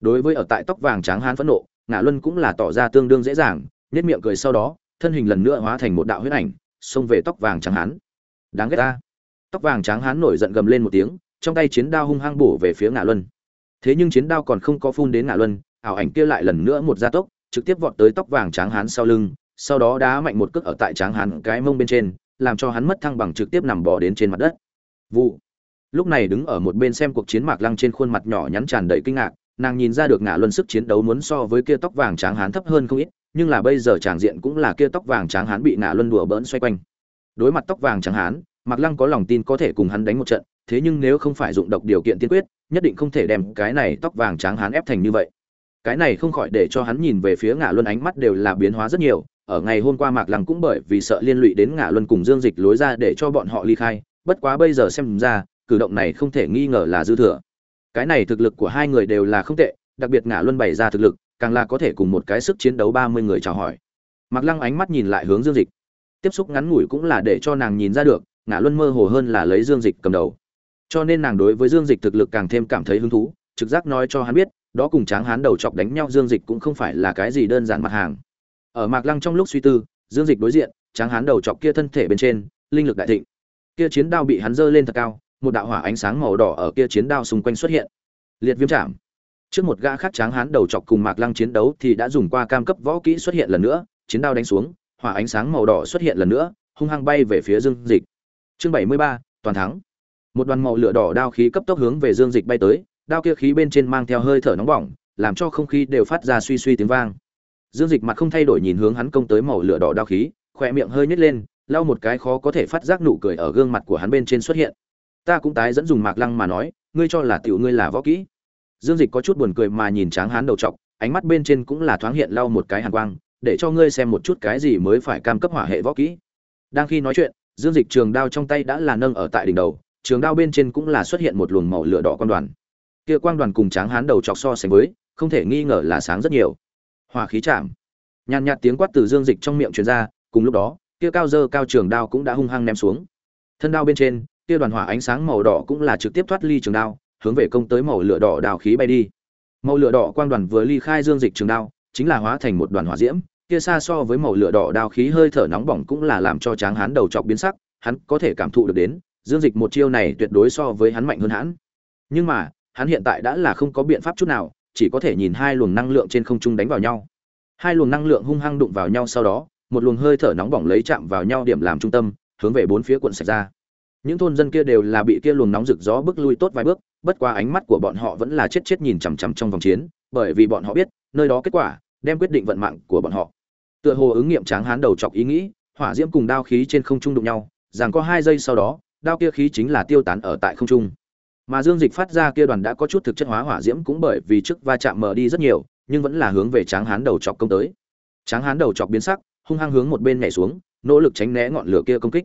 đối với ở tại tóc vàng trắng hán phẫn nộ ngã luân cũng là tỏ ra tương đương dễ dàng, nhất miệng cười sau đó, thân hình lần nữa hóa thành một đạo huyết ảnh, xông về tóc vàng trắng hán. Đáng ghét ta. Tóc vàng trắng hán nổi giận gầm lên một tiếng, trong tay chiến đao hung hăng bổ về phía ngã luân. Thế nhưng chiến đao còn không có phun đến ngã luân, ảo ảnh kia lại lần nữa một gia tốc, trực tiếp vọt tới tóc vàng trắng hán sau lưng, sau đó đá mạnh một cước ở tại tráng hán cái mông bên trên, làm cho hắn mất thăng bằng trực tiếp nằm bò đến trên mặt đất. Vụ. Lúc này đứng ở một bên xem cuộc chiến mạc lăng trên khuôn mặt nhỏ nhắn tràn đầy kinh ngạc nàng nhìn ra được ngã luân sức chiến đấu muốn so với kia tóc vàng tráng hán thấp hơn không ít, nhưng là bây giờ tràng diện cũng là kia tóc vàng tráng hán bị ngã luân đùa bỡn xoay quanh. Đối mặt tóc vàng tráng hán, mạc lăng có lòng tin có thể cùng hắn đánh một trận, thế nhưng nếu không phải dụng độc điều kiện tiên quyết, nhất định không thể đem cái này tóc vàng tráng hán ép thành như vậy. Cái này không khỏi để cho hắn nhìn về phía ngã luân ánh mắt đều là biến hóa rất nhiều, ở ngày hôm qua mạc lăng cũng bởi vì sợ liên lụy đến ngã luân cùng dương dịch lối ra để cho bọn họ ly khai, bất quá bây giờ xem ra, cử động này không thể nghi ngờ là dư thừa cái này thực lực của hai người đều là không tệ, đặc biệt ngã luân bày ra thực lực, càng là có thể cùng một cái sức chiến đấu ba mươi người chào hỏi. Mặc lăng ánh mắt nhìn lại hướng dương dịch. Tiếp xúc ngắn ngủi cũng là để cho nàng nhìn ra được ngã luân mơ hồ hơn là lấy dương dịch cầm đầu. Cho nên nàng đối với dương dịch thực lực càng thêm cảm thấy hứng thú, trực giác nói cho hắn biết, đó cùng tráng hán đầu chọc đánh nhau dương dịch cũng không phải là cái gì đơn giản mặt hàng. Ở mạc lăng trong lúc suy tư, dương dịch đối diện, tráng hán đầu chọc kia thân thể bên trên, linh lực đại thịnh. Kia chiến đao bị hắn giơ lên thật cao một đạo hỏa ánh sáng màu đỏ ở kia chiến đao xung quanh xuất hiện. Liệt viêm chạm. Trước một gã khác tráng hán đầu chọc cùng mạc lăng chiến đấu thì đã dùng qua cam cấp võ kỹ xuất hiện lần nữa, chiến đao đánh xuống, hỏa ánh sáng màu đỏ xuất hiện lần nữa, hung hăng bay về phía dương dịch. Chương bảy mươi ba, toàn thắng. Một đoàn màu lửa đỏ đao khí cấp tốc hướng về dương dịch bay tới, đao kia khí bên trên mang theo hơi thở nóng bỏng, làm cho không khí đều phát ra suy suy tiếng vang. Dương dịch mặt không thay đổi nhìn hướng hắn công tới màu lửa đỏ đao khí, khỏe miệng hơi nhếch lên, lau một cái khó có thể phát giác nụ cười ở gương mặt của hắn bên trên xuất hiện ta cũng tái dẫn dùng mạc lăng mà nói, ngươi cho là tiểu ngươi là võ kỹ. Dương dịch có chút buồn cười mà nhìn tráng hán đầu trọc, ánh mắt bên trên cũng là thoáng hiện lau một cái hàn quang, để cho ngươi xem một chút cái gì mới phải cam cấp hỏa hệ võ kỹ. Đang khi nói chuyện, dương dịch trường đao trong tay đã là nâng ở tại đỉnh đầu, trường đao bên trên cũng là xuất hiện một luồng màu lửa đỏ quan đoàn. Kia quang đoàn cùng tráng hán đầu chọc so sánh với, không thể nghi ngờ là sáng rất nhiều. Hỏa khí chạm. Nhàn nhạt tiếng quát từ dương dịch trong miệng truyền ra, cùng lúc đó, kia cao dơ cao trường đao cũng đã hung hăng ném xuống. Thân đao bên trên kia đoàn hỏa ánh sáng màu đỏ cũng là trực tiếp thoát ly trường đao, hướng về công tới màu lửa đỏ đào khí bay đi. Màu lửa đỏ quang đoàn vừa ly khai dương dịch trường đao, chính là hóa thành một đoàn hỏa diễm, kia xa so với màu lửa đỏ đao khí hơi thở nóng bỏng cũng là làm cho tráng hán đầu chọc biến sắc, hắn có thể cảm thụ được đến, dương dịch một chiêu này tuyệt đối so với hắn mạnh hơn hắn. Nhưng mà, hắn hiện tại đã là không có biện pháp chút nào, chỉ có thể nhìn hai luồng năng lượng trên không trung đánh vào nhau. Hai luồng năng lượng hung hăng đụng vào nhau sau đó, một luồng hơi thở nóng bỏng lấy chạm vào nhau điểm làm trung tâm, hướng về bốn phía cuộn sạch ra những thôn dân kia đều là bị kia luồng nóng rực gió bước lui tốt vài bước, bất qua ánh mắt của bọn họ vẫn là chết chết nhìn chằm chằm trong vòng chiến, bởi vì bọn họ biết, nơi đó kết quả, đem quyết định vận mạng của bọn họ. Tựa hồ ứng nghiệm tráng hán đầu chọc ý nghĩ, hỏa diễm cùng đao khí trên không trung đụng nhau, rằng có hai giây sau đó, đao kia khí chính là tiêu tán ở tại không trung. Mà dương dịch phát ra kia đoàn đã có chút thực chất hóa hỏa diễm cũng bởi vì trước va chạm mở đi rất nhiều, nhưng vẫn là hướng về tráng hán đầu chọc công tới. Tráng hán đầu chọc biến sắc, hung hăng hướng một bên nhảy xuống, nỗ lực tránh né ngọn lửa kia công kích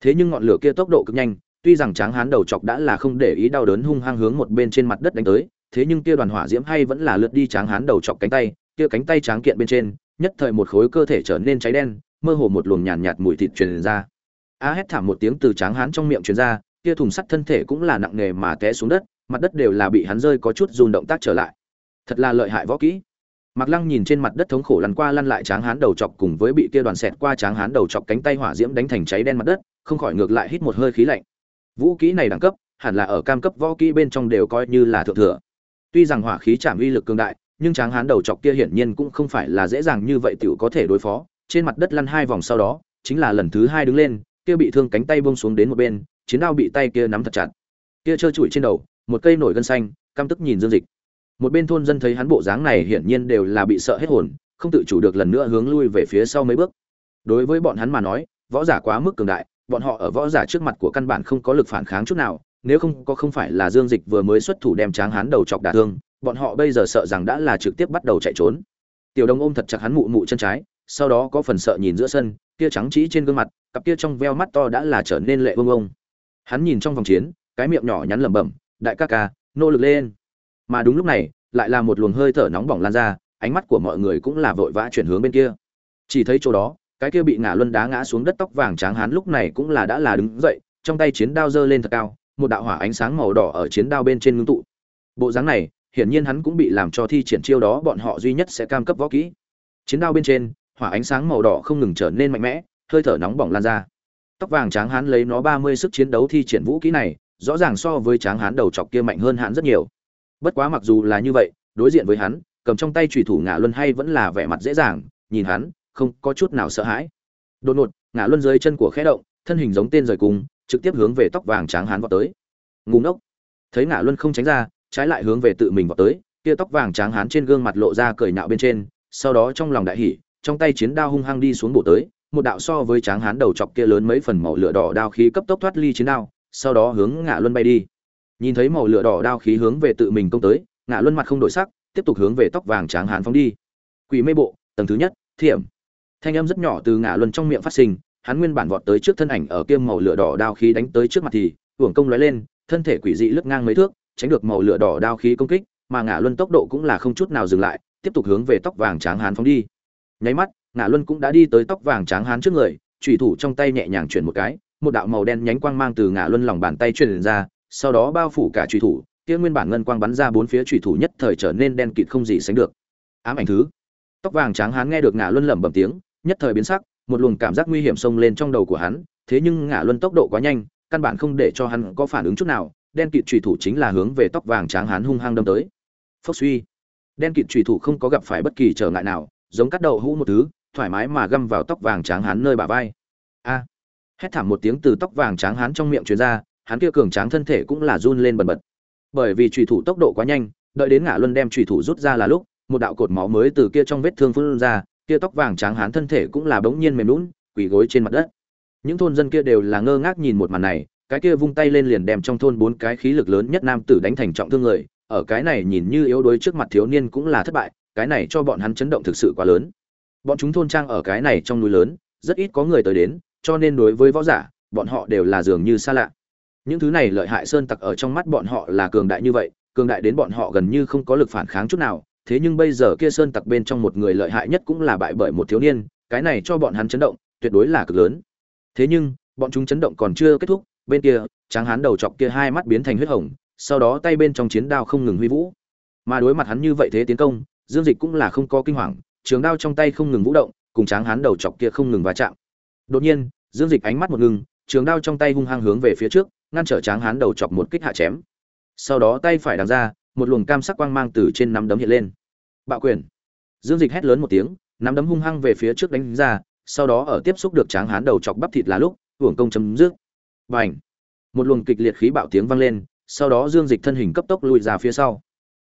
thế nhưng ngọn lửa kia tốc độ cực nhanh tuy rằng tráng hán đầu chọc đã là không để ý đau đớn hung hăng hướng một bên trên mặt đất đánh tới thế nhưng kia đoàn hỏa diễm hay vẫn là lướt đi tráng hán đầu chọc cánh tay kia cánh tay tráng kiện bên trên nhất thời một khối cơ thể trở nên cháy đen mơ hồ một luồng nhàn nhạt, nhạt mùi thịt truyền ra. A hét thảm một tiếng từ tráng hán trong miệng truyền ra kia thùng sắt thân thể cũng là nặng nề mà té xuống đất mặt đất đều là bị hắn rơi có chút run động tác trở lại. Thật là lợi hại võ kỹ. Mạc Lăng nhìn trên mặt đất thống khổ lăn qua lăn lại tráng hán đầu chọc cùng với bị kia đoàn xẹt qua tráng hán đầu chọc cánh tay hỏa diễm đánh thành cháy đen mặt đất, không khỏi ngược lại hít một hơi khí lạnh. Vũ kỹ này đẳng cấp, hẳn là ở cam cấp võ kỹ bên trong đều coi như là thượng thừa. Tuy rằng hỏa khí chạm uy lực cường đại, nhưng tráng hán đầu chọc kia hiển nhiên cũng không phải là dễ dàng như vậy tiểu có thể đối phó. Trên mặt đất lăn hai vòng sau đó, chính là lần thứ hai đứng lên, kia bị thương cánh tay buông xuống đến một bên, chiến đao bị tay kia nắm thật chặt. Kia trơ trụi trên đầu, một cây nổi gân xanh, căm tức nhìn Dương Dịch một bên thôn dân thấy hắn bộ dáng này hiển nhiên đều là bị sợ hết hồn không tự chủ được lần nữa hướng lui về phía sau mấy bước đối với bọn hắn mà nói võ giả quá mức cường đại bọn họ ở võ giả trước mặt của căn bản không có lực phản kháng chút nào, nếu không có không phải là dương dịch vừa mới xuất thủ đem tráng hắn đầu chọc đả thương, bọn họ bây giờ sợ rằng đã là trực tiếp bắt đầu chạy trốn. Tiểu đông ôm thật chặt hắn mụ mụ chân trái, sau đó có phần sợ nhìn giữa sân, kia trắng trĩ trên gương mặt, cặp kia trong veo mắt to đã là trở nên lệ vương ông. Hắn nhìn trong vòng chiến, cái miệng nhỏ nhắn lẩm bẩm, đại ca ca, nỗ lực lên. Mà đúng lúc này, lại là một luồng hơi thở nóng bỏng lan ra, ánh mắt của mọi người cũng là vội vã chuyển hướng bên kia. Chỉ thấy chỗ đó cái kia bị ngã luân đá ngã xuống đất tóc vàng trắng hán lúc này cũng là đã là đứng dậy, trong tay chiến đao giơ lên thật cao, một đạo hỏa ánh sáng màu đỏ ở chiến đao bên trên ngưng tụ. Bộ dáng này, hiển nhiên hắn cũng bị làm cho thi triển chiêu đó, bọn họ duy nhất sẽ cam cấp võ kỹ. Chiến đao bên trên, hỏa ánh sáng màu đỏ không ngừng trở nên mạnh mẽ, hơi thở nóng bỏng lan ra. Tóc vàng tráng hán lấy nó ba mươi sức chiến đấu thi triển vũ kỹ này, rõ ràng so với tráng hán đầu chọc kia mạnh hơn hắn rất nhiều. Bất quá mặc dù là như vậy, đối diện với hắn, cầm trong tay trùy thủ ngã luân hay vẫn là vẻ mặt dễ dàng, nhìn hắn không có chút nào sợ hãi. Đột ngột ngã luân dưới chân của khẽ động, thân hình giống tên rời cung trực tiếp hướng về tóc vàng tráng hán vọt tới. Ngủ ngốc. Thấy ngã luân không tránh ra, trái lại hướng về tự mình vọt tới, kia tóc vàng tráng hán trên gương mặt lộ ra cười nhạo bên trên, sau đó trong lòng đại hỉ, trong tay chiến đao hung hăng đi xuống bổ tới, một đạo so với tráng hán đầu chọc kia lớn mấy phần màu lửa đỏ đao khí cấp tốc thoát ly chiến đao, sau đó hướng ngã luân bay đi. Nhìn thấy màu lửa đỏ đao khí hướng về tự mình công tới ngã luân mặt không đổi sắc, tiếp tục hướng về tóc vàng tráng hán phóng đi. Quỷ mê bộ, tầng thứ nhất, thiểm thanh âm rất nhỏ từ ngã luân trong miệng phát sinh, hắn nguyên bản vọt tới trước thân ảnh ở kiêm màu lửa đỏ đao khí đánh tới trước mặt thì hưởng công lóe lên, thân thể quỷ dị lướt ngang mấy thước, tránh được màu lửa đỏ đao khí công kích, mà ngã luân tốc độ cũng là không chút nào dừng lại, tiếp tục hướng về tóc vàng tráng hán phóng đi. Nháy mắt ngã luân cũng đã đi tới tóc vàng tráng hán trước người trùy thủ trong tay nhẹ nhàng chuyển một cái, một đạo màu đen nhánh quang mang từ ngã luân lòng bàn tay truyền ra, sau đó bao phủ cả trùy thủ, kia nguyên bản ngân quang bắn ra bốn phía trùy thủ nhất thời trở nên đen kịt không gì sánh được. Ám ảnh thứ. Tóc vàng tráng hán nghe được ngã luân lẩm bẩm tiếng nhất thời biến sắc, một luồng cảm giác nguy hiểm xông lên trong đầu của hắn, thế nhưng ngã luân tốc độ quá nhanh, căn bản không để cho hắn có phản ứng chút nào, đen kịt trùy thủ chính là hướng về tóc vàng tráng hắn hung hăng đâm tới. Phốc suy. Đen kịt trùy thủ không có gặp phải bất kỳ trở ngại nào, giống cắt đầu hũ một thứ, thoải mái mà găm vào tóc vàng tráng hắn nơi bả vai. A. Hét thảm một tiếng từ tóc vàng tráng hắn trong miệng truyền ra, hắn kia cường tráng thân thể cũng là run lên bần bật. Bởi vì trùy thủ tốc độ quá nhanh, đợi đến ngã luân đem trùy thủ rút ra là lúc, một đạo cột máu mới từ kia trong vết thương phun ra kia tóc vàng tráng hán thân thể cũng là bỗng nhiên mềm lún, quỳ gối trên mặt đất. Những thôn dân kia đều là ngơ ngác nhìn một màn này, cái kia vung tay lên liền đem trong thôn bốn cái khí lực lớn nhất nam tử đánh thành trọng thương người, ở cái này nhìn như yếu đuối trước mặt thiếu niên cũng là thất bại, cái này cho bọn hắn chấn động thực sự quá lớn. Bọn chúng thôn trang ở cái này trong núi lớn, rất ít có người tới đến, cho nên đối với võ giả, bọn họ đều là dường như xa lạ. Những thứ này lợi hại sơn tặc ở trong mắt bọn họ là cường đại như vậy, cường đại đến bọn họ gần như không có lực phản kháng chút nào thế nhưng bây giờ kia sơn tặc bên trong một người lợi hại nhất cũng là bại bởi một thiếu niên, cái này cho bọn hắn chấn động, tuyệt đối là cực lớn. Thế nhưng, bọn chúng chấn động còn chưa kết thúc, bên kia, tráng hán đầu chọc kia hai mắt biến thành huyết hồng, sau đó tay bên trong chiến đao không ngừng huy vũ. Mà đối mặt hắn như vậy thế tiến công, dương dịch cũng là không có kinh hoàng, trường đao trong tay không ngừng vũ động, cùng tráng hán đầu chọc kia không ngừng va chạm. Đột nhiên, dương dịch ánh mắt một ngừng, trường đao trong tay hung hăng hướng về phía trước, ngăn trở tráng hán đầu chọc một kích hạ chém. Sau đó tay phải đằng ra một luồng cam sắc quang mang từ trên nắm đấm hiện lên. Bạo quyền. Dương dịch hét lớn một tiếng nắm đấm hung hăng về phía trước đánh ra sau đó ở tiếp xúc được tráng hán đầu chọc bắp thịt là lúc hưởng công chấm dứt. Bành. Một luồng kịch liệt khí bạo tiếng vang lên sau đó dương dịch thân hình cấp tốc lùi ra phía sau.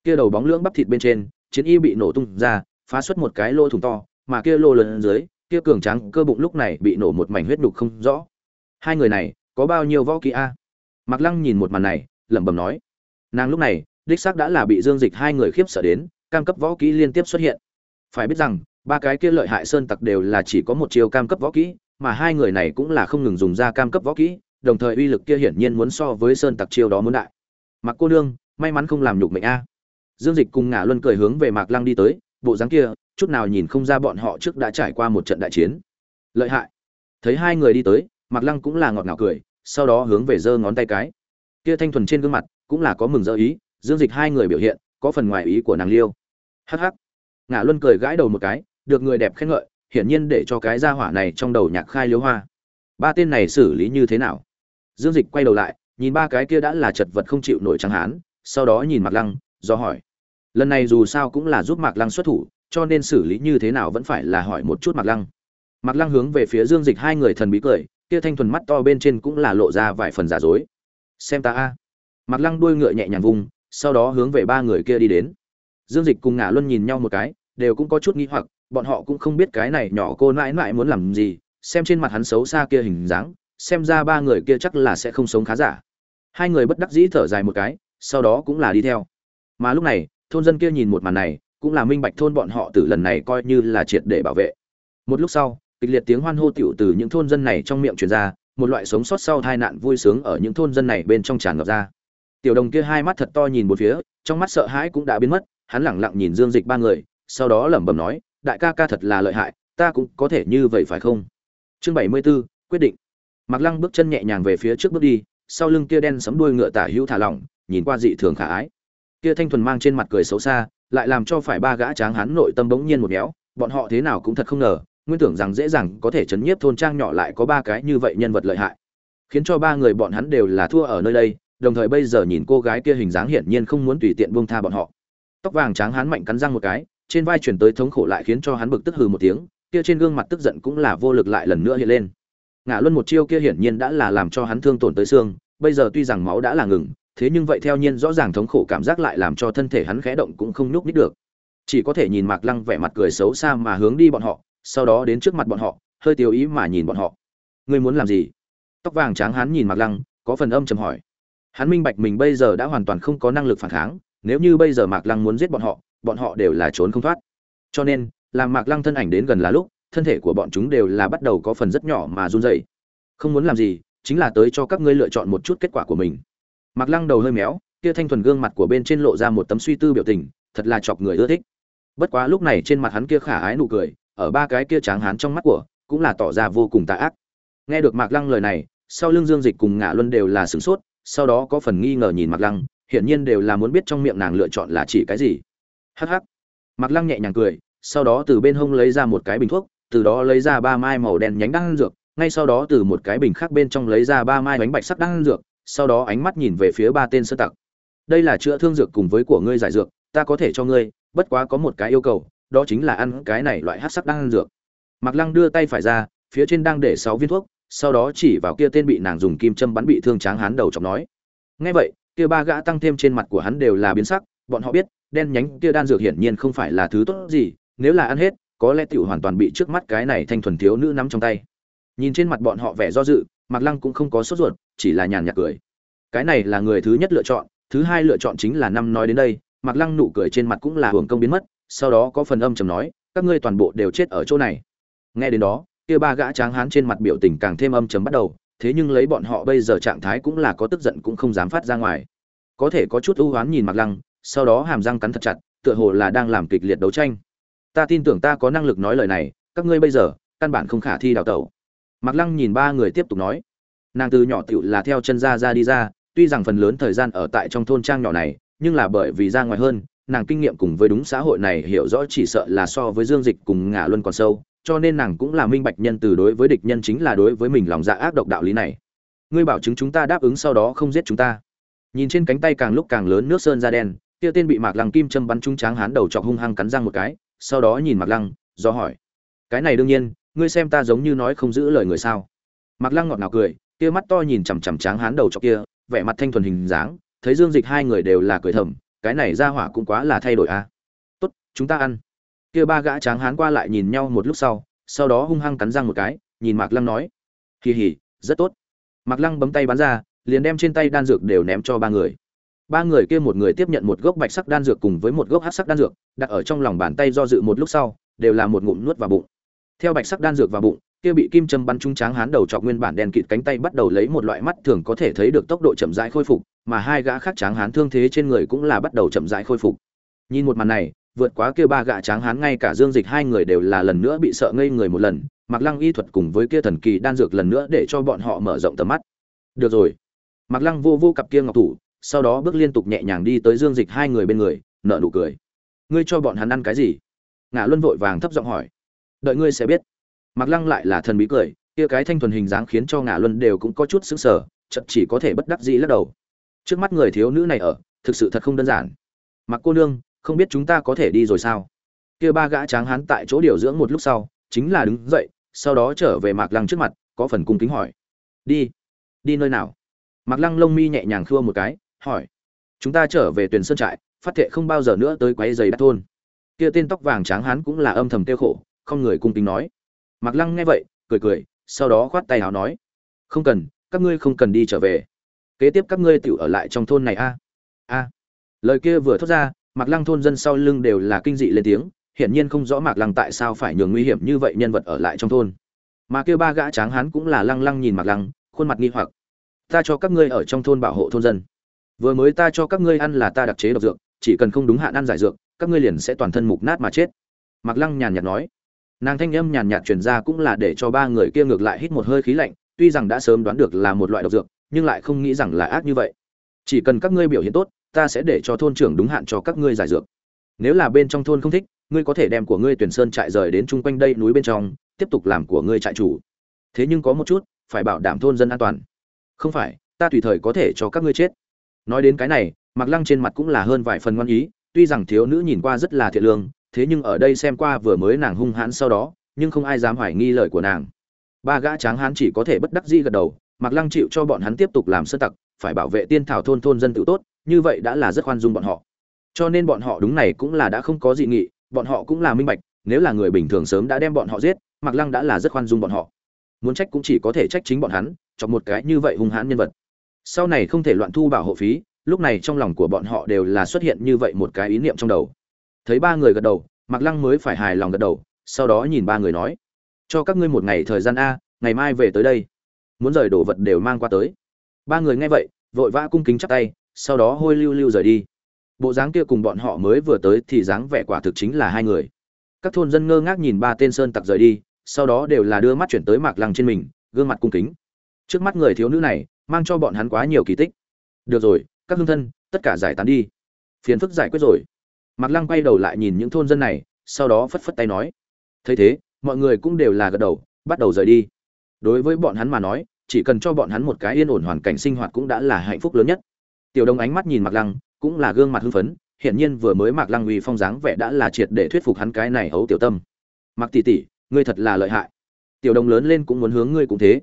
Kia đầu bóng lưỡng bắp thịt bên trên chiến y bị nổ tung ra phá xuất một cái lô thùng to mà kia lô lớn dưới kia cường trắng cơ bụng lúc này bị nổ một mảnh huyết đục không rõ. Hai người này có bao nhiêu võ kỹ a? Mạc Lăng nhìn một màn này, lẩm bẩm nói. Nàng lúc này, đích xác đã là bị Dương Dịch hai người khiếp sợ đến, cam cấp võ kỹ liên tiếp xuất hiện. Phải biết rằng, ba cái kia lợi hại sơn tặc đều là chỉ có một chiêu cam cấp võ kỹ, mà hai người này cũng là không ngừng dùng ra cam cấp võ kỹ, đồng thời uy lực kia hiển nhiên muốn so với sơn tặc chiêu đó muốn đại. Mạc cô nương, may mắn không làm nhục mệnh a. Dương Dịch cùng Ngả Luân cười hướng về Mạc Lăng đi tới, bộ dáng kia, chút nào nhìn không ra bọn họ trước đã trải qua một trận đại chiến. Lợi hại. Thấy hai người đi tới, Mạc Lăng cũng là ngọt ngào cười, sau đó hướng về giơ ngón tay cái kia thanh thuần trên gương mặt cũng là có mừng rỡ ý dương dịch hai người biểu hiện, có phần ngoài ý của nàng liêu. Hắc hắc. Ngã luân cười gãi đầu một cái, được người đẹp khen ngợi, hiển nhiên để cho cái gia hỏa này trong đầu nhạc khai liếu hoa. Ba tên này xử lý như thế nào? Dương dịch quay đầu lại, nhìn ba cái kia đã là chật vật không chịu nổi trắng hán, sau đó nhìn mạc lăng, do hỏi. Lần này dù sao cũng là giúp mạc lăng xuất thủ, cho nên xử lý như thế nào vẫn phải là hỏi một chút mạc lăng. Mạc lăng hướng về phía dương dịch hai người thần bí cười, kia thanh thuần mắt to bên trên cũng là lộ ra vài phần giả dối. Xem ta a. Mặc lăng đuôi ngựa nhẹ nhàng vùng sau đó hướng về ba người kia đi đến. Dương dịch cùng ngả luân nhìn nhau một cái đều cũng có chút nghi hoặc bọn họ cũng không biết cái này nhỏ cô nãi nãi muốn làm gì xem trên mặt hắn xấu xa kia hình dáng xem ra ba người kia chắc là sẽ không sống khá giả. Hai người bất đắc dĩ thở dài một cái sau đó cũng là đi theo. Mà lúc này thôn dân kia nhìn một màn này cũng là minh bạch thôn bọn họ từ lần này coi như là triệt để bảo vệ. Một lúc sau kịch liệt tiếng hoan hô tiểu từ những thôn dân này trong miệng truyền ra, một loại sống sót sau tai nạn vui sướng ở những thôn dân này bên trong tràn ngập ra. Tiểu Đồng kia hai mắt thật to nhìn một phía, trong mắt sợ hãi cũng đã biến mất, hắn lẳng lặng nhìn Dương Dịch ba người, sau đó lẩm bẩm nói, đại ca ca thật là lợi hại, ta cũng có thể như vậy phải không? Chương 74, quyết định. Mặc Lăng bước chân nhẹ nhàng về phía trước bước đi, sau lưng kia đen sẫm đuôi ngựa tả hữu thả lỏng, nhìn qua dị thường khả ái. kia thanh thuần mang trên mặt cười xấu xa lại làm cho phải ba gã tráng hán nội tâm bỗng nhiên một méo bọn họ thế nào cũng thật không ngờ nguyên tưởng rằng dễ dàng có thể chấn nhiếp thôn trang nhỏ lại có ba cái như vậy nhân vật lợi hại khiến cho ba người bọn hắn đều là thua ở nơi đây đồng thời bây giờ nhìn cô gái kia hình dáng hiển nhiên không muốn tùy tiện buông tha bọn họ. Tóc vàng trắng hán mạnh cắn răng một cái, trên vai chuyển tới thống khổ lại khiến cho hắn bực tức hừ một tiếng, kia trên gương mặt tức giận cũng là vô lực lại lần nữa hiện lên. Ngã luân một chiêu kia hiển nhiên đã là làm cho hắn thương tổn tới xương, bây giờ tuy rằng máu đã là ngừng, thế nhưng vậy theo nhiên rõ ràng thống khổ cảm giác lại làm cho thân thể hắn khẽ động cũng không nhúc nhích được. Chỉ có thể nhìn mạc lăng vẻ mặt cười xấu xa mà hướng đi bọn họ, sau đó đến trước mặt bọn họ, hơi tiêu ý mà nhìn bọn họ. Ngươi muốn làm gì? Tóc vàng trắng hắn nhìn mạc lăng, có phần âm trầm hỏi hắn minh bạch mình bây giờ đã hoàn toàn không có năng lực phản kháng, nếu như bây giờ mạc lăng muốn giết bọn họ bọn họ đều là trốn không thoát. Cho nên, làm mạc lăng thân ảnh đến gần là lúc, thân thể của bọn chúng đều là bắt đầu có phần rất nhỏ mà run rẩy. Không muốn làm gì, chính là tới cho các ngươi lựa chọn một chút kết quả của mình. Mạc lăng đầu hơi méo, kia thanh thuần gương mặt của bên trên lộ ra một tấm suy tư biểu tình, thật là chọc người ưa thích. Bất quá lúc này trên mặt hắn kia khả ái nụ cười, ở ba cái kia tráng hán trong mắt của, cũng là tỏ ra vô cùng tà ác. Nghe được mạc lăng lời này, sau lưng dương dịch cùng ngã luân đều là sửng sốt sau đó có phần nghi ngờ nhìn mạc lăng, hiển nhiên đều là muốn biết trong miệng nàng lựa chọn là chỉ cái gì. Hắc hắc. Mạc lăng nhẹ nhàng cười, sau đó từ bên hông lấy ra một cái bình thuốc, từ đó lấy ra ba mai màu đen nhánh đan dược, ngay sau đó từ một cái bình khác bên trong lấy ra ba mai bánh bạch sắc đan dược, sau đó ánh mắt nhìn về phía ba tên sơ tặc. Đây là chữa thương dược cùng với của ngươi giải dược, ta có thể cho ngươi, bất quá có một cái yêu cầu, đó chính là ăn cái này loại hắc sắc đan dược. Mạc lăng đưa tay phải ra, phía trên đang để sáu viên thuốc sau đó chỉ vào kia tên bị nàng dùng kim châm bắn bị thương tráng hán đầu chọc nói. Ngay vậy, kia ba gã tăng thêm trên mặt của hắn đều là biến sắc, bọn họ biết, đen nhánh kia đan dược hiển nhiên không phải là thứ tốt gì, nếu là ăn hết, có lẽ tiểu hoàn toàn bị trước mắt cái này thanh thuần thiếu nữ nắm trong tay. Nhìn trên mặt bọn họ vẻ do dự mặc lăng cũng không có sốt ruột, chỉ là nhàn nhạt cười. Cái này là người thứ nhất lựa chọn, thứ hai lựa chọn chính là năm nói đến đây mặc lăng nụ cười trên mặt cũng là hưởng công biến mất, sau đó có phần âm trầm nói, các ngươi toàn bộ đều chết ở chỗ này. Nghe đến đó kia ba gã tráng hán trên mặt biểu tình càng thêm âm trầm bắt đầu, thế nhưng lấy bọn họ bây giờ trạng thái cũng là có tức giận cũng không dám phát ra ngoài. Có thể có chút ưu hoán nhìn mạc lăng, sau đó hàm răng cắn thật chặt, tựa hồ là đang làm kịch liệt đấu tranh. Ta tin tưởng ta có năng lực nói lời này, các ngươi bây giờ, căn bản không khả thi đào tẩu. Mạc lăng nhìn ba người tiếp tục nói. Nàng từ nhỏ tiểu là theo chân ra ra đi ra, tuy rằng phần lớn thời gian ở tại trong thôn trang nhỏ này, nhưng là bởi vì ra ngoài hơn, nàng kinh nghiệm cùng với đúng xã hội này hiểu rõ chỉ sợ là so với dương dịch cùng ngả luân còn sâu cho nên nàng cũng là minh bạch nhân từ đối với địch nhân chính là đối với mình lòng dạ ác độc đạo lý này. Ngươi bảo chứng chúng ta đáp ứng sau đó không giết chúng ta. Nhìn trên cánh tay càng lúc càng lớn nước sơn da đen, kia tên bị mạc lăng kim châm bắn trúng tráng hán đầu chọc hung hăng cắn răng một cái, sau đó nhìn mạc lăng, do hỏi. Cái này đương nhiên, ngươi xem ta giống như nói không giữ lời người sao? Mạc lăng ngọt ngào cười, kia mắt to nhìn chằm chằm tráng hán đầu chọc kia, vẻ mặt thanh thuần hình dáng, thấy dương dịch hai người đều là cười thầm, cái này ra hỏa cũng quá là thay đổi a à. tốt, chúng ta ăn kia ba gã tráng hán qua lại nhìn nhau một lúc sau sau đó hung hăng cắn răng một cái, nhìn mạc lăng nói, hì hì, rất tốt. Mạc lăng bấm tay bắn ra, liền đem trên tay đan dược đều ném cho ba người. Ba người kia một người tiếp nhận một gốc bạch sắc đan dược cùng với một gốc hát sắc đan dược, đặt ở trong lòng bàn tay do dự một lúc sau, đều là một ngụm nuốt vào bụng. Theo bạch sắc đan dược vào bụng, kia bị kim châm bắn trúng tráng hán đầu trọc nguyên bản đen kịt cánh tay bắt đầu lấy một loại mắt thường có thể thấy được tốc độ chậm rãi khôi phục, mà hai gã khác tráng hán thương thế trên người cũng là bắt đầu chậm rãi khôi phục. Nhìn một màn này vượt quá kia ba gã tráng hán, ngay cả dương dịch hai người đều là lần nữa bị sợ ngây người một lần. Mặc lăng y thuật cùng với kia thần kỳ đan dược lần nữa để cho bọn họ mở rộng tầm mắt. Được rồi. Mặc lăng vô vô cặp kia ngọc thủ, sau đó bước liên tục nhẹ nhàng đi tới dương dịch hai người bên người nợ nụ cười. Ngươi cho bọn hắn ăn cái gì? Ngã luân vội vàng thấp giọng hỏi. Đợi ngươi sẽ biết. Mặc lăng lại là thần bí cười, kia cái thanh thuần hình dáng khiến cho ngã luân đều cũng có chút sững sờ chậm chỉ có thể bất đắc dĩ lắc đầu. Trước mắt người thiếu nữ này ở, thực sự thật không đơn giản. Mặc cô nương không biết chúng ta có thể đi rồi sao? Kia ba gã tráng hán tại chỗ điều dưỡng một lúc sau, chính là đứng dậy, sau đó trở về mạc lăng trước mặt, có phần cung kính hỏi. Đi đi nơi nào? Mạc lăng lông mi nhẹ nhàng khua một cái, hỏi. Chúng ta trở về tuyền sơn trại, phát thệ không bao giờ nữa tới quấy giày đắt thôn. Kia tên tóc vàng tráng hán cũng là âm thầm tiêu khổ, không người cung kính nói. Mạc lăng nghe vậy, cười cười, sau đó khoát tay hào nói. Không cần, các ngươi không cần đi trở về. Kế tiếp các ngươi tự ở lại trong thôn này a. A. Lời kia vừa thốt ra mạc lăng thôn dân sau lưng đều là kinh dị lên tiếng, hiển nhiên không rõ mạc lăng tại sao phải nhường nguy hiểm như vậy nhân vật ở lại trong thôn. Mà kêu ba gã tráng hán cũng là lăng lăng nhìn mạc lăng, khuôn mặt nghi hoặc. Ta cho các ngươi ở trong thôn bảo hộ thôn dân. Vừa mới ta cho các ngươi ăn là ta đặc chế độc dược, chỉ cần không đúng hạn ăn giải dược, các ngươi liền sẽ toàn thân mục nát mà chết. Mạc lăng nhàn nhạt nói. Nàng thanh âm nhàn nhạt truyền ra cũng là để cho ba người kia ngược lại hít một hơi khí lạnh, tuy rằng đã sớm đoán được là một loại độc dược, nhưng lại không nghĩ rằng là ác như vậy. Chỉ cần các ngươi biểu hiện tốt ta sẽ để cho thôn trưởng đúng hạn cho các ngươi giải dược. Nếu là bên trong thôn không thích, ngươi có thể đem của ngươi tuyển sơn trại rời đến chung quanh đây núi bên trong, tiếp tục làm của ngươi trại chủ. Thế nhưng có một chút, phải bảo đảm thôn dân an toàn. Không phải, ta tùy thời có thể cho các ngươi chết. Nói đến cái này mặc lăng trên mặt cũng là hơn vài phần ngoan ý, tuy rằng thiếu nữ nhìn qua rất là thiện lương, thế nhưng ở đây xem qua vừa mới nàng hung hãn sau đó, nhưng không ai dám hoài nghi lời của nàng. Ba gã tráng hán chỉ có thể bất đắc dĩ gật đầu mặc lăng chịu cho bọn hắn tiếp tục làm sơ tặc, phải bảo vệ tiên thảo thôn thôn dân tự tốt như vậy đã là rất khoan dung bọn họ. Cho nên bọn họ đúng này cũng là đã không có dị nghị, bọn họ cũng là minh bạch, nếu là người bình thường sớm đã đem bọn họ giết mặc lăng đã là rất khoan dung bọn họ. Muốn trách cũng chỉ có thể trách chính bọn hắn cho một cái như vậy hung hãn nhân vật. Sau này không thể loạn thu bảo hộ phí, lúc này trong lòng của bọn họ đều là xuất hiện như vậy một cái ý niệm trong đầu. Thấy ba người gật đầu mặc lăng mới phải hài lòng gật đầu, sau đó nhìn ba người nói, cho các ngươi một ngày thời gian a, ngày mai về tới đây. Muốn rời đồ vật đều mang qua tới. Ba người nghe vậy, vội vã cung kính chắp tay sau đó hôi lưu lưu rời đi. Bộ dáng kia cùng bọn họ mới vừa tới thì dáng vẻ quả thực chính là hai người. Các thôn dân ngơ ngác nhìn ba tên sơn tặc rời đi, sau đó đều là đưa mắt chuyển tới mạc lăng trên mình, gương mặt cung kính. Trước mắt người thiếu nữ này, mang cho bọn hắn quá nhiều kỳ tích. Được rồi, các hương thân, tất cả giải tán đi. Phiền phức giải quyết rồi. Mạc lăng quay đầu lại nhìn những thôn dân này, sau đó phất phất tay nói. Thấy thế, mọi người cũng đều là gật đầu, bắt đầu rời đi. Đối với bọn hắn mà nói, chỉ cần cho bọn hắn một cái yên ổn hoàn cảnh sinh hoạt cũng đã là hạnh phúc lớn nhất tiểu đông ánh mắt nhìn mạc lăng, cũng là gương mặt hưng phấn, hiển nhiên vừa mới mạc lăng uy phong dáng vẻ đã là triệt để thuyết phục hắn cái này hấu tiểu tâm. Mặc tỷ tỷ, ngươi thật là lợi hại. Tiểu đồng lớn lên cũng muốn hướng ngươi cũng thế.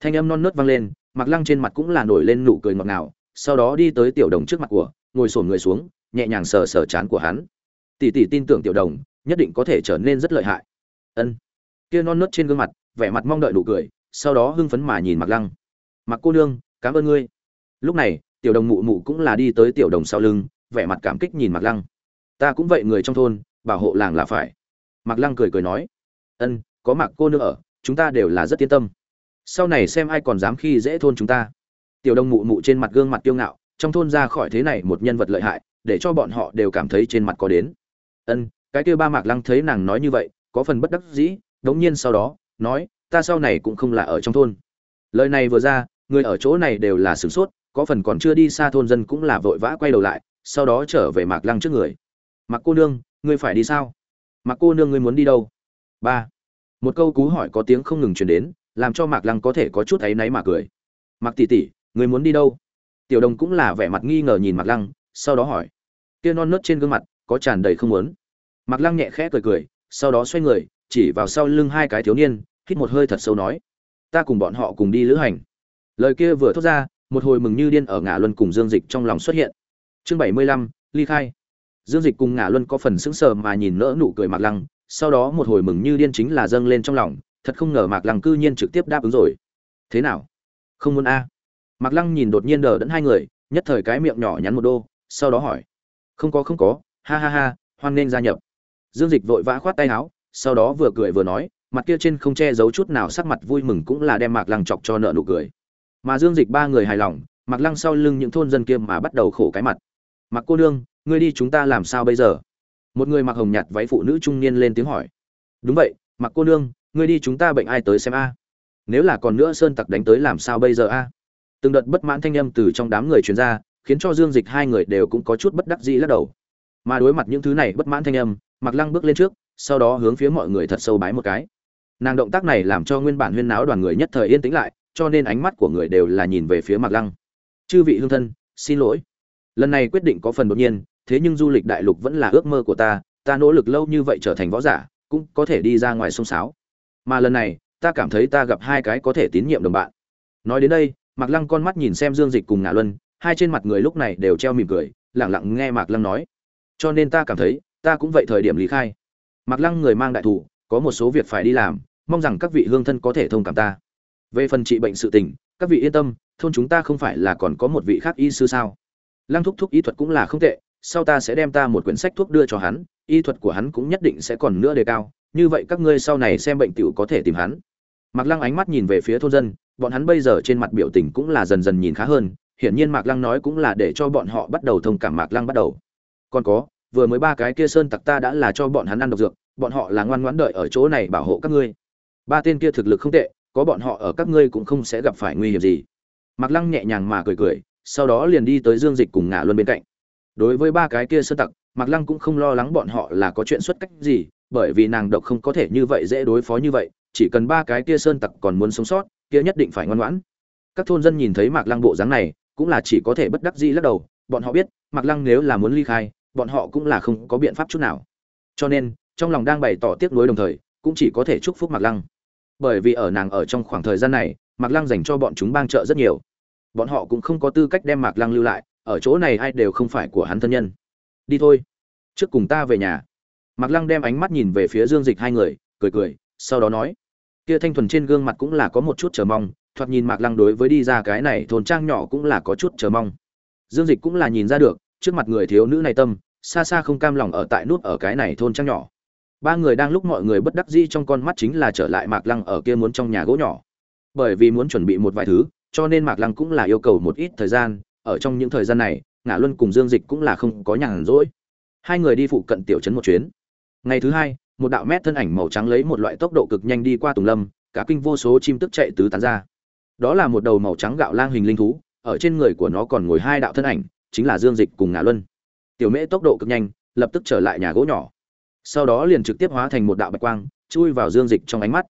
Thanh âm non nớt vang lên, mạc lăng trên mặt cũng là nổi lên nụ cười ngọt ngào, sau đó đi tới tiểu đồng trước mặt của, ngồi sổn người xuống, nhẹ nhàng sờ sờ chán của hắn. Tỷ tỷ tin tưởng tiểu đồng nhất định có thể trở nên rất lợi hại. Ân. Kia non nớt trên gương mặt, vẻ mặt mong đợi nụ cười, sau đó hưng phấn mà nhìn mặc lăng. Mặc cô nương, cảm ơn ngươi. Lúc này tiểu đồng mụ mụ cũng là đi tới tiểu đồng sau lưng, vẻ mặt cảm kích nhìn mặc lăng. Ta cũng vậy người trong thôn, bảo hộ làng là phải. Mặc lăng cười cười nói, ân, có mặc cô nương ở, chúng ta đều là rất yên tâm. Sau này xem ai còn dám khi dễ thôn chúng ta. Tiểu đồng mụ mụ trên mặt gương mặt kiêu ngạo, trong thôn ra khỏi thế này một nhân vật lợi hại, để cho bọn họ đều cảm thấy trên mặt có đến. Ân, cái kia ba mạc lăng thấy nàng nói như vậy, có phần bất đắc dĩ, đống nhiên sau đó, nói, ta sau này cũng không là ở trong thôn. Lời này vừa ra, người ở chỗ này đều là sửng sốt có phần còn chưa đi xa thôn dân cũng là vội vã quay đầu lại, sau đó trở về mạc lăng trước người. Mặc cô nương, ngươi phải đi sao? Mặc cô nương ngươi muốn đi đâu? Ba. Một câu cú hỏi có tiếng không ngừng truyền đến, làm cho mạc lăng có thể có chút áy náy mà cười. Mặc tỷ tỷ, ngươi muốn đi đâu? Tiểu đồng cũng là vẻ mặt nghi ngờ nhìn mạc lăng, sau đó hỏi. Kia non nớt trên gương mặt, có tràn đầy không muốn. Mạc lăng nhẹ khẽ cười cười, sau đó xoay người, chỉ vào sau lưng hai cái thiếu niên, hít một hơi thật sâu nói. Ta cùng bọn họ cùng đi lữ hành. Lời kia vừa thốt ra một hồi mừng như điên ở ngã luân cùng dương dịch trong lòng xuất hiện. Chương bảy mươi lăm, ly khai. Dương dịch cùng ngã luân có phần sững sờ mà nhìn nỡ nụ cười mạc lăng, sau đó một hồi mừng như điên chính là dâng lên trong lòng, thật không ngờ mạc lăng cư nhiên trực tiếp đáp ứng rồi. Thế nào? Không muốn a? Mạc lăng nhìn đột nhiên đờ đẫn hai người, nhất thời cái miệng nhỏ nhắn một đô, sau đó hỏi. Không có không có, ha ha ha, hoan nên gia nhập. Dương dịch vội vã khoát tay áo, sau đó vừa cười vừa nói, mặt kia trên không che giấu chút nào sắc mặt vui mừng cũng là đem mạc lăng chọc cho nợ nụ cười mà dương dịch ba người hài lòng mặc lăng sau lưng những thôn dân kia mà bắt đầu khổ cái mặt. Mặc cô nương, ngươi đi chúng ta làm sao bây giờ? Một người mặc hồng nhạt váy phụ nữ trung niên lên tiếng hỏi. Đúng vậy mặc cô nương, ngươi đi chúng ta bệnh ai tới xem a? Nếu là còn nữa sơn tặc đánh tới làm sao bây giờ a? Từng đợt bất mãn thanh âm từ trong đám người truyền ra, khiến cho dương dịch hai người đều cũng có chút bất đắc dĩ lắc đầu. Mà đối mặt những thứ này bất mãn thanh âm mặc lăng bước lên trước, sau đó hướng phía mọi người thật sâu bái một cái. Nàng động tác này làm cho nguyên bản huyên náo đoàn người nhất thời yên tĩnh lại cho nên ánh mắt của người đều là nhìn về phía mặc lăng. Chư vị hương thân, xin lỗi. Lần này quyết định có phần đột nhiên, thế nhưng du lịch đại lục vẫn là ước mơ của ta ta nỗ lực lâu như vậy trở thành võ giả, cũng có thể đi ra ngoài sông sáo. Mà lần này, ta cảm thấy ta gặp hai cái có thể tín nhiệm đồng bạn. Nói đến đây, mạc lăng con mắt nhìn xem dương dịch cùng ngạ luân, hai trên mặt người lúc này đều treo mỉm cười, lặng lặng nghe mạc lăng nói. Cho nên ta cảm thấy, ta cũng vậy thời điểm lý khai. Mạc lăng người mang đại thủ, có một số việc phải đi làm, mong rằng các vị hương thân có thể thông cảm ta về phần trị bệnh sự tình, các vị yên tâm, thôn chúng ta không phải là còn có một vị khác y sư sao? Lăng thúc thúc y thuật cũng là không tệ, sau ta sẽ đem ta một quyển sách thuốc đưa cho hắn, y thuật của hắn cũng nhất định sẽ còn nữa đề cao, như vậy các ngươi sau này xem bệnh tiểu có thể tìm hắn. Mạc lăng ánh mắt nhìn về phía thôn dân, bọn hắn bây giờ trên mặt biểu tình cũng là dần dần nhìn khá hơn, hiển nhiên mạc lăng nói cũng là để cho bọn họ bắt đầu thông cảm mạc lăng bắt đầu. Còn có, vừa mới ba cái kia sơn tặc ta đã là cho bọn hắn ăn độc dược, bọn họ là ngoan ngoãn đợi ở chỗ này bảo hộ các ngươi. Ba tên kia thực lực không tệ có bọn họ ở các ngươi cũng không sẽ gặp phải nguy hiểm gì. Mạc lăng nhẹ nhàng mà cười cười, sau đó liền đi tới dương dịch cùng Ngạ luân bên cạnh. Đối với ba cái kia sơn tặc, mạc lăng cũng không lo lắng bọn họ là có chuyện xuất cách gì, bởi vì nàng độc không có thể như vậy dễ đối phó như vậy, chỉ cần ba cái kia sơn tặc còn muốn sống sót, kia nhất định phải ngoan ngoãn. Các thôn dân nhìn thấy mạc lăng bộ dáng này, cũng là chỉ có thể bất đắc dĩ lắc đầu, bọn họ biết, mạc lăng nếu là muốn ly khai, bọn họ cũng là không có biện pháp chút nào. Cho nên, trong lòng đang bày tỏ tiếc nuối đồng thời, cũng chỉ có thể chúc phúc mạc lăng bởi vì ở nàng ở trong khoảng thời gian này, mạc lăng dành cho bọn chúng bang trợ rất nhiều. Bọn họ cũng không có tư cách đem mạc lăng lưu lại, ở chỗ này ai đều không phải của hắn thân nhân. Đi thôi, trước cùng ta về nhà. Mạc lăng đem ánh mắt nhìn về phía dương dịch hai người, cười cười, sau đó nói, kia thanh thuần trên gương mặt cũng là có một chút chờ mong, thoạt nhìn mạc lăng đối với đi ra cái này thôn trang nhỏ cũng là có chút chờ mong. Dương dịch cũng là nhìn ra được, trước mặt người thiếu nữ này tâm, xa xa không cam lòng ở tại nút ở cái này thôn trang nhỏ ba người đang lúc mọi người bất đắc dĩ trong con mắt chính là trở lại mạc lăng ở kia muốn trong nhà gỗ nhỏ. Bởi vì muốn chuẩn bị một vài thứ, cho nên mạc lăng cũng là yêu cầu một ít thời gian. Ở trong những thời gian này ngã luân cùng dương dịch cũng là không có nhàn rỗi. Hai người đi phụ cận tiểu trấn một chuyến. Ngày thứ hai, một đạo mét thân ảnh màu trắng lấy một loại tốc độ cực nhanh đi qua tùng lâm, cả kinh vô số chim tức chạy tứ tán ra. Đó là một đầu màu trắng gạo lang hình linh thú, ở trên người của nó còn ngồi hai đạo thân ảnh, chính là dương dịch cùng ngã luân. Tiểu mễ tốc độ cực nhanh, lập tức trở lại nhà gỗ nhỏ sau đó liền trực tiếp hóa thành một đạo bạch quang, chui vào dương dịch trong ánh mắt.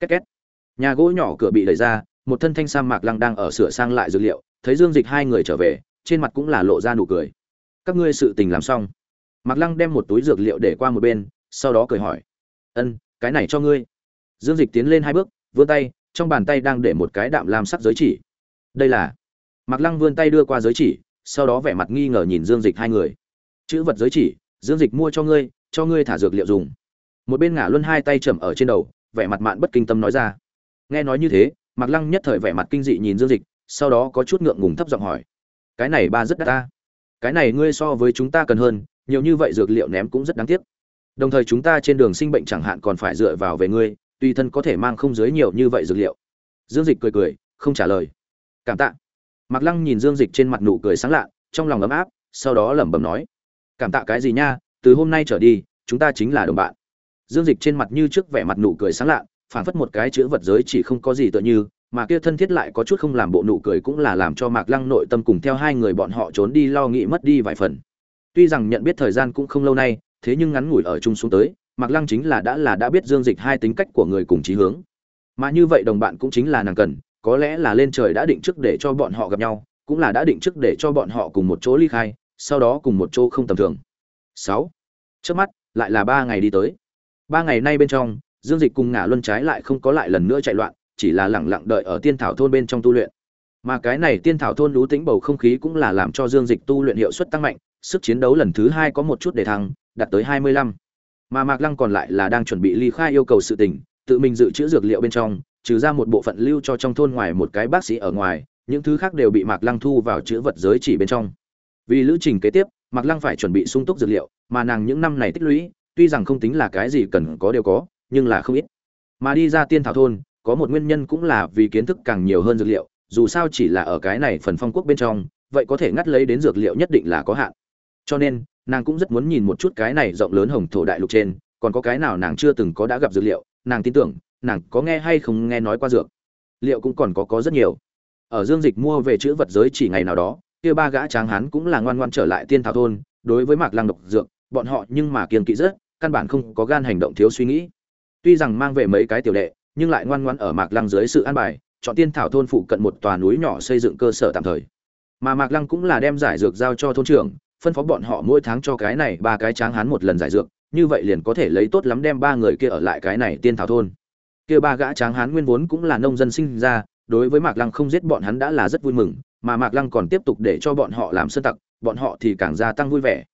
Két két. Nhà gỗ nhỏ cửa bị đẩy ra, một thân thanh sam mạc lăng đang ở sửa sang lại dược liệu, thấy dương dịch hai người trở về, trên mặt cũng là lộ ra nụ cười. Các ngươi sự tình làm xong. Mạc lăng đem một túi dược liệu để qua một bên, sau đó cười hỏi. Ân, cái này cho ngươi. Dương dịch tiến lên hai bước, vươn tay, trong bàn tay đang để một cái đạm lam sắc giới chỉ. Đây là. Mạc lăng vươn tay đưa qua giới chỉ, sau đó vẻ mặt nghi ngờ nhìn dương dịch hai người. Chữ vật giới chỉ, dương dịch mua cho ngươi cho ngươi thả dược liệu dùng. Một bên ngả luân hai tay chầm ở trên đầu, vẻ mặt mạn bất kinh tâm nói ra. Nghe nói như thế, mạc lăng nhất thời vẻ mặt kinh dị nhìn dương dịch, sau đó có chút ngượng ngùng thấp giọng hỏi. Cái này ba rất đắt ta. Cái này ngươi so với chúng ta cần hơn, nhiều như vậy dược liệu ném cũng rất đáng tiếc. Đồng thời chúng ta trên đường sinh bệnh chẳng hạn còn phải dựa vào về ngươi tuy thân có thể mang không dưới nhiều như vậy dược liệu. Dương dịch cười cười, không trả lời. Cảm tạ. Mạc lăng nhìn dương dịch trên mặt nụ cười sáng lạ, trong lòng ấm áp, sau đó lẩm bẩm nói. Cảm tạ cái gì nha từ hôm nay trở đi, chúng ta chính là đồng bạn. Dương dịch trên mặt như trước vẻ mặt nụ cười sáng lạ phản phất một cái chữ vật giới chỉ không có gì tựa như, mà kia thân thiết lại có chút không làm bộ nụ cười cũng là làm cho mạc lăng nội tâm cùng theo hai người bọn họ trốn đi lo nghĩ mất đi vài phần. Tuy rằng nhận biết thời gian cũng không lâu nay, thế nhưng ngắn ngủi ở chung xuống tới, mạc lăng chính là đã là đã biết dương dịch hai tính cách của người cùng chí hướng. Mà như vậy đồng bạn cũng chính là nàng cần, có lẽ là lên trời đã định trước để cho bọn họ gặp nhau, cũng là đã định trước để cho bọn họ cùng một chỗ ly khai, sau đó cùng một chỗ không tầm thường. Sáu trước mắt, lại là ba ngày đi tới. Ba ngày nay bên trong, dương dịch cùng ngả luân trái lại không có lại lần nữa chạy loạn, chỉ là lẳng lặng đợi ở tiên thảo thôn bên trong tu luyện. Mà cái này tiên thảo thôn lú tĩnh bầu không khí cũng là làm cho dương dịch tu luyện hiệu suất tăng mạnh, sức chiến đấu lần thứ hai có một chút để thăng, đạt tới hai mươi lăm. Mà mạc lăng còn lại là đang chuẩn bị ly khai yêu cầu sự tình, tự mình dự trữ dược liệu bên trong, trừ ra một bộ phận lưu cho trong thôn ngoài một cái bác sĩ ở ngoài, những thứ khác đều bị mạc lăng thu vào chữ vật giới chỉ bên trong. Vì lữ trình kế tiếp, mạc lăng phải chuẩn bị sung túc dược liệu mà nàng những năm này tích lũy, tuy rằng không tính là cái gì cần có đều có, nhưng là không ít. Mà đi ra tiên thảo thôn, có một nguyên nhân cũng là vì kiến thức càng nhiều hơn dược liệu, dù sao chỉ là ở cái này phần phong quốc bên trong, vậy có thể ngắt lấy đến dược liệu nhất định là có hạn. Cho nên, nàng cũng rất muốn nhìn một chút cái này rộng lớn hồng thổ đại lục trên, còn có cái nào nàng chưa từng có đã gặp dược liệu, nàng tin tưởng, nàng có nghe hay không nghe nói qua dược. Liệu cũng còn có có rất nhiều. Ở dương dịch mua về chữ vật giới chỉ ngày nào đó, kia ba gã tráng hán cũng là ngoan ngoan trở lại tiên thảo thôn, đối với mạc lăng độc dược bọn họ nhưng mà kiên kỵ rất, căn bản không có gan hành động thiếu suy nghĩ. Tuy rằng mang về mấy cái tiểu đệ, nhưng lại ngoan ngoãn ở mạc lăng dưới sự an bài, chọn tiên thảo thôn phụ cận một tòa núi nhỏ xây dựng cơ sở tạm thời. Mà mạc lăng cũng là đem giải dược giao cho thôn trưởng, phân phó bọn họ mỗi tháng cho cái này ba cái tráng hán một lần giải dược, như vậy liền có thể lấy tốt lắm đem ba người kia ở lại cái này tiên thảo thôn. Kia ba gã tráng hán nguyên vốn cũng là nông dân sinh ra, đối với mạc lăng không giết bọn hắn đã là rất vui mừng, mà mạc lăng còn tiếp tục để cho bọn họ làm sơn tặc, bọn họ thì càng gia tăng vui vẻ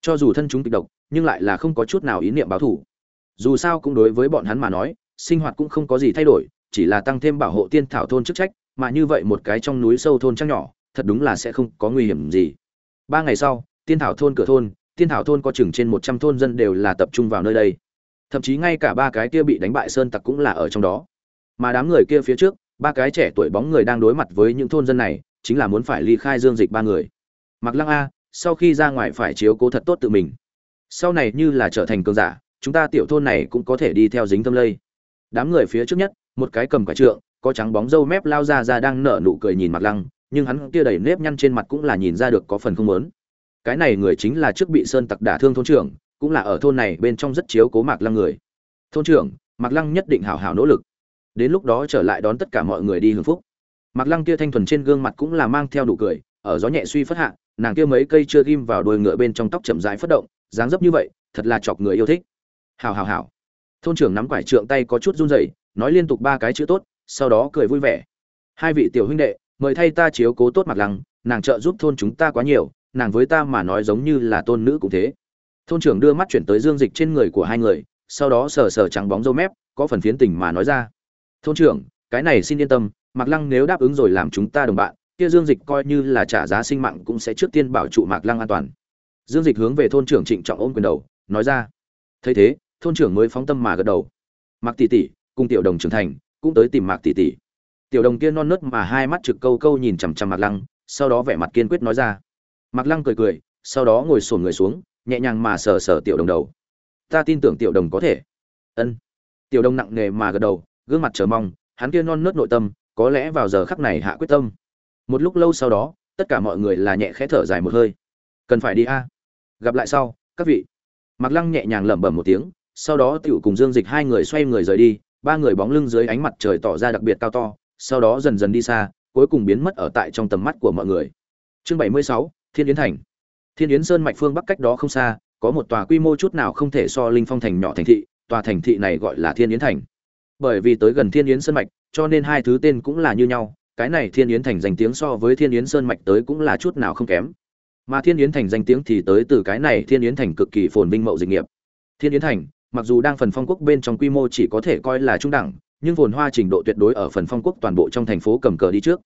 cho dù thân chúng kịch độc, nhưng lại là không có chút nào ý niệm báo thù. Dù sao cũng đối với bọn hắn mà nói, sinh hoạt cũng không có gì thay đổi, chỉ là tăng thêm bảo hộ tiên thảo thôn chức trách, mà như vậy một cái trong núi sâu thôn trăng nhỏ, thật đúng là sẽ không có nguy hiểm gì. Ba ngày sau, tiên thảo thôn cửa thôn, tiên thảo thôn có chừng trên một trăm thôn dân đều là tập trung vào nơi đây. Thậm chí ngay cả ba cái kia bị đánh bại sơn tặc cũng là ở trong đó. Mà đám người kia phía trước, ba cái trẻ tuổi bóng người đang đối mặt với những thôn dân này, chính là muốn phải ly khai dương dịch ba người. Mặc lăng a sau khi ra ngoài phải chiếu cố thật tốt tự mình. Sau này như là trở thành cường giả, chúng ta tiểu thôn này cũng có thể đi theo dính tâm lây. Đám người phía trước nhất, một cái cầm quả trượng, có trắng bóng râu mép lao ra ra đang nở nụ cười nhìn mặt lăng, nhưng hắn kia đầy nếp nhăn trên mặt cũng là nhìn ra được có phần không lớn cái này người chính là trước bị sơn tặc đả thương thôn trưởng, cũng là ở thôn này bên trong rất chiếu cố mạc lăng người. Thôn trưởng, mạc lăng nhất định hảo hảo nỗ lực. Đến lúc đó trở lại đón tất cả mọi người đi hưởng phúc. Mạc lăng kia thanh thuần trên gương mặt cũng là mang theo nụ cười, ở gió nhẹ suy phất hạ nàng kia mấy cây chưa ghim vào đuôi ngựa bên trong tóc chậm rãi phất động, dáng dấp như vậy, thật là chọc người yêu thích. Hào hào hào thôn trưởng nắm quải trượng tay có chút run rẩy, nói liên tục ba cái chữ tốt, sau đó cười vui vẻ. Hai vị tiểu huynh đệ, mời thay ta chiếu cố tốt mặt lăng, nàng trợ giúp thôn chúng ta quá nhiều, nàng với ta mà nói giống như là tôn nữ cũng thế. Thôn trưởng đưa mắt chuyển tới dương dịch trên người của hai người, sau đó sờ sờ trắng bóng râu mép, có phần phiến tình mà nói ra. Thôn trưởng, cái này xin yên tâm mạc lăng nếu đáp ứng rồi làm chúng ta đồng bạn kia dương dịch coi như là trả giá sinh mạng cũng sẽ trước tiên bảo trụ mạc lăng an toàn. Dương dịch hướng về thôn trưởng trịnh trọng ôm quyền đầu, nói ra. Thấy thế, thôn trưởng mới phóng tâm mà gật đầu. Mạc tỷ tỷ, cùng tiểu đồng trưởng thành, cũng tới tìm mạc tỷ tỷ. Tiểu đồng kia non nớt mà hai mắt trực câu câu nhìn chằm chằm mạc lăng, sau đó vẻ mặt kiên quyết nói ra. Mạc lăng cười cười, sau đó ngồi xổm người xuống, nhẹ nhàng mà sờ sờ tiểu đồng đầu. Ta tin tưởng tiểu đồng có thể. Ân. Tiểu đồng nặng nề mà gật đầu, gương mặt chờ mong, hắn kia non nớt nội tâm, có lẽ vào giờ khắc này hạ quyết tâm một lúc lâu sau đó, tất cả mọi người là nhẹ khẽ thở dài một hơi. Cần phải đi a. Gặp lại sau, các vị. Mặc lăng nhẹ nhàng lẩm bẩm một tiếng, sau đó tiểu cùng dương dịch hai người xoay người rời đi, ba người bóng lưng dưới ánh mặt trời tỏ ra đặc biệt cao to, sau đó dần dần đi xa, cuối cùng biến mất ở tại trong tầm mắt của mọi người. Chương bảy mươi sáu, thiên yến thành. Thiên yến sơn mạch phương bắc cách đó không xa, có một tòa quy mô chút nào không thể so linh phong thành nhỏ thành thị, tòa thành thị này gọi là thiên yến thành. Bởi vì tới gần thiên yến sơn mạch, cho nên hai thứ tên cũng là như nhau cái này thiên yến thành danh tiếng so với thiên yến sơn mạch tới cũng là chút nào không kém. Mà thiên yến thành danh tiếng thì tới từ cái này thiên yến thành cực kỳ phồn vinh mậu dịch nghiệp. Thiên yến thành, mặc dù đang phần phong quốc bên trong quy mô chỉ có thể coi là trung đẳng, nhưng phồn hoa trình độ tuyệt đối ở phần phong quốc toàn bộ trong thành phố cầm cờ đi trước.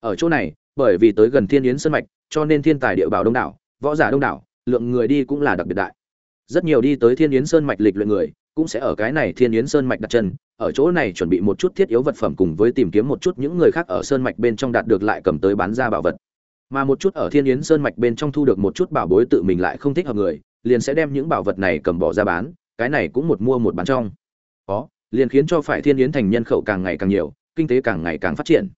Ở chỗ này, bởi vì tới gần thiên yến sơn mạch, cho nên thiên tài địa bảo đông đảo, võ giả đông đảo, lượng người đi cũng là đặc biệt đại. Rất nhiều đi tới thiên yến sơn mạch lịch luyện người cũng sẽ ở cái này thiên yến sơn mạch đặt chân, ở chỗ này chuẩn bị một chút thiết yếu vật phẩm cùng với tìm kiếm một chút những người khác ở sơn mạch bên trong đạt được lại cầm tới bán ra bảo vật. Mà một chút ở thiên yến sơn mạch bên trong thu được một chút bảo bối tự mình lại không thích hợp người, liền sẽ đem những bảo vật này cầm bỏ ra bán, cái này cũng một mua một bán trong. Có, liền khiến cho phải thiên yến thành nhân khẩu càng ngày càng nhiều, kinh tế càng ngày càng phát triển.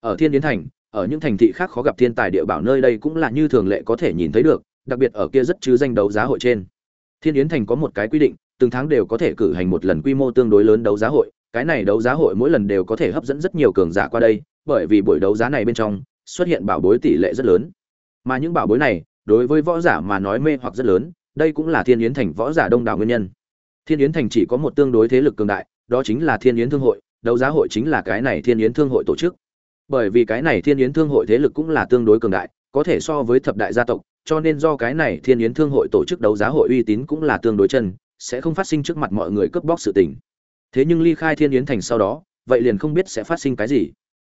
Ở thiên yến thành, ở những thành thị khác khó gặp thiên tài địa bảo nơi đây cũng là như thường lệ có thể nhìn thấy được, đặc biệt ở kia rất chứ danh đấu giá hội trên. Thiên yến thành có một cái quy định từng tháng đều có thể cử hành một lần quy mô tương đối lớn đấu giá hội, cái này đấu giá hội mỗi lần đều có thể hấp dẫn rất nhiều cường giả qua đây, bởi vì buổi đấu giá này bên trong xuất hiện bảo bối tỷ lệ rất lớn. Mà những bảo bối này, đối với võ giả mà nói mê hoặc rất lớn, đây cũng là thiên yến thành võ giả đông đảo nguyên nhân. Thiên yến thành chỉ có một tương đối thế lực cường đại, đó chính là thiên yến thương hội, đấu giá hội chính là cái này thiên yến thương hội tổ chức. Bởi vì cái này thiên yến thương hội thế lực cũng là tương đối cường đại, có thể so với thập đại gia tộc, cho nên do cái này thiên yến thương hội tổ chức đấu giá hội uy tín cũng là tương đối chân sẽ không phát sinh trước mặt mọi người cướp bóc sự tình. Thế nhưng ly khai thiên yến thành sau đó, vậy liền không biết sẽ phát sinh cái gì.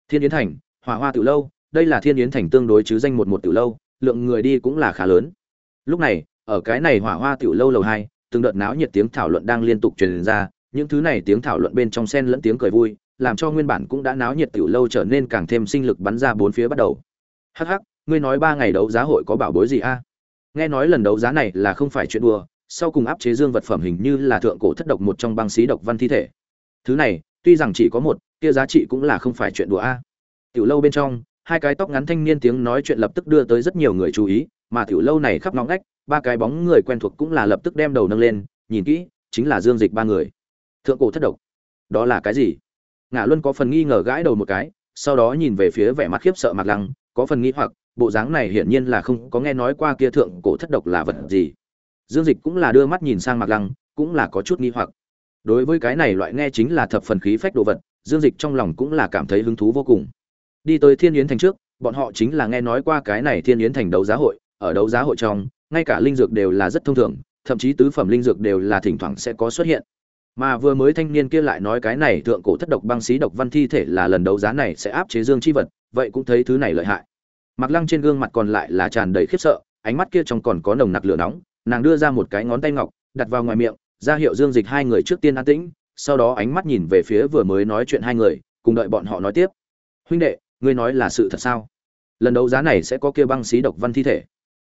Thiên yến thành, hỏa hoa Tự lâu, đây là thiên yến thành tương đối chứ danh một một Tự lâu, lượng người đi cũng là khá lớn. Lúc này, ở cái này hỏa hoa Tự lâu lầu hai, từng đợt náo nhiệt tiếng thảo luận đang liên tục truyền ra, những thứ này tiếng thảo luận bên trong xen lẫn tiếng cười vui, làm cho nguyên bản cũng đã náo nhiệt tiểu lâu trở nên càng thêm sinh lực bắn ra bốn phía bắt đầu. Hắc hắc, ngươi nói ba ngày đấu giá hội có bảo bối gì a? Nghe nói lần đấu giá này là không phải chuyện đùa sau cùng áp chế dương vật phẩm hình như là thượng cổ thất độc một trong băng xí độc văn thi thể. Thứ này, tuy rằng chỉ có một, kia giá trị cũng là không phải chuyện đùa a. Tiểu lâu bên trong, hai cái tóc ngắn thanh niên tiếng nói chuyện lập tức đưa tới rất nhiều người chú ý, mà tiểu lâu này khắp ngóng ngách, ba cái bóng người quen thuộc cũng là lập tức đem đầu nâng lên, nhìn kỹ, chính là dương dịch ba người. Thượng cổ thất độc. Đó là cái gì? Ngã luân có phần nghi ngờ gãi đầu một cái, sau đó nhìn về phía vẻ mặt khiếp sợ mặt lăng, có phần nghi hoặc, bộ dáng này hiển nhiên là không có nghe nói qua kia thượng cổ thất độc là vật gì dương dịch cũng là đưa mắt nhìn sang mạc lăng, cũng là có chút nghi hoặc. Đối với cái này loại nghe chính là thập phần khí phách đồ vật, dương dịch trong lòng cũng là cảm thấy hứng thú vô cùng. Đi tới thiên yến thành trước, bọn họ chính là nghe nói qua cái này thiên yến thành đấu giá hội, ở đấu giá hội trong, ngay cả linh dược đều là rất thông thường, thậm chí tứ phẩm linh dược đều là thỉnh thoảng sẽ có xuất hiện. Mà vừa mới thanh niên kia lại nói cái này thượng cổ thất độc băng xí độc văn thi thể là lần đấu giá này sẽ áp chế dương chi vật, vậy cũng thấy thứ này lợi hại. Mặc lăng trên gương mặt còn lại là tràn đầy khiếp sợ, ánh mắt kia trong còn có nồng nặc lửa nóng nàng đưa ra một cái ngón tay ngọc, đặt vào ngoài miệng, ra hiệu dương dịch hai người trước tiên an tĩnh, sau đó ánh mắt nhìn về phía vừa mới nói chuyện hai người, cùng đợi bọn họ nói tiếp. Huynh đệ, ngươi nói là sự thật sao? Lần đấu giá này sẽ có kia băng xí độc văn thi thể.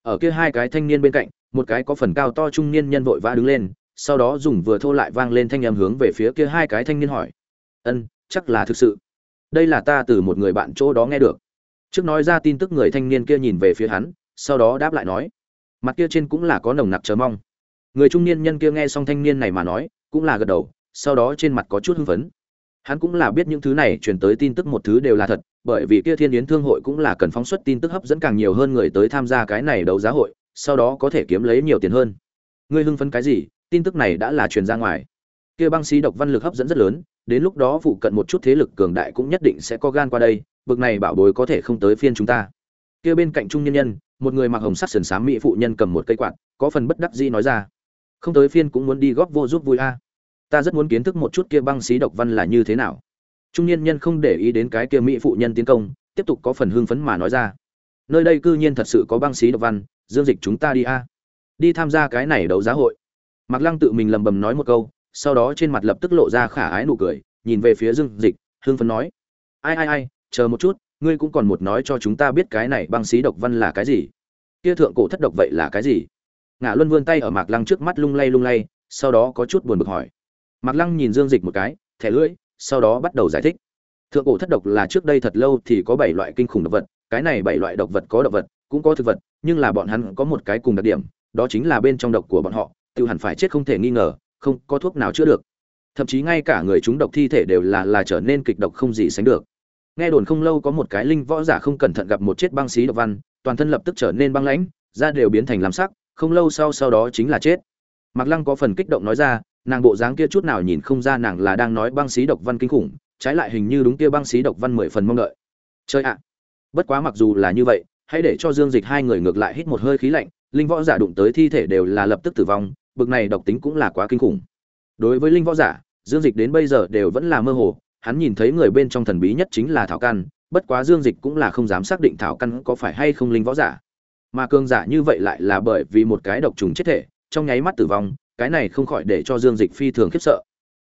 Ở kia hai cái thanh niên bên cạnh, một cái có phần cao to trung niên nhân vội vã đứng lên, sau đó dùng vừa thô lại vang lên thanh âm hướng về phía kia hai cái thanh niên hỏi. Ân, chắc là thực sự. Đây là ta từ một người bạn chỗ đó nghe được. Trước nói ra tin tức người thanh niên kia nhìn về phía hắn, sau đó đáp lại nói mặt kia trên cũng là có nồng nặc chờ mong. Người trung niên nhân kia nghe xong thanh niên này mà nói, cũng là gật đầu, sau đó trên mặt có chút hưng phấn. Hắn cũng là biết những thứ này chuyển tới tin tức một thứ đều là thật, bởi vì kia thiên yến thương hội cũng là cần phóng xuất tin tức hấp dẫn càng nhiều hơn người tới tham gia cái này đấu giá hội, sau đó có thể kiếm lấy nhiều tiền hơn. Ngươi hưng phấn cái gì? Tin tức này đã là truyền ra ngoài. Kia băng sĩ độc văn lực hấp dẫn rất lớn, đến lúc đó phụ cận một chút thế lực cường đại cũng nhất định sẽ có gan qua đây, bực này bảo bối có thể không tới phiên chúng ta kia bên cạnh trung nhân nhân, một người mặc hồng sắc sườn xám mỹ phụ nhân cầm một cây quạt, có phần bất đắc dĩ nói ra. Không tới phiên cũng muốn đi góp vô giúp vui a. Ta rất muốn kiến thức một chút kia băng xí độc văn là như thế nào. Trung niên nhân không để ý đến cái kia mỹ phụ nhân tiến công, tiếp tục có phần hưng phấn mà nói ra. Nơi đây cư nhiên thật sự có băng xí độc văn, dương dịch chúng ta đi a. Đi tham gia cái này đấu giá hội. Mặc lăng tự mình lầm bầm nói một câu, sau đó trên mặt lập tức lộ ra khả ái nụ cười, nhìn về phía dương dịch, hưng phấn nói. Ai ai ai, chờ một chút ngươi cũng còn một nói cho chúng ta biết cái này băng xí độc văn là cái gì? Kia thượng cổ thất độc vậy là cái gì? Ngã luân vươn tay ở mạc lăng trước mắt lung lay lung lay, sau đó có chút buồn bực hỏi. Mạc lăng nhìn dương dịch một cái, thẻ lưỡi, sau đó bắt đầu giải thích. Thượng cổ thất độc là trước đây thật lâu thì có bảy loại kinh khủng độc vật, cái này bảy loại độc vật có độc vật, cũng có thực vật, nhưng là bọn hắn có một cái cùng đặc điểm, đó chính là bên trong độc của bọn họ, tự hẳn phải chết không thể nghi ngờ, không có thuốc nào chữa được. Thậm chí ngay cả người chúng độc thi thể đều là là trở nên kịch độc không gì sánh được nghe đồn không lâu có một cái linh võ giả không cẩn thận gặp một chết băng xí độc văn, toàn thân lập tức trở nên băng lãnh, da đều biến thành làm sắc, không lâu sau sau đó chính là chết. Mạc lăng có phần kích động nói ra, nàng bộ dáng kia chút nào nhìn không ra nàng là đang nói băng xí độc văn kinh khủng, trái lại hình như đúng kia băng xí độc văn mười phần mong đợi. Chơi ạ! Bất quá mặc dù là như vậy, hãy để cho dương dịch hai người ngược lại hít một hơi khí lạnh, linh võ giả đụng tới thi thể đều là lập tức tử vong, bực này độc tính cũng là quá kinh khủng. Đối với linh võ giả, dương dịch đến bây giờ đều vẫn là mơ hồ hắn nhìn thấy người bên trong thần bí nhất chính là thảo căn, bất quá dương dịch cũng là không dám xác định thảo căn có phải hay không linh võ giả. Mà cường giả như vậy lại là bởi vì một cái độc trùng chết thể, trong nháy mắt tử vong, cái này không khỏi để cho dương dịch phi thường khiếp sợ.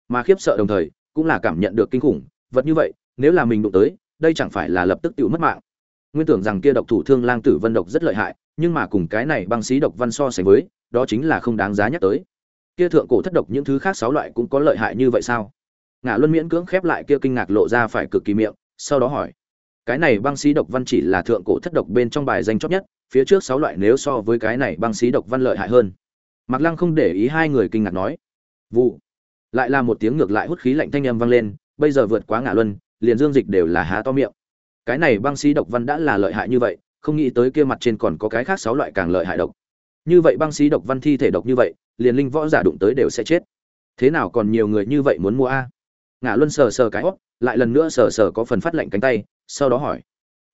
Mà khiếp sợ đồng thời, cũng là cảm nhận được kinh khủng, vật như vậy, nếu là mình đụng tới, đây chẳng phải là lập tức tự mất mạng. Nguyên tưởng rằng kia độc thủ thương lang tử vân độc rất lợi hại, nhưng mà cùng cái này băng xí độc văn so sánh với, đó chính là không đáng giá nhắc tới. Kia thượng cổ thất độc những thứ khác sáu loại cũng có lợi hại như vậy sao? Ngã luân miễn cưỡng khép lại kia kinh ngạc lộ ra phải cực kỳ miệng, sau đó hỏi, cái này băng xí độc văn chỉ là thượng cổ thất độc bên trong bài danh chót nhất, phía trước sáu loại nếu so với cái này băng xí độc văn lợi hại hơn. Mạc lăng không để ý hai người kinh ngạc nói, vụ. Lại là một tiếng ngược lại hút khí lạnh thanh âm vang lên, bây giờ vượt quá ngã luân, liền dương dịch đều là há to miệng. Cái này băng xí độc văn đã là lợi hại như vậy, không nghĩ tới kia mặt trên còn có cái khác sáu loại càng lợi hại độc. Như vậy băng xí độc văn thi thể độc như vậy, liền linh võ giả đụng tới đều sẽ chết. Thế nào còn nhiều người như vậy muốn mua a? Ngã luân sờ sờ cái hót lại lần nữa sờ sờ có phần phát lạnh cánh tay, sau đó hỏi.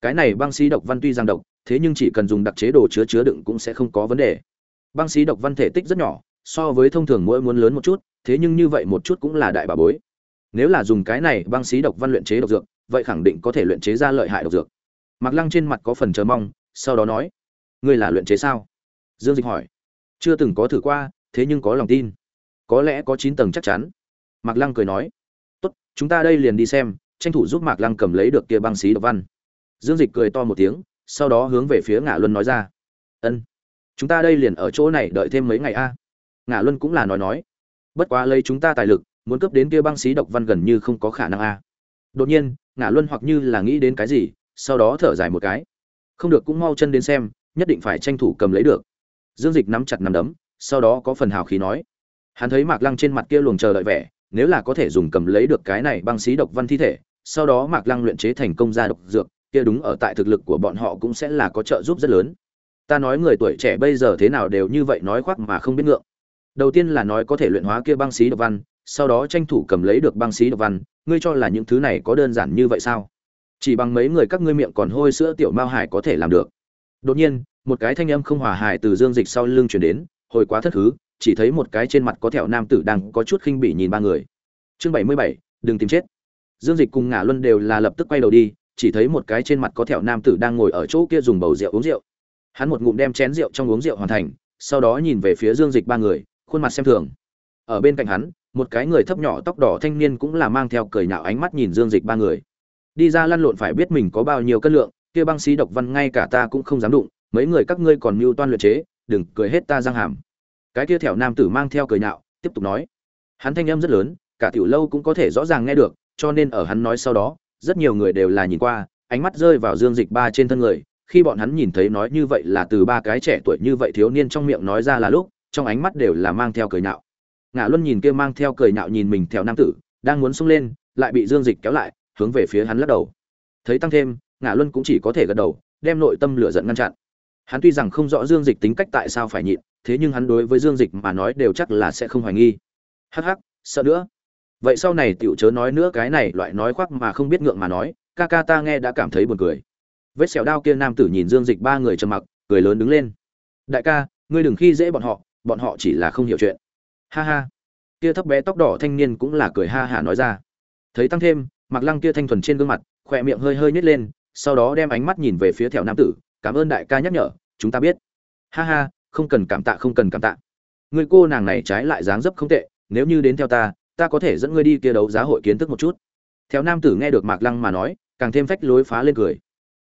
Cái này băng sĩ độc văn tuy giang độc, thế nhưng chỉ cần dùng đặc chế đồ chứa chứa đựng cũng sẽ không có vấn đề. Băng sĩ độc văn thể tích rất nhỏ, so với thông thường mỗi muốn lớn một chút, thế nhưng như vậy một chút cũng là đại bà bối. Nếu là dùng cái này băng sĩ độc văn luyện chế độc dược, vậy khẳng định có thể luyện chế ra lợi hại độc dược. Mặc lăng trên mặt có phần chờ mong, sau đó nói. Ngươi là luyện chế sao? Dương dịch hỏi. Chưa từng có thử qua, thế nhưng có lòng tin. Có lẽ có chín tầng chắc chắn. Mặc lăng cười nói chúng ta đây liền đi xem, tranh thủ giúp mạc lăng cầm lấy được kia băng xí độc văn. Dương dịch cười to một tiếng, sau đó hướng về phía ngã luân nói ra. Ân, chúng ta đây liền ở chỗ này đợi thêm mấy ngày a. À. ngã luân cũng là nói nói. Bất quá lấy chúng ta tài lực, muốn cướp đến kia băng xí độc văn gần như không có khả năng a. Đột nhiên ngã luân hoặc như là nghĩ đến cái gì, sau đó thở dài một cái. Không được cũng mau chân đến xem, nhất định phải tranh thủ cầm lấy được. Dương dịch nắm chặt nắm đấm, sau đó có phần hào khí nói. Hắn thấy mạc lăng trên mặt kia luồng chờ đợi vẻ nếu là có thể dùng cầm lấy được cái này băng xí độc văn thi thể, sau đó mạc lăng luyện chế thành công ra độc dược, kia đúng ở tại thực lực của bọn họ cũng sẽ là có trợ giúp rất lớn. Ta nói người tuổi trẻ bây giờ thế nào đều như vậy nói khoác mà không biết ngượng. Đầu tiên là nói có thể luyện hóa kia băng xí độc văn, sau đó tranh thủ cầm lấy được băng xí độc văn, ngươi cho là những thứ này có đơn giản như vậy sao? Chỉ bằng mấy người các ngươi miệng còn hôi sữa tiểu mao hải có thể làm được. Đột nhiên, một cái thanh âm không hòa hài từ dương dịch sau lưng chuyển đến, hồi quá thất thứ chỉ thấy một cái trên mặt có thẹo nam tử đang có chút khinh bỉ nhìn ba người. Chương bảy mươi bảy, đừng tìm chết. Dương dịch cùng ngả luân đều là lập tức quay đầu đi, chỉ thấy một cái trên mặt có thẹo nam tử đang ngồi ở chỗ kia dùng bầu rượu uống rượu. Hắn một ngụm đem chén rượu trong uống rượu hoàn thành, sau đó nhìn về phía dương dịch ba người, khuôn mặt xem thường. Ở bên cạnh hắn, một cái người thấp nhỏ tóc đỏ thanh niên cũng là mang theo cười nhạo ánh mắt nhìn dương dịch ba người. Đi ra lăn lộn phải biết mình có bao nhiêu cân lượng, kia băng sĩ độc văn ngay cả ta cũng không dám đụng, mấy người các ngươi còn mưu toan luyện chế, đừng cười hết ta răng hàm cái kia thẻo nam tử mang theo cười nhạo, tiếp tục nói. Hắn thanh âm rất lớn, cả tiểu lâu cũng có thể rõ ràng nghe được, cho nên ở hắn nói sau đó, rất nhiều người đều là nhìn qua, ánh mắt rơi vào dương dịch ba trên thân người. Khi bọn hắn nhìn thấy nói như vậy là từ ba cái trẻ tuổi như vậy thiếu niên trong miệng nói ra là lúc, trong ánh mắt đều là mang theo cười nhạo. Ngã luân nhìn kia mang theo cười nhạo nhìn mình theo nam tử, đang muốn xông lên, lại bị dương dịch kéo lại, hướng về phía hắn lắc đầu. Thấy tăng thêm ngã luân cũng chỉ có thể gật đầu, đem nội tâm lửa giận ngăn chặn hắn tuy rằng không rõ dương dịch tính cách tại sao phải nhịn, thế nhưng hắn đối với dương dịch mà nói đều chắc là sẽ không hoài nghi. Hắc hắc, sợ nữa. Vậy sau này tiểu chớ nói nữa cái này, loại nói khoác mà không biết ngượng mà nói, ca ca ta nghe đã cảm thấy buồn cười. Vết sẹo đao kia nam tử nhìn dương dịch ba người trầm mặc, cười lớn đứng lên. Đại ca, ngươi đừng khi dễ bọn họ bọn họ chỉ là không hiểu chuyện. Ha ha. Kia thấp bé tóc đỏ thanh niên cũng là cười ha hả nói ra. Thấy tăng thêm, mặc lăng kia thanh thuần trên gương mặt, khỏe miệng hơi hơi nhếch lên, sau đó đem ánh mắt nhìn về phía thẹo nam tử cảm ơn đại ca nhắc nhở, chúng ta biết. Ha ha, không cần cảm tạ, không cần cảm tạ. Người cô nàng này trái lại dáng dấp không tệ, nếu như đến theo ta ta có thể dẫn ngươi đi kia đấu giá hội kiến thức một chút. Theo nam tử nghe được mạc lăng mà nói, càng thêm phách lối phá lên cười.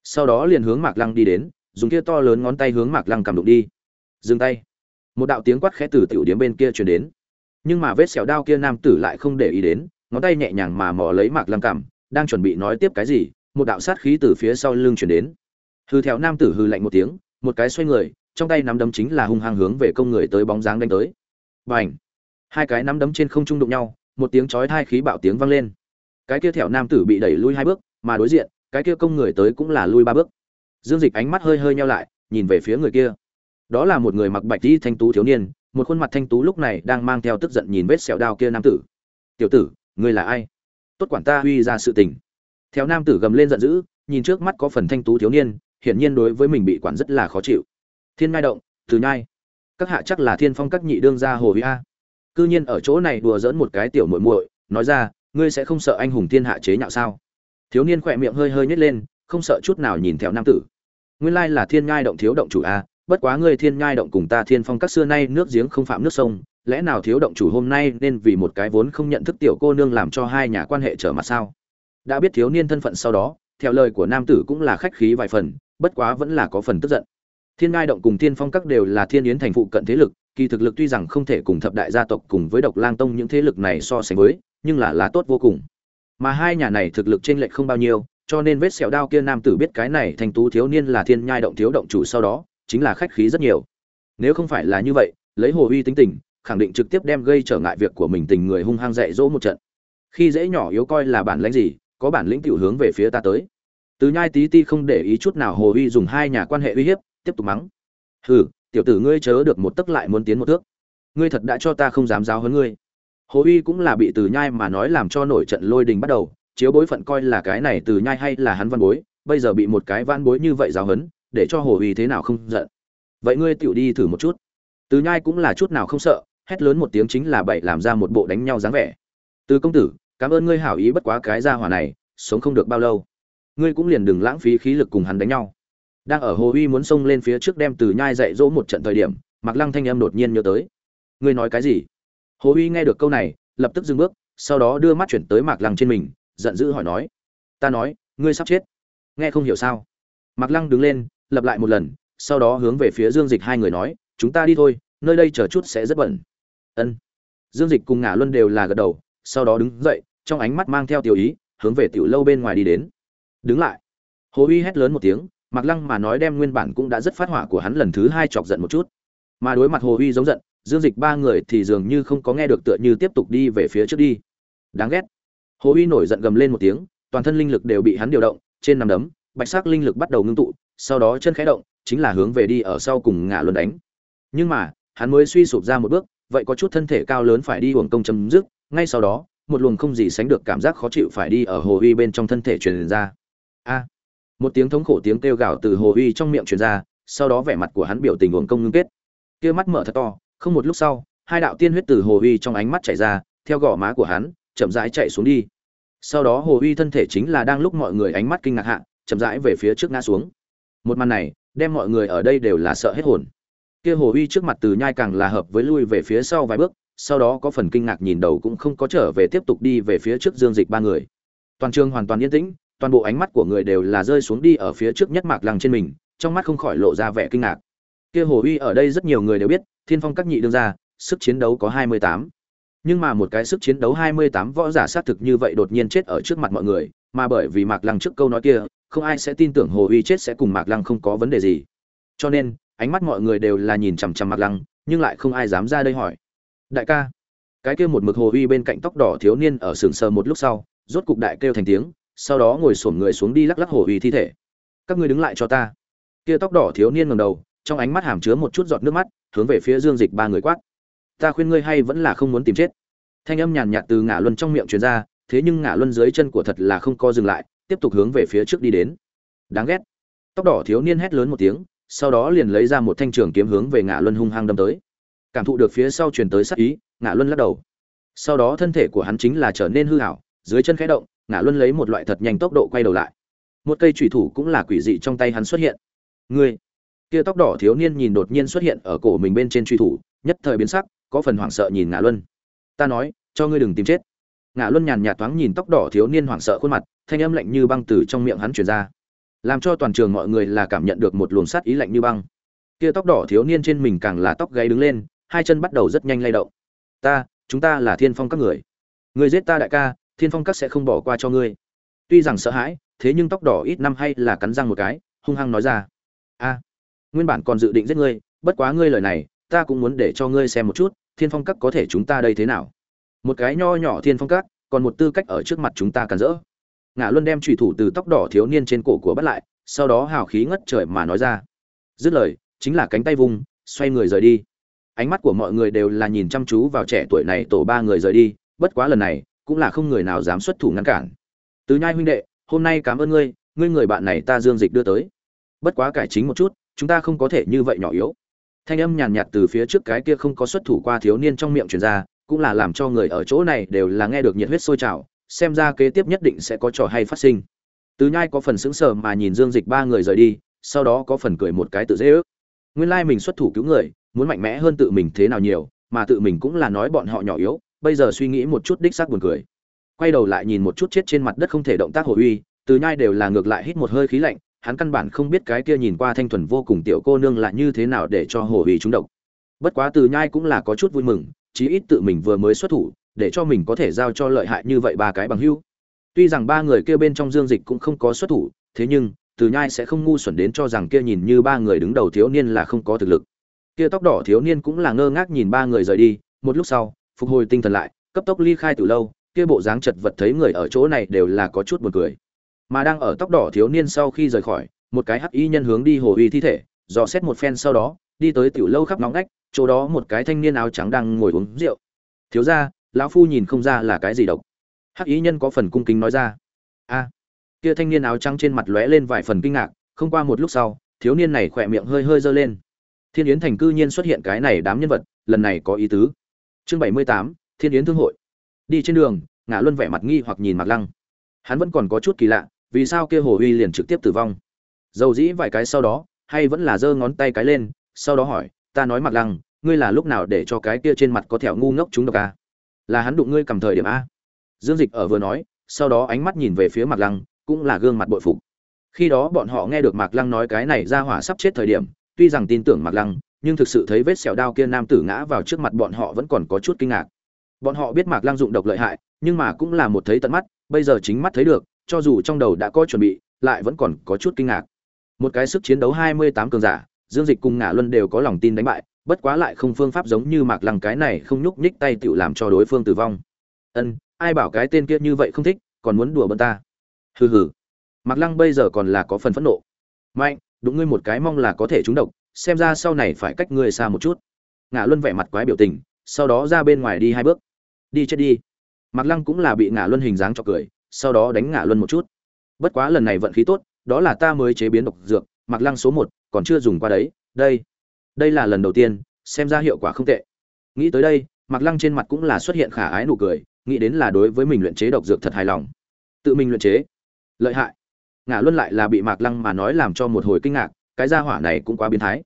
Sau đó liền hướng mạc lăng đi đến, dùng kia to lớn ngón tay hướng mạc lăng cầm đụng đi. Dừng tay. Một đạo tiếng quát khẽ từ tiểu điếm bên kia truyền đến. Nhưng mà vết sẹo đao kia nam tử lại không để ý đến, ngón tay nhẹ nhàng mà mò lấy mạc lăng cầm đang chuẩn bị nói tiếp cái gì, một đạo sát khí từ phía sau lưng truyền đến hư theo nam tử hư lạnh một tiếng, một cái xoay người, trong tay nắm đấm chính là hung hăng hướng về công người tới bóng dáng đánh tới. Bành! Hai cái nắm đấm trên không trung đụng nhau, một tiếng chói hai khí bạo tiếng vang lên. Cái kia thẹo nam tử bị đẩy lui hai bước, mà đối diện, cái kia công người tới cũng là lui ba bước. Dương dịch ánh mắt hơi hơi nhau lại, nhìn về phía người kia. Đó là một người mặc bạch đi thanh tú thiếu niên, một khuôn mặt thanh tú lúc này đang mang theo tức giận nhìn vết sẹo đao kia nam tử. Tiểu tử, ngươi là ai? Tốt quản ta uy ra sự tình. Theo nam tử gầm lên giận dữ, nhìn trước mắt có phần thanh tú thiếu niên hiển nhiên đối với mình bị quản rất là khó chịu. Thiên ngai động, từ nhai các hạ chắc là thiên phong các nhị đương gia hồ huy a. Cư nhiên ở chỗ này đùa dỡn một cái tiểu muội muội, nói ra, ngươi sẽ không sợ anh hùng thiên hạ chế nhạo sao? Thiếu niên khỏe miệng hơi hơi nhếch lên, không sợ chút nào nhìn theo nam tử. Nguyên lai là thiên ngai động thiếu động chủ a, bất quá ngươi thiên ngai động cùng ta thiên phong các xưa nay nước giếng không phạm nước sông, lẽ nào thiếu động chủ hôm nay nên vì một cái vốn không nhận thức tiểu cô nương làm cho hai nhà quan hệ trở mặt sao? Đã biết thiếu niên thân phận sau đó, theo lời của nam tử cũng là khách khí vài phần bất quá vẫn là có phần tức giận. Thiên ngai động cùng thiên phong các đều là thiên yến thành phụ cận thế lực, kỳ thực lực tuy rằng không thể cùng thập đại gia tộc cùng với độc lang tông những thế lực này so sánh với, nhưng là lá tốt vô cùng. Mà hai nhà này thực lực trên lệch không bao nhiêu, cho nên vết sẹo đao kia nam tử biết cái này thành tú thiếu niên là thiên nhai động thiếu động chủ sau đó, chính là khách khí rất nhiều. Nếu không phải là như vậy, lấy hồ uy tính tình, khẳng định trực tiếp đem gây trở ngại việc của mình tình người hung hăng dạy dỗ một trận. Khi dễ nhỏ yếu coi là bản lãnh gì, có bản lĩnh tiểu hướng về phía ta tới từ nhai tí ti không để ý chút nào hồ uy dùng hai nhà quan hệ uy hiếp, tiếp tục mắng. Hừ, tiểu tử ngươi chớ được một tấc lại muốn tiến một thước. Ngươi thật đã cho ta không dám giáo hơn ngươi. Hồ uy cũng là bị từ nhai mà nói làm cho nổi trận lôi đình bắt đầu, chiếu bối phận coi là cái này từ nhai hay là hắn văn bối, bây giờ bị một cái văn bối như vậy giáo hấn để cho hồ uy thế nào không giận. Vậy ngươi tiểu đi thử một chút. Từ nhai cũng là chút nào không sợ, hét lớn một tiếng chính là bậy làm ra một bộ đánh nhau dáng vẻ. Từ công tử, cảm ơn ngươi hảo ý bất quá cái gia hỏa này, sống không được bao lâu ngươi cũng liền đừng lãng phí khí lực cùng hắn đánh nhau. Đang ở hồ uy muốn xông lên phía trước đem từ nhai dạy dỗ một trận thời điểm mặc lăng thanh âm đột nhiên nhớ tới. Ngươi nói cái gì? Hồ uy nghe được câu này, lập tức dừng bước, sau đó đưa mắt chuyển tới mạc lăng trên mình, giận dữ hỏi nói, ta nói, ngươi sắp chết. Nghe không hiểu sao? Mạc lăng đứng lên, lặp lại một lần, sau đó hướng về phía dương dịch hai người nói, chúng ta đi thôi, nơi đây chờ chút sẽ rất bẩn ân. Dương dịch cùng ngả luân đều là gật đầu, sau đó đứng dậy, trong ánh mắt mang theo tiểu ý, hướng về tiểu lâu bên ngoài đi đến đứng lại. Hồ uy hét lớn một tiếng mặc lăng mà nói đem nguyên bản cũng đã rất phát hỏa của hắn lần thứ hai chọc giận một chút. Mà đối mặt hồ uy giống giận, dương dịch ba người thì dường như không có nghe được tựa như tiếp tục đi về phía trước đi. Đáng ghét. Hồ uy nổi giận gầm lên một tiếng, toàn thân linh lực đều bị hắn điều động, trên nằm đấm, bạch sắc linh lực bắt đầu ngưng tụ, sau đó chân khẽ động, chính là hướng về đi ở sau cùng ngã luân đánh. Nhưng mà, hắn mới suy sụp ra một bước, vậy có chút thân thể cao lớn phải đi uổng công chấm dứt, ngay sau đó, một luồng không gì sánh được cảm giác khó chịu phải đi ở hồ uy bên trong thân thể truyền ra a. Một tiếng thống khổ tiếng kêu gào từ hồ uy trong miệng truyền ra, sau đó vẻ mặt của hắn biểu tình uổng công ngưng kết. Kia mắt mở thật to, không một lúc sau, hai đạo tiên huyết từ hồ uy trong ánh mắt chảy ra, theo gò má của hắn, chậm rãi chạy xuống đi. Sau đó hồ uy thân thể chính là đang lúc mọi người ánh mắt kinh ngạc hạ, chậm rãi về phía trước ngã xuống. Một màn này, đem mọi người ở đây đều là sợ hết hồn. Kia hồ uy trước mặt từ nhai càng là hợp với lui về phía sau vài bước, sau đó có phần kinh ngạc nhìn đầu cũng không có trở về tiếp tục đi về phía trước dương dịch ba người. Toàn trường hoàn toàn yên tĩnh toàn bộ ánh mắt của người đều là rơi xuống đi ở phía trước nhất mạc lăng trên mình, trong mắt không khỏi lộ ra vẻ kinh ngạc. Kia hồ uy ở đây rất nhiều người đều biết, thiên phong các nhị đương ra sức chiến đấu có hai mươi tám. Nhưng mà một cái sức chiến đấu hai mươi tám võ giả xác thực như vậy đột nhiên chết ở trước mặt mọi người, mà bởi vì mạc lăng trước câu nói kia, không ai sẽ tin tưởng hồ uy chết sẽ cùng mạc lăng không có vấn đề gì. Cho nên, ánh mắt mọi người đều là nhìn chằm chằm mạc lăng, nhưng lại không ai dám ra đây hỏi. Đại ca, cái kia một mực hồ uy bên cạnh tóc đỏ thiếu niên ở sừng sờ một lúc sau, rốt cục đại kêu thành tiếng sau đó ngồi xổm người xuống đi lắc lắc hồ uy thi thể. Các ngươi đứng lại cho ta. Kia tóc đỏ thiếu niên ngầm đầu, trong ánh mắt hàm chứa một chút giọt nước mắt, hướng về phía dương dịch ba người quát. Ta khuyên ngươi hay vẫn là không muốn tìm chết. Thanh âm nhàn nhạt từ ngã luân trong miệng truyền ra, thế nhưng ngã luân dưới chân của thật là không co dừng lại, tiếp tục hướng về phía trước đi đến. Đáng ghét. Tóc đỏ thiếu niên hét lớn một tiếng, sau đó liền lấy ra một thanh trường kiếm hướng về ngã luân hung hăng đâm tới. Cảm thụ được phía sau truyền tới sát ý ngã luân lắc đầu. Sau đó thân thể của hắn chính là trở nên hư hảo, dưới chân khẽ động ngã luân lấy một loại thật nhanh tốc độ quay đầu lại. Một cây thủy thủ cũng là quỷ dị trong tay hắn xuất hiện. Ngươi! Kia tóc đỏ thiếu niên nhìn đột nhiên xuất hiện ở cổ mình bên trên truy thủ, nhất thời biến sắc, có phần hoảng sợ nhìn ngã luân. Ta nói, cho ngươi đừng tìm chết. Ngã luân nhàn nhạt thoáng nhìn tóc đỏ thiếu niên hoảng sợ khuôn mặt, thanh âm lạnh như băng từ trong miệng hắn truyền ra. Làm cho toàn trường mọi người là cảm nhận được một luồng sát ý lạnh như băng. Kia tóc đỏ thiếu niên trên mình càng là tóc gáy đứng lên, hai chân bắt đầu rất nhanh lay động. Ta, chúng ta là thiên phong các người. Người giết ta đại ca thiên phong các sẽ không bỏ qua cho ngươi. Tuy rằng sợ hãi, thế nhưng tóc đỏ ít năm hay là cắn răng một cái, hung hăng nói ra. A, nguyên bản còn dự định giết ngươi, bất quá ngươi lời này, ta cũng muốn để cho ngươi xem một chút, thiên phong các có thể chúng ta đây thế nào? Một cái nho nhỏ thiên phong các, còn một tư cách ở trước mặt chúng ta cản rỡ. Ngã luân đem trùy thủ từ tóc đỏ thiếu niên trên cổ của bắt lại, sau đó hào khí ngất trời mà nói ra. Dứt lời, chính là cánh tay vung, xoay người rời đi. Ánh mắt của mọi người đều là nhìn chăm chú vào trẻ tuổi này, tổ ba người rời đi, bất quá lần này cũng là không người nào dám xuất thủ ngăn cản. Từ nhai huynh đệ, hôm nay cảm ơn ngươi ngươi người bạn này ta dương dịch đưa tới. Bất quá cải chính một chút, chúng ta không có thể như vậy nhỏ yếu. Thanh âm nhàn nhạt từ phía trước cái kia không có xuất thủ qua thiếu niên trong miệng truyền ra, cũng là làm cho người ở chỗ này đều là nghe được nhiệt huyết sôi trào, xem ra kế tiếp nhất định sẽ có trò hay phát sinh. Từ nhai có phần sững sờ mà nhìn dương dịch ba người rời đi, sau đó có phần cười một cái tự dễ ước. Nguyên lai mình xuất thủ cứu người, muốn mạnh mẽ hơn tự mình thế nào nhiều, mà tự mình cũng là nói bọn họ nhỏ yếu bây giờ suy nghĩ một chút đích xác buồn cười. Quay đầu lại nhìn một chút chết trên mặt đất không thể động tác hồ uy, từ nhai đều là ngược lại hít một hơi khí lạnh, hắn căn bản không biết cái kia nhìn qua thanh thuần vô cùng tiểu cô nương là như thế nào để cho hồ uy trúng độc. Bất quá từ nhai cũng là có chút vui mừng, chí ít tự mình vừa mới xuất thủ, để cho mình có thể giao cho lợi hại như vậy ba cái bằng hữu. Tuy rằng ba người kia bên trong dương dịch cũng không có xuất thủ, thế nhưng, từ nhai sẽ không ngu xuẩn đến cho rằng kia nhìn như ba người đứng đầu thiếu niên là không có thực lực. Kia tóc đỏ thiếu niên cũng là ngơ ngác nhìn ba người rời đi, một lúc sau phục hồi tinh thần lại, cấp tốc ly khai từ lâu, kia bộ dáng chật vật thấy người ở chỗ này đều là có chút buồn cười. Mà đang ở tóc đỏ thiếu niên sau khi rời khỏi, một cái hắc y nhân hướng đi hồ uy thi thể, dò xét một phen sau đó, đi tới tiểu lâu khắp nóng ngách, chỗ đó một cái thanh niên áo trắng đang ngồi uống rượu. Thiếu ra lão phu nhìn không ra là cái gì độc. Hắc y nhân có phần cung kính nói ra. A. Kia thanh niên áo trắng trên mặt lóe lên vài phần kinh ngạc, không qua một lúc sau, thiếu niên này khỏe miệng hơi hơi giơ lên. Thiên yến thành cư nhiên xuất hiện cái này đám nhân vật, lần này có ý tứ chương bảy mươi tám, thiên yến thương hội. Đi trên đường ngã luân vẻ mặt nghi hoặc nhìn mặc lăng. Hắn vẫn còn có chút kỳ lạ, vì sao kia hồ uy liền trực tiếp tử vong? Dầu dĩ vài cái sau đó, hay vẫn là giơ ngón tay cái lên, sau đó hỏi, ta nói mặc lăng, ngươi là lúc nào để cho cái kia trên mặt có thẹo ngu ngốc chúng độc à? là hắn đụng ngươi cầm thời điểm a. Dương dịch ở vừa nói, sau đó ánh mắt nhìn về phía mặc lăng, cũng là gương mặt bội phục. Khi đó bọn họ nghe được mạc lăng nói cái này ra hỏa sắp chết thời điểm, tuy rằng tin tưởng mạc lăng nhưng thực sự thấy vết sẹo đao kia nam tử ngã vào trước mặt bọn họ vẫn còn có chút kinh ngạc. Bọn họ biết mạc lăng dụng độc lợi hại, nhưng mà cũng là một thấy tận mắt, bây giờ chính mắt thấy được, cho dù trong đầu đã có chuẩn bị, lại vẫn còn có chút kinh ngạc. Một cái sức chiến đấu hai mươi tám cường giả, dương dịch cùng ngã luân đều có lòng tin đánh bại, bất quá lại không phương pháp giống như mạc lăng cái này không nhúc nhích tay tựu làm cho đối phương tử vong. Ân, ai bảo cái tên kia như vậy không thích, còn muốn đùa bận ta. Hừ hừ. Mạc lăng bây giờ còn là có phần phẫn nộ. Mạnh đụng ngươi một cái mong là có thể trúng độc, xem ra sau này phải cách ngươi xa một chút. Ngã luân vẻ mặt quái biểu tình, sau đó ra bên ngoài đi hai bước. Đi chết đi. Mặc lăng cũng là bị Ngã luân hình dáng cho cười, sau đó đánh Ngã luân một chút. Bất quá lần này vận khí tốt, đó là ta mới chế biến độc dược Mặc lăng số một, còn chưa dùng qua đấy, đây. Đây là lần đầu tiên, xem ra hiệu quả không tệ. Nghĩ tới đây Mặc lăng trên mặt cũng là xuất hiện khả ái nụ cười, nghĩ đến là đối với mình luyện chế độc dược thật hài lòng. Tự mình luyện chế. Lợi hại ngả luân lại là bị mạc lăng mà nói làm cho một hồi kinh ngạc, cái gia hỏa này cũng quá biến thái.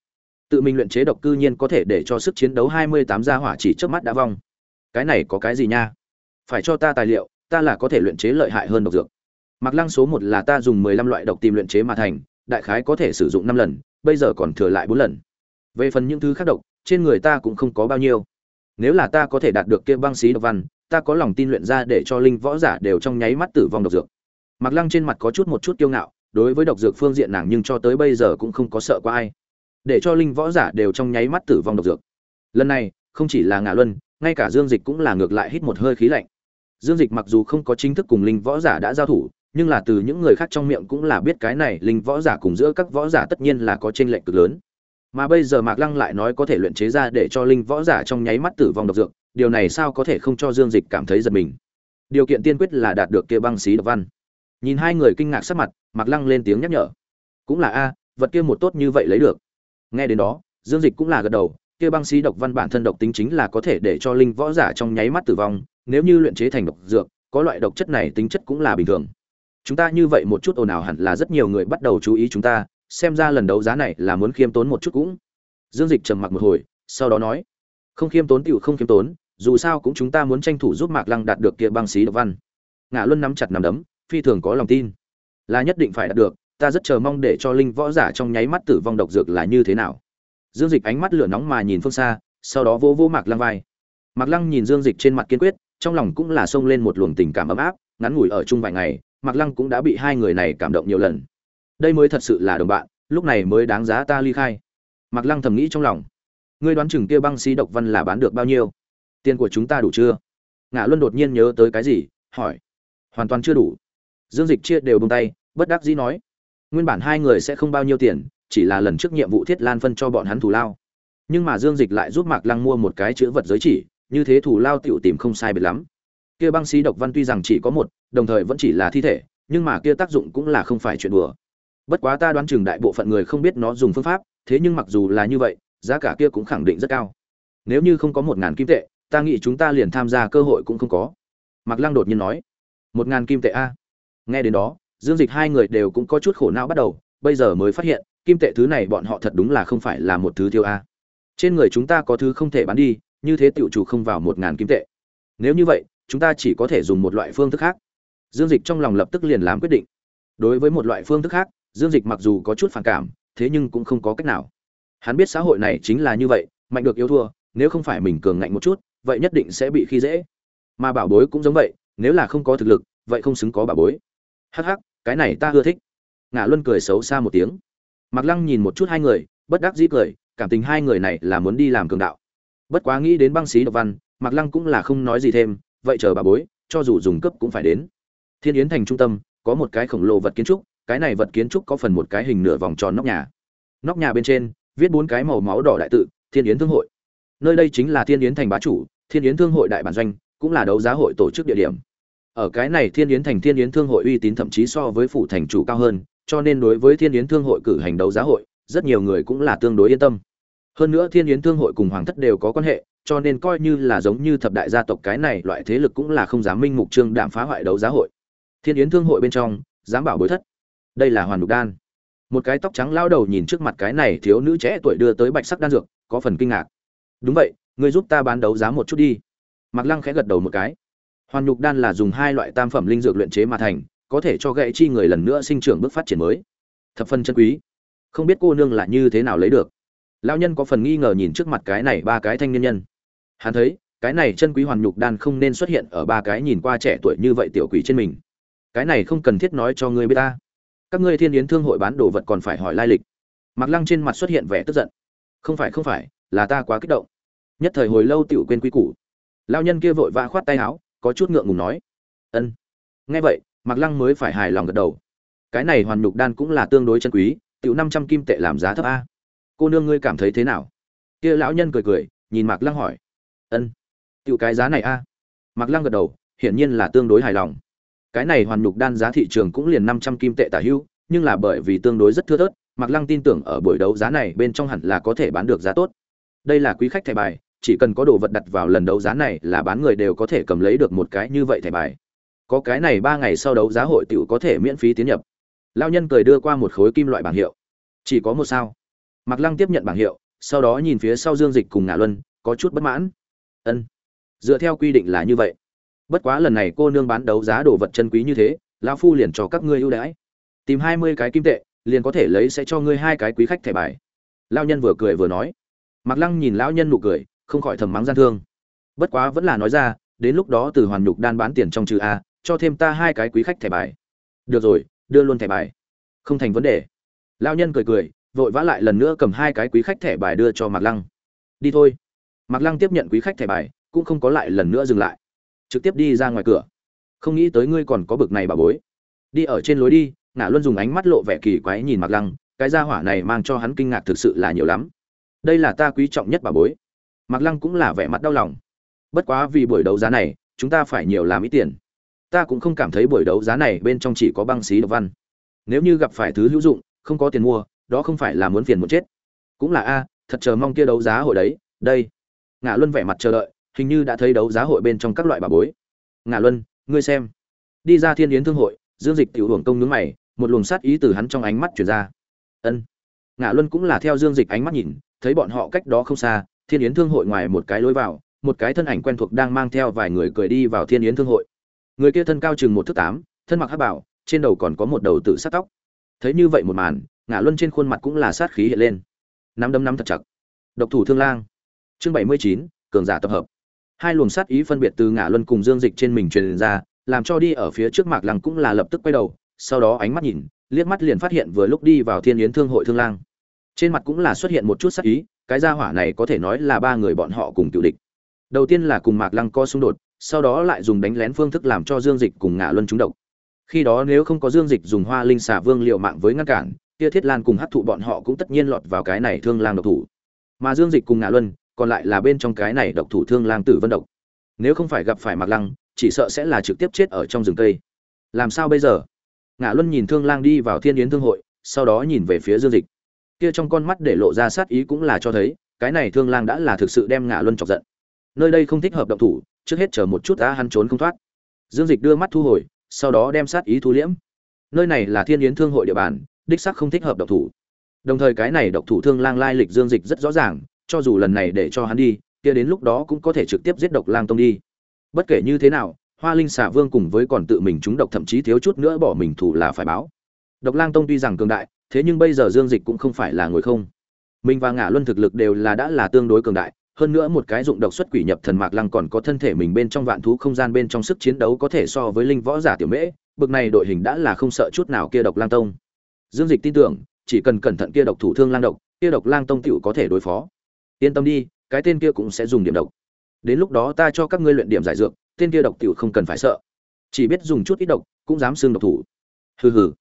Tự mình luyện chế độc cư nhiên có thể để cho sức chiến đấu hai mươi tám gia hỏa chỉ trước mắt đã vong. Cái này có cái gì nha? Phải cho ta tài liệu, ta là có thể luyện chế lợi hại hơn độc dược. Mạc lăng số một là ta dùng mười lăm loại độc tìm luyện chế mà thành, đại khái có thể sử dụng năm lần, bây giờ còn thừa lại bốn lần. Về phần những thứ khác độc, trên người ta cũng không có bao nhiêu. Nếu là ta có thể đạt được kia băng xí độc văn, ta có lòng tin luyện ra để cho linh võ giả đều trong nháy mắt tử vong độc dược. Mạc Lăng trên mặt có chút một chút kiêu ngạo, đối với độc dược phương diện nàng nhưng cho tới bây giờ cũng không có sợ qua ai. Để cho linh võ giả đều trong nháy mắt tử vong độc dược. Lần này, không chỉ là Ngạ Luân, ngay cả Dương Dịch cũng là ngược lại hít một hơi khí lạnh. Dương Dịch mặc dù không có chính thức cùng linh võ giả đã giao thủ, nhưng là từ những người khác trong miệng cũng là biết cái này linh võ giả cùng giữa các võ giả tất nhiên là có chênh lệch cực lớn. Mà bây giờ Mạc Lăng lại nói có thể luyện chế ra để cho linh võ giả trong nháy mắt tử vong độc dược, điều này sao có thể không cho Dương Dịch cảm thấy giật mình. Điều kiện tiên quyết là đạt được kia băng xí độc văn. Nhìn hai người kinh ngạc sắc mặt, mặc Lăng lên tiếng nhắc nhở. Cũng là a, vật kia một tốt như vậy lấy được. Nghe đến đó, Dương Dịch cũng là gật đầu, kia băng xí độc văn bản thân độc tính chính là có thể để cho linh võ giả trong nháy mắt tử vong, nếu như luyện chế thành độc dược, có loại độc chất này tính chất cũng là bình thường. Chúng ta như vậy một chút ồn ào hẳn là rất nhiều người bắt đầu chú ý chúng ta, xem ra lần đấu giá này là muốn khiêm tốn một chút cũng. Dương Dịch trầm mặc một hồi, sau đó nói: "Không khiêm tốn tựu không khiêm tốn, dù sao cũng chúng ta muốn tranh thủ giúp Mạc Lăng đạt được kia băng xí độc văn." Ngạ Luân nắm chặt nắm đấm, phi thường có lòng tin. Là nhất định phải đạt được, ta rất chờ mong để cho linh võ giả trong nháy mắt tử vong độc dược là như thế nào. Dương Dịch ánh mắt lửa nóng mà nhìn phương xa, sau đó vô vô Mạc Lăng vai. Mạc Lăng nhìn Dương Dịch trên mặt kiên quyết, trong lòng cũng là xông lên một luồng tình cảm ấm áp, ngắn ngủi ở chung vài ngày, Mạc Lăng cũng đã bị hai người này cảm động nhiều lần. Đây mới thật sự là đồng bạn, lúc này mới đáng giá ta ly khai. Mạc Lăng thầm nghĩ trong lòng. Ngươi đoán chừng kia băng xí độc văn là bán được bao nhiêu? Tiền của chúng ta đủ chưa? ngã Luân đột nhiên nhớ tới cái gì, hỏi. Hoàn toàn chưa đủ. Dương Dịch chia đều bông tay, bất đắc dĩ nói. Nguyên bản hai người sẽ không bao nhiêu tiền, chỉ là lần trước nhiệm vụ Thiết Lan phân cho bọn hắn thủ lao. Nhưng mà Dương Dịch lại giúp Mạc Lăng mua một cái chữ vật giới chỉ, như thế thủ lao tiểu tìm không sai biệt lắm. Kia băng sĩ độc văn tuy rằng chỉ có một, đồng thời vẫn chỉ là thi thể, nhưng mà kia tác dụng cũng là không phải chuyện đùa. Bất quá ta đoán chừng đại bộ phận người không biết nó dùng phương pháp, thế nhưng mặc dù là như vậy, giá cả kia cũng khẳng định rất cao. Nếu như không có một ngàn kim tệ, ta nghĩ chúng ta liền tham gia cơ hội cũng không có. Mạc Lăng đột nhiên nói, một ngàn kim tệ a. Nghe đến đó, Dương Dịch hai người đều cũng có chút khổ não bắt đầu, bây giờ mới phát hiện, kim tệ thứ này bọn họ thật đúng là không phải là một thứ tiêu a. Trên người chúng ta có thứ không thể bán đi, như thế tiểu chủ không vào một ngàn kim tệ. Nếu như vậy, chúng ta chỉ có thể dùng một loại phương thức khác. Dương Dịch trong lòng lập tức liền làm quyết định. Đối với một loại phương thức khác, Dương Dịch mặc dù có chút phản cảm, thế nhưng cũng không có cách nào. Hắn biết xã hội này chính là như vậy, mạnh được yếu thua, nếu không phải mình cường ngạnh một chút, vậy nhất định sẽ bị khi dễ. Mà bảo bối cũng giống vậy, nếu là không có thực lực, vậy không xứng có bảo bối. Hắc hắc, cái này ta ưa thích. Ngạ Luân cười xấu xa một tiếng. mặc Lăng nhìn một chút hai người, bất đắc dĩ cười, cảm tình hai người này là muốn đi làm cường đạo. Bất quá nghĩ đến băng xí độc văn, mặc Lăng cũng là không nói gì thêm, vậy chờ bà bối, cho dù dùng cấp cũng phải đến. Thiên Yến thành trung tâm, có một cái khổng lồ vật kiến trúc, cái này vật kiến trúc có phần một cái hình nửa vòng tròn nóc nhà. Nóc nhà bên trên viết bốn cái màu máu đỏ đại tự, Thiên Yến Thương hội. Nơi đây chính là Thiên Yến thành bá chủ, Thiên Yến Thương hội đại bản doanh, cũng là đấu giá hội tổ chức địa điểm. Ở cái này Thiên Yến thành Thiên Yến Thương hội uy tín thậm chí so với phủ thành chủ cao hơn, cho nên đối với Thiên Yến Thương hội cử hành đấu giá hội, rất nhiều người cũng là tương đối yên tâm. Hơn nữa Thiên Yến Thương hội cùng hoàng thất đều có quan hệ, cho nên coi như là giống như thập đại gia tộc cái này loại thế lực cũng là không dám minh mục trương đạm phá hoại đấu giá hội. Thiên Yến Thương hội bên trong, dám bảo bối thất. Đây là Hoàn Đục Đan. Một cái tóc trắng lao đầu nhìn trước mặt cái này thiếu nữ trẻ tuổi đưa tới bạch sắc đan dược, có phần kinh ngạc. Đúng vậy, ngươi giúp ta bán đấu giá một chút đi. mặc Lăng khẽ gật đầu một cái. Hoàn Nhục Đan là dùng hai loại tam phẩm linh dược luyện chế mà thành, có thể cho gãy chi người lần nữa sinh trưởng bước phát triển mới. Thập phân chân quý. Không biết cô nương là như thế nào lấy được. Lão nhân có phần nghi ngờ nhìn trước mặt cái này ba cái thanh niên nhân. Hắn thấy, cái này chân quý hoàn nhục đan không nên xuất hiện ở ba cái nhìn qua trẻ tuổi như vậy tiểu quỷ trên mình. Cái này không cần thiết nói cho ngươi biết ta. Các ngươi Thiên Yến Thương hội bán đồ vật còn phải hỏi lai lịch. Mạc Lăng trên mặt xuất hiện vẻ tức giận. Không phải không phải, là ta quá kích động. Nhất thời hồi lâu tiểu quên quý củ. Lão nhân kia vội vã khoát tay áo, có chút ngượng ngùng nói: "Ân." Nghe vậy, Mạc Lăng mới phải hài lòng gật đầu. Cái này hoàn nhục đan cũng là tương đối chân quý, tiểu năm trăm kim tệ làm giá thấp a. Cô nương ngươi cảm thấy thế nào? Kia lão nhân cười cười, nhìn Mạc Lăng hỏi: "Ân, tiểu cái giá này a?" Mạc Lăng gật đầu, hiển nhiên là tương đối hài lòng. Cái này hoàn nhục đan giá thị trường cũng liền năm trăm kim tệ tả hưu, nhưng là bởi vì tương đối rất thưa thớt, Mạc Lăng tin tưởng ở buổi đấu giá này bên trong hẳn là có thể bán được giá tốt. Đây là quý khách thẻ bài, chỉ cần có đồ vật đặt vào lần đấu giá này là bán người đều có thể cầm lấy được một cái như vậy thẻ bài. Có cái này ba ngày sau đấu giá hội tiểu có thể miễn phí tiến nhập. Lao nhân cười đưa qua một khối kim loại bảng hiệu. Chỉ có một sao. Mặc lăng tiếp nhận bảng hiệu, sau đó nhìn phía sau dương dịch cùng ngạ luân, có chút bất mãn. Ân. Dựa theo quy định là như vậy. Bất quá lần này cô nương bán đấu giá đồ vật chân quý như thế, lão phu liền cho các ngươi ưu đãi. Tìm hai mươi cái kim tệ, liền có thể lấy sẽ cho ngươi hai cái quý khách thẻ bài. Lao nhân vừa cười vừa nói. Mặc lăng nhìn lão nhân nụ cười không khỏi thầm mắng gian thương. Bất quá vẫn là nói ra, đến lúc đó từ hoàn nhục đan bán tiền trong trừ a, cho thêm ta hai cái quý khách thẻ bài. Được rồi, đưa luôn thẻ bài. Không thành vấn đề. Lao nhân cười cười, vội vã lại lần nữa cầm hai cái quý khách thẻ bài đưa cho mạc lăng. Đi thôi. Mạc lăng tiếp nhận quý khách thẻ bài, cũng không có lại lần nữa dừng lại. Trực tiếp đi ra ngoài cửa. Không nghĩ tới ngươi còn có bực này bà bối. Đi ở trên lối đi ngã luân dùng ánh mắt lộ vẻ kỳ quái nhìn mạc lăng, cái gia hỏa này mang cho hắn kinh ngạc thực sự là nhiều lắm. Đây là ta quý trọng nhất bà bối mạc lăng cũng là vẻ mặt đau lòng. Bất quá vì buổi đấu giá này, chúng ta phải nhiều làm ít tiền. Ta cũng không cảm thấy buổi đấu giá này bên trong chỉ có băng xí độc văn. Nếu như gặp phải thứ hữu dụng, không có tiền mua, đó không phải là muốn phiền muốn chết. Cũng là a, thật chờ mong kia đấu giá hội đấy, đây. Ngã luân vẻ mặt chờ đợi, hình như đã thấy đấu giá hội bên trong các loại bà bối. Ngã luân, ngươi xem. Đi ra thiên yến thương hội, dương dịch tiểu hưởng công nướng mày, một luồng sát ý từ hắn trong ánh mắt chuyển ra. Ân. Ngã luân cũng là theo dương dịch ánh mắt nhìn, thấy bọn họ cách đó không xa thiên yến thương hội ngoài một cái lối vào, một cái thân ảnh quen thuộc đang mang theo vài người cười đi vào thiên yến thương hội. Người kia thân cao chừng một thước tám, thân mặc hát bảo, trên đầu còn có một đầu tự sát tóc. Thấy như vậy một màn ngã luân trên khuôn mặt cũng là sát khí hiện lên. Nắm đấm nắm thật chặt. Độc thủ thương lang. Chương bảy mươi chín, cường giả tập hợp. Hai luồng sát ý phân biệt từ ngã luân cùng dương dịch trên mình truyền ra, làm cho đi ở phía trước mạc lăng cũng là lập tức quay đầu, sau đó ánh mắt nhìn, liếc mắt liền phát hiện vừa lúc đi vào thiên yến thương hội thương lang. Trên mặt cũng là xuất hiện một chút sát ý cái gia hỏa này có thể nói là ba người bọn họ cùng cựu địch. Đầu tiên là cùng mạc lăng co xung đột, sau đó lại dùng đánh lén phương thức làm cho dương dịch cùng ngã luân trúng độc. Khi đó nếu không có dương dịch dùng hoa linh xà vương liệu mạng với ngăn cản kia thiết lan cùng hấp thụ bọn họ cũng tất nhiên lọt vào cái này thương lang độc thủ. Mà dương dịch cùng ngã luân còn lại là bên trong cái này độc thủ thương lang tử vân độc. Nếu không phải gặp phải mạc lăng, chỉ sợ sẽ là trực tiếp chết ở trong rừng cây. Làm sao bây giờ? Ngã luân nhìn thương lang đi vào thiên yến thương hội, sau đó nhìn về phía dương dịch kia trong con mắt để lộ ra sát ý cũng là cho thấy, cái này thương lang đã là thực sự đem ngã luân chọc giận. Nơi đây không thích hợp động thủ, trước hết chờ một chút đã hắn trốn không thoát. Dương dịch đưa mắt thu hồi, sau đó đem sát ý thu liễm. Nơi này là thiên yến thương hội địa bàn, đích sắc không thích hợp độc thủ. Đồng thời cái này độc thủ thương lang lai lịch dương dịch rất rõ ràng, cho dù lần này để cho hắn đi, kia đến lúc đó cũng có thể trực tiếp giết độc lang tông đi. Bất kể như thế nào, hoa linh xà vương cùng với còn tự mình trúng độc thậm chí thiếu chút nữa bỏ mình thủ là phải báo. Độc lang tông tuy rằng cường đại thế nhưng bây giờ dương dịch cũng không phải là người không. Mình và ngã luân thực lực đều là đã là tương đối cường đại, hơn nữa một cái dụng độc xuất quỷ nhập thần mạc lăng còn có thân thể mình bên trong vạn thú không gian bên trong sức chiến đấu có thể so với linh võ giả tiểu mễ, bực này đội hình đã là không sợ chút nào kia độc lang tông. Dương dịch tin tưởng, chỉ cần cẩn thận kia độc thủ thương lang độc, kia độc lang tông tiểu có thể đối phó. Yên tâm đi, cái tên kia cũng sẽ dùng điểm độc. Đến lúc đó ta cho các ngươi luyện điểm giải dược, tên kia độc Tiểu không cần phải sợ. Chỉ biết dùng chút ít độc, cũng dám xương độc thủ. Hừ hừ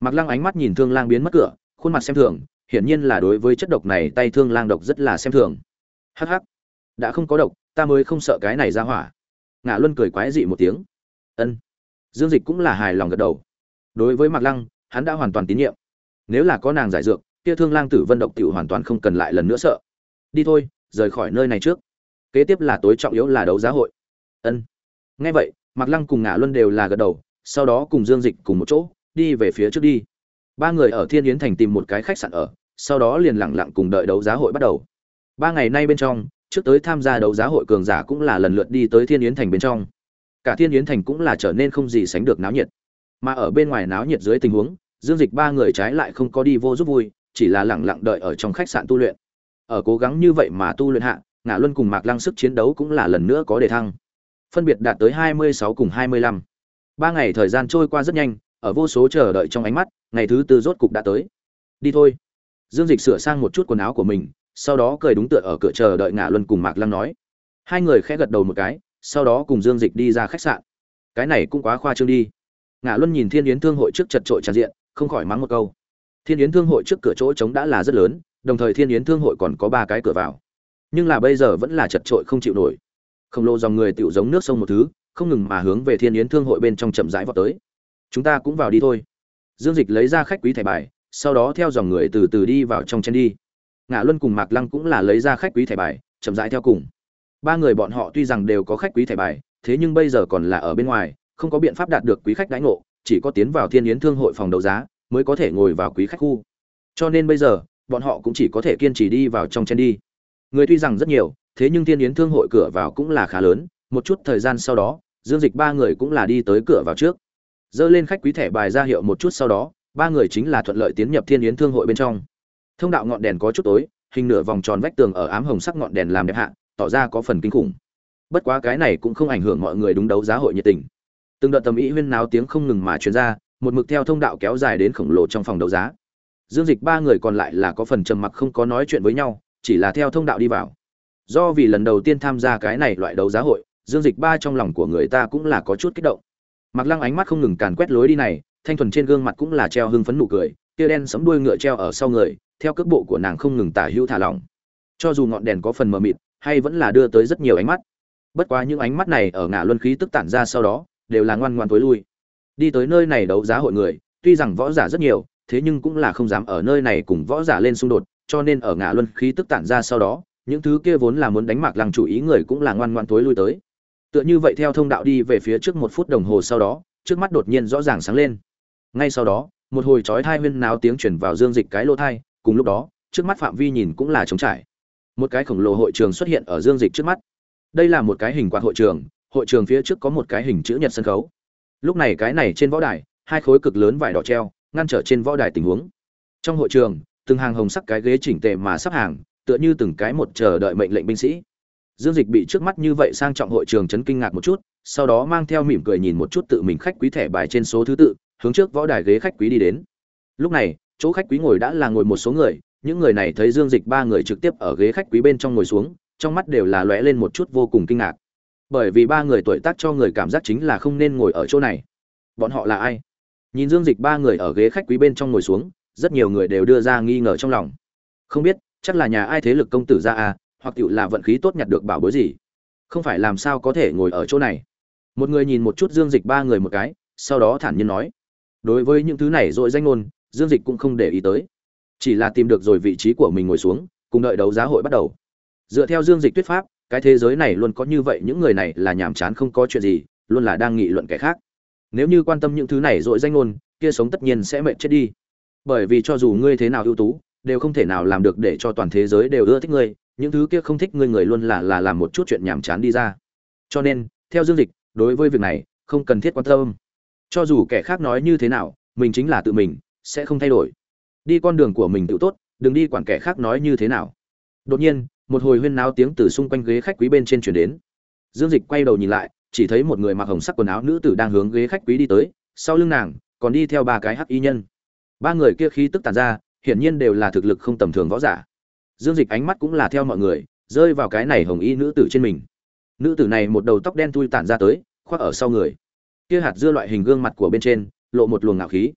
mạc lăng ánh mắt nhìn thương lang biến mất cửa, khuôn mặt xem thường, hiển nhiên là đối với chất độc này tay thương lang độc rất là xem thường. Hắc hắc, đã không có độc, ta mới không sợ cái này ra hỏa. Ngã luân cười quái dị một tiếng. Ân. Dương dịch cũng là hài lòng gật đầu. Đối với mạc lăng, hắn đã hoàn toàn tín nhiệm. Nếu là có nàng giải dược, kia thương lang tử vân độc tiểu hoàn toàn không cần lại lần nữa sợ. Đi thôi, rời khỏi nơi này trước. Kế tiếp là tối trọng yếu là đấu giá hội. Ân. Nghe vậy, mạc lăng cùng ngã luân đều là gật đầu, sau đó cùng dương dịch cùng một chỗ đi về phía trước đi. Ba người ở thiên yến thành tìm một cái khách sạn ở, sau đó liền lặng lặng cùng đợi đấu giá hội bắt đầu. Ba ngày nay bên trong, trước tới tham gia đấu giá hội cường giả cũng là lần lượt đi tới thiên yến thành bên trong. Cả thiên yến thành cũng là trở nên không gì sánh được náo nhiệt. Mà ở bên ngoài náo nhiệt dưới tình huống, dương dịch ba người trái lại không có đi vô giúp vui, chỉ là lẳng lặng đợi ở trong khách sạn tu luyện. Ở cố gắng như vậy mà tu luyện hạ ngã luân cùng mạc lăng sức chiến đấu cũng là lần nữa có đề thăng. Phân biệt đạt tới hai mươi sáu cùng hai mươi lăm. Ba ngày thời gian trôi qua rất nhanh ở vô số chờ đợi trong ánh mắt, ngày thứ tư rốt cục đã tới. Đi thôi. Dương dịch sửa sang một chút quần áo của mình, sau đó cười đúng tựa ở cửa chờ đợi ngã luân cùng mạc lăng nói. Hai người khẽ gật đầu một cái, sau đó cùng dương dịch đi ra khách sạn. Cái này cũng quá khoa trương đi. Ngã luân nhìn thiên yến thương hội trước chật trội tràn diện, không khỏi mắng một câu. Thiên yến thương hội trước cửa chỗ trống đã là rất lớn, đồng thời thiên yến thương hội còn có ba cái cửa vào. Nhưng là bây giờ vẫn là chật trội không chịu nổi. Khổng lồ dòng người tựu giống nước sông một thứ, không ngừng mà hướng về thiên yến thương hội bên trong chậm rãi vào tới chúng ta cũng vào đi thôi. Dương dịch lấy ra khách quý thẻ bài, sau đó theo dòng người từ từ đi vào trong chen đi. Ngã luân cùng mạc lăng cũng là lấy ra khách quý thẻ bài, chậm rãi theo cùng. Ba người bọn họ tuy rằng đều có khách quý thẻ bài, thế nhưng bây giờ còn là ở bên ngoài, không có biện pháp đạt được quý khách đãi ngộ, chỉ có tiến vào thiên yến thương hội phòng đấu giá mới có thể ngồi vào quý khách khu. Cho nên bây giờ, bọn họ cũng chỉ có thể kiên trì đi vào trong chen đi. Người tuy rằng rất nhiều, thế nhưng thiên yến thương hội cửa vào cũng là khá lớn, một chút thời gian sau đó, dương dịch ba người cũng là đi tới cửa vào trước dơ lên khách quý thẻ bài ra hiệu một chút sau đó, ba người chính là thuận lợi tiến nhập thiên yến thương hội bên trong. Thông đạo ngọn đèn có chút tối, hình nửa vòng tròn vách tường ở ám hồng sắc ngọn đèn làm đẹp hạ, tỏ ra có phần kinh khủng. Bất quá cái này cũng không ảnh hưởng mọi người đúng đấu giá hội nhiệt tình. Từng đợt tầm ý huyên náo tiếng không ngừng mà truyền ra, một mực theo thông đạo kéo dài đến khổng lồ trong phòng đấu giá. Dương dịch ba người còn lại là có phần trầm mặc không có nói chuyện với nhau, chỉ là theo thông đạo đi vào. Do vì lần đầu tiên tham gia cái này loại đấu giá hội, dương dịch ba trong lòng của người ta cũng là có chút kích động. Mạc lăng ánh mắt không ngừng càn quét lối đi này, thanh thuần trên gương mặt cũng là treo hưng phấn nụ cười, tia đen sẫm đuôi ngựa treo ở sau người, theo cước bộ của nàng không ngừng tả hữu thả lỏng. Cho dù ngọn đèn có phần mờ mịt, hay vẫn là đưa tới rất nhiều ánh mắt. Bất quá những ánh mắt này ở ngã luân khí tức tản ra sau đó, đều là ngoan ngoan tối lui. Đi tới nơi này đấu giá hội người, tuy rằng võ giả rất nhiều, thế nhưng cũng là không dám ở nơi này cùng võ giả lên xung đột, cho nên ở ngã luân khí tức tản ra sau đó, những thứ kia vốn là muốn đánh mạc lăng chủ ý người cũng là ngoan ngoan tối lui tới tựa như vậy theo thông đạo đi về phía trước một phút đồng hồ sau đó, trước mắt đột nhiên rõ ràng sáng lên. Ngay sau đó, một hồi chói thai huyên náo tiếng truyền vào dương dịch cái lỗ thai cùng lúc đó, trước mắt phạm vi nhìn cũng là trống trải. Một cái khổng lồ hội trường xuất hiện ở dương dịch trước mắt. Đây là một cái hình quạt hội trường hội trường phía trước có một cái hình chữ nhật sân khấu. Lúc này cái này trên võ đài, hai khối cực lớn vải đỏ treo, ngăn trở trên võ đài tình huống. Trong hội trường, từng hàng hồng sắc cái ghế chỉnh tề mà sắp hàng, tựa như từng cái một chờ đợi mệnh lệnh binh sĩ dương dịch bị trước mắt như vậy sang trọng hội trường chấn kinh ngạc một chút, sau đó mang theo mỉm cười nhìn một chút tự mình khách quý thẻ bài trên số thứ tự, hướng trước võ đài ghế khách quý đi đến. Lúc này, chỗ khách quý ngồi đã là ngồi một số người, những người này thấy dương dịch ba người trực tiếp ở ghế khách quý bên trong ngồi xuống, trong mắt đều là lóe lên một chút vô cùng kinh ngạc. Bởi vì ba người tuổi tác cho người cảm giác chính là không nên ngồi ở chỗ này. Bọn họ là ai? Nhìn dương dịch ba người ở ghế khách quý bên trong ngồi xuống, rất nhiều người đều đưa ra nghi ngờ trong lòng. Không biết, chắc là nhà ai thế lực công tử ra à hoặc tiểu là vận khí tốt nhặt được bảo bối gì. Không phải làm sao có thể ngồi ở chỗ này. Một người nhìn một chút dương dịch ba người một cái, sau đó thản nhiên nói. Đối với những thứ này dội danh ngôn, dương dịch cũng không để ý tới. Chỉ là tìm được rồi vị trí của mình ngồi xuống, cùng đợi đấu giá hội bắt đầu. Dựa theo dương dịch thuyết pháp, cái thế giới này luôn có như vậy những người này là nhàm chán không có chuyện gì, luôn là đang nghị luận kẻ khác. Nếu như quan tâm những thứ này dội danh ngôn, kia sống tất nhiên sẽ mệt chết đi. Bởi vì cho dù ngươi thế nào ưu tú, đều không thể nào làm được để cho toàn thế giới đều ưa thích ngươi những thứ kia không thích ngươi người luôn là là làm một chút chuyện nhàm chán đi ra. Cho nên, theo dương dịch, đối với việc này, không cần thiết quan tâm. Cho dù kẻ khác nói như thế nào, mình chính là tự mình, sẽ không thay đổi. Đi con đường của mình tự tốt, đừng đi quản kẻ khác nói như thế nào. Đột nhiên, một hồi huyên náo tiếng từ xung quanh ghế khách quý bên trên chuyển đến. Dương dịch quay đầu nhìn lại, chỉ thấy một người mặc hồng sắc quần áo nữ tử đang hướng ghế khách quý đi tới, sau lưng nàng, còn đi theo ba cái hắc y nhân. Ba người kia khí tức tàn ra, hiển nhiên đều là thực lực không tầm thường võ giả dương dịch ánh mắt cũng là theo mọi người, rơi vào cái này hồng y nữ tử trên mình. Nữ tử này một đầu tóc đen thui tản ra tới, khoác ở sau người. Kia hạt dưa loại hình gương mặt của bên trên, lộ một luồng ngạo khí.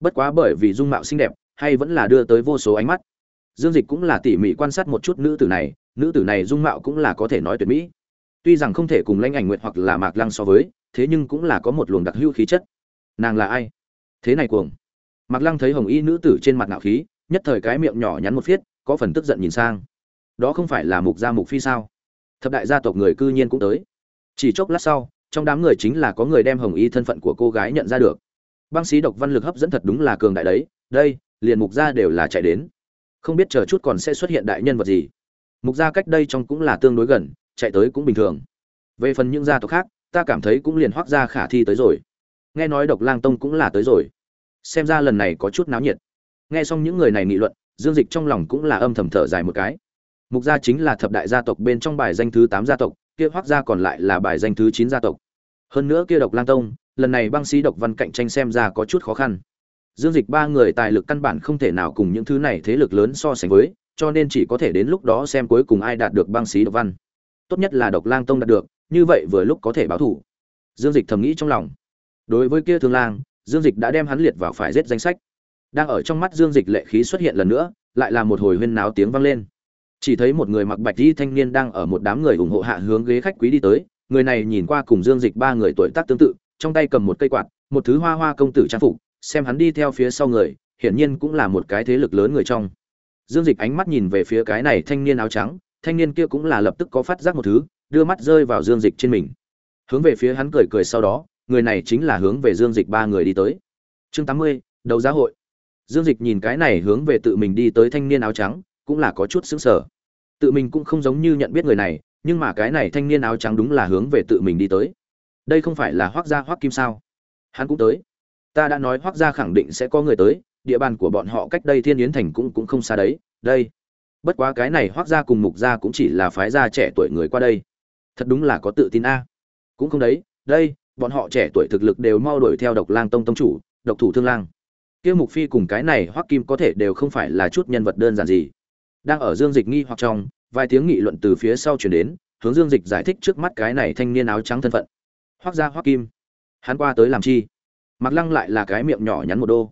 Bất quá bởi vì dung mạo xinh đẹp, hay vẫn là đưa tới vô số ánh mắt. Dương dịch cũng là tỉ mỉ quan sát một chút nữ tử này, nữ tử này dung mạo cũng là có thể nói tuyệt mỹ. Tuy rằng không thể cùng lãnh ảnh nguyệt hoặc là mạc lăng so với, thế nhưng cũng là có một luồng đặc hữu khí chất. Nàng là ai? Thế này cuồng. Mạc lăng thấy hồng y nữ tử trên mặt ngạo khí, nhất thời cái miệng nhỏ nhắn một phiết có phần tức giận nhìn sang. Đó không phải là mục gia mục phi sao? Thập đại gia tộc người cư nhiên cũng tới. Chỉ chốc lát sau, trong đám người chính là có người đem hồng y thân phận của cô gái nhận ra được. Băng sĩ độc văn lực hấp dẫn thật đúng là cường đại đấy, đây, liền mục gia đều là chạy đến. Không biết chờ chút còn sẽ xuất hiện đại nhân vật gì. Mục gia cách đây trong cũng là tương đối gần, chạy tới cũng bình thường. Về phần những gia tộc khác, ta cảm thấy cũng liền hoác gia khả thi tới rồi. Nghe nói độc lang tông cũng là tới rồi. Xem ra lần này có chút náo nhiệt. Nghe xong những người này nghị luận dương dịch trong lòng cũng là âm thầm thở dài một cái. Mục gia chính là thập đại gia tộc bên trong bài danh thứ tám gia tộc, kia hoác gia còn lại là bài danh thứ chín gia tộc. Hơn nữa kia độc lang tông, lần này băng sĩ độc văn cạnh tranh xem ra có chút khó khăn. Dương dịch ba người tài lực căn bản không thể nào cùng những thứ này thế lực lớn so sánh với, cho nên chỉ có thể đến lúc đó xem cuối cùng ai đạt được băng sĩ độc văn. Tốt nhất là độc lang tông đạt được, như vậy vừa lúc có thể báo thủ. Dương dịch thầm nghĩ trong lòng. Đối với kia thương lang, dương dịch đã đem hắn liệt vào phải giết danh sách đang ở trong mắt dương dịch lệ khí xuất hiện lần nữa, lại là một hồi huyên náo tiếng vang lên. Chỉ thấy một người mặc bạch y thanh niên đang ở một đám người ủng hộ hạ hướng ghế khách quý đi tới, người này nhìn qua cùng dương dịch ba người tuổi tác tương tự, trong tay cầm một cây quạt, một thứ hoa hoa công tử trang phục, xem hắn đi theo phía sau người, hiển nhiên cũng là một cái thế lực lớn người trong. Dương dịch ánh mắt nhìn về phía cái này thanh niên áo trắng, thanh niên kia cũng là lập tức có phát giác một thứ, đưa mắt rơi vào dương dịch trên mình. Hướng về phía hắn cười cười sau đó, người này chính là hướng về dương dịch ba người đi tới. Chương tám mươi đầu giá hội dương dịch nhìn cái này hướng về tự mình đi tới thanh niên áo trắng, cũng là có chút sững sở tự mình cũng không giống như nhận biết người này, nhưng mà cái này thanh niên áo trắng đúng là hướng về tự mình đi tới. Đây không phải là Hoắc gia, Hoắc kim sao? Hắn cũng tới. Ta đã nói Hoắc gia khẳng định sẽ có người tới, địa bàn của bọn họ cách đây thiên yến thành cũng cũng không xa đấy, đây. Bất quá cái này Hoắc gia cùng mục gia cũng chỉ là phái gia trẻ tuổi người qua đây. Thật đúng là có tự tin a. Cũng không đấy, đây, bọn họ trẻ tuổi thực lực đều mau đuổi theo độc lang tông tông chủ, độc thủ thương lang kia mục phi cùng cái này hoắc kim có thể đều không phải là chút nhân vật đơn giản gì. Đang ở dương dịch nghi hoặc trong, vài tiếng nghị luận từ phía sau chuyển đến, hướng dương dịch giải thích trước mắt cái này thanh niên áo trắng thân phận. Hoắc gia hoắc kim, hắn qua tới làm chi? Mặc lăng lại là cái miệng nhỏ nhắn một đô.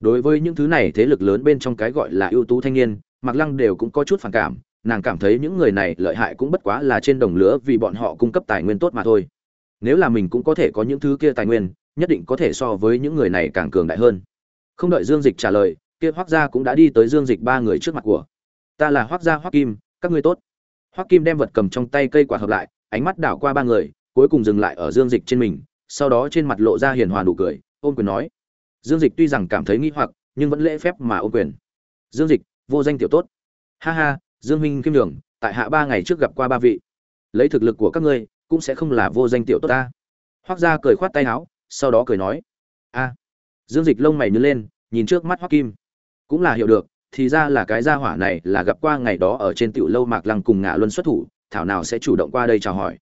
Đối với những thứ này thế lực lớn bên trong cái gọi là ưu tú thanh niên mặc lăng đều cũng có chút phản cảm, nàng cảm thấy những người này lợi hại cũng bất quá là trên đồng lứa vì bọn họ cung cấp tài nguyên tốt mà thôi. Nếu là mình cũng có thể có những thứ kia tài nguyên, nhất định có thể so với những người này càng cường đại hơn không đợi dương dịch trả lời, kia hoác gia cũng đã đi tới dương dịch ba người trước mặt của. Ta là hoác gia hoác kim, các ngươi tốt. Hoác kim đem vật cầm trong tay cây quạt hợp lại, ánh mắt đảo qua ba người, cuối cùng dừng lại ở dương dịch trên mình, sau đó trên mặt lộ ra hiền hòa nụ cười ôm quyền nói. Dương dịch tuy rằng cảm thấy nghi hoặc, nhưng vẫn lễ phép mà ôm quyền. Dương dịch, vô danh tiểu tốt. Ha ha, dương minh kim đường, tại hạ ba ngày trước gặp qua ba vị. Lấy thực lực của các ngươi, cũng sẽ không là vô danh tiểu tốt ta. Hoác gia cười khoát tay áo, sau đó cười nói. A dương dịch lông mày nhớ lên, nhìn trước mắt Hoắc kim. Cũng là hiểu được, thì ra là cái gia hỏa này là gặp qua ngày đó ở trên tiểu lâu mạc lăng cùng ngạ luân xuất thủ, thảo nào sẽ chủ động qua đây chào hỏi.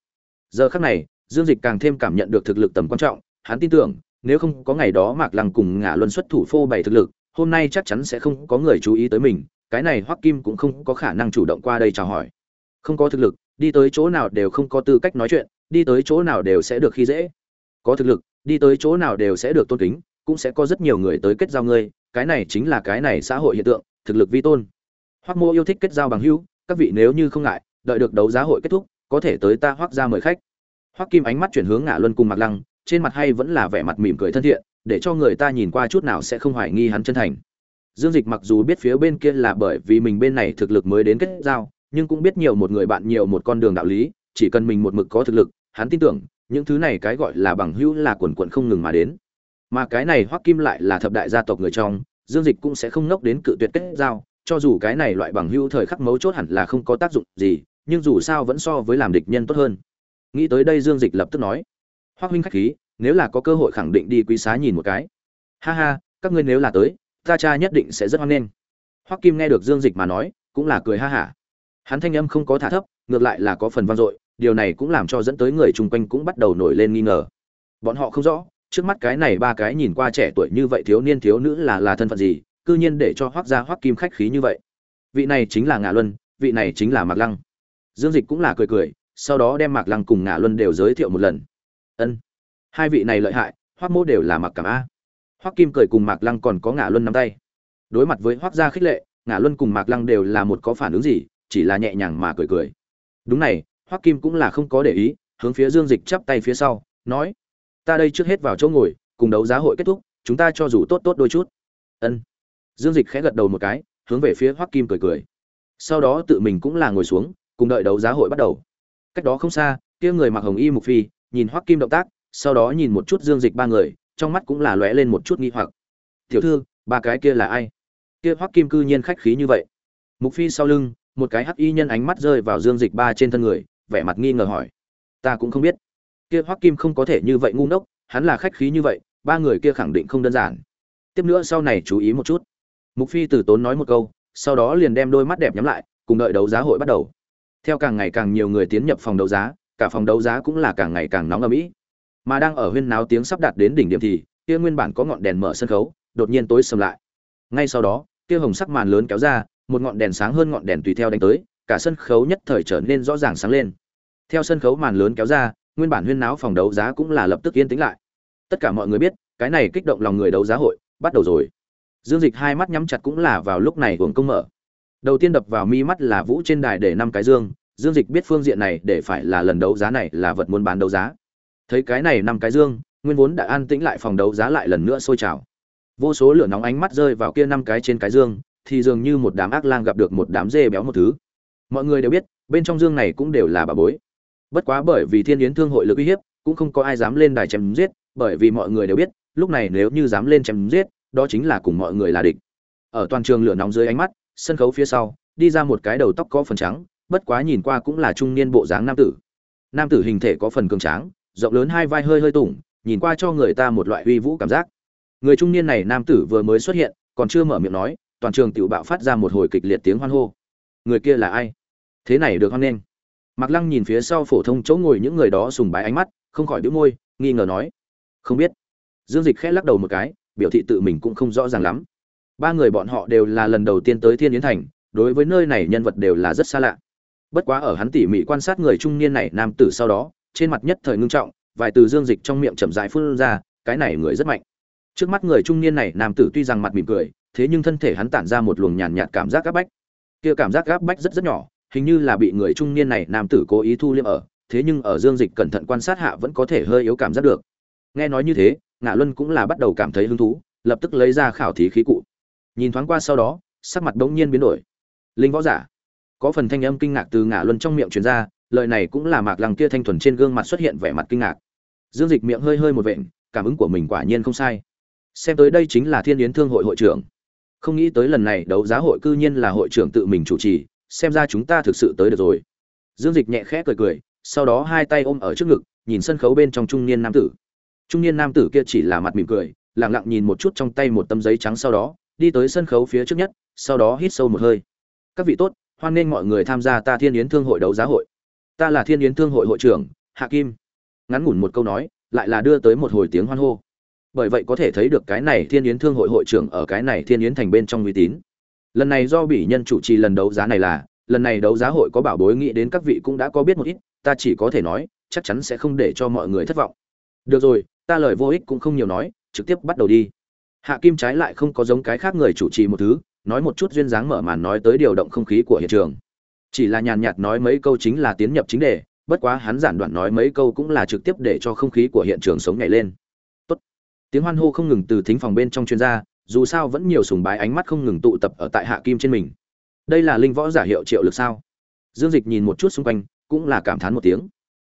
Giờ khắc này, dương dịch càng thêm cảm nhận được thực lực tầm quan trọng, hắn tin tưởng, nếu không có ngày đó mạc lăng cùng ngạ luân xuất thủ phô bày thực lực, hôm nay chắc chắn sẽ không có người chú ý tới mình, cái này hoắc kim cũng không có khả năng chủ động qua đây chào hỏi. Không có thực lực, đi tới chỗ nào đều không có tư cách nói chuyện, đi tới chỗ nào đều sẽ được khi dễ. Có thực lực, đi tới chỗ nào đều sẽ được tôn kính cũng sẽ có rất nhiều người tới kết giao ngươi, cái này chính là cái này xã hội hiện tượng, thực lực vi tôn. Hoắc mô yêu thích kết giao bằng hữu, các vị nếu như không ngại, đợi được đấu giá hội kết thúc, có thể tới ta hoắc ra mời khách. Hoắc kim ánh mắt chuyển hướng ngả luân cùng mặt lăng, trên mặt hay vẫn là vẻ mặt mỉm cười thân thiện, để cho người ta nhìn qua chút nào sẽ không hoài nghi hắn chân thành. Dương dịch mặc dù biết phía bên kia là bởi vì mình bên này thực lực mới đến kết giao, nhưng cũng biết nhiều một người bạn, nhiều một con đường đạo lý, chỉ cần mình một mực có thực lực, hắn tin tưởng, những thứ này cái gọi là bằng hữu là quần quận không ngừng mà đến mà cái này hoắc kim lại là thập đại gia tộc người trong, dương dịch cũng sẽ không ngốc đến cự tuyệt kết giao, cho dù cái này loại bằng hữu thời khắc mấu chốt hẳn là không có tác dụng gì, nhưng dù sao vẫn so với làm địch nhân tốt hơn. Nghĩ tới đây dương dịch lập tức nói, hoắc huynh khách khí, nếu là có cơ hội khẳng định đi quý xá nhìn một cái. Ha ha, các ngươi nếu là tới, ta cha nhất định sẽ rất hoan nghênh. Hoắc kim nghe được dương dịch mà nói, cũng là cười ha hả. Hắn thanh âm không có thả thấp, ngược lại là có phần vang dội, điều này cũng làm cho dẫn tới người chung quanh cũng bắt đầu nổi lên nghi ngờ. Bọn họ không rõ trước mắt cái này ba cái nhìn qua trẻ tuổi như vậy thiếu niên thiếu nữ là là thân phận gì, cư nhiên để cho hoắc gia hoắc kim khách khí như vậy. Vị này chính là ngạ luân, vị này chính là mạc lăng. Dương dịch cũng là cười cười, sau đó đem mạc lăng cùng ngạ luân đều giới thiệu một lần. Ân, hai vị này lợi hại, hoắc mô đều là mặc cảm a. Hoắc kim cười cùng mạc lăng còn có ngạ luân nắm tay. Đối mặt với hoắc gia khích lệ ngạ luân cùng mạc lăng đều là một có phản ứng gì, chỉ là nhẹ nhàng mà cười cười. Đúng này, hoắc kim cũng là không có để ý, hướng phía dương dịch chắp tay phía sau, nói ta đây trước hết vào chỗ ngồi, cùng đấu giá hội kết thúc, chúng ta cho dù tốt tốt đôi chút. Ân. Dương dịch khẽ gật đầu một cái, hướng về phía hoắc kim cười cười. Sau đó tự mình cũng là ngồi xuống, cùng đợi đấu giá hội bắt đầu. Cách đó không xa, kia người mặc hồng y mục phi, nhìn hoắc kim động tác, sau đó nhìn một chút dương dịch ba người, trong mắt cũng là lóe lên một chút nghi hoặc. Tiểu thư, ba cái kia là ai? Kia hoắc kim cư nhiên khách khí như vậy. Mục phi sau lưng, một cái hắc y nhân ánh mắt rơi vào dương dịch ba trên thân người, vẻ mặt nghi ngờ hỏi. Ta cũng không biết kia hoắc kim không có thể như vậy ngu ngốc, hắn là khách khí như vậy, ba người kia khẳng định không đơn giản. Tiếp nữa sau này chú ý một chút. Mục phi Tử tốn nói một câu, sau đó liền đem đôi mắt đẹp nhắm lại, cùng đợi đấu giá hội bắt đầu. Theo càng ngày càng nhiều người tiến nhập phòng đấu giá, cả phòng đấu giá cũng là càng ngày càng nóng ầm ĩ. Mà đang ở huyên náo tiếng sắp đạt đến đỉnh điểm thì, kia nguyên bản có ngọn đèn mở sân khấu, đột nhiên tối sầm lại. Ngay sau đó, kia hồng sắc màn lớn kéo ra, một ngọn đèn sáng hơn ngọn đèn tùy theo đánh tới, cả sân khấu nhất thời trở nên rõ ràng sáng lên. Theo sân khấu màn lớn kéo ra nguyên bản huyên náo phòng đấu giá cũng là lập tức yên tĩnh lại. Tất cả mọi người biết, cái này kích động lòng người đấu giá hội, bắt đầu rồi. Dương dịch hai mắt nhắm chặt cũng là vào lúc này hưởng công mở. Đầu tiên đập vào mi mắt là vũ trên đài để năm cái dương. Dương dịch biết phương diện này để phải là lần đấu giá này là vật muốn bán đấu giá. Thấy cái này năm cái dương, nguyên vốn đã an tĩnh lại phòng đấu giá lại lần nữa sôi trào. Vô số lửa nóng ánh mắt rơi vào kia năm cái trên cái dương, thì dường như một đám ác lang gặp được một đám dê béo một thứ. Mọi người đều biết, bên trong dương này cũng đều là bà bối bất quá bởi vì thiên yến thương hội lực uy hiếp, cũng không có ai dám lên đài chém giết, bởi vì mọi người đều biết, lúc này nếu như dám lên chém giết, đó chính là cùng mọi người là địch. Ở toàn trường lửa nóng dưới ánh mắt, sân khấu phía sau, đi ra một cái đầu tóc có phần trắng, bất quá nhìn qua cũng là trung niên bộ dáng nam tử. Nam tử hình thể có phần cường tráng, rộng lớn hai vai hơi hơi tủng, nhìn qua cho người ta một loại uy vũ cảm giác. Người trung niên này nam tử vừa mới xuất hiện, còn chưa mở miệng nói, toàn trường tiểu bạo phát ra một hồi kịch liệt tiếng hoan hô. Người kia là ai? Thế này được hoan nghênh. Mạc Lăng nhìn phía sau phổ thông chỗ ngồi những người đó sùng bái ánh mắt, không khỏi bĩu môi, nghi ngờ nói: "Không biết." Dương Dịch khẽ lắc đầu một cái, biểu thị tự mình cũng không rõ ràng lắm. Ba người bọn họ đều là lần đầu tiên tới thiên yến thành đối với nơi này nhân vật đều là rất xa lạ. Bất quá ở hắn tỉ mỉ quan sát người trung niên này nam tử sau đó trên mặt nhất thời ngưng trọng vài từ dương dịch trong miệng chậm rãi phun ra cái này người rất mạnh. Trước mắt người trung niên này nam tử tuy rằng mặt mỉm cười thế nhưng thân thể hắn tản ra một luồng nhàn nhạt cảm giác áp bách. Kia cảm giác áp bách rất rất nhỏ hình như là bị người trung niên này nam tử cố ý thu liêm ở, thế nhưng ở dương dịch cẩn thận quan sát hạ vẫn có thể hơi yếu cảm giác được. Nghe nói như thế, ngạ luân cũng là bắt đầu cảm thấy hứng thú, lập tức lấy ra khảo thí khí cụ. Nhìn thoáng qua sau đó, sắc mặt bỗng nhiên biến đổi. Linh võ giả. Có phần thanh âm kinh ngạc từ ngạ luân trong miệng truyền ra, lời này cũng là mạc lăng kia thanh thuần trên gương mặt xuất hiện vẻ mặt kinh ngạc. Dương dịch miệng hơi hơi một vện, cảm ứng của mình quả nhiên không sai. Xem tới đây chính là thiên yến thương hội hội trưởng. Không nghĩ tới lần này đấu giá hội cư nhiên là hội trưởng tự mình chủ trì xem ra chúng ta thực sự tới được rồi. Dương dịch nhẹ khẽ cười cười, sau đó hai tay ôm ở trước ngực, nhìn sân khấu bên trong trung niên nam tử. Trung niên nam tử kia chỉ là mặt mỉm cười, lặng lặng nhìn một chút trong tay một tấm giấy trắng sau đó, đi tới sân khấu phía trước nhất, sau đó hít sâu một hơi. Các vị tốt, hoan nghênh mọi người tham gia ta thiên yến thương hội đấu giá hội. Ta là thiên yến thương hội hội trưởng, hạ kim. Ngắn ngủn một câu nói, lại là đưa tới một hồi tiếng hoan hô. Bởi vậy có thể thấy được cái này thiên yến thương hội hội trưởng ở cái này thiên yến thành bên trong uy tín lần này do bị nhân chủ trì lần đấu giá này là, lần này đấu giá hội có bảo bối nghĩ đến các vị cũng đã có biết một ít, ta chỉ có thể nói, chắc chắn sẽ không để cho mọi người thất vọng. Được rồi, ta lời vô ích cũng không nhiều nói, trực tiếp bắt đầu đi. Hạ kim trái lại không có giống cái khác người chủ trì một thứ, nói một chút duyên dáng mở màn nói tới điều động không khí của hiện trường. Chỉ là nhàn nhạt nói mấy câu chính là tiến nhập chính đề, bất quá hắn giản đoạn nói mấy câu cũng là trực tiếp để cho không khí của hiện trường sống nhảy lên. Tốt. tiếng hoan hô không ngừng từ thính phòng bên trong chuyên gia dù sao vẫn nhiều sùng bái ánh mắt không ngừng tụ tập ở tại hạ kim trên mình. Đây là linh võ giả hiệu triệu lực sao? Dương dịch nhìn một chút xung quanh, cũng là cảm thán một tiếng.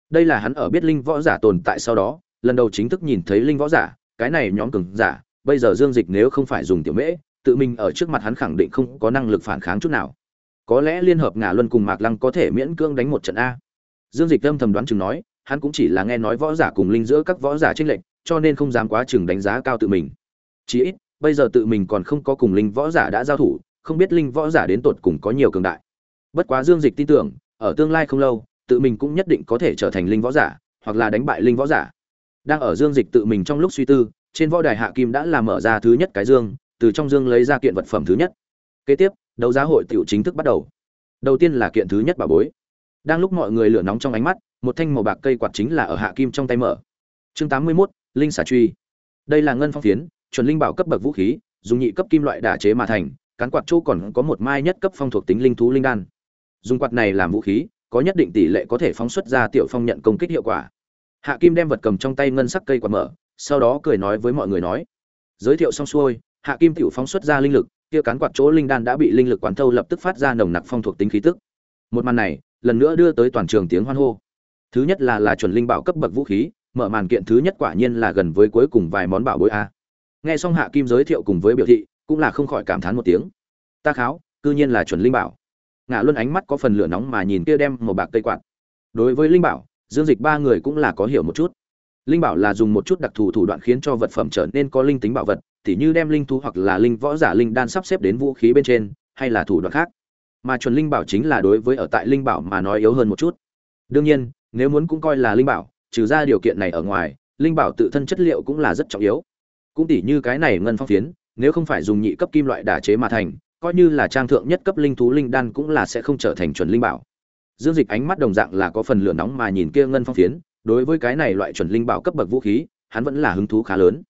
Đây là hắn ở biết linh võ giả tồn tại sau đó, lần đầu chính thức nhìn thấy linh võ giả, cái này nhóm cường giả, bây giờ dương dịch nếu không phải dùng tiểu mễ, tự mình ở trước mặt hắn khẳng định không có năng lực phản kháng chút nào. Có lẽ liên hợp ngả luân cùng mạc lăng có thể miễn cưỡng đánh một trận a. Dương dịch âm thầm đoán chừng nói, hắn cũng chỉ là nghe nói võ giả cùng linh giữa các võ giả tranh lệch, cho nên không dám quá chừng đánh giá cao tự mình. Chí ít bây giờ tự mình còn không có cùng linh võ giả đã giao thủ không biết linh võ giả đến tột cùng có nhiều cường đại. Bất quá dương dịch tin tưởng ở tương lai không lâu tự mình cũng nhất định có thể trở thành linh võ giả hoặc là đánh bại linh võ giả. Đang ở dương dịch tự mình trong lúc suy tư trên võ đài hạ kim đã làm mở ra thứ nhất cái dương từ trong dương lấy ra kiện vật phẩm thứ nhất. Kế tiếp đấu giá hội tiểu chính thức bắt đầu. Đầu tiên là kiện thứ nhất bà bối. Đang lúc mọi người lửa nóng trong ánh mắt một thanh màu bạc cây quạt chính là ở hạ kim trong tay mở. Chương tám mươi 81, linh xả truy. Đây là ngân phong phiến chuẩn linh bảo cấp bậc vũ khí, dùng nhị cấp kim loại đả chế mà thành, cán quạt chỗ còn có một mai nhất cấp phong thuộc tính linh thú linh đan. Dùng quạt này làm vũ khí, có nhất định tỷ lệ có thể phóng xuất ra tiểu phong nhận công kích hiệu quả. Hạ kim đem vật cầm trong tay ngân sắc cây quạt mở, sau đó cười nói với mọi người nói, giới thiệu xong xuôi, hạ kim tiểu phóng xuất ra linh lực, kia cán quạt chỗ linh đan đã bị linh lực quán thâu lập tức phát ra nồng nặc phong thuộc tính khí tức. Một màn này, lần nữa đưa tới toàn trường tiếng hoan hô. Thứ nhất là là chuẩn linh bảo cấp bậc vũ khí, mở màn kiện thứ nhất quả nhiên là gần với cuối cùng vài món bảo bối a nghe xong hạ kim giới thiệu cùng với biểu thị, cũng là không khỏi cảm thán một tiếng. Ta kháo, cư nhiên là chuẩn linh bảo. Ngạ luân ánh mắt có phần lửa nóng mà nhìn kia đem một bạc cây quạt. Đối với linh bảo, dương dịch ba người cũng là có hiểu một chút. Linh bảo là dùng một chút đặc thù thủ đoạn khiến cho vật phẩm trở nên có linh tính bảo vật, tỉ như đem linh thú hoặc là linh võ giả linh đan sắp xếp đến vũ khí bên trên, hay là thủ đoạn khác. Mà chuẩn linh bảo chính là đối với ở tại linh bảo mà nói yếu hơn một chút. Đương nhiên, nếu muốn cũng coi là linh bảo, trừ ra điều kiện này ở ngoài, linh bảo tự thân chất liệu cũng là rất trọng yếu cũng tỉ như cái này ngân phong phiến, nếu không phải dùng nhị cấp kim loại đả chế mà thành, coi như là trang thượng nhất cấp linh thú linh đan cũng là sẽ không trở thành chuẩn linh bảo. Dương dịch ánh mắt đồng dạng là có phần lửa nóng mà nhìn kia ngân phong phiến, đối với cái này loại chuẩn linh bảo cấp bậc vũ khí, hắn vẫn là hứng thú khá lớn.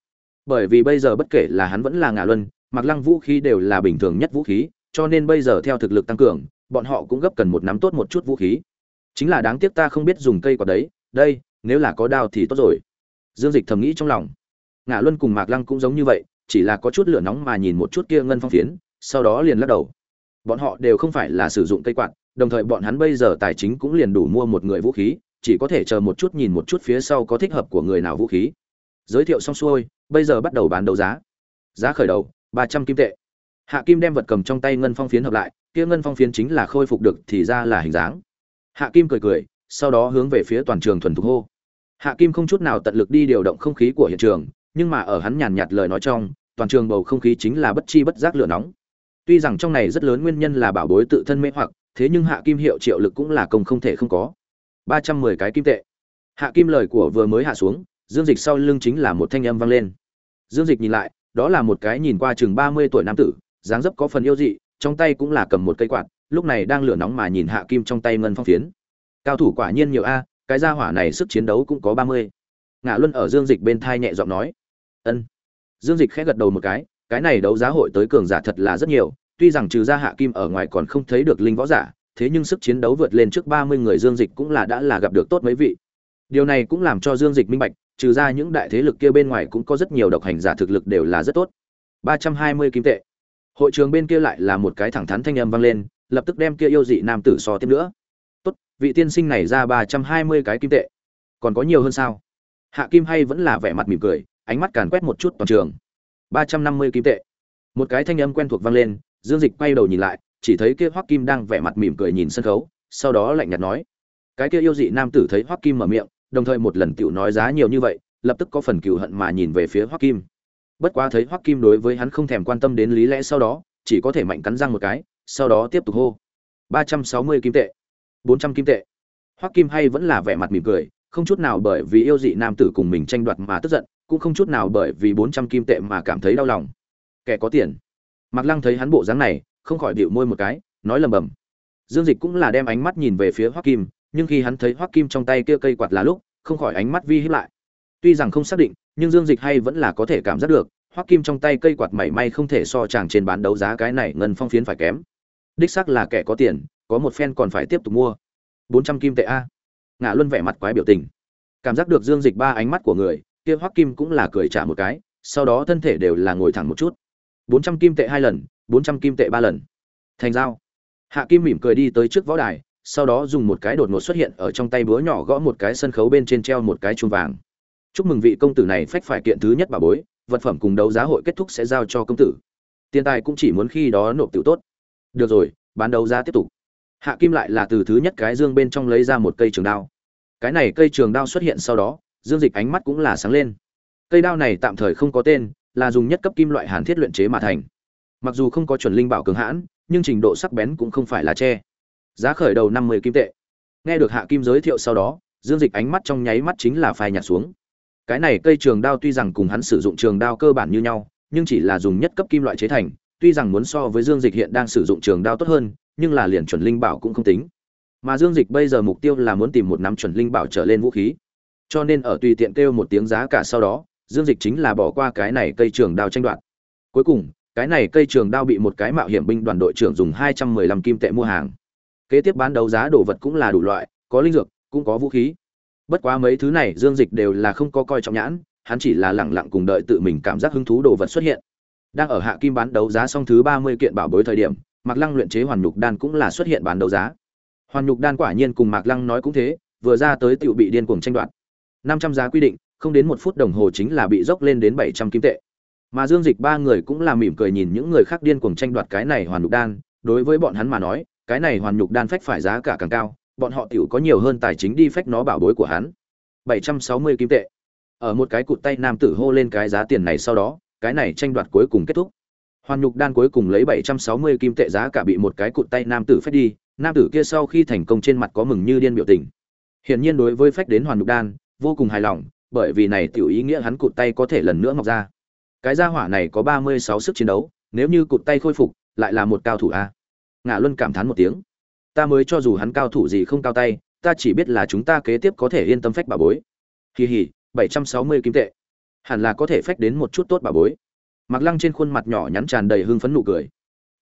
Bởi vì bây giờ bất kể là hắn vẫn là ngà luân mặc lăng vũ khí đều là bình thường nhất vũ khí, cho nên bây giờ theo thực lực tăng cường, bọn họ cũng gấp cần một nắm tốt một chút vũ khí. Chính là đáng tiếc ta không biết dùng cây quạt đấy, đây, nếu là có đao thì tốt rồi. Dương dịch thầm nghĩ trong lòng ngạ luân cùng mạc lăng cũng giống như vậy, chỉ là có chút lửa nóng mà nhìn một chút kia ngân phong phiến, sau đó liền lắc đầu. Bọn họ đều không phải là sử dụng cây quạt, đồng thời bọn hắn bây giờ tài chính cũng liền đủ mua một người vũ khí, chỉ có thể chờ một chút nhìn một chút phía sau có thích hợp của người nào vũ khí. Giới thiệu xong xuôi, bây giờ bắt đầu bán đấu giá. Giá khởi đầu, ba trăm kim tệ. Hạ kim đem vật cầm trong tay ngân phong phiến hợp lại, kia ngân phong phiến chính là khôi phục được thì ra là hình dáng. Hạ kim cười cười, sau đó hướng về phía toàn trường thuần thục hô. Hạ kim không chút nào tận lực đi điều động không khí của hiện trường nhưng mà ở hắn nhàn nhạt lời nói trong, toàn trường bầu không khí chính là bất chi bất giác lửa nóng. Tuy rằng trong này rất lớn nguyên nhân là bảo bối tự thân mê hoặc, thế nhưng hạ kim hiệu triệu lực cũng là công không thể không có. Ba trăm mười cái kim tệ. Hạ kim lời của vừa mới hạ xuống, dương dịch sau lưng chính là một thanh âm vang lên. Dương dịch nhìn lại, đó là một cái nhìn qua chừng ba mươi tuổi nam tử, dáng dấp có phần yêu dị, trong tay cũng là cầm một cây quạt, lúc này đang lửa nóng mà nhìn hạ kim trong tay ngân phong phiến. Cao thủ quả nhiên nhiều a, cái gia hỏa này sức chiến đấu cũng có ba mươi. Ngã luân ở dương dịch bên thai nhẹ giọng nói ân. Dương dịch khẽ gật đầu một cái cái này đấu giá hội tới cường giả thật là rất nhiều, tuy rằng trừ ra hạ kim ở ngoài còn không thấy được linh võ giả, thế nhưng sức chiến đấu vượt lên trước ba mươi người dương dịch cũng là đã là gặp được tốt mấy vị. Điều này cũng làm cho dương dịch minh bạch, trừ ra những đại thế lực kia bên ngoài cũng có rất nhiều độc hành giả thực lực đều là rất tốt. ba trăm hai mươi kim tệ. Hội trường bên kia lại là một cái thẳng thắn thanh âm vang lên, lập tức đem kia yêu dị nam tử so tiếp nữa. Tốt, vị tiên sinh này ra ba trăm hai mươi cái kim tệ. Còn có nhiều hơn sao? Hạ kim hay vẫn là vẻ mặt mỉm cười ánh mắt càn quét một chút toàn trường. Ba trăm năm mươi kim tệ. Một cái thanh âm quen thuộc vang lên, dương dịch quay đầu nhìn lại, chỉ thấy kia hoắc kim đang vẻ mặt mỉm cười nhìn sân khấu, sau đó lạnh nhạt nói, cái kia yêu dị nam tử thấy hoắc kim mở miệng, đồng thời một lần tiểu nói giá nhiều như vậy, lập tức có phần cừu hận mà nhìn về phía hoắc kim. Bất quá thấy hoắc kim đối với hắn không thèm quan tâm đến lý lẽ sau đó, chỉ có thể mạnh cắn răng một cái, sau đó tiếp tục hô, ba trăm sáu mươi kim tệ, bốn trăm kim tệ. Hoắc kim hay vẫn là vẻ mặt mỉm cười, không chút nào bởi vì yêu dị nam tử cùng mình tranh đoạt mà tức giận cũng không chút nào bởi vì bốn trăm kim tệ mà cảm thấy đau lòng kẻ có tiền Mạc Lăng thấy hắn bộ dáng này, không khỏi bĩu môi một cái, nói lầm bầm. Dương Dịch cũng là đem ánh mắt nhìn về phía Hoắc Kim, nhưng khi hắn thấy Hoắc Kim trong tay kia cây quạt là lúc, không khỏi ánh mắt vi híp lại. Tuy rằng không xác định, nhưng Dương Dịch hay vẫn là có thể cảm giác được, Hoắc Kim trong tay cây quạt mảy may không thể so chàng trên bán đấu giá cái này ngân phong phiến phải kém. Đích xác là kẻ có tiền, có một phen còn phải tiếp tục mua. 400 kim tệ a. Ngạ Luân vẻ mặt quái biểu tình. Cảm giác được Dương Dịch ba ánh mắt của người, kia Hoắc Kim cũng là cười trả một cái, sau đó thân thể đều là ngồi thẳng một chút. Bốn trăm kim tệ hai lần bốn trăm kim tệ ba lần. Thành giao. Hạ kim mỉm cười đi tới trước võ đài sau đó dùng một cái đột ngột xuất hiện ở trong tay búa nhỏ gõ một cái sân khấu bên trên treo một cái chuông vàng. Chúc mừng vị công tử này phách phải kiện thứ nhất bà bối vật phẩm cùng đấu giá hội kết thúc sẽ giao cho công tử. Tiền tài cũng chỉ muốn khi đó nộp tiểu tốt. Được rồi bán đấu giá tiếp tục. Hạ kim lại là từ thứ nhất cái dương bên trong lấy ra một cây trường đao. Cái này cây trường đao xuất hiện sau đó dương dịch ánh mắt cũng là sáng lên. Cây đao này tạm thời không có tên, là dùng nhất cấp kim loại hàn thiết luyện chế mà thành. Mặc dù không có chuẩn linh bảo cường hãn, nhưng trình độ sắc bén cũng không phải là che. Giá khởi đầu năm mươi kim tệ. Nghe được hạ kim giới thiệu sau đó, dương dịch ánh mắt trong nháy mắt chính là phai nhạt xuống. Cái này cây trường đao tuy rằng cùng hắn sử dụng trường đao cơ bản như nhau, nhưng chỉ là dùng nhất cấp kim loại chế thành, tuy rằng muốn so với dương dịch hiện đang sử dụng trường đao tốt hơn, nhưng là liền chuẩn linh bảo cũng không tính. Mà dương dịch bây giờ mục tiêu là muốn tìm một nắm chuẩn linh bảo trở lên vũ khí cho nên ở tùy tiện kêu một tiếng giá cả sau đó, dương dịch chính là bỏ qua cái này cây trường đao tranh đoạt. Cuối cùng, cái này cây trường đao bị một cái mạo hiểm binh đoàn đội trưởng dùng hai trăm mười lăm kim tệ mua hàng. Kế tiếp bán đấu giá đồ vật cũng là đủ loại, có linh dược, cũng có vũ khí. Bất quá mấy thứ này dương dịch đều là không có coi trọng nhãn, hắn chỉ là lẳng lặng cùng đợi tự mình cảm giác hứng thú đồ vật xuất hiện. Đang ở hạ kim bán đấu giá xong thứ ba mươi kiện bảo bối thời điểm, mạc lăng luyện chế hoàn nhục đan cũng là xuất hiện bán đấu giá. Hoàn nhục đan quả nhiên cùng mạc lăng nói cũng thế, vừa ra tới tựu bị điên cuồng tranh đoạt năm trăm giá quy định, không đến một phút đồng hồ chính là bị dốc lên đến bảy trăm kim tệ. Mà dương dịch ba người cũng là mỉm cười nhìn những người khác điên cuồng tranh đoạt cái này hoàn nhục đan, đối với bọn hắn mà nói, cái này hoàn nhục đan phách phải giá cả càng cao, bọn họ tiểu có nhiều hơn tài chính đi phách nó bảo bối của hắn. bảy trăm sáu mươi kim tệ. Ở một cái cụt tay nam tử hô lên cái giá tiền này sau đó, cái này tranh đoạt cuối cùng kết thúc. Hoàn nhục đan cuối cùng lấy bảy trăm sáu mươi kim tệ giá cả bị một cái cụt tay nam tử phách đi, nam tử kia sau khi thành công trên mặt có mừng như điên biểu tình. Hiển nhiên đối với phách đến hoàn nhục đan vô cùng hài lòng bởi vì này tiểu ý nghĩa hắn cụt tay có thể lần nữa mọc ra. Cái gia hỏa này có 36 sức chiến đấu, nếu như cụt tay khôi phục, lại là một cao thủ a. Ngạ Luân cảm thán một tiếng. Ta mới cho dù hắn cao thủ gì không cao tay, ta chỉ biết là chúng ta kế tiếp có thể yên tâm phách bà bối. Kỳ hỉ, 760 kim tệ. Hẳn là có thể phách đến một chút tốt bà bối. Mạc Lăng trên khuôn mặt nhỏ nhắn tràn đầy hưng phấn nụ cười.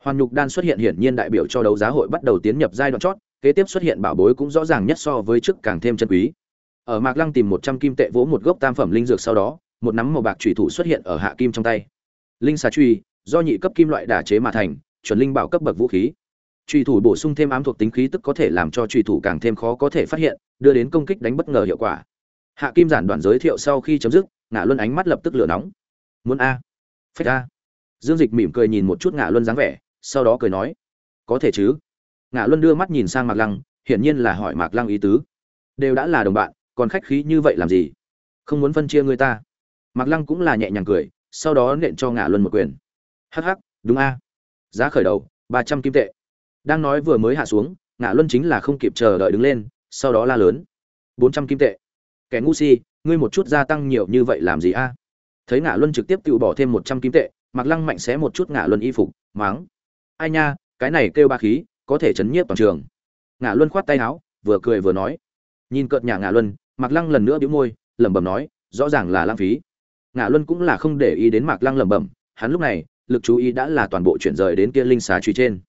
Hoàn nhục đan xuất hiện hiển nhiên đại biểu cho đấu giá hội bắt đầu tiến nhập giai đoạn chót, kế tiếp xuất hiện bảo bối cũng rõ ràng nhất so với trước càng thêm chân quý ở mạc lăng tìm một trăm kim tệ vỗ một gốc tam phẩm linh dược sau đó, một nắm màu bạc thủy thủ xuất hiện ở hạ kim trong tay. Linh xà truy do nhị cấp kim loại đả chế mà thành, chuẩn linh bảo cấp bậc vũ khí. Truy thủ bổ sung thêm ám thuộc tính khí tức có thể làm cho truy thủ càng thêm khó có thể phát hiện, đưa đến công kích đánh bất ngờ hiệu quả. Hạ kim giản đoạn giới thiệu sau khi chấm dứt ngã luân ánh mắt lập tức lửa nóng. Muốn a? Phách a. Dương dịch mỉm cười nhìn một chút ngã luân dáng vẻ, sau đó cười nói, có thể chứ? Ngã luân đưa mắt nhìn sang mạc lăng, hiển nhiên là hỏi mạc lăng ý tứ. Đều đã là đồng bạn còn khách khí như vậy làm gì? Không muốn phân chia người ta. Mạc lăng cũng là nhẹ nhàng cười, sau đó nện cho ngã luân một quyền. Hh đúng a. Giá khởi đầu, ba trăm kim tệ. Đang nói vừa mới hạ xuống ngã luân chính là không kịp chờ đợi đứng lên, sau đó la lớn. Bốn trăm kim tệ. Kẻ ngu si, ngươi một chút gia tăng nhiều như vậy làm gì a? Thấy ngã luân trực tiếp tự bỏ thêm một trăm kim tệ mặc lăng mạnh xé một chút ngã luân y phục máng ai nha, cái này kêu ba khí, có thể chấn nhiếp toàn trường. Ngã luân khoát tay áo, vừa cười vừa nói. Nhìn cợt nhà ngã luân Mạc lăng lần nữa bĩu môi, lẩm bẩm nói, rõ ràng là lãng phí. Ngã luân cũng là không để ý đến mạc lăng lẩm bẩm, hắn lúc này, lực chú ý đã là toàn bộ chuyển rời đến kia linh xà truy trên.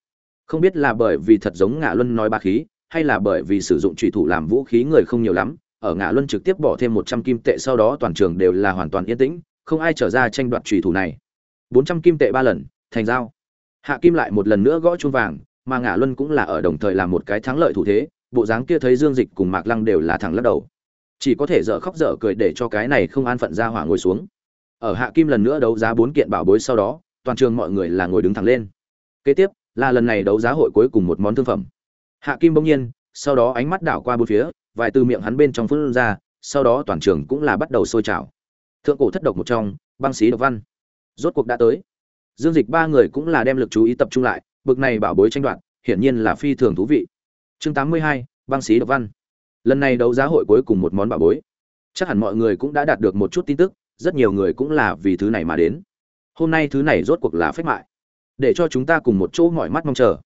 Không biết là bởi vì thật giống ngã luân nói ba khí, hay là bởi vì sử dụng trùy thủ làm vũ khí người không nhiều lắm, ở ngã luân trực tiếp bỏ thêm một trăm kim tệ sau đó toàn trường đều là hoàn toàn yên tĩnh, không ai trở ra tranh đoạt trùy thủ này. Bốn trăm kim tệ ba lần, thành giao. Hạ kim lại một lần nữa gõ chuông vàng, mà ngã luân cũng là ở đồng thời làm một cái thắng lợi thủ thế, bộ dáng kia thấy dương dịch cùng mạc lăng đều là thẳng lắc đầu chỉ có thể dở khóc dở cười để cho cái này không an phận ra hỏa ngồi xuống. Ở hạ kim lần nữa đấu giá bốn kiện bảo bối sau đó, toàn trường mọi người là ngồi đứng thẳng lên. Kế tiếp, là lần này đấu giá hội cuối cùng một món thương phẩm. Hạ kim bỗng nhiên, sau đó ánh mắt đảo qua bốn phía, vài từ miệng hắn bên trong phun ra, sau đó toàn trường cũng là bắt đầu sôi trào. Thượng cổ thất độc một trong, băng sĩ độc văn. Rốt cuộc đã tới. Dương dịch ba người cũng là đem lực chú ý tập trung lại, bực này bảo bối tranh đoạt, hiển nhiên là phi thường thú vị. Chương tám mươi hai, băng sĩ độc văn lần này đấu giá hội cuối cùng một món bảo bối. Chắc hẳn mọi người cũng đã đạt được một chút tin tức, rất nhiều người cũng là vì thứ này mà đến. Hôm nay thứ này rốt cuộc là phép mại. Để cho chúng ta cùng một chỗ mọi mắt mong chờ.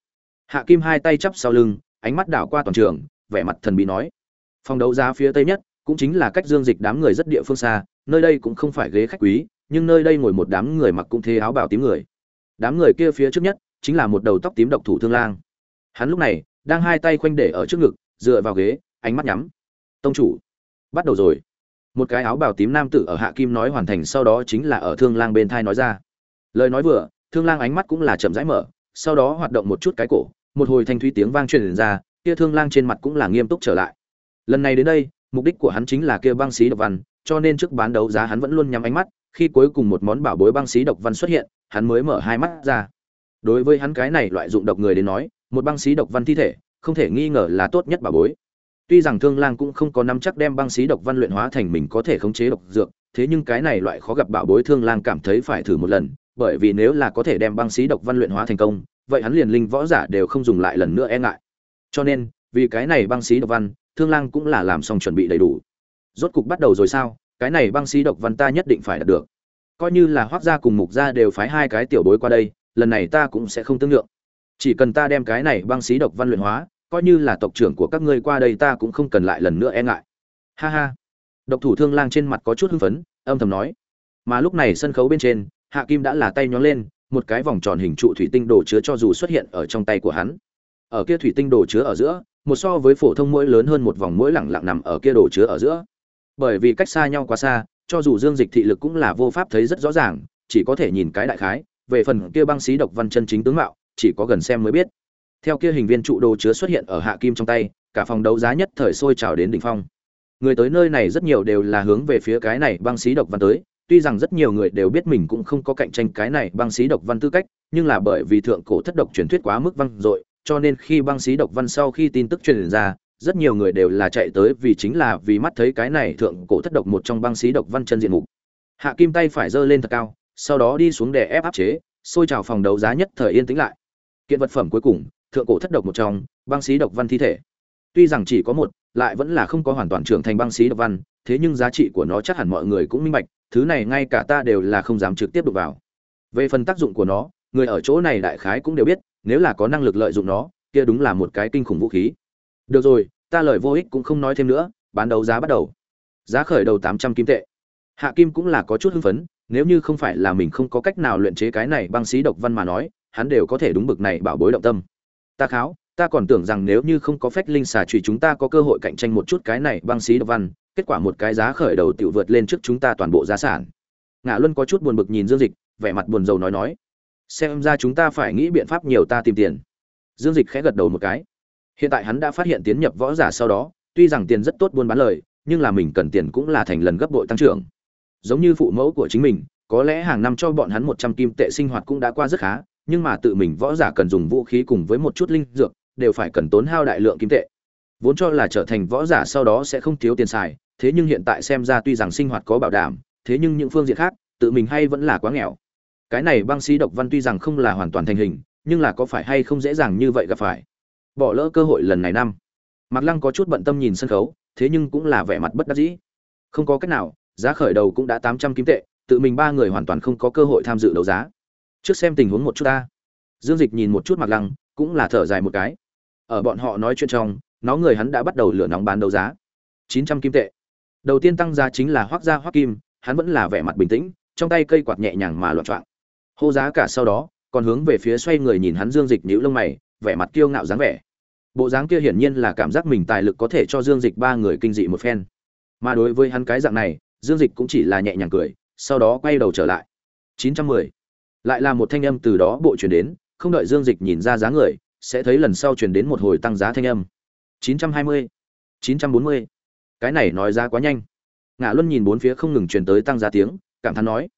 Hạ kim hai tay chắp sau lưng, ánh mắt đảo qua toàn trường, vẻ mặt thần bí nói. Phòng đấu giá phía tây nhất, cũng chính là cách dương dịch đám người rất địa phương xa, nơi đây cũng không phải ghế khách quý, nhưng nơi đây ngồi một đám người mặc cũng thế áo bảo tím người. Đám người kia phía trước nhất, chính là một đầu tóc tím độc thủ thương lang. Hắn lúc này, đang hai tay khoanh để ở trước ngực, dựa vào ghế ánh mắt nhắm. Tông chủ, bắt đầu rồi. Một cái áo bào tím nam tử ở hạ kim nói hoàn thành, sau đó chính là ở thương lang bên thai nói ra. Lời nói vừa, thương lang ánh mắt cũng là chậm rãi mở, sau đó hoạt động một chút cái cổ, một hồi thanh thúy tiếng vang truyền ra, kia thương lang trên mặt cũng là nghiêm túc trở lại. Lần này đến đây, mục đích của hắn chính là kia băng xí độc văn, cho nên trước bán đấu giá hắn vẫn luôn nhắm ánh mắt, khi cuối cùng một món bảo bối băng xí độc văn xuất hiện, hắn mới mở hai mắt ra. Đối với hắn cái này loại dụng độc người đến nói, một băng xí độc văn thi thể, không thể nghi ngờ là tốt nhất bảo bối. Tuy rằng Thương Lang cũng không có nắm chắc đem băng xí độc văn luyện hóa thành mình có thể khống chế độc dược, thế nhưng cái này loại khó gặp bảo bối Thương Lang cảm thấy phải thử một lần, bởi vì nếu là có thể đem băng xí độc văn luyện hóa thành công, vậy hắn liền linh võ giả đều không dùng lại lần nữa e ngại. Cho nên, vì cái này băng xí độc văn, Thương Lang cũng là làm xong chuẩn bị đầy đủ. Rốt cục bắt đầu rồi sao? Cái này băng xí độc văn ta nhất định phải đạt được. Coi như là Hoắc gia cùng Mục gia đều phái hai cái tiểu bối qua đây, lần này ta cũng sẽ không tương lượng. Chỉ cần ta đem cái này băng xí độc văn luyện hóa, coi như là tộc trưởng của các ngươi qua đây ta cũng không cần lại lần nữa e ngại. Ha ha. Độc thủ thương lang trên mặt có chút hưng phấn, âm thầm nói. Mà lúc này sân khấu bên trên, hạ kim đã là tay nhón lên, một cái vòng tròn hình trụ thủy tinh đồ chứa cho dù xuất hiện ở trong tay của hắn. Ở kia thủy tinh đồ chứa ở giữa, một so với phổ thông mũi lớn hơn một vòng mũi lẳng lặng nằm ở kia đồ chứa ở giữa. Bởi vì cách xa nhau quá xa, cho dù dương dịch thị lực cũng là vô pháp thấy rất rõ ràng, chỉ có thể nhìn cái đại khái, về phần kia băng xí độc văn chân chính tướng mạo, chỉ có gần xem mới biết theo kia hình viên trụ đồ chứa xuất hiện ở hạ kim trong tay, cả phòng đấu giá nhất thời sôi trào đến đỉnh phong. Người tới nơi này rất nhiều đều là hướng về phía cái này băng xí độc văn tới, tuy rằng rất nhiều người đều biết mình cũng không có cạnh tranh cái này băng xí độc văn tư cách, nhưng là bởi vì thượng cổ thất độc truyền thuyết quá mức văng dội, cho nên khi băng xí độc văn sau khi tin tức truyền ra, rất nhiều người đều là chạy tới vì chính là vì mắt thấy cái này thượng cổ thất độc một trong băng xí độc văn chân diện mục. Hạ kim tay phải giơ lên thật cao, sau đó đi xuống để ép áp chế xôi trào phòng đấu giá nhất thời yên tĩnh lại. Kiện vật phẩm cuối cùng thượng cổ thất độc một trong, băng xí độc văn thi thể. Tuy rằng chỉ có một, lại vẫn là không có hoàn toàn trưởng thành băng xí độc văn, thế nhưng giá trị của nó chắc hẳn mọi người cũng minh bạch, thứ này ngay cả ta đều là không dám trực tiếp đụng vào. Về phần tác dụng của nó, người ở chỗ này đại khái cũng đều biết, nếu là có năng lực lợi dụng nó, kia đúng là một cái kinh khủng vũ khí. Được rồi, ta lời vô ích cũng không nói thêm nữa, bán đấu giá bắt đầu. Giá khởi đầu tám trăm kim tệ. Hạ kim cũng là có chút hưng phấn, nếu như không phải là mình không có cách nào luyện chế cái này băng xí độc văn mà nói, hắn đều có thể đúng bực này bảo bối động tâm ta kháo, ta còn tưởng rằng nếu như không có phách linh xà trùy chúng ta có cơ hội cạnh tranh một chút cái này băng xí độc văn, kết quả một cái giá khởi đầu tiểu vượt lên trước chúng ta toàn bộ giá sản. Ngã luân có chút buồn bực nhìn dương dịch, vẻ mặt buồn rầu nói nói, xem ra chúng ta phải nghĩ biện pháp nhiều ta tìm tiền. Dương dịch khẽ gật đầu một cái. Hiện tại hắn đã phát hiện tiến nhập võ giả sau đó, tuy rằng tiền rất tốt buôn bán lời, nhưng là mình cần tiền cũng là thành lần gấp bội tăng trưởng. Giống như phụ mẫu của chính mình, có lẽ hàng năm cho bọn hắn một trăm kim tệ sinh hoạt cũng đã qua rất khá nhưng mà tự mình võ giả cần dùng vũ khí cùng với một chút linh dược, đều phải cần tốn hao đại lượng kim tệ. Vốn cho là trở thành võ giả sau đó sẽ không thiếu tiền xài, thế nhưng hiện tại xem ra tuy rằng sinh hoạt có bảo đảm, thế nhưng những phương diện khác, tự mình hay vẫn là quá nghèo. Cái này băng sĩ độc văn tuy rằng không là hoàn toàn thành hình, nhưng là có phải hay không dễ dàng như vậy gặp phải. Bỏ lỡ cơ hội lần này năm. Mạc Lăng có chút bận tâm nhìn sân khấu, thế nhưng cũng là vẻ mặt bất đắc dĩ. Không có cách nào, giá khởi đầu cũng đã tám trăm kim tệ, tự mình ba người hoàn toàn không có cơ hội tham dự đấu giá trước xem tình huống một chút ta. Dương dịch nhìn một chút mặc lăng, cũng là thở dài một cái. Ở bọn họ nói chuyện trong, nó người hắn đã bắt đầu lửa nóng bán đấu giá. Chín trăm kim tệ. Đầu tiên tăng giá chính là hoác gia hoác kim, hắn vẫn là vẻ mặt bình tĩnh, trong tay cây quạt nhẹ nhàng mà loạn trọng hô giá cả sau đó, còn hướng về phía xoay người nhìn hắn dương dịch nhíu lông mày, vẻ mặt kiêu ngạo dáng vẻ. Bộ dáng kia hiển nhiên là cảm giác mình tài lực có thể cho dương dịch ba người kinh dị một phen. Mà đối với hắn cái dạng này, dương dịch cũng chỉ là nhẹ nhàng cười, sau đó quay đầu trở lại. Chín trăm mười lại là một thanh âm từ đó bộ chuyển đến, không đợi dương dịch nhìn ra giá người, sẽ thấy lần sau chuyển đến một hồi tăng giá thanh âm. Chín trăm hai mươi, chín trăm bốn mươi. Cái này nói ra quá nhanh. Ngã luân nhìn bốn phía không ngừng truyền tới tăng giá tiếng, cảm thán nói.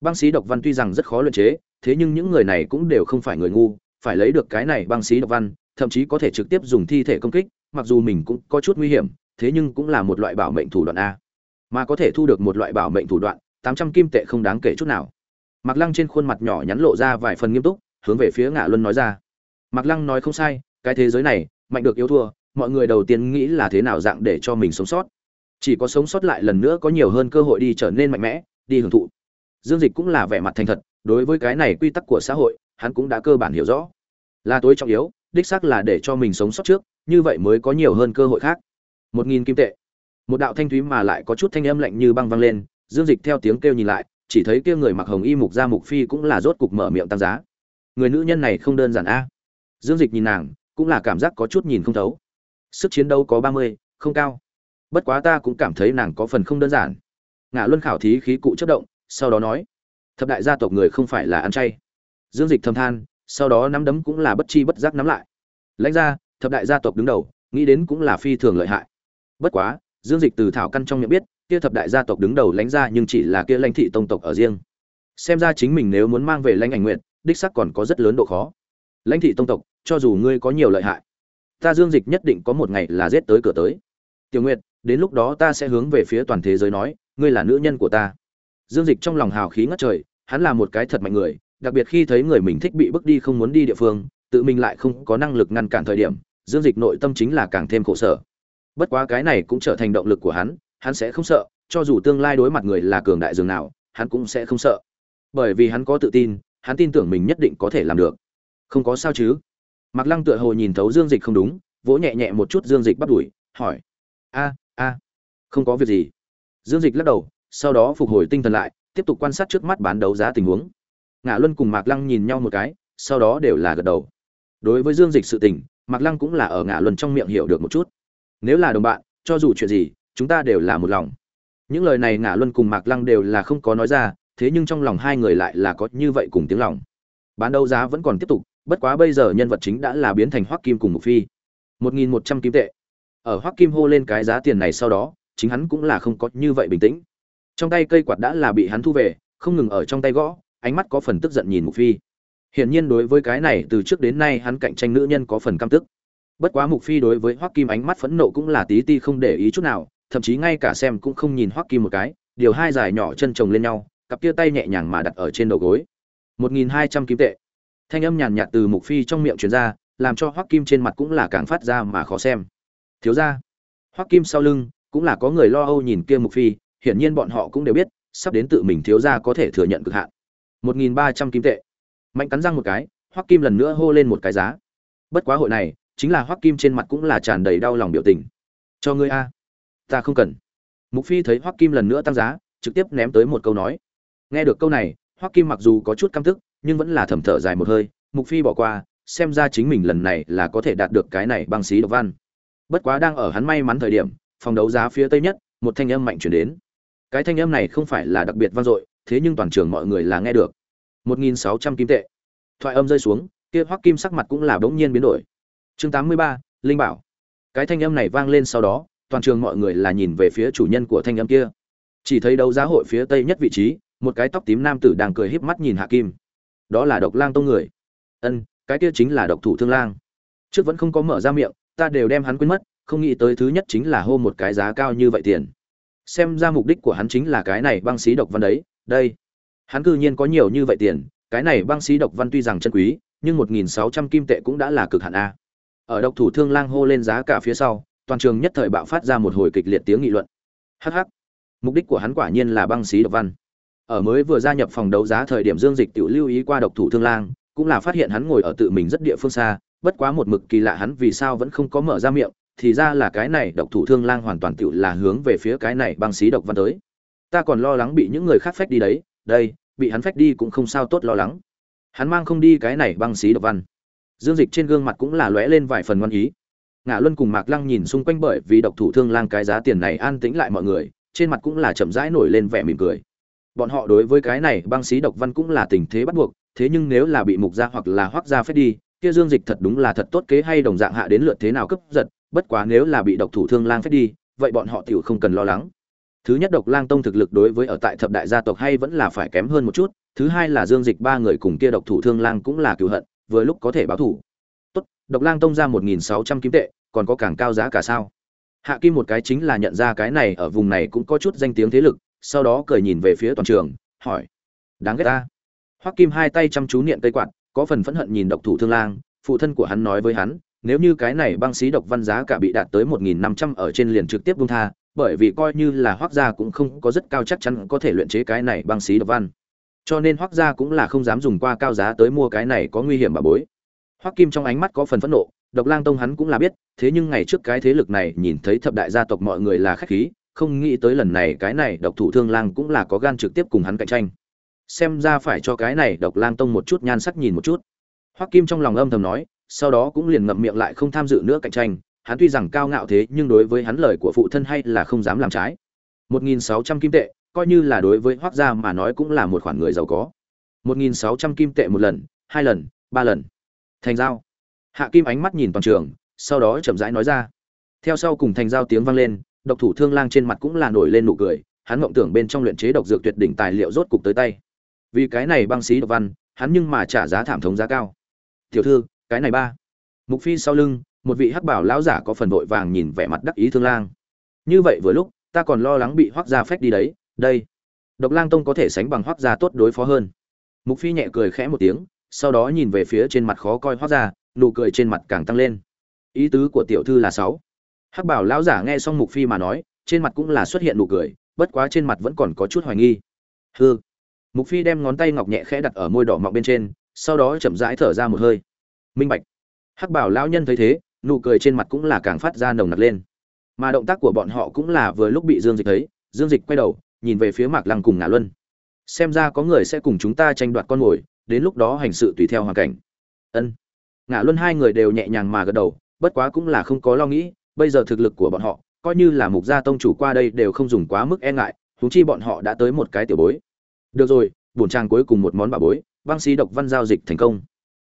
Băng sĩ độc văn tuy rằng rất khó luyện chế, thế nhưng những người này cũng đều không phải người ngu, phải lấy được cái này băng sĩ độc văn, thậm chí có thể trực tiếp dùng thi thể công kích, mặc dù mình cũng có chút nguy hiểm, thế nhưng cũng là một loại bảo mệnh thủ đoạn a. Mà có thể thu được một loại bảo mệnh thủ đoạn, tám trăm kim tệ không đáng kể chút nào. Mạc Lăng trên khuôn mặt nhỏ nhắn lộ ra vài phần nghiêm túc, hướng về phía Ngạ Luân nói ra. Mạc Lăng nói không sai, cái thế giới này, mạnh được yếu thua, mọi người đầu tiên nghĩ là thế nào dạng để cho mình sống sót. Chỉ có sống sót lại lần nữa có nhiều hơn cơ hội đi trở nên mạnh mẽ, đi hưởng thụ. Dương Dịch cũng là vẻ mặt thành thật, đối với cái này quy tắc của xã hội, hắn cũng đã cơ bản hiểu rõ. Là tối trọng yếu, đích xác là để cho mình sống sót trước, như vậy mới có nhiều hơn cơ hội khác. Một nghìn kim tệ. Một đạo thanh thúy mà lại có chút thanh âm lạnh như băng vang lên, Dương Dịch theo tiếng kêu nhìn lại, chỉ thấy kia người mặc hồng y mục gia mục phi cũng là rốt cục mở miệng tăng giá. Người nữ nhân này không đơn giản a. Dương dịch nhìn nàng, cũng là cảm giác có chút nhìn không thấu. Sức chiến đấu có ba mươi, không cao. Bất quá ta cũng cảm thấy nàng có phần không đơn giản. Ngã luân khảo thí khí cụ chất động, sau đó nói, thập đại gia tộc người không phải là ăn chay. Dương dịch thầm than, sau đó nắm đấm cũng là bất chi bất giác nắm lại. Lãnh ra, thập đại gia tộc đứng đầu, nghĩ đến cũng là phi thường lợi hại. Bất quá, dương dịch từ thảo căn trong miệng biết kia thập đại gia tộc đứng đầu lãnh ra nhưng chỉ là kia lãnh thị tông tộc ở riêng. Xem ra chính mình nếu muốn mang về lãnh ảnh nguyện, đích sắc còn có rất lớn độ khó. Lãnh thị tông tộc, cho dù ngươi có nhiều lợi hại, ta dương dịch nhất định có một ngày là giết tới cửa tới. Tiểu nguyệt, đến lúc đó ta sẽ hướng về phía toàn thế giới nói, ngươi là nữ nhân của ta. Dương dịch trong lòng hào khí ngất trời, hắn là một cái thật mạnh người, đặc biệt khi thấy người mình thích bị bước đi không muốn đi địa phương, tự mình lại không có năng lực ngăn cản thời điểm, dương dịch nội tâm chính là càng thêm khổ sở. Bất quá cái này cũng trở thành động lực của hắn hắn sẽ không sợ, cho dù tương lai đối mặt người là cường đại dường nào, hắn cũng sẽ không sợ. Bởi vì hắn có tự tin, hắn tin tưởng mình nhất định có thể làm được. Không có sao chứ? Mạc Lăng tựa hồ nhìn thấu Dương Dịch không đúng, vỗ nhẹ nhẹ một chút Dương Dịch bắt đuổi, hỏi: "A, a, không có việc gì." Dương Dịch lắc đầu, sau đó phục hồi tinh thần lại, tiếp tục quan sát trước mắt bán đấu giá tình huống. Ngạ Luân cùng Mạc Lăng nhìn nhau một cái, sau đó đều là gật đầu. Đối với Dương Dịch sự tình, Mạc Lăng cũng là ở Ngạ Luân trong miệng hiểu được một chút. Nếu là đồng bạn, cho dù chuyện gì, chúng ta đều là một lòng. Những lời này ngã luân cùng mạc lăng đều là không có nói ra, thế nhưng trong lòng hai người lại là có như vậy cùng tiếng lòng. Bán đấu giá vẫn còn tiếp tục, bất quá bây giờ nhân vật chính đã là biến thành hoắc kim cùng mục phi. Một nghìn một trăm kim tệ. Ở hoắc kim hô lên cái giá tiền này sau đó, chính hắn cũng là không có như vậy bình tĩnh. Trong tay cây quạt đã là bị hắn thu về, không ngừng ở trong tay gõ, ánh mắt có phần tức giận nhìn mục phi. Hiển nhiên đối với cái này, từ trước đến nay hắn cạnh tranh nữ nhân có phần căm tức. Bất quá mục phi đối với hoắc kim ánh mắt phẫn nộ cũng là tí ti không để ý chút nào thậm chí ngay cả xem cũng không nhìn Hoắc Kim một cái, điều hai dài nhỏ chân chồng lên nhau, cặp kia tay nhẹ nhàng mà đặt ở trên đầu gối. 1200 kim tệ. Thanh âm nhàn nhạt từ Mục Phi trong miệng truyền ra, làm cho Hoắc Kim trên mặt cũng là càng phát ra mà khó xem. Thiếu gia. Hoắc Kim sau lưng cũng là có người lo âu nhìn kia Mục Phi, hiển nhiên bọn họ cũng đều biết, sắp đến tự mình thiếu gia có thể thừa nhận cực hạn. 1300 kim tệ. Mạnh cắn răng một cái, Hoắc Kim lần nữa hô lên một cái giá. Bất quá hội này, chính là Hoắc Kim trên mặt cũng là tràn đầy đau lòng biểu tình. Cho ngươi a ta không cần. Mục phi thấy hoắc kim lần nữa tăng giá trực tiếp ném tới một câu nói. Nghe được câu này hoắc kim mặc dù có chút căm tức nhưng vẫn là thầm thở dài một hơi. Mục phi bỏ qua xem ra chính mình lần này là có thể đạt được cái này băng xí độc văn. Bất quá đang ở hắn may mắn thời điểm phòng đấu giá phía tây nhất một thanh âm mạnh chuyển đến. Cái thanh âm này không phải là đặc biệt vang dội thế nhưng toàn trường mọi người là nghe được. 1.600 kim tệ. Thoại âm rơi xuống kia hoắc kim sắc mặt cũng là bỗng nhiên biến đổi. Chương 83, linh bảo. Cái thanh âm này vang lên sau đó toàn trường mọi người là nhìn về phía chủ nhân của thanh âm kia. Chỉ thấy đấu giá hội phía tây nhất vị trí, một cái tóc tím nam tử đang cười híp mắt nhìn hạ kim. Đó là độc lang tông người. Ân, cái kia chính là độc thủ thương lang. Trước vẫn không có mở ra miệng, ta đều đem hắn quên mất, không nghĩ tới thứ nhất chính là hô một cái giá cao như vậy tiền. Xem ra mục đích của hắn chính là cái này băng xí độc văn đấy, đây. Hắn cư nhiên có nhiều như vậy tiền, cái này băng xí độc văn tuy rằng chân quý, nhưng một nghìn sáu trăm kim tệ cũng đã là cực hạn a. Ở độc thủ thương lang hô lên giá cả phía sau toàn trường nhất thời bạo phát ra một hồi kịch liệt tiếng nghị luận. Hh mục đích của hắn quả nhiên là băng xí độc văn. Ở mới vừa gia nhập phòng đấu giá thời điểm dương dịch tự lưu ý qua độc thủ thương lang, cũng là phát hiện hắn ngồi ở tự mình rất địa phương xa, bất quá một mực kỳ lạ hắn vì sao vẫn không có mở ra miệng, thì ra là cái này độc thủ thương lang hoàn toàn tự là hướng về phía cái này băng xí độc văn tới. Ta còn lo lắng bị những người khác phách đi đấy, đây, bị hắn phách đi cũng không sao tốt lo lắng. Hắn mang không đi cái này băng xí độc văn. Dương dịch trên gương mặt cũng là lóe lên vài phần ngoan ý ngã luân cùng mạc lăng nhìn xung quanh bởi vì độc thủ thương lang cái giá tiền này an tĩnh lại mọi người, trên mặt cũng là chậm rãi nổi lên vẻ mỉm cười. Bọn họ đối với cái này, băng xí độc văn cũng là tình thế bắt buộc, thế nhưng nếu là bị mục ra hoặc là hoác ra phép đi, kia dương dịch thật đúng là thật tốt kế hay đồng dạng hạ đến lượt thế nào cấp giật, bất quá nếu là bị độc thủ thương lang phép đi, vậy bọn họ tiểu không cần lo lắng. Thứ nhất độc lang tông thực lực đối với ở tại thập đại gia tộc hay vẫn là phải kém hơn một chút, thứ hai là dương dịch ba người cùng kia độc thủ thương lang cũng là cựu hận, vừa lúc có thể báo thủ. Tốt, độc lang tông ra một nghìn sáu trăm kim tệ còn có càng cao giá cả sao? Hạ kim một cái chính là nhận ra cái này ở vùng này cũng có chút danh tiếng thế lực, sau đó cười nhìn về phía toàn trường, hỏi, đáng ghét ta? Hoắc kim hai tay chăm chú niệm cây quạt, có phần phẫn hận nhìn độc thủ thương lang, phụ thân của hắn nói với hắn, nếu như cái này băng xí độc văn giá cả bị đạt tới một nghìn năm trăm ở trên liền trực tiếp buông tha, bởi vì coi như là hoắc gia cũng không có rất cao chắc chắn có thể luyện chế cái này băng xí độc văn. Cho nên hoắc gia cũng là không dám dùng qua cao giá tới mua cái này có nguy hiểm bà bối. Hoắc kim trong ánh mắt có phần phẫn nộ độc lang tông hắn cũng là biết, thế nhưng ngày trước cái thế lực này nhìn thấy thập đại gia tộc mọi người là khách khí, không nghĩ tới lần này cái này độc thủ thương lang cũng là có gan trực tiếp cùng hắn cạnh tranh. Xem ra phải cho cái này độc lang tông một chút nhan sắc nhìn một chút. Hoắc kim trong lòng âm thầm nói, sau đó cũng liền ngậm miệng lại không tham dự nữa cạnh tranh. Hắn tuy rằng cao ngạo thế, nhưng đối với hắn lời của phụ thân hay là không dám làm trái. 1.600 kim tệ, coi như là đối với Hoắc gia mà nói cũng là một khoản người giàu có. 1.600 kim tệ một lần, hai lần, ba lần. Thành giao hạ kim ánh mắt nhìn toàn trường, sau đó chậm rãi nói ra. Theo sau cùng thành giao tiếng vang lên, độc thủ thương lang trên mặt cũng là nổi lên nụ cười, hắn mộng tưởng bên trong luyện chế độc dược tuyệt đỉnh tài liệu rốt cục tới tay. Vì cái này băng xí độc văn, hắn nhưng mà trả giá thảm thống giá cao. Tiểu thư, cái này ba. Mục phi sau lưng, một vị hắc bảo lão giả có phần vội vàng nhìn vẻ mặt đắc ý thương lang. Như vậy vừa lúc, ta còn lo lắng bị hoắc gia phách đi đấy, đây. Độc lang tông có thể sánh bằng hoắc gia tốt đối phó hơn. Mục phi nhẹ cười khẽ một tiếng, sau đó nhìn về phía trên mặt khó coi hoắc gia nụ cười trên mặt càng tăng lên. Ý tứ của tiểu thư là sáu. Hắc bảo lão giả nghe xong mục phi mà nói, trên mặt cũng là xuất hiện nụ cười, bất quá trên mặt vẫn còn có chút hoài nghi. Hư mục phi đem ngón tay ngọc nhẹ khẽ đặt ở môi đỏ mọng bên trên, sau đó chậm rãi thở ra một hơi. Minh bạch. Hắc bảo lão nhân thấy thế, nụ cười trên mặt cũng là càng phát ra nồng nặc lên. Mà động tác của bọn họ cũng là vừa lúc bị dương dịch thấy, dương dịch quay đầu, nhìn về phía mạc lăng cùng ngã luân. Xem ra có người sẽ cùng chúng ta tranh đoạt con mồi, đến lúc đó hành sự tùy theo hoàn cảnh. Ân ngã luân hai người đều nhẹ nhàng mà gật đầu, bất quá cũng là không có lo nghĩ, bây giờ thực lực của bọn họ, coi như là mục gia tông chủ qua đây đều không dùng quá mức e ngại, huống chi bọn họ đã tới một cái tiểu bối. Được rồi, bổn trang cuối cùng một món bà bối, băng sĩ độc văn giao dịch thành công.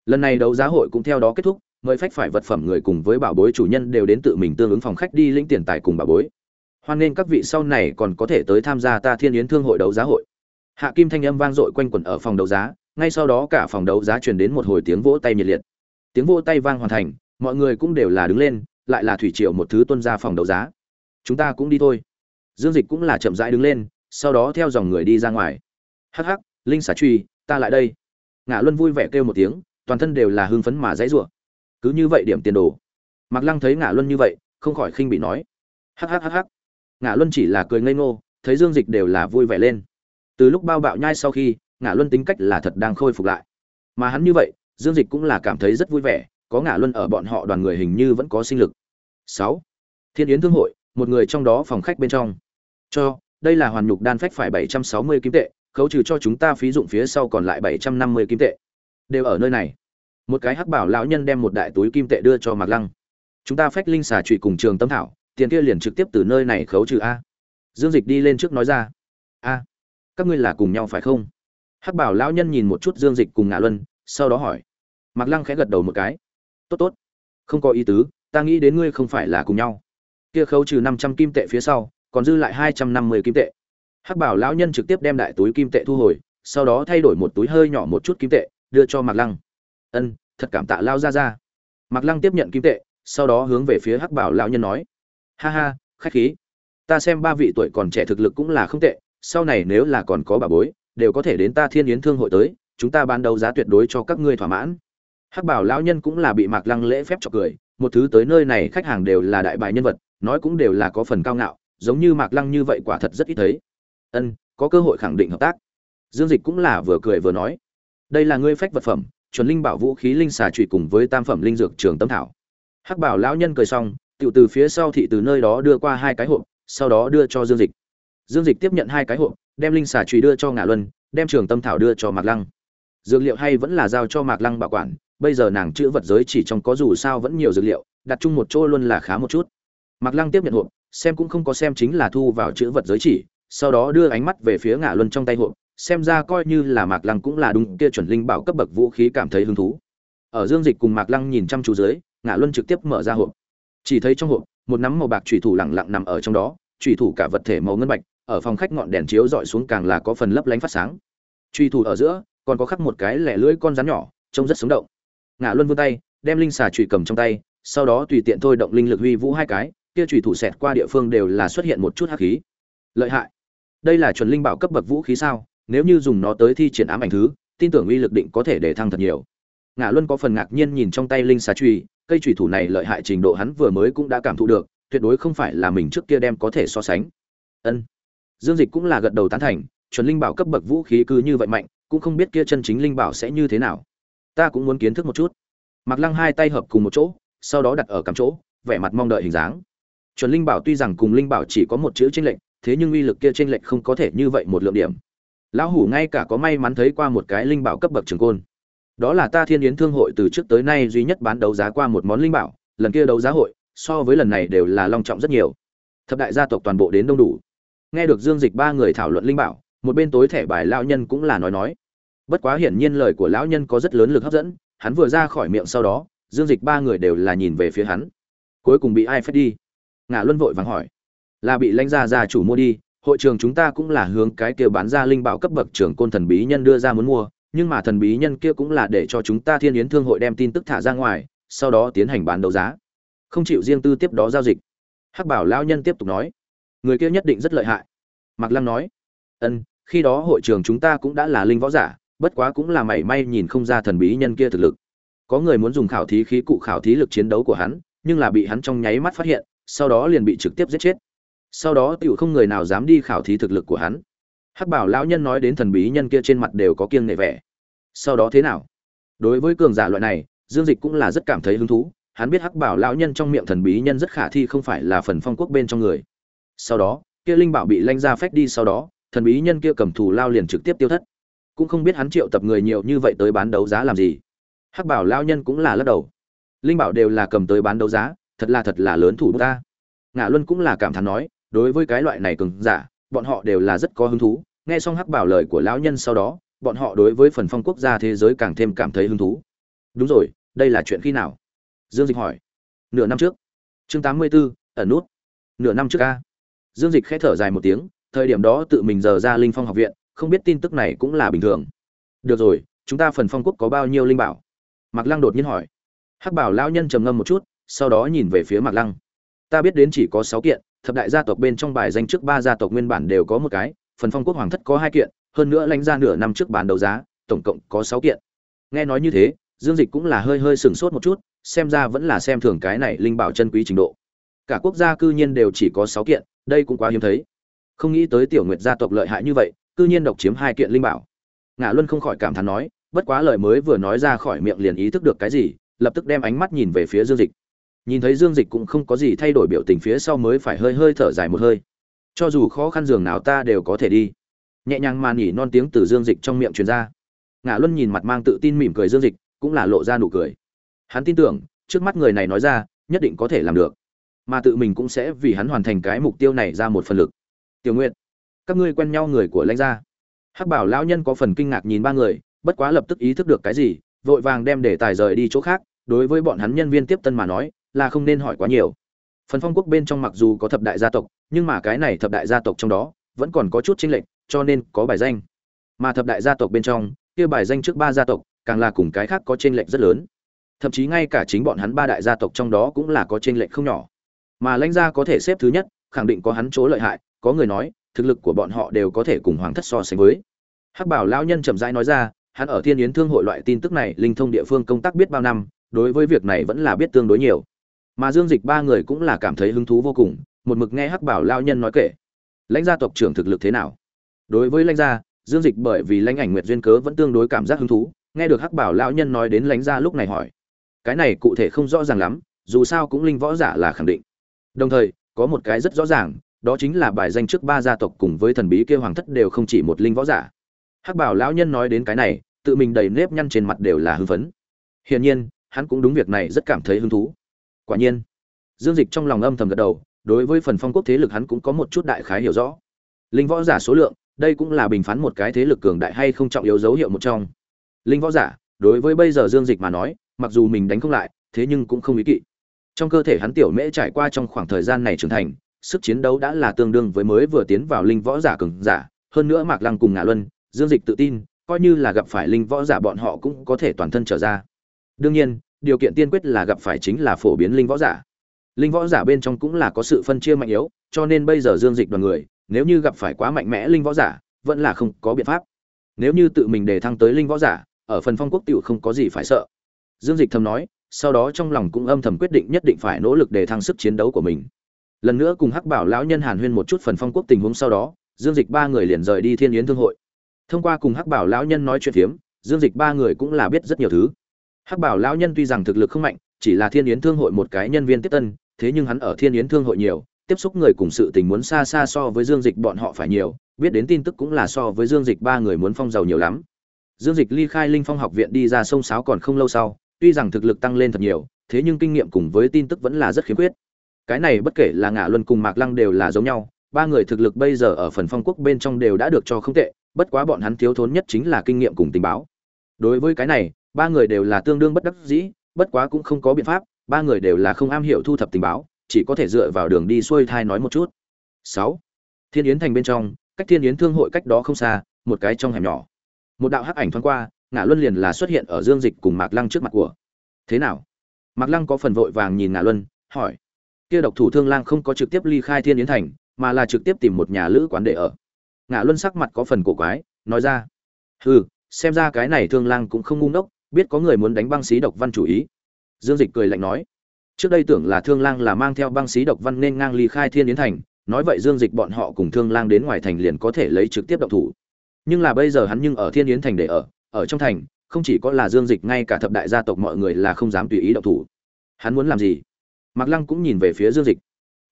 Lần này đấu giá hội cũng theo đó kết thúc, mời phách phải vật phẩm người cùng với bảo bối chủ nhân đều đến tự mình tương ứng phòng khách đi lĩnh tiền tài cùng bảo bối. Hoan nên các vị sau này còn có thể tới tham gia ta thiên yến thương hội đấu giá hội. Hạ kim thanh âm vang dội quanh quẩn ở phòng đấu giá, ngay sau đó cả phòng đấu giá truyền đến một hồi tiếng vỗ tay nhiệt liệt tiếng vỗ tay vang hoàn thành, mọi người cũng đều là đứng lên, lại là thủy triệu một thứ tuân ra phòng đấu giá. Chúng ta cũng đi thôi. Dương dịch cũng là chậm rãi đứng lên, sau đó theo dòng người đi ra ngoài. Hắc hắc, linh xả truy, ta lại đây. Ngã luân vui vẻ kêu một tiếng, toàn thân đều là hưng phấn mà dãy rủa. Cứ như vậy điểm tiền đồ. Mặc lăng thấy ngã luân như vậy, không khỏi khinh bị nói. Hắc hắc hắc hắc. Ngã luân chỉ là cười ngây ngô, thấy dương dịch đều là vui vẻ lên. Từ lúc bao bạo nhai sau khi ngã luân tính cách là thật đang khôi phục lại. Mà hắn như vậy dương dịch cũng là cảm thấy rất vui vẻ, có ngã luân ở bọn họ đoàn người hình như vẫn có sinh lực. Sáu, thiên yến thương hội, một người trong đó phòng khách bên trong. Cho, đây là hoàn nhục đan phách phải bảy trăm sáu mươi kim tệ, khấu trừ cho chúng ta phí dụng phía sau còn lại bảy trăm năm mươi kim tệ. Đều ở nơi này. Một cái hắc bảo lão nhân đem một đại túi kim tệ đưa cho mạc lăng. Chúng ta phách linh xà trụy cùng trường tâm thảo, tiền kia liền trực tiếp từ nơi này khấu trừ a. Dương dịch đi lên trước nói ra. A, các ngươi là cùng nhau phải không? Hắc bảo lão nhân nhìn một chút dương dịch cùng ngạ luân, sau đó hỏi mạc lăng khẽ gật đầu một cái. Tốt tốt. Không có ý tứ, ta nghĩ đến ngươi không phải là cùng nhau. Kia khấu trừ năm trăm kim tệ phía sau, còn dư lại hai trăm năm mươi kim tệ. Hắc bảo lão nhân trực tiếp đem đại túi kim tệ thu hồi, sau đó thay đổi một túi hơi nhỏ một chút kim tệ, đưa cho mạc lăng. Ân, thật cảm tạ lao ra ra mạc lăng tiếp nhận kim tệ, sau đó hướng về phía hắc bảo lão nhân nói, ha ha, khách khí. Ta xem ba vị tuổi còn trẻ thực lực cũng là không tệ, sau này nếu là còn có bà bối, đều có thể đến ta thiên yến thương hội tới, chúng ta ban đầu giá tuyệt đối cho các ngươi thỏa mãn hắc bảo lão nhân cũng là bị mạc lăng lễ phép cho cười, một thứ tới nơi này khách hàng đều là đại bài nhân vật, nói cũng đều là có phần cao ngạo, giống như mạc lăng như vậy quả thật rất ít thấy. Ân, có cơ hội khẳng định hợp tác. Dương dịch cũng là vừa cười vừa nói, đây là ngươi phách vật phẩm, chuẩn linh bảo vũ khí linh xà trụy cùng với tam phẩm linh dược trường tâm thảo. Hắc bảo lão nhân cười xong tự từ phía sau thị từ nơi đó đưa qua hai cái hộp, sau đó đưa cho dương dịch. Dương dịch tiếp nhận hai cái hộp, đem linh xà trụy đưa cho ngạ luân, đem trường tâm thảo đưa cho mạc lăng. Dược liệu hay vẫn là giao cho mạc lăng bảo quản bây giờ nàng chữ vật giới chỉ trong có dù sao vẫn nhiều dược liệu, đặt chung một chỗ luôn là khá một chút. Mạc lăng tiếp nhận hộp, xem cũng không có xem chính là thu vào chữ vật giới chỉ, sau đó đưa ánh mắt về phía ngã luân trong tay hộp, xem ra coi như là mạc lăng cũng là đúng kia chuẩn linh bảo cấp bậc vũ khí cảm thấy hứng thú. Ở dương dịch cùng mạc lăng nhìn chăm chú dưới ngã luân trực tiếp mở ra hộp. Chỉ thấy trong hộp, một nắm màu bạc thủy thủ lẳng lặng nằm ở trong đó thủy thủ cả vật thể màu ngân bạch, ở phòng khách ngọn đèn chiếu dọi xuống càng là có phần lấp lánh phát sáng. Truy thủ ở giữa, còn có khắc một cái lẻ lưỡi con rắn nhỏ, trông rất sống động ngã luân vươn tay, đem linh xà trụy cầm trong tay, sau đó tùy tiện thôi động linh lực huy vũ hai cái, kia trùy thủ xẹt qua địa phương đều là xuất hiện một chút hắc khí. Lợi hại. Đây là chuẩn linh bảo cấp bậc vũ khí sao? Nếu như dùng nó tới thi triển ám ảnh thứ, tin tưởng uy lực định có thể để thăng thật nhiều. Ngã luân có phần ngạc nhiên nhìn trong tay linh xà truy cây trùy thủ này lợi hại trình độ hắn vừa mới cũng đã cảm thụ được, tuyệt đối không phải là mình trước kia đem có thể so sánh. Ân. Dương dịch cũng là gật đầu tán thành, chuẩn linh bảo cấp bậc vũ khí cứ như vậy mạnh, cũng không biết kia chân chính linh bảo sẽ như thế nào ta cũng muốn kiến thức một chút. Mặc lăng hai tay hợp cùng một chỗ sau đó đặt ở cắm chỗ vẻ mặt mong đợi hình dáng. Chuẩn linh bảo tuy rằng cùng linh bảo chỉ có một chữ trên lệch, thế nhưng uy lực kia trên lệch không có thể như vậy một lượng điểm. Lão hủ ngay cả có may mắn thấy qua một cái linh bảo cấp bậc trường côn. Đó là ta thiên yến thương hội từ trước tới nay duy nhất bán đấu giá qua một món linh bảo lần kia đấu giá hội so với lần này đều là long trọng rất nhiều. Thập đại gia tộc toàn bộ đến đông đủ. Nghe được dương dịch ba người thảo luận linh bảo một bên tối thẻ bài lão nhân cũng là nói nói bất quá hiển nhiên lời của lão nhân có rất lớn lực hấp dẫn, hắn vừa ra khỏi miệng sau đó, dương dịch ba người đều là nhìn về phía hắn. Cuối cùng bị ai phép đi? Ngã luân vội vàng hỏi. Là bị lãnh gia gia chủ mua đi, hội trường chúng ta cũng là hướng cái kia bán ra linh bảo cấp bậc trưởng côn thần bí nhân đưa ra muốn mua, nhưng mà thần bí nhân kia cũng là để cho chúng ta thiên yến thương hội đem tin tức thả ra ngoài, sau đó tiến hành bán đấu giá. Không chịu riêng tư tiếp đó giao dịch. Hắc bảo lão nhân tiếp tục nói. Người kia nhất định rất lợi hại. Mạc lăng nói. Ân, khi đó hội trường chúng ta cũng đã là linh võ giả bất quá cũng là mảy may nhìn không ra thần bí nhân kia thực lực. Có người muốn dùng khảo thí khí cụ khảo thí lực chiến đấu của hắn, nhưng là bị hắn trong nháy mắt phát hiện, sau đó liền bị trực tiếp giết chết. Sau đó tựu không người nào dám đi khảo thí thực lực của hắn. Hắc bảo lão nhân nói đến thần bí nhân kia trên mặt đều có kiêng nệ vẻ. Sau đó thế nào? Đối với cường giả loại này, dương dịch cũng là rất cảm thấy hứng thú. Hắn biết hắc bảo lão nhân trong miệng thần bí nhân rất khả thi không phải là phần phong quốc bên trong người. Sau đó, kia linh bảo bị lanh ra phách đi sau đó, thần bí nhân kia cầm thù lao liền trực tiếp tiêu thất cũng không biết hắn triệu tập người nhiều như vậy tới bán đấu giá làm gì. Hắc bảo lão nhân cũng là lắc đầu. Linh bảo đều là cầm tới bán đấu giá thật là thật là lớn thủ ta. Ngã luân cũng là cảm thán nói đối với cái loại này cường giả bọn họ đều là rất có hứng thú. Nghe xong hắc bảo lời của lão nhân sau đó bọn họ đối với phần phong quốc gia thế giới càng thêm cảm thấy hứng thú. Đúng rồi đây là chuyện khi nào? Dương dịch hỏi. Nửa năm trước. Chương tám mươi 84, ẩn nút. Nửa năm trước a. Dương dịch khẽ thở dài một tiếng thời điểm đó tự mình giờ ra linh phong học viện không biết tin tức này cũng là bình thường. Được rồi, chúng ta phần phong quốc có bao nhiêu linh bảo? Mạc lăng đột nhiên hỏi. Hắc bảo lão nhân trầm ngâm một chút, sau đó nhìn về phía mạc lăng. Ta biết đến chỉ có sáu kiện, thập đại gia tộc bên trong bài danh trước ba gia tộc nguyên bản đều có một cái, phần phong quốc hoàng thất có hai kiện, hơn nữa lãnh ra nửa năm trước bán đấu giá, tổng cộng có sáu kiện. Nghe nói như thế, dương dịch cũng là hơi hơi sừng sốt một chút, xem ra vẫn là xem thường cái này linh bảo chân quý trình độ. Cả quốc gia cư nhiên đều chỉ có sáu kiện, đây cũng quá hiếm thấy. Không nghĩ tới tiểu nguyệt gia tộc lợi hại như vậy cư nhiên độc chiếm hai kiện linh bảo. Ngã luân không khỏi cảm thán nói, bất quá lời mới vừa nói ra khỏi miệng liền ý thức được cái gì, lập tức đem ánh mắt nhìn về phía dương dịch. Nhìn thấy dương dịch cũng không có gì thay đổi biểu tình phía sau mới phải hơi hơi thở dài một hơi. Cho dù khó khăn giường nào ta đều có thể đi. Nhẹ nhàng mà nhỉ non tiếng từ dương dịch trong miệng truyền ra. Ngã luân nhìn mặt mang tự tin mỉm cười dương dịch, cũng là lộ ra nụ cười. Hắn tin tưởng, trước mắt người này nói ra, nhất định có thể làm được. Mà tự mình cũng sẽ vì hắn hoàn thành cái mục tiêu này ra một phần lực. Tiểu Nguyệt các ngươi quen nhau người của lãnh gia. Hắc bảo lão nhân có phần kinh ngạc nhìn ba người, bất quá lập tức ý thức được cái gì, vội vàng đem để tài rời đi chỗ khác, đối với bọn hắn nhân viên tiếp tân mà nói, là không nên hỏi quá nhiều. Phần phong quốc bên trong mặc dù có thập đại gia tộc, nhưng mà cái này thập đại gia tộc trong đó, vẫn còn có chút chênh lệch, cho nên có bài danh. Mà thập đại gia tộc bên trong, kia bài danh trước ba gia tộc, càng là cùng cái khác có chênh lệch rất lớn. Thậm chí ngay cả chính bọn hắn ba đại gia tộc trong đó cũng là có chênh lệch không nhỏ. Mà lãnh gia có thể xếp thứ nhất, khẳng định có hắn chỗ lợi hại, có người nói thực lực của bọn họ đều có thể cùng hoàng thất so sánh với. Hắc bảo lão nhân chậm rãi nói ra, hắn ở thiên yến thương hội loại tin tức này, linh thông địa phương công tác biết bao năm, đối với việc này vẫn là biết tương đối nhiều. Mà dương dịch ba người cũng là cảm thấy hứng thú vô cùng, một mực nghe hắc bảo lao nhân nói kể. Lãnh gia tộc trưởng thực lực thế nào? Đối với lãnh gia, dương dịch bởi vì lãnh ảnh nguyệt duyên cớ vẫn tương đối cảm giác hứng thú, nghe được hắc bảo lão nhân nói đến lãnh gia lúc này hỏi. Cái này cụ thể không rõ ràng lắm, dù sao cũng linh võ giả là khẳng định. Đồng thời, có một cái rất rõ ràng đó chính là bài danh trước ba gia tộc cùng với thần bí kia hoàng thất đều không chỉ một linh võ giả. Hắc bảo lão nhân nói đến cái này, tự mình đầy nếp nhăn trên mặt đều là hưng phấn. Hiển nhiên, hắn cũng đúng việc này rất cảm thấy hứng thú. Quả nhiên, dương dịch trong lòng âm thầm gật đầu, đối với phần phong quốc thế lực hắn cũng có một chút đại khái hiểu rõ. Linh võ giả số lượng, đây cũng là bình phán một cái thế lực cường đại hay không trọng yếu dấu hiệu một trong. Linh võ giả, đối với bây giờ dương dịch mà nói, mặc dù mình đánh không lại, thế nhưng cũng không ý kỵ. Trong cơ thể hắn tiểu mễ trải qua trong khoảng thời gian này trưởng thành sức chiến đấu đã là tương đương với mới vừa tiến vào linh võ giả cường giả, hơn nữa mạc lăng cùng ngạ luân, dương dịch tự tin, coi như là gặp phải linh võ giả bọn họ cũng có thể toàn thân trở ra. Đương nhiên, điều kiện tiên quyết là gặp phải chính là phổ biến linh võ giả. Linh võ giả bên trong cũng là có sự phân chia mạnh yếu, cho nên bây giờ dương dịch đoàn người, nếu như gặp phải quá mạnh mẽ linh võ giả, vẫn là không có biện pháp. Nếu như tự mình đề thăng tới linh võ giả, ở phần phong quốc tiểu không có gì phải sợ. Dương dịch thầm nói, sau đó trong lòng cũng âm thầm quyết định nhất định phải nỗ lực để thăng sức chiến đấu của mình lần nữa cùng hắc bảo lão nhân hàn huyên một chút phần phong quốc tình huống sau đó, dương dịch ba người liền rời đi thiên yến thương hội. Thông qua cùng hắc bảo lão nhân nói chuyện phiếm, dương dịch ba người cũng là biết rất nhiều thứ. Hắc bảo lão nhân tuy rằng thực lực không mạnh, chỉ là thiên yến thương hội một cái nhân viên tiếp tân, thế nhưng hắn ở thiên yến thương hội nhiều, tiếp xúc người cùng sự tình muốn xa xa so với dương dịch bọn họ phải nhiều, biết đến tin tức cũng là so với dương dịch ba người muốn phong giàu nhiều lắm. Dương dịch ly khai linh phong học viện đi ra sông sáo còn không lâu sau, tuy rằng thực lực tăng lên thật nhiều, thế nhưng kinh nghiệm cùng với tin tức vẫn là rất khiếm khuyết cái này bất kể là ngã luân cùng mạc lăng đều là giống nhau, ba người thực lực bây giờ ở phần phong quốc bên trong đều đã được cho không tệ, bất quá bọn hắn thiếu thốn nhất chính là kinh nghiệm cùng tình báo. Đối với cái này, ba người đều là tương đương bất đắc dĩ, bất quá cũng không có biện pháp, ba người đều là không am hiểu thu thập tình báo, chỉ có thể dựa vào đường đi xuôi thai nói một chút. Sáu, thiên yến thành bên trong, cách thiên yến thương hội cách đó không xa, một cái trong hẻm nhỏ. Một đạo hắc ảnh thoáng qua ngã luân liền là xuất hiện ở dương dịch cùng mạc lăng trước mặt của. Thế nào? Mạc lăng có phần vội vàng nhìn ngã luân, hỏi kia độc thủ thương lang không có trực tiếp ly khai thiên yến thành, mà là trực tiếp tìm một nhà lữ quán để ở. Ngã luân sắc mặt có phần cổ quái, nói ra, hừ, xem ra cái này thương lang cũng không ngu ngốc, biết có người muốn đánh băng xí độc văn chủ ý. Dương dịch cười lạnh nói, trước đây tưởng là thương lang là mang theo băng xí độc văn nên ngang ly khai thiên yến thành, nói vậy dương dịch bọn họ cùng thương lang đến ngoài thành liền có thể lấy trực tiếp độc thủ. Nhưng là bây giờ hắn nhưng ở thiên yến thành để ở ở trong thành, không chỉ có là dương dịch ngay cả thập đại gia tộc mọi người là không dám tùy ý độc thủ. Hắn muốn làm gì? Mạc lăng cũng nhìn về phía dương dịch.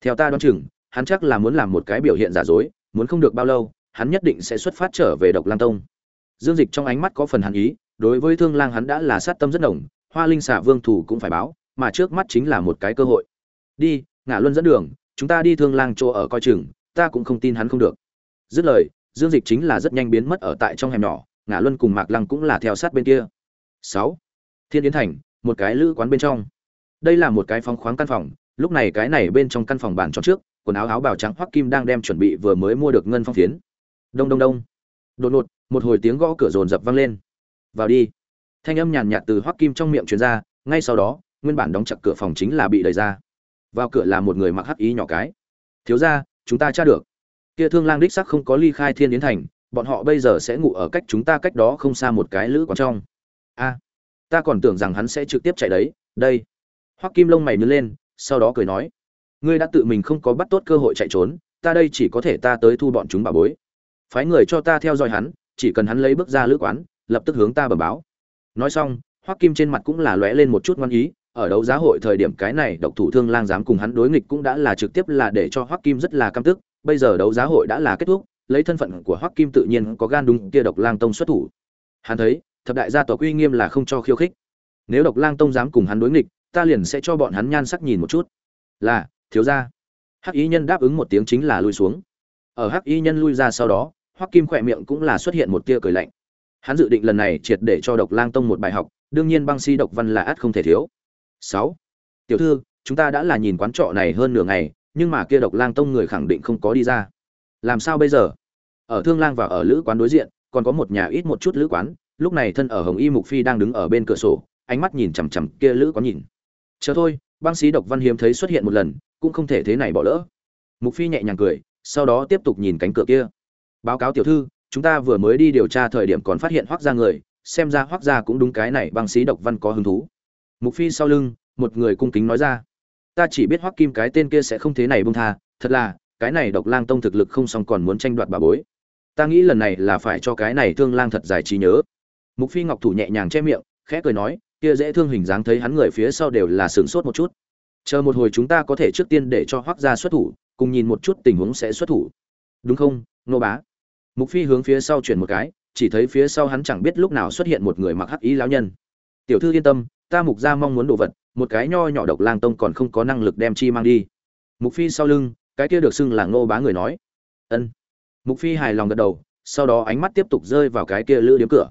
Theo ta đoán chừng, hắn chắc là muốn làm một cái biểu hiện giả dối, muốn không được bao lâu, hắn nhất định sẽ xuất phát trở về độc lang tông. Dương dịch trong ánh mắt có phần hàn ý, đối với thương lang hắn đã là sát tâm rất đồng hoa linh xả vương thủ cũng phải báo, mà trước mắt chính là một cái cơ hội. Đi ngã luân dẫn đường, chúng ta đi thương lang chỗ ở coi chừng, ta cũng không tin hắn không được. Dứt lời, dương dịch chính là rất nhanh biến mất ở tại trong hẻm nhỏ ngã luân cùng mạc lăng cũng là theo sát bên kia. Sáu, thiên yến thành, một cái lữ quán bên trong đây là một cái phóng khoáng căn phòng, lúc này cái này bên trong căn phòng bàn tròn trước, quần áo áo bào trắng hoắc kim đang đem chuẩn bị vừa mới mua được ngân phong phiến. Đông đông đông. Đột ngột, một hồi tiếng gõ cửa rồn rập vang lên. Vào đi. Thanh âm nhàn nhạt từ hoắc kim trong miệng truyền ra, ngay sau đó, nguyên bản đóng chặt cửa phòng chính là bị đẩy ra. Vào cửa là một người mặc hắc ý nhỏ cái. Thiếu ra chúng ta tra được. Kia thương lang đích sắc không có ly khai thiên yến thành, bọn họ bây giờ sẽ ngủ ở cách chúng ta cách đó không xa một cái lữ quán trong. A, ta còn tưởng rằng hắn sẽ trực tiếp chạy đấy, đây hoắc kim lông mày nhướng lên, sau đó cười nói, ngươi đã tự mình không có bắt tốt cơ hội chạy trốn, ta đây chỉ có thể ta tới thu bọn chúng bà bối. Phái người cho ta theo dõi hắn, chỉ cần hắn lấy bước ra lữ quán, lập tức hướng ta bẩm báo. Nói xong, hoắc kim trên mặt cũng là lóe lên một chút ngoan ý, ở đấu giá hội thời điểm cái này độc thủ thương lang dám cùng hắn đối nghịch cũng đã là trực tiếp là để cho hoắc kim rất là căm tức, bây giờ đấu giá hội đã là kết thúc, lấy thân phận của hoắc kim tự nhiên có gan đúng kia độc lang tông xuất thủ. Hắn thấy, thập đại gia tộc uy nghiêm là không cho khiêu khích. Nếu độc lang tông dám cùng hắn đối nghịch ta liền sẽ cho bọn hắn nhan sắc nhìn một chút. Là, thiếu gia. Hắc y nhân đáp ứng một tiếng chính là lui xuống. Ở hắc y nhân lui ra sau đó, hoắc kim khỏe miệng cũng là xuất hiện một tia cười lạnh. Hắn dự định lần này triệt để cho độc lang tông một bài học, đương nhiên băng si độc văn là át không thể thiếu. Sáu. Tiểu thư, chúng ta đã là nhìn quán trọ này hơn nửa ngày, nhưng mà kia độc lang tông người khẳng định không có đi ra. Làm sao bây giờ? Ở thương lang và ở lữ quán đối diện, còn có một nhà ít một chút lữ quán, lúc này thân ở hồng y mục phi đang đứng ở bên cửa sổ, ánh mắt nhìn chằm chằm kia lữ quán nhìn chờ thôi, băng sĩ độc văn hiếm thấy xuất hiện một lần, cũng không thể thế này bỏ lỡ. Mục phi nhẹ nhàng cười, sau đó tiếp tục nhìn cánh cửa kia. Báo cáo tiểu thư, chúng ta vừa mới đi điều tra thời điểm còn phát hiện hoác ra người, xem ra hoác ra cũng đúng cái này băng sĩ độc văn có hứng thú. Mục phi sau lưng, một người cung kính nói ra. Ta chỉ biết hoắc kim cái tên kia sẽ không thế này bông tha, thật là, cái này độc lang tông thực lực không xong còn muốn tranh đoạt bà bối. Ta nghĩ lần này là phải cho cái này thương lang thật dài trí nhớ. Mục phi ngọc thủ nhẹ nhàng che miệng, khẽ cười nói kia dễ thương hình dáng thấy hắn người phía sau đều là sửng sốt một chút. Chờ một hồi chúng ta có thể trước tiên để cho hoác gia xuất thủ cùng nhìn một chút tình huống sẽ xuất thủ. Đúng không nô bá? Mục phi hướng phía sau chuyển một cái chỉ thấy phía sau hắn chẳng biết lúc nào xuất hiện một người mặc hắc ý lão nhân. Tiểu thư yên tâm ta mục gia mong muốn đồ vật một cái nho nhỏ độc lang tông còn không có năng lực đem chi mang đi. Mục phi sau lưng cái kia được xưng là ngô bá người nói. Ân. Mục phi hài lòng gật đầu sau đó ánh mắt tiếp tục rơi vào cái kia lữ điếm cửa.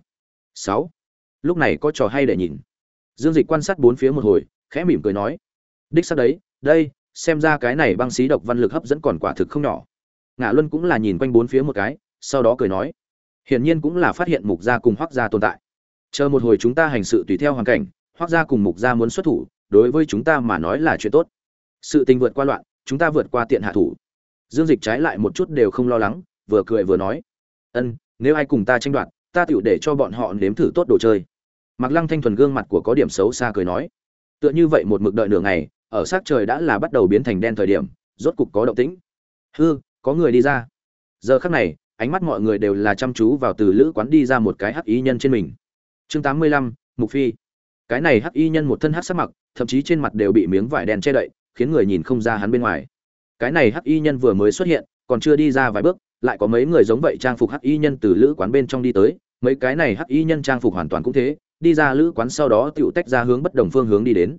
Sáu, lúc này có trò hay để nhìn dương dịch quan sát bốn phía một hồi, khẽ mỉm cười nói, đích xác đấy, đây, xem ra cái này băng xí độc văn lực hấp dẫn còn quả thực không nhỏ. Ngạ luân cũng là nhìn quanh bốn phía một cái, sau đó cười nói, hiển nhiên cũng là phát hiện mục gia cùng hoắc gia tồn tại. Chờ một hồi chúng ta hành sự tùy theo hoàn cảnh, hoắc gia cùng mục gia muốn xuất thủ, đối với chúng ta mà nói là chuyện tốt. Sự tình vượt qua loạn, chúng ta vượt qua tiện hạ thủ. Dương dịch trái lại một chút đều không lo lắng, vừa cười vừa nói, ân, nếu ai cùng ta tranh đoạt, ta tựu để cho bọn họ nếm thử tốt đồ chơi. Mạc lăng thanh thuần gương mặt của có điểm xấu xa cười nói, tựa như vậy một mực đợi nửa ngày, ở sát trời đã là bắt đầu biến thành đen thời điểm, rốt cục có động tĩnh. Hư, có người đi ra. Giờ khắc này, ánh mắt mọi người đều là chăm chú vào từ lữ quán đi ra một cái hắc y nhân trên mình. Chương tám mươi lăm, mục phi. Cái này hắc y nhân một thân hắc sắc mặc, thậm chí trên mặt đều bị miếng vải đen che đậy, khiến người nhìn không ra hắn bên ngoài. Cái này hắc y nhân vừa mới xuất hiện, còn chưa đi ra vài bước, lại có mấy người giống vậy trang phục hắc y nhân từ lữ quán bên trong đi tới, mấy cái này hắc y nhân trang phục hoàn toàn cũng thế đi ra lữ quán sau đó tựu tách ra hướng bất đồng phương hướng đi đến.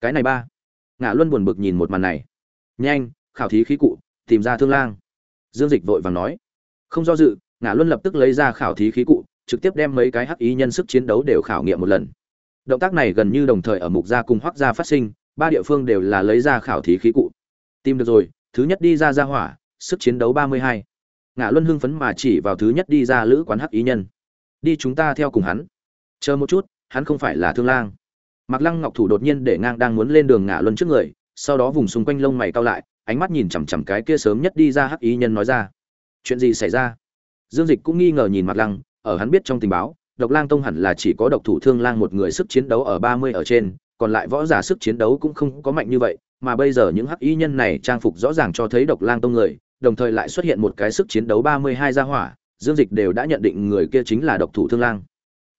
Cái này ba. Ngã luân buồn bực nhìn một màn này. Nhanh, khảo thí khí cụ, tìm ra thương lang. Dương dịch vội vàng nói. Không do dự ngã luân lập tức lấy ra khảo thí khí cụ, trực tiếp đem mấy cái hắc ý nhân sức chiến đấu đều khảo nghiệm một lần. Động tác này gần như đồng thời ở mục gia cùng hoắc gia phát sinh, ba địa phương đều là lấy ra khảo thí khí cụ. Tìm được rồi, thứ nhất đi ra ra hỏa, sức chiến đấu ba mươi hai. Ngã luân hưng phấn mà chỉ vào thứ nhất đi ra lữ quán hắc ý nhân. Đi chúng ta theo cùng hắn chờ một chút, hắn không phải là thương lang. Mặc lăng ngọc thủ đột nhiên để ngang đang muốn lên đường ngã luân trước người, sau đó vùng xung quanh lông mày cao lại, ánh mắt nhìn chằm chằm cái kia sớm nhất đi ra hắc ý nhân nói ra. Chuyện gì xảy ra? Dương dịch cũng nghi ngờ nhìn mặc lăng, ở hắn biết trong tình báo, độc lang tông hẳn là chỉ có độc thủ thương lang một người sức chiến đấu ở ba mươi ở trên, còn lại võ giả sức chiến đấu cũng không có mạnh như vậy, mà bây giờ những hắc y nhân này trang phục rõ ràng cho thấy độc lang tông người, đồng thời lại xuất hiện một cái sức chiến đấu ba mươi hai gia hỏa, dương dịch đều đã nhận định người kia chính là độc thủ thương lang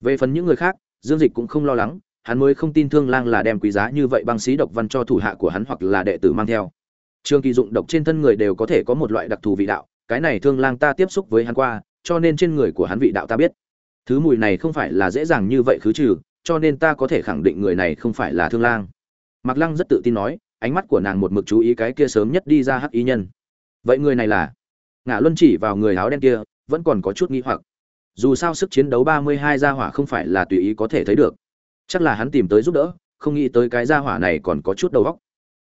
về phần những người khác, dương dịch cũng không lo lắng, hắn mới không tin thương lang là đem quý giá như vậy băng sĩ độc văn cho thủ hạ của hắn hoặc là đệ tử mang theo. Trường kỳ dụng độc trên thân người đều có thể có một loại đặc thù vị đạo, cái này thương lang ta tiếp xúc với hắn qua, cho nên trên người của hắn vị đạo ta biết. Thứ mùi này không phải là dễ dàng như vậy khứ trừ, cho nên ta có thể khẳng định người này không phải là thương lang. Mạc lăng rất tự tin nói, ánh mắt của nàng một mực chú ý cái kia sớm nhất đi ra hắc y nhân. Vậy người này là? Ngã luân chỉ vào người áo đen kia, vẫn còn có chút nghi hoặc dù sao sức chiến đấu ba mươi hai gia hỏa không phải là tùy ý có thể thấy được. Chắc là hắn tìm tới giúp đỡ, không nghĩ tới cái gia hỏa này còn có chút đầu óc.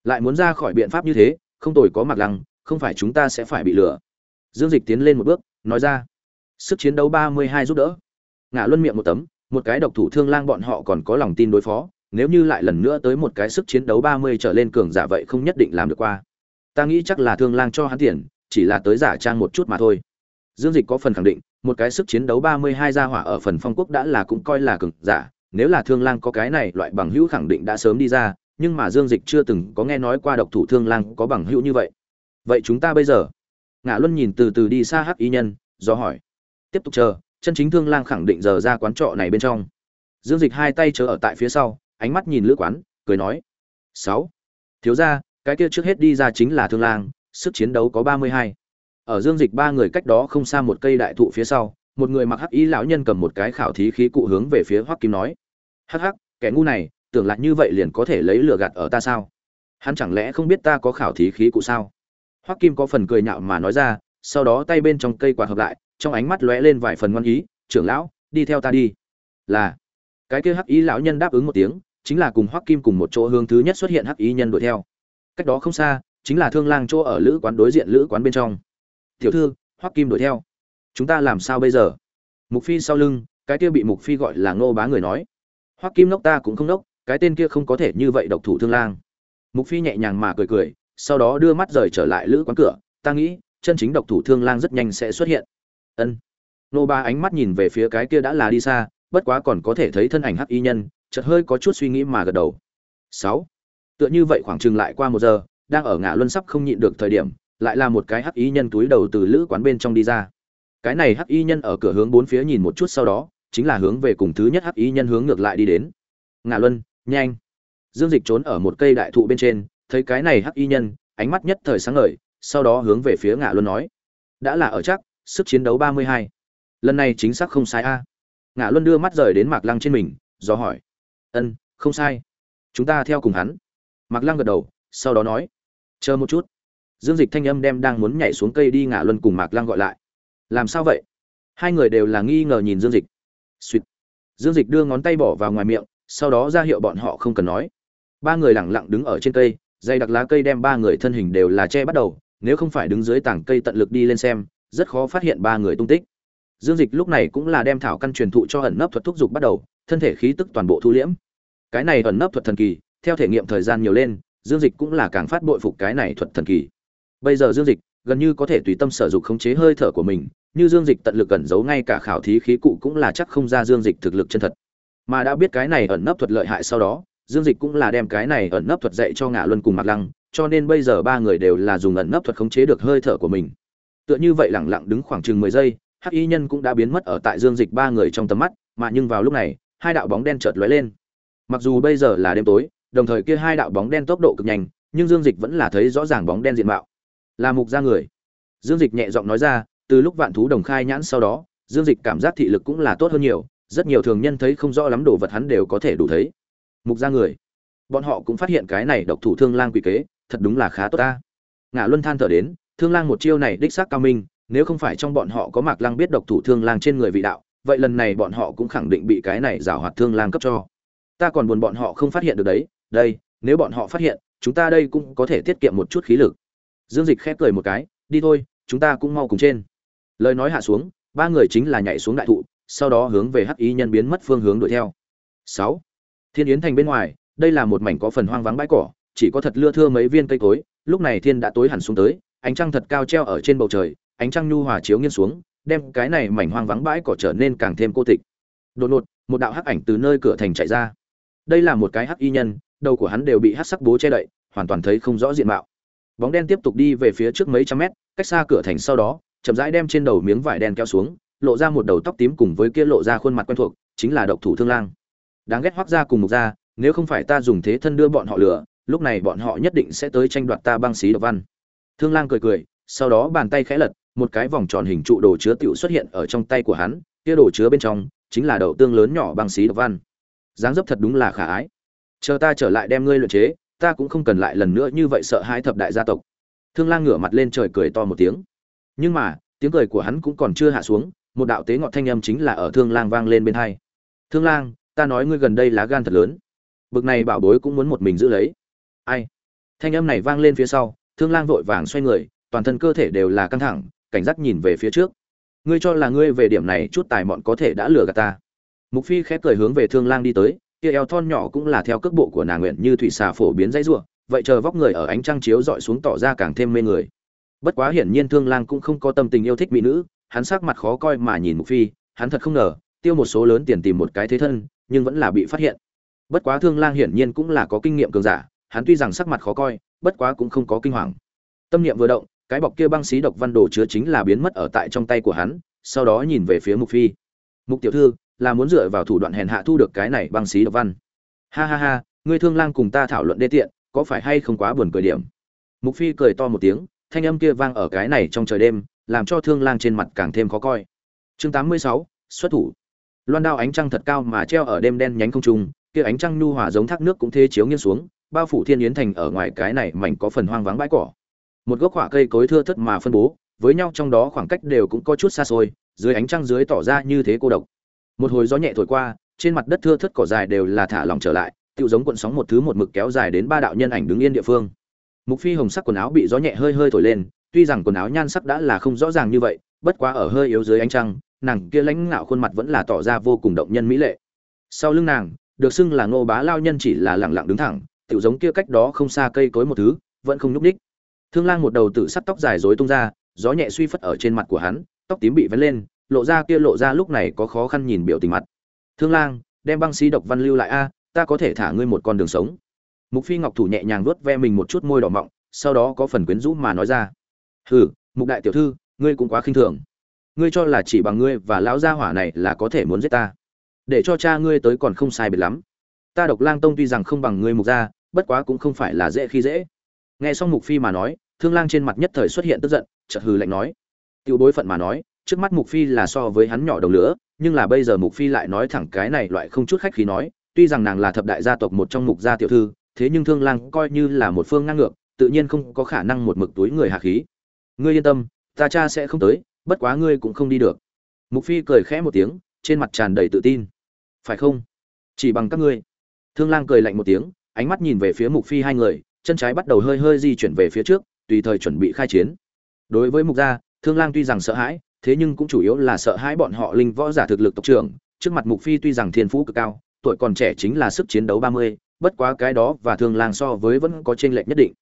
Lại muốn ra khỏi biện pháp như thế, không tồi có mặt lăng, không phải chúng ta sẽ phải bị lừa. Dương dịch tiến lên một bước, nói ra. Sức chiến đấu ba mươi hai giúp đỡ. Ngã luân miệng một tấm, một cái độc thủ thương lang bọn họ còn có lòng tin đối phó, nếu như lại lần nữa tới một cái sức chiến đấu ba mươi trở lên cường giả vậy không nhất định làm được qua. Ta nghĩ chắc là thương lang cho hắn tiền, chỉ là tới giả trang một chút mà thôi. Dương dịch có phần khẳng định một cái sức chiến đấu ba mươi hai gia hỏa ở phần phong quốc đã là cũng coi là cường giả. Nếu là thương lang có cái này loại bằng hữu khẳng định đã sớm đi ra, nhưng mà dương dịch chưa từng có nghe nói qua độc thủ thương lang có bằng hữu như vậy. Vậy chúng ta bây giờ? Ngã luân nhìn từ từ đi xa hắc y nhân, do hỏi. Tiếp tục chờ, chân chính thương lang khẳng định giờ ra quán trọ này bên trong. Dương dịch hai tay chớ ở tại phía sau, ánh mắt nhìn lữ quán, cười nói. Sáu. Thiếu ra cái kia trước hết đi ra chính là thương lang, sức chiến đấu có ba mươi hai ở dương dịch ba người cách đó không xa một cây đại thụ phía sau, một người mặc hắc ý lão nhân cầm một cái khảo thí khí cụ hướng về phía hoắc kim nói, hắc hắc, kẻ ngu này, tưởng lại như vậy liền có thể lấy lửa gạt ở ta sao? Hắn chẳng lẽ không biết ta có khảo thí khí cụ sao? Hoắc kim có phần cười nhạo mà nói ra, sau đó tay bên trong cây quạt hợp lại, trong ánh mắt lóe lên vài phần ngoan ý, trưởng lão, đi theo ta đi. Là, cái kia hắc ý lão nhân đáp ứng một tiếng, chính là cùng hoắc kim cùng một chỗ hướng thứ nhất xuất hiện hắc ý nhân đuổi theo. Cách đó không xa, chính là thương lang chỗ ở lữ quán đối diện lữ quán bên trong tiểu thư, hoắc kim đuổi theo. Chúng ta làm sao bây giờ? Mục phi sau lưng, cái kia bị mục phi gọi là ngô bá người nói. Hoắc kim nốc ta cũng không nốc cái tên kia không có thể như vậy độc thủ thương lang. Mục phi nhẹ nhàng mà cười cười, sau đó đưa mắt rời trở lại lữ quán cửa. Ta nghĩ, chân chính độc thủ thương lang rất nhanh sẽ xuất hiện. Ân. Nô ba ánh mắt nhìn về phía cái kia đã là đi xa, bất quá còn có thể thấy thân ảnh hắc y nhân, chợt hơi có chút suy nghĩ mà gật đầu. Sáu. Tựa như vậy khoảng chừng lại qua một giờ, đang ở ngã luân sắp không nhịn được thời điểm lại là một cái hắc y nhân túi đầu từ lữ quán bên trong đi ra. Cái này hắc y nhân ở cửa hướng bốn phía nhìn một chút sau đó, chính là hướng về cùng thứ nhất hắc y nhân hướng ngược lại đi đến. Ngạ luân, nhanh. Dương dịch trốn ở một cây đại thụ bên trên, thấy cái này hắc y nhân, ánh mắt nhất thời sáng ngời, sau đó hướng về phía ngạ luân nói, đã là ở chắc, sức chiến đấu ba mươi hai. Lần này chính xác không sai a. Ngạ luân đưa mắt rời đến mạc lăng trên mình, do hỏi, ân, không sai. Chúng ta theo cùng hắn. Mạc lăng gật đầu, sau đó nói, chờ một chút dương dịch thanh âm đem đang muốn nhảy xuống cây đi ngả luân cùng mạc lăng gọi lại. Làm sao vậy? Hai người đều là nghi ngờ nhìn dương dịch. Suýt dương dịch đưa ngón tay bỏ vào ngoài miệng, sau đó ra hiệu bọn họ không cần nói. Ba người lẳng lặng đứng ở trên cây, dây đặc lá cây đem ba người thân hình đều là che bắt đầu, nếu không phải đứng dưới tảng cây tận lực đi lên xem, rất khó phát hiện ba người tung tích. Dương dịch lúc này cũng là đem thảo căn truyền thụ cho ẩn nấp thuật thúc giục bắt đầu, thân thể khí tức toàn bộ thu liễm. Cái này ẩn nấp thuật thần kỳ, theo thể nghiệm thời gian nhiều lên, dương dịch cũng là càng phát bội phục cái này thuật thần kỳ bây giờ dương dịch gần như có thể tùy tâm sở dục khống chế hơi thở của mình, như dương dịch tận lực ẩn giấu ngay cả khảo thí khí cụ cũng là chắc không ra dương dịch thực lực chân thật. Mà đã biết cái này ẩn nấp thuật lợi hại sau đó, dương dịch cũng là đem cái này ẩn nấp thuật dạy cho ngạ luân cùng mặt lăng, cho nên bây giờ ba người đều là dùng ẩn nấp thuật khống chế được hơi thở của mình. Tựa như vậy lẳng lặng đứng khoảng chừng mười giây, hắc y nhân cũng đã biến mất ở tại dương dịch ba người trong tầm mắt, mà nhưng vào lúc này, hai đạo bóng đen chợt lóe lên. Mặc dù bây giờ là đêm tối, đồng thời kia hai đạo bóng đen tốc độ cực nhanh, nhưng dương dịch vẫn là thấy rõ ràng bóng đen diện mạo là mục gia người. Dương dịch nhẹ giọng nói ra, từ lúc vạn thú đồng khai nhãn sau đó, dương dịch cảm giác thị lực cũng là tốt hơn nhiều, rất nhiều thường nhân thấy không rõ lắm đồ vật hắn đều có thể đủ thấy. Mục gia người. Bọn họ cũng phát hiện cái này độc thủ thương lang quỷ kế, thật đúng là khá tốt ta. Ngã luân than thở đến, thương lang một chiêu này đích xác cao minh, nếu không phải trong bọn họ có mạc lang biết độc thủ thương lang trên người vị đạo, vậy lần này bọn họ cũng khẳng định bị cái này giảo hoạt thương lang cấp cho. Ta còn buồn bọn họ không phát hiện được đấy, đây, nếu bọn họ phát hiện, chúng ta đây cũng có thể tiết kiệm một chút khí lực dương dịch khép cười một cái, đi thôi, chúng ta cũng mau cùng trên. Lời nói hạ xuống, ba người chính là nhảy xuống đại thụ, sau đó hướng về hắc ý nhân biến mất phương hướng đuổi theo. Sáu, thiên yến thành bên ngoài, đây là một mảnh có phần hoang vắng bãi cỏ, chỉ có thật lưa thưa mấy viên cây cối, lúc này thiên đã tối hẳn xuống tới, ánh trăng thật cao treo ở trên bầu trời, ánh trăng nhu hòa chiếu nghiêng xuống, đem cái này mảnh hoang vắng bãi cỏ trở nên càng thêm cô tịch. Đột ngột, một đạo hắc ảnh từ nơi cửa thành chạy ra. Đây là một cái hắc y nhân, đầu của hắn đều bị hắc sắc bố che đậy, hoàn toàn thấy không rõ diện mạo bóng đen tiếp tục đi về phía trước mấy trăm mét, cách xa cửa thành sau đó, chậm rãi đem trên đầu miếng vải đen kéo xuống, lộ ra một đầu tóc tím cùng với kia lộ ra khuôn mặt quen thuộc, chính là độc thủ thương lang. Đáng ghét hoác ra cùng mục ra nếu không phải ta dùng thế thân đưa bọn họ lửa lúc này bọn họ nhất định sẽ tới tranh đoạt ta băng xí độc văn. Thương lang cười cười, sau đó bàn tay khẽ lật, một cái vòng tròn hình trụ đồ chứa tiểu xuất hiện ở trong tay của hắn, kia đồ chứa bên trong, chính là đậu tương lớn nhỏ băng xí độc văn. Dáng dấp thật đúng là khả ái. Chờ ta trở lại đem ngươi luyện chế ta cũng không cần lại lần nữa như vậy sợ hãi thập đại gia tộc. Thương lang ngửa mặt lên trời cười to một tiếng. Nhưng mà, tiếng cười của hắn cũng còn chưa hạ xuống, một đạo tế ngọt thanh âm chính là ở thương lang vang lên bên hai. Thương lang, ta nói ngươi gần đây lá gan thật lớn. Bực này bảo bối cũng muốn một mình giữ lấy. Ai? Thanh âm này vang lên phía sau, thương lang vội vàng xoay người, toàn thân cơ thể đều là căng thẳng, cảnh giác nhìn về phía trước. Ngươi cho là ngươi về điểm này chút tài mọn có thể đã lừa gạt ta. Mục phi khép cười hướng về thương lang đi tới kia eo thon nhỏ cũng là theo cước bộ của nàng nguyện như thủy xà phổ biến dãy rủa, vậy chờ vóc người ở ánh trăng chiếu dọi xuống tỏ ra càng thêm mê người. Bất quá hiển nhiên thương lang cũng không có tâm tình yêu thích mỹ nữ, hắn sắc mặt khó coi mà nhìn mục phi, hắn thật không ngờ, tiêu một số lớn tiền tìm một cái thế thân, nhưng vẫn là bị phát hiện. Bất quá thương lang hiển nhiên cũng là có kinh nghiệm cường giả, hắn tuy rằng sắc mặt khó coi, bất quá cũng không có kinh hoàng. Tâm niệm vừa động, cái bọc kia băng xí độc văn đồ chứa chính là biến mất ở tại trong tay của hắn, sau đó nhìn về phía mục phi. Mục tiểu thư là muốn dựa vào thủ đoạn hèn hạ thu được cái này băng xí độc văn. Ha ha ha ngươi thương lang cùng ta thảo luận đê tiện có phải hay không quá buồn cười điểm? Mục phi cười to một tiếng thanh âm kia vang ở cái này trong trời đêm làm cho thương lang trên mặt càng thêm khó coi. Chương 86, xuất thủ. Loan đao ánh trăng thật cao mà treo ở đêm đen nhánh không trung kia ánh trăng nhu hòa giống thác nước cũng thế chiếu nghiêng xuống bao phủ thiên yến thành ở ngoài cái này mảnh có phần hoang vắng bãi cỏ. Một gốc quả cây cối thưa thất mà phân bố với nhau trong đó khoảng cách đều cũng có chút xa xôi dưới ánh trăng dưới tỏ ra như thế cô độc một hồi gió nhẹ thổi qua, trên mặt đất thưa thất cỏ dài đều là thả lỏng trở lại tự giống cuộn sóng một thứ một mực kéo dài đến ba đạo nhân ảnh đứng yên địa phương. Mục phi hồng sắc quần áo bị gió nhẹ hơi hơi thổi lên, tuy rằng quần áo nhan sắc đã là không rõ ràng như vậy, bất quá ở hơi yếu dưới ánh trăng, nàng kia lãnh ngạo khuôn mặt vẫn là tỏ ra vô cùng động nhân mỹ lệ. Sau lưng nàng, được xưng là ngô bá lao nhân chỉ là lẳng lặng đứng thẳng tự giống kia cách đó không xa cây cối một thứ, vẫn không nhúc ních thương lang một đầu tự sắt tóc dài rối tung ra, gió nhẹ suy phất ở trên mặt của hắn, tóc tím bị vén lên lộ ra kia lộ ra lúc này có khó khăn nhìn biểu tình mặt. Thương lang, đem băng sĩ độc văn lưu lại a, ta có thể thả ngươi một con đường sống. Mục phi ngọc thủ nhẹ nhàng vuốt ve mình một chút môi đỏ mọng, sau đó có phần quyến rũ mà nói ra. Hừ, mục đại tiểu thư, ngươi cũng quá khinh thường. Ngươi cho là chỉ bằng ngươi và lão gia hỏa này là có thể muốn giết ta. Để cho cha ngươi tới còn không sai biệt lắm. Ta độc lang tông tuy rằng không bằng ngươi mục gia, bất quá cũng không phải là dễ khi dễ. Nghe xong mục phi mà nói, thương lang trên mặt nhất thời xuất hiện tức giận, chợt hừ lạnh nói. Tiêu bối phận mà nói trước mắt mục phi là so với hắn nhỏ đồng lửa, nhưng là bây giờ mục phi lại nói thẳng cái này loại không chút khách khí nói, tuy rằng nàng là thập đại gia tộc một trong mục gia tiểu thư, thế nhưng thương lang coi như là một phương ngang ngược, tự nhiên không có khả năng một mực túi người hạ khí. Ngươi yên tâm, ta cha sẽ không tới, bất quá ngươi cũng không đi được. Mục phi cười khẽ một tiếng, trên mặt tràn đầy tự tin. Phải không? Chỉ bằng các ngươi. Thương lang cười lạnh một tiếng, ánh mắt nhìn về phía mục phi hai người, chân trái bắt đầu hơi hơi di chuyển về phía trước, tùy thời chuẩn bị khai chiến. Đối với mục gia, thương lang tuy rằng sợ hãi thế nhưng cũng chủ yếu là sợ hãi bọn họ linh võ giả thực lực tộc trưởng. Trước mặt mục phi tuy rằng thiên phú cực cao tuổi còn trẻ chính là sức chiến đấu 30, bất quá cái đó và thương lang so với vẫn có chênh lệch nhất định.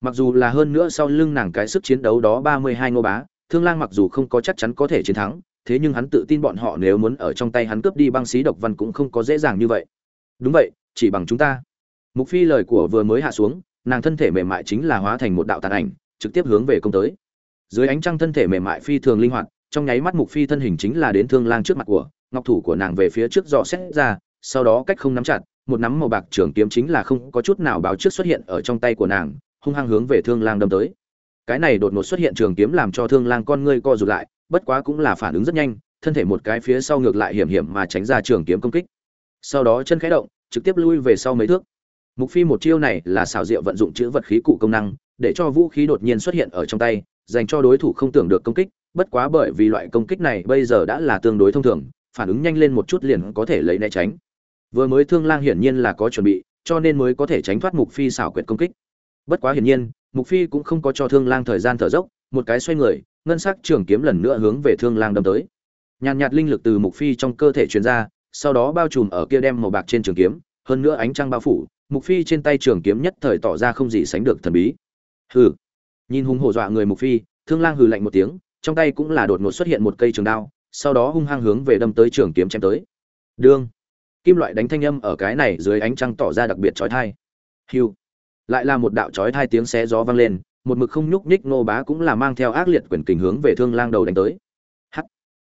Mặc dù là hơn nữa sau lưng nàng cái sức chiến đấu đó 32 ngô bá thương lang mặc dù không có chắc chắn có thể chiến thắng thế nhưng hắn tự tin bọn họ nếu muốn ở trong tay hắn cướp đi băng xí độc văn cũng không có dễ dàng như vậy. Đúng vậy chỉ bằng chúng ta. Mục phi lời của vừa mới hạ xuống nàng thân thể mềm mại chính là hóa thành một đạo tàn ảnh trực tiếp hướng về công tới. Dưới ánh trăng thân thể mềm mại phi thường linh hoạt trong nháy mắt mục phi thân hình chính là đến thương lang trước mặt của, ngọc thủ của nàng về phía trước dò xét ra, sau đó cách không nắm chặt, một nắm màu bạc trường kiếm chính là không có chút nào báo trước xuất hiện ở trong tay của nàng, hung hăng hướng về thương lang đâm tới. Cái này đột ngột xuất hiện trường kiếm làm cho thương lang con ngươi co rụt lại, bất quá cũng là phản ứng rất nhanh, thân thể một cái phía sau ngược lại hiểm hiểm mà tránh ra trường kiếm công kích. Sau đó chân khẽ động, trực tiếp lui về sau mấy thước. Mục phi một chiêu này là xảo diệu vận dụng chữ vật khí cụ công năng, để cho vũ khí đột nhiên xuất hiện ở trong tay, dành cho đối thủ không tưởng được công kích bất quá bởi vì loại công kích này bây giờ đã là tương đối thông thường, phản ứng nhanh lên một chút liền có thể lấy né tránh. Vừa mới thương lang hiển nhiên là có chuẩn bị, cho nên mới có thể tránh thoát mục phi xảo quyệt công kích. Bất quá hiển nhiên, mục phi cũng không có cho thương lang thời gian thở dốc, một cái xoay người, ngân sắc trường kiếm lần nữa hướng về thương lang đâm tới. Nhàn nhạt linh lực từ mục phi trong cơ thể truyền ra, sau đó bao trùm ở kia đem màu bạc trên trường kiếm, hơn nữa ánh trăng bao phủ, mục phi trên tay trường kiếm nhất thời tỏ ra không gì sánh được thần bí. Hừ. Nhìn hung hổ dọa người mục phi, thương lang hừ lạnh một tiếng trong tay cũng là đột ngột xuất hiện một cây trường đao sau đó hung hăng hướng về đâm tới trường kiếm chém tới. Đương kim loại đánh thanh âm ở cái này dưới ánh trăng tỏ ra đặc biệt chói tai. Hưu lại là một đạo chói tai tiếng xé gió vang lên một mực không nhúc nhích nô bá cũng là mang theo ác liệt quyền kình hướng về thương lang đầu đánh tới. Hắc,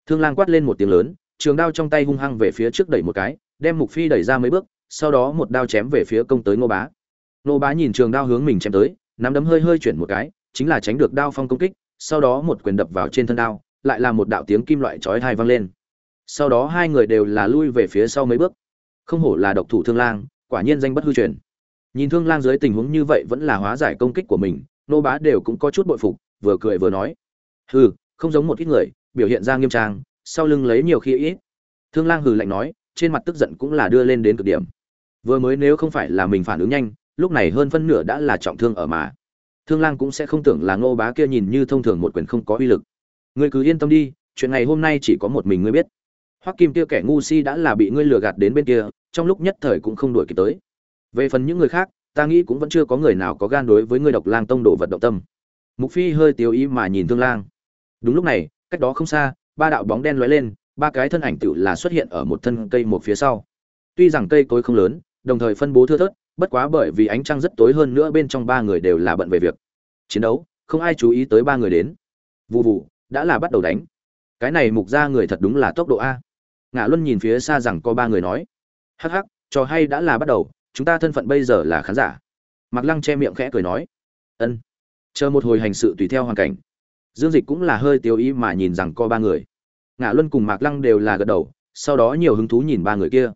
thương lang quát lên một tiếng lớn trường đao trong tay hung hăng về phía trước đẩy một cái đem mục phi đẩy ra mấy bước sau đó một đao chém về phía công tới nô bá. Nô bá nhìn trường đao hướng mình chém tới nắm đấm hơi hơi chuyển một cái chính là tránh được đao phong công kích sau đó một quyền đập vào trên thân đao, lại là một đạo tiếng kim loại chói tai vang lên. Sau đó hai người đều là lui về phía sau mấy bước. Không hổ là độc thủ thương lang, quả nhiên danh bất hư truyền. Nhìn thương lang dưới tình huống như vậy vẫn là hóa giải công kích của mình, nô bá đều cũng có chút bội phục, vừa cười vừa nói. Hừ, không giống một ít người, biểu hiện ra nghiêm trang, sau lưng lấy nhiều khi ít. Thương lang hừ lạnh nói, trên mặt tức giận cũng là đưa lên đến cực điểm. Vừa mới nếu không phải là mình phản ứng nhanh, lúc này hơn phân nửa đã là trọng thương ở mà thương lang cũng sẽ không tưởng là ngô bá kia nhìn như thông thường một quyền không có uy lực. Ngươi cứ yên tâm đi, chuyện ngày hôm nay chỉ có một mình ngươi biết. Hoắc kim kia kẻ ngu si đã là bị ngươi lừa gạt đến bên kia, trong lúc nhất thời cũng không đuổi kịp tới. Về phần những người khác, ta nghĩ cũng vẫn chưa có người nào có gan đối với ngươi độc lang tông đồ vật động tâm. Mục phi hơi tiêu ý mà nhìn thương lang. Đúng lúc này, cách đó không xa, ba đạo bóng đen lóe lên, ba cái thân ảnh tựu là xuất hiện ở một thân cây một phía sau. Tuy rằng cây cối không lớn, đồng thời phân bố thưa thớt bất quá bởi vì ánh trăng rất tối hơn nữa bên trong ba người đều là bận về việc. Chiến đấu, không ai chú ý tới ba người đến. Vụ vụ đã là bắt đầu đánh. Cái này mục ra người thật đúng là tốc độ a. Ngã luân nhìn phía xa rằng có ba người nói. Hắc hắc, trò hay đã là bắt đầu, chúng ta thân phận bây giờ là khán giả. Mạc lăng che miệng khẽ cười nói. Ân. Chờ một hồi hành sự tùy theo hoàn cảnh. Dương dịch cũng là hơi tiêu ý mà nhìn rằng có ba người. Ngã luân cùng mạc lăng đều là gật đầu, sau đó nhiều hứng thú nhìn ba người kia.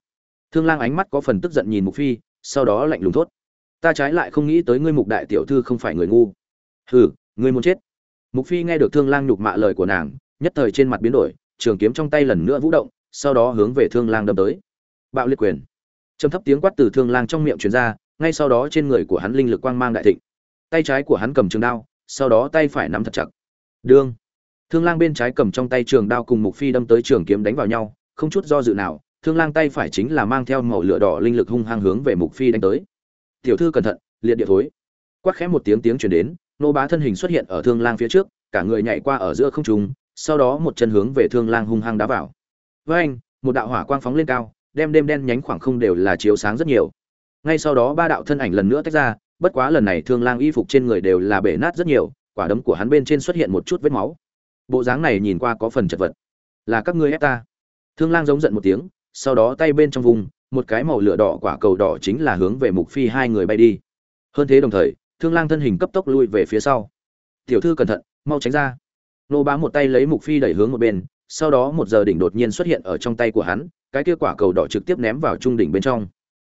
Thương lang ánh mắt có phần tức giận nhìn mục phi sau đó lạnh lùng thốt, ta trái lại không nghĩ tới ngươi mục đại tiểu thư không phải người ngu. Hừ, ngươi muốn chết. Mục phi nghe được thương lang nhục mạ lời của nàng, nhất thời trên mặt biến đổi, trường kiếm trong tay lần nữa vũ động, sau đó hướng về thương lang đâm tới. Bạo liệt quyền. Trầm thấp tiếng quát từ thương lang trong miệng truyền ra, ngay sau đó trên người của hắn linh lực quang mang đại thịnh. Tay trái của hắn cầm trường đao, sau đó tay phải nắm thật chặt. Đương. Thương lang bên trái cầm trong tay trường đao cùng mục phi đâm tới trường kiếm đánh vào nhau, không chút do dự nào thương lang tay phải chính là mang theo màu lửa đỏ linh lực hung hăng hướng về mục phi đánh tới. Tiểu thư cẩn thận, liệt địa thối. Quát khẽ một tiếng tiếng truyền đến, nô bá thân hình xuất hiện ở thương lang phía trước, cả người nhảy qua ở giữa không trung, sau đó một chân hướng về thương lang hung hăng đá vào. Với anh, một đạo hỏa quang phóng lên cao, đem đêm đen nhánh khoảng không đều là chiếu sáng rất nhiều. Ngay sau đó ba đạo thân ảnh lần nữa tách ra, bất quá lần này thương lang y phục trên người đều là bể nát rất nhiều, quả đấm của hắn bên trên xuất hiện một chút vết máu. Bộ dáng này nhìn qua có phần chật vật. Là các ngươi ép ta. Thương lang giống giận một tiếng sau đó tay bên trong vùng, một cái màu lửa đỏ quả cầu đỏ chính là hướng về mục phi hai người bay đi. Hơn thế đồng thời, thương lang thân hình cấp tốc lui về phía sau. Tiểu thư cẩn thận, mau tránh ra. Nô bá một tay lấy mục phi đẩy hướng một bên, sau đó một giờ đỉnh đột nhiên xuất hiện ở trong tay của hắn, cái kia quả cầu đỏ trực tiếp ném vào trung đỉnh bên trong.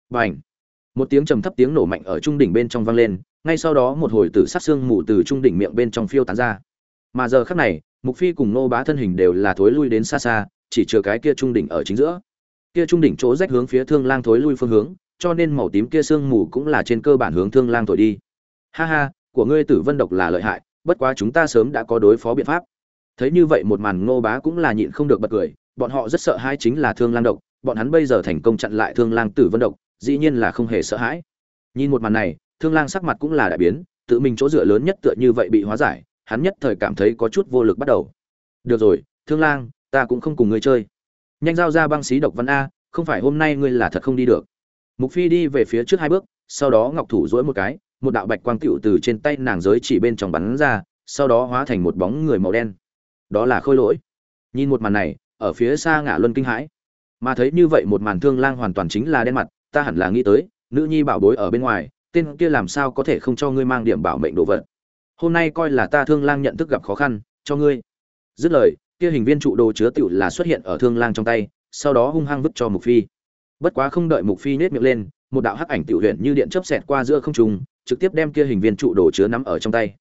Bành! Một tiếng trầm thấp tiếng nổ mạnh ở trung đỉnh bên trong vang lên, ngay sau đó một hồi tử sát xương mù từ trung đỉnh miệng bên trong phiêu tán ra. Mà giờ khắc này, mục phi cùng nô bá thân hình đều là thối lui đến xa xa, chỉ chừa cái kia trung đỉnh ở chính giữa kia trung đỉnh chỗ rách hướng phía thương lang thối lui phương hướng, cho nên màu tím kia xương mù cũng là trên cơ bản hướng thương lang thổi đi. Ha ha, của ngươi tử vân độc là lợi hại, bất quá chúng ta sớm đã có đối phó biện pháp. Thấy như vậy một màn ngô bá cũng là nhịn không được bật cười, bọn họ rất sợ hai chính là thương lang độc, bọn hắn bây giờ thành công chặn lại thương lang tử vân độc, dĩ nhiên là không hề sợ hãi. Nhìn một màn này, thương lang sắc mặt cũng là đại biến, tự mình chỗ dựa lớn nhất tựa như vậy bị hóa giải, hắn nhất thời cảm thấy có chút vô lực bắt đầu. Được rồi, thương lang, ta cũng không cùng ngươi chơi nhanh giao ra băng xí độc văn a, không phải hôm nay ngươi là thật không đi được. Mục phi đi về phía trước hai bước, sau đó ngọc thủ duỗi một cái, một đạo bạch quang cựu từ trên tay nàng giới chỉ bên trong bắn ra, sau đó hóa thành một bóng người màu đen. Đó là khôi lỗi. Nhìn một màn này, ở phía xa ngã luân kinh hãi. Mà thấy như vậy một màn thương lang hoàn toàn chính là đen mặt, ta hẳn là nghĩ tới, nữ nhi bảo bối ở bên ngoài, tên kia làm sao có thể không cho ngươi mang điểm bảo mệnh đồ vật. Hôm nay coi là ta thương lang nhận thức gặp khó khăn, cho ngươi. Dứt lời kia hình viên trụ đồ chứa tựu là xuất hiện ở thương lang trong tay sau đó hung hăng vứt cho mục phi. Bất quá không đợi mục phi nết miệng lên một đạo hắc ảnh tiểu huyện như điện chớp xẹt qua giữa không trung trực tiếp đem kia hình viên trụ đồ chứa nắm ở trong tay.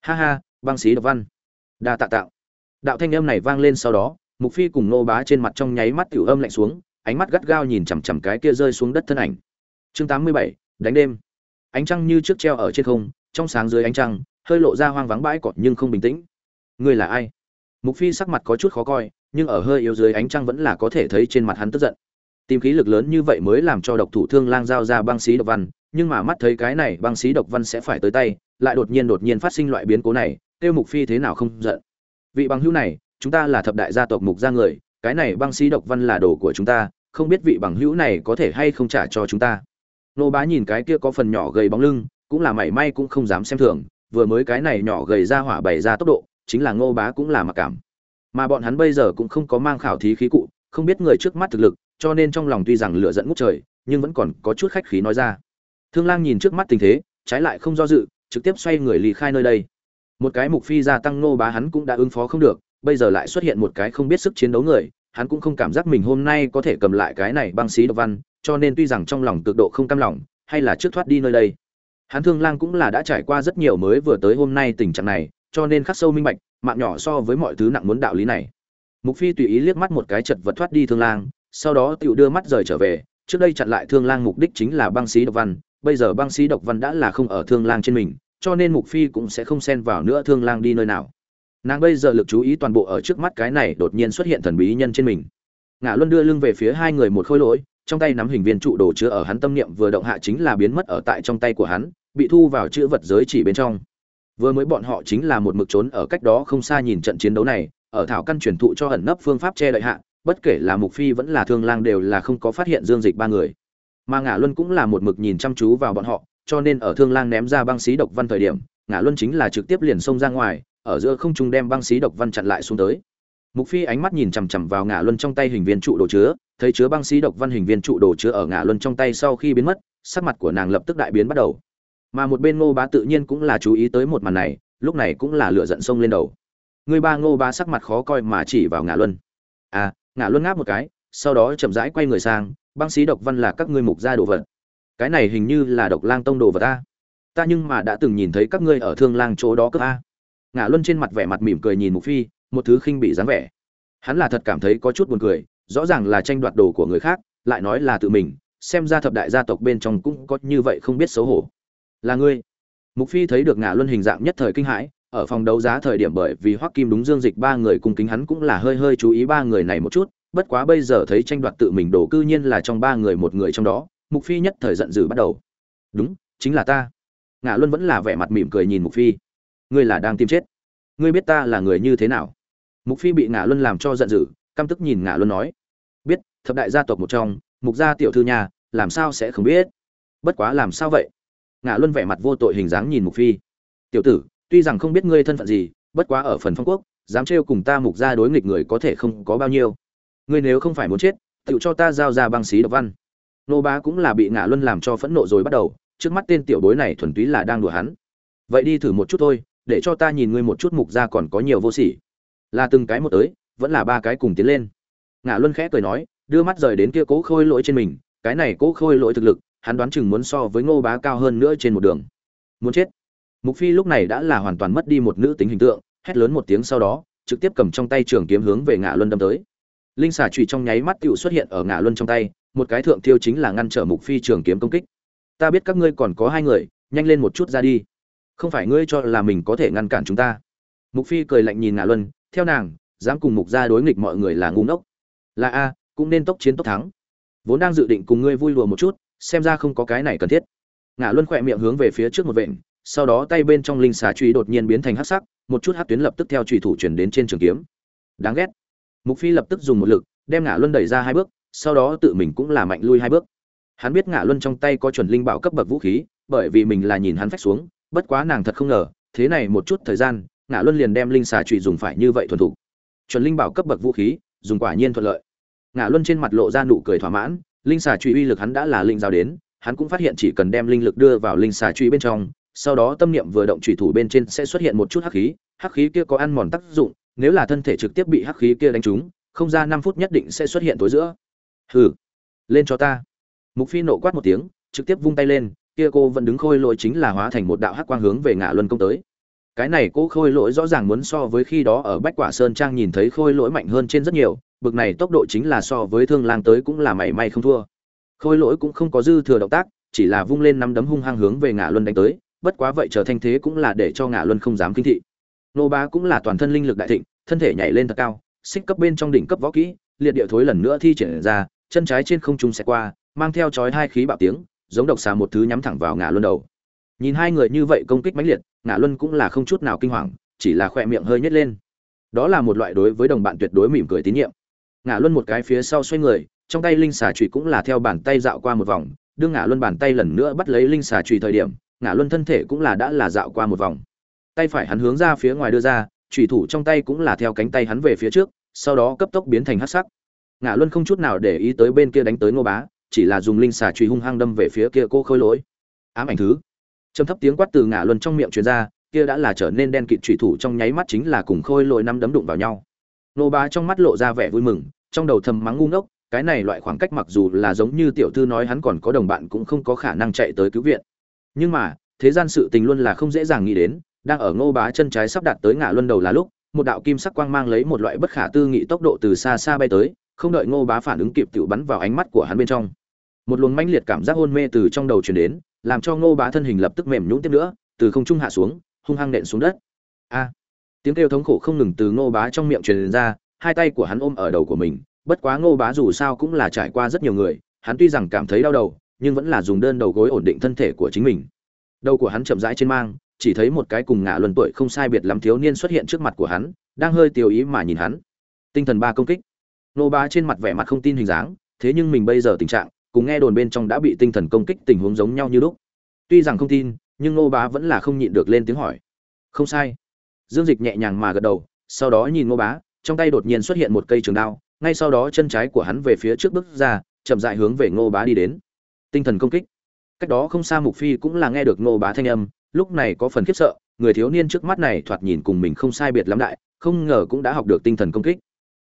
Ha ha băng xí độc văn. Đa tạ tạo. Đạo thanh âm này vang lên sau đó mục phi cùng nô bá trên mặt trong nháy mắt tiểu âm lạnh xuống ánh mắt gắt gao nhìn chằm chằm cái kia rơi xuống đất thân ảnh. Chương 87, đánh đêm. Ánh trăng như trước treo ở trên không trong sáng dưới ánh trăng hơi lộ ra hoang vắng bãi cỏ nhưng không bình tĩnh. Ngươi là ai? Mục phi sắc mặt có chút khó coi, nhưng ở hơi yếu dưới ánh trăng vẫn là có thể thấy trên mặt hắn tức giận. Tìm khí lực lớn như vậy mới làm cho độc thủ thương lang giao ra băng xí độc văn, nhưng mà mắt thấy cái này băng xí độc văn sẽ phải tới tay, lại đột nhiên đột nhiên phát sinh loại biến cố này, tiêu mục phi thế nào không giận? Vị bằng hữu này, chúng ta là thập đại gia tộc mục gia người, cái này băng xí độc văn là đồ của chúng ta, không biết vị bằng hữu này có thể hay không trả cho chúng ta. Nô bá nhìn cái kia có phần nhỏ gầy bóng lưng, cũng là mảy may cũng không dám xem thường, vừa mới cái này nhỏ gầy ra hỏa bày ra tốc độ chính là ngô bá cũng là mặc cảm. Mà bọn hắn bây giờ cũng không có mang khảo thí khí cụ, không biết người trước mắt thực lực, cho nên trong lòng tuy rằng lửa giận ngút trời, nhưng vẫn còn có chút khách khí nói ra. Thương lang nhìn trước mắt tình thế, trái lại không do dự, trực tiếp xoay người lì khai nơi đây. Một cái mục phi gia tăng Ngô bá hắn cũng đã ứng phó không được, bây giờ lại xuất hiện một cái không biết sức chiến đấu người, hắn cũng không cảm giác mình hôm nay có thể cầm lại cái này băng xí độc văn, cho nên tuy rằng trong lòng cực độ không cam lòng, hay là trước thoát đi nơi đây. Hắn thương lang cũng là đã trải qua rất nhiều mới vừa tới hôm nay tình trạng này cho nên khắc sâu minh bạch, mạng nhỏ so với mọi thứ nặng muốn đạo lý này. Mục phi tùy ý liếc mắt một cái chật vật thoát đi thương lang, sau đó tựu đưa mắt rời trở về, trước đây chặn lại thương lang mục đích chính là băng sĩ độc văn, bây giờ băng sĩ độc văn đã là không ở thương lang trên mình, cho nên mục phi cũng sẽ không xen vào nữa thương lang đi nơi nào. Nàng bây giờ lực chú ý toàn bộ ở trước mắt cái này đột nhiên xuất hiện thần bí nhân trên mình. Ngã luân đưa lưng về phía hai người một khối lỗi, trong tay nắm hình viên trụ đồ chứa ở hắn tâm niệm vừa động hạ chính là biến mất ở tại trong tay của hắn, bị thu vào chữ vật giới chỉ bên trong vừa mới bọn họ chính là một mực trốn ở cách đó không xa nhìn trận chiến đấu này, ở thảo căn truyền thụ cho ẩn nấp phương pháp che đậy hạ, bất kể là mục phi vẫn là thương lang đều là không có phát hiện dương dịch ba người. Mà ngã luân cũng là một mực nhìn chăm chú vào bọn họ, cho nên ở thương lang ném ra băng xí độc văn thời điểm ngã luân chính là trực tiếp liền xông ra ngoài, ở giữa không trung đem băng xí độc văn chặn lại xuống tới. Mục phi ánh mắt nhìn chằm chằm vào ngã luân trong tay hình viên trụ đồ chứa, thấy chứa băng xí độc văn hình viên trụ đồ chứa ở ngã luân trong tay sau khi biến mất, sắc mặt của nàng lập tức đại biến bắt đầu mà một bên ngô bá tự nhiên cũng là chú ý tới một màn này, lúc này cũng là lửa giận sông lên đầu. Người ba ngô bá sắc mặt khó coi mà chỉ vào ngã luân. À ngã luân ngáp một cái, sau đó chậm rãi quay người sang, băng xí độc văn là các ngươi mục gia đồ vật. Cái này hình như là độc lang tông đồ vật ta. Ta nhưng mà đã từng nhìn thấy các ngươi ở thương lang chỗ đó cơ a. Ngã luân trên mặt vẻ mặt mỉm cười nhìn mục phi, một thứ khinh bị dáng vẻ. Hắn là thật cảm thấy có chút buồn cười, rõ ràng là tranh đoạt đồ của người khác, lại nói là tự mình, xem ra thập đại gia tộc bên trong cũng có như vậy không biết xấu hổ là ngươi. Mục phi thấy được ngã luân hình dạng nhất thời kinh hãi, ở phòng đấu giá thời điểm bởi vì hoắc kim đúng dương dịch ba người cùng kính hắn cũng là hơi hơi chú ý ba người này một chút, bất quá bây giờ thấy tranh đoạt tự mình đổ cư nhiên là trong ba người một người trong đó, mục phi nhất thời giận dữ bắt đầu. Đúng, chính là ta. Ngã luân vẫn là vẻ mặt mỉm cười nhìn mục phi. Ngươi là đang tìm chết. Ngươi biết ta là người như thế nào? Mục phi bị ngã luân làm cho giận dữ, căm tức nhìn ngã luân nói. Biết, thập đại gia tộc một trong, mục gia tiểu thư nhà, làm sao sẽ không biết? Bất quá làm sao vậy? Ngã luân vẻ mặt vô tội hình dáng nhìn mục phi. Tiểu tử, tuy rằng không biết ngươi thân phận gì, bất quá ở phần phong quốc, dám trêu cùng ta mục gia đối nghịch người có thể không có bao nhiêu. Ngươi nếu không phải muốn chết tự cho ta giao ra băng xí độc văn. Nô bá cũng là bị ngạ luân làm cho phẫn nộ rồi bắt đầu, trước mắt tên tiểu bối này thuần túy là đang đùa hắn. Vậy đi thử một chút thôi, để cho ta nhìn ngươi một chút mục gia còn có nhiều vô sỉ. Là từng cái một tới, vẫn là ba cái cùng tiến lên. Ngạ luân khẽ cười nói, đưa mắt rời đến kia cố khôi lỗi trên mình, cái này cố khôi lỗi thực lực hắn đoán chừng muốn so với ngô bá cao hơn nữa trên một đường. Muốn chết. Mục phi lúc này đã là hoàn toàn mất đi một nữ tính hình tượng, hét lớn một tiếng sau đó, trực tiếp cầm trong tay trường kiếm hướng về ngạ luân đâm tới. Linh xà chủy trong nháy mắt tựu xuất hiện ở ngạ luân trong tay, một cái thượng thiêu chính là ngăn trở mục phi trường kiếm công kích. Ta biết các ngươi còn có hai người, nhanh lên một chút ra đi. Không phải ngươi cho là mình có thể ngăn cản chúng ta. Mục phi cười lạnh nhìn ngạ luân, theo nàng, dám cùng mục gia đối nghịch mọi người là ngu ngốc. Là a, cũng nên tốc chiến tốc thắng. Vốn đang dự định cùng ngươi vui lùa một chút xem ra không có cái này cần thiết. Ngã luân khỏe miệng hướng về phía trước một vện sau đó tay bên trong linh xà truy đột nhiên biến thành hắc sắc, một chút hắc tuyến lập tức theo trùy thủ chuyển đến trên trường kiếm. Đáng ghét. Mục phi lập tức dùng một lực, đem ngã luân đẩy ra hai bước, sau đó tự mình cũng là mạnh lui hai bước. Hắn biết ngã luân trong tay có chuẩn linh bảo cấp bậc vũ khí, bởi vì mình là nhìn hắn phách xuống, bất quá nàng thật không ngờ, thế này một chút thời gian ngã luân liền đem linh xà trụy dùng phải như vậy thuần thục. Chuẩn linh bảo cấp bậc vũ khí, dùng quả nhiên thuận lợi. Ngã luân trên mặt lộ ra nụ cười thỏa mãn linh xà truy uy lực hắn đã là linh giao đến, hắn cũng phát hiện chỉ cần đem linh lực đưa vào linh xà truy bên trong, sau đó tâm niệm vừa động trùy thủ bên trên sẽ xuất hiện một chút hắc khí hắc khí kia có ăn mòn tác dụng, nếu là thân thể trực tiếp bị hắc khí kia đánh trúng, không ra năm phút nhất định sẽ xuất hiện tối giữa. Hừ, lên cho ta. Mục phi nộ quát một tiếng, trực tiếp vung tay lên, kia cô vẫn đứng khôi lỗi chính là hóa thành một đạo hắc quang hướng về ngã luân công tới. Cái này cô khôi lỗi rõ ràng muốn so với khi đó ở bách quả sơn trang nhìn thấy khôi lỗi mạnh hơn trên rất nhiều bực này tốc độ chính là so với thương lang tới cũng là mảy may không thua. Khôi lỗi cũng không có dư thừa động tác, chỉ là vung lên năm đấm hung hăng hướng về ngã luân đánh tới, bất quá vậy trở thanh thế cũng là để cho ngã luân không dám kinh thị. Nô bá cũng là toàn thân linh lực đại thịnh, thân thể nhảy lên thật cao, xích cấp bên trong đỉnh cấp võ kỹ, liệt địa thối lần nữa thi triển ra, chân trái trên không trung sẽ qua, mang theo chói hai khí bạo tiếng, giống độc xà một thứ nhắm thẳng vào ngã luân đầu. Nhìn hai người như vậy công kích mãnh liệt ngã luân cũng là không chút nào kinh hoàng, chỉ là khỏe miệng hơi nhếch lên. Đó là một loại đối với đồng bạn tuyệt đối mỉm cười tín nhiệm ngã luân một cái phía sau xoay người, trong tay linh xà trụy cũng là theo bàn tay dạo qua một vòng đương ngã luân bàn tay lần nữa bắt lấy linh xà trụy thời điểm ngã luân thân thể cũng là đã là dạo qua một vòng. Tay phải hắn hướng ra phía ngoài đưa ra trùy thủ trong tay cũng là theo cánh tay hắn về phía trước, sau đó cấp tốc biến thành hắc sắc. Ngã luân không chút nào để ý tới bên kia đánh tới ngô bá, chỉ là dùng linh xà trùy hung hăng đâm về phía kia cô khôi lỗi. Ám ảnh thứ. Trầm thấp tiếng quát từ ngã luân trong miệng truyền ra, kia đã là trở nên đen kịt trùy thủ trong nháy mắt chính là cùng khôi lỗi năm đấm đụng vào nhau nô bá trong mắt lộ ra vẻ vui mừng, trong đầu thầm mắng ngu ngốc, cái này loại khoảng cách mặc dù là giống như tiểu thư nói hắn còn có đồng bạn cũng không có khả năng chạy tới cứu viện. Nhưng mà, thế gian sự tình luôn là không dễ dàng nghĩ đến, đang ở ngô bá chân trái sắp đặt tới ngã luân đầu là lúc, một đạo kim sắc quang mang lấy một loại bất khả tư nghị tốc độ từ xa xa bay tới, không đợi ngô bá phản ứng kịp tự bắn vào ánh mắt của hắn bên trong. Một luồng manh liệt cảm giác hôn mê từ trong đầu truyền đến, làm cho ngô bá thân hình lập tức mềm nhũn tiếp nữa, từ không trung hạ xuống, hung hăng nện xuống đất. A! Tiếng kêu thống khổ không ngừng từ ngô bá trong miệng truyền ra, hai tay của hắn ôm ở đầu của mình, bất quá ngô bá dù sao cũng là trải qua rất nhiều người, hắn tuy rằng cảm thấy đau đầu, nhưng vẫn là dùng đơn đầu gối ổn định thân thể của chính mình. Đầu của hắn chậm rãi trên mang, chỉ thấy một cái cùng ngã luân tuổi không sai biệt lắm thiếu niên xuất hiện trước mặt của hắn, đang hơi tiêu ý mà nhìn hắn. Tinh thần ba công kích. Ngô bá trên mặt vẻ mặt không tin hình dáng, thế nhưng mình bây giờ tình trạng, cùng nghe đồn bên trong đã bị tinh thần công kích tình huống giống nhau như lúc. Tuy rằng không tin, nhưng Ngô bá vẫn là không nhịn được lên tiếng hỏi. Không sai dương dịch nhẹ nhàng mà gật đầu, sau đó nhìn Ngô bá, trong tay đột nhiên xuất hiện một cây trường đao, ngay sau đó chân trái của hắn về phía trước bước ra, chậm dại hướng về ngô bá đi đến. Tinh thần công kích. Cách đó không xa mục phi cũng là nghe được ngô bá thanh âm, lúc này có phần khiếp sợ, người thiếu niên trước mắt này thoạt nhìn cùng mình không sai biệt lắm đại, không ngờ cũng đã học được tinh thần công kích.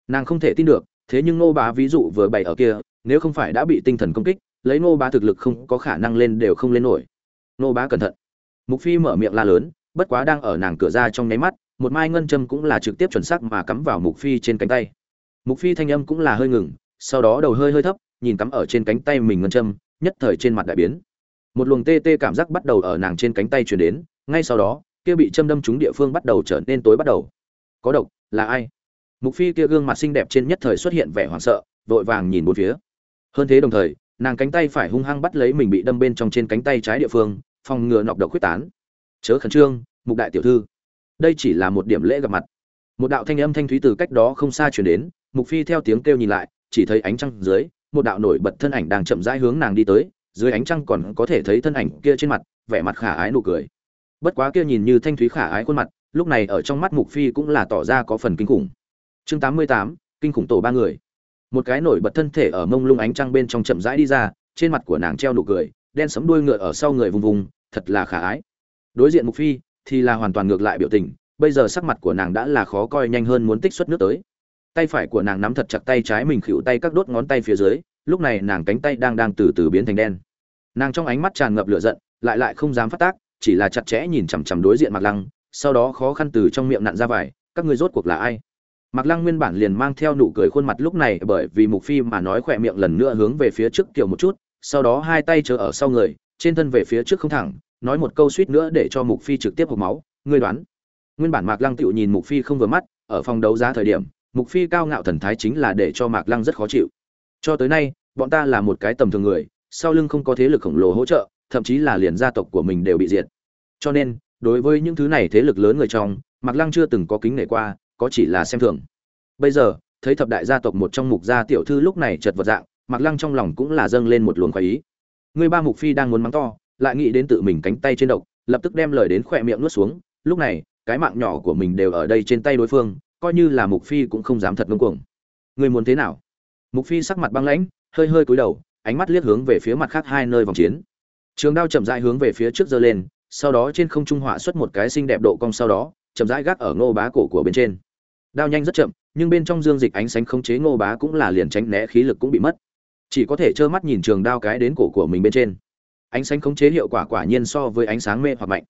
Nàng không thể tin được, thế nhưng ngô bá ví dụ vừa bày ở kia, nếu không phải đã bị tinh thần công kích, lấy ngô bá thực lực không có khả năng lên đều không lên nổi. Ngô bá cẩn thận. Mục phi mở miệng la lớn bất quá đang ở nàng cửa ra trong nháy mắt, một mai ngân châm cũng là trực tiếp chuẩn xác mà cắm vào mục phi trên cánh tay. Mục phi thanh âm cũng là hơi ngừng, sau đó đầu hơi hơi thấp, nhìn cắm ở trên cánh tay mình ngân châm, nhất thời trên mặt đại biến. Một luồng tê tê cảm giác bắt đầu ở nàng trên cánh tay truyền đến, ngay sau đó, kia bị châm đâm trúng địa phương bắt đầu trở nên tối bắt đầu. Có độc, là ai? Mục phi kia gương mặt xinh đẹp trên nhất thời xuất hiện vẻ hoảng sợ, vội vàng nhìn bốn phía. Hơn thế đồng thời, nàng cánh tay phải hung hăng bắt lấy mình bị đâm bên trong trên cánh tay trái địa phương, phòng ngừa nọc độc quyết tán chớ khẩn trương mục đại tiểu thư. Đây chỉ là một điểm lễ gặp mặt. Một đạo thanh âm thanh thúy từ cách đó không xa truyền đến mục phi theo tiếng kêu nhìn lại chỉ thấy ánh trăng dưới một đạo nổi bật thân ảnh đang chậm rãi hướng nàng đi tới dưới ánh trăng còn có thể thấy thân ảnh kia trên mặt vẻ mặt khả ái nụ cười. Bất quá kia nhìn như thanh thúy khả ái khuôn mặt lúc này ở trong mắt mục phi cũng là tỏ ra có phần kinh khủng. Chương 88, kinh khủng tổ ba người. Một cái nổi bật thân thể ở mông lung ánh trăng bên trong chậm rãi đi ra trên mặt của nàng treo nụ cười đen sẫm đuôi ngựa ở sau người vùng vùng thật là khả ái đối diện mục phi thì là hoàn toàn ngược lại biểu tình, bây giờ sắc mặt của nàng đã là khó coi nhanh hơn muốn tích xuất nước tới. Tay phải của nàng nắm thật chặt tay trái mình khựu tay các đốt ngón tay phía dưới, lúc này nàng cánh tay đang đang từ từ biến thành đen. Nàng trong ánh mắt tràn ngập lửa giận, lại lại không dám phát tác, chỉ là chặt chẽ nhìn chằm chằm đối diện mặc lăng, sau đó khó khăn từ trong miệng nặn ra vải các người rốt cuộc là ai? Mặc lăng nguyên bản liền mang theo nụ cười khuôn mặt lúc này bởi vì mục phi mà nói khỏe miệng lần nữa hướng về phía trước kiểu một chút, sau đó hai tay chờ ở sau người, trên thân về phía trước không thẳng nói một câu suýt nữa để cho mục phi trực tiếp hộp máu. Ngươi đoán? Nguyên bản mạc lăng tựu nhìn mục phi không vừa mắt, ở phòng đấu giá thời điểm, mục phi cao ngạo thần thái chính là để cho mạc lăng rất khó chịu. Cho tới nay, bọn ta là một cái tầm thường người, sau lưng không có thế lực khổng lồ hỗ trợ, thậm chí là liền gia tộc của mình đều bị diệt. Cho nên, đối với những thứ này thế lực lớn người trong, mạc lăng chưa từng có kính nể qua, có chỉ là xem thường. Bây giờ, thấy thập đại gia tộc một trong mục gia tiểu thư lúc này chật vật dạng, mạc lăng trong lòng cũng là dâng lên một luồng khoái ý. Người ba mục phi đang muốn mắng to lại nghĩ đến tự mình cánh tay trên độc, lập tức đem lời đến khỏe miệng nuốt xuống. Lúc này, cái mạng nhỏ của mình đều ở đây trên tay đối phương, coi như là mục phi cũng không dám thật ngông cuồng. Người muốn thế nào? Mục phi sắc mặt băng lãnh, hơi hơi cúi đầu, ánh mắt liếc hướng về phía mặt khác hai nơi vòng chiến. Trường đao chậm rãi hướng về phía trước giơ lên, sau đó trên không trung họa xuất một cái xinh đẹp độ cong sau đó, chậm rãi gác ở ngô bá cổ của bên trên. Đao nhanh rất chậm, nhưng bên trong dương dịch ánh sáng không chế ngô bá cũng là liền tránh né khí lực cũng bị mất. Chỉ có thể trơ mắt nhìn trường đao cái đến cổ của mình bên trên ánh sáng khống chế hiệu quả quả nhiên so với ánh sáng mê hoặc mạnh.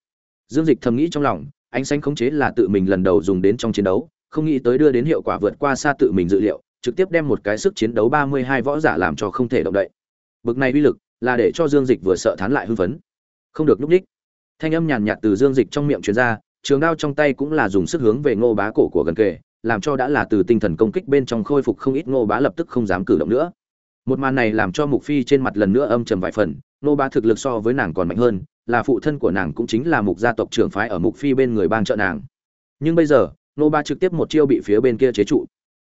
Dương dịch thầm nghĩ trong lòng, ánh sáng khống chế là tự mình lần đầu dùng đến trong chiến đấu, không nghĩ tới đưa đến hiệu quả vượt qua xa tự mình dự liệu, trực tiếp đem một cái sức chiến đấu ba mươi hai võ giả làm cho không thể động đậy. Bực này uy lực, là để cho dương dịch vừa sợ thán lại hưng phấn. Không được núp ních thanh âm nhàn nhạt từ dương dịch trong miệng truyền ra, trường đao trong tay cũng là dùng sức hướng về ngô bá cổ của gần kề, làm cho đã là từ tinh thần công kích bên trong khôi phục không ít ngô bá lập tức không dám cử động nữa. Một màn này làm cho mục phi trên mặt lần nữa âm trầm vài phần Nô bá thực lực so với nàng còn mạnh hơn, là phụ thân của nàng cũng chính là mục gia tộc trưởng phái ở mục phi bên người bang trợ nàng. Nhưng bây giờ, Nô bá trực tiếp một chiêu bị phía bên kia chế trụ.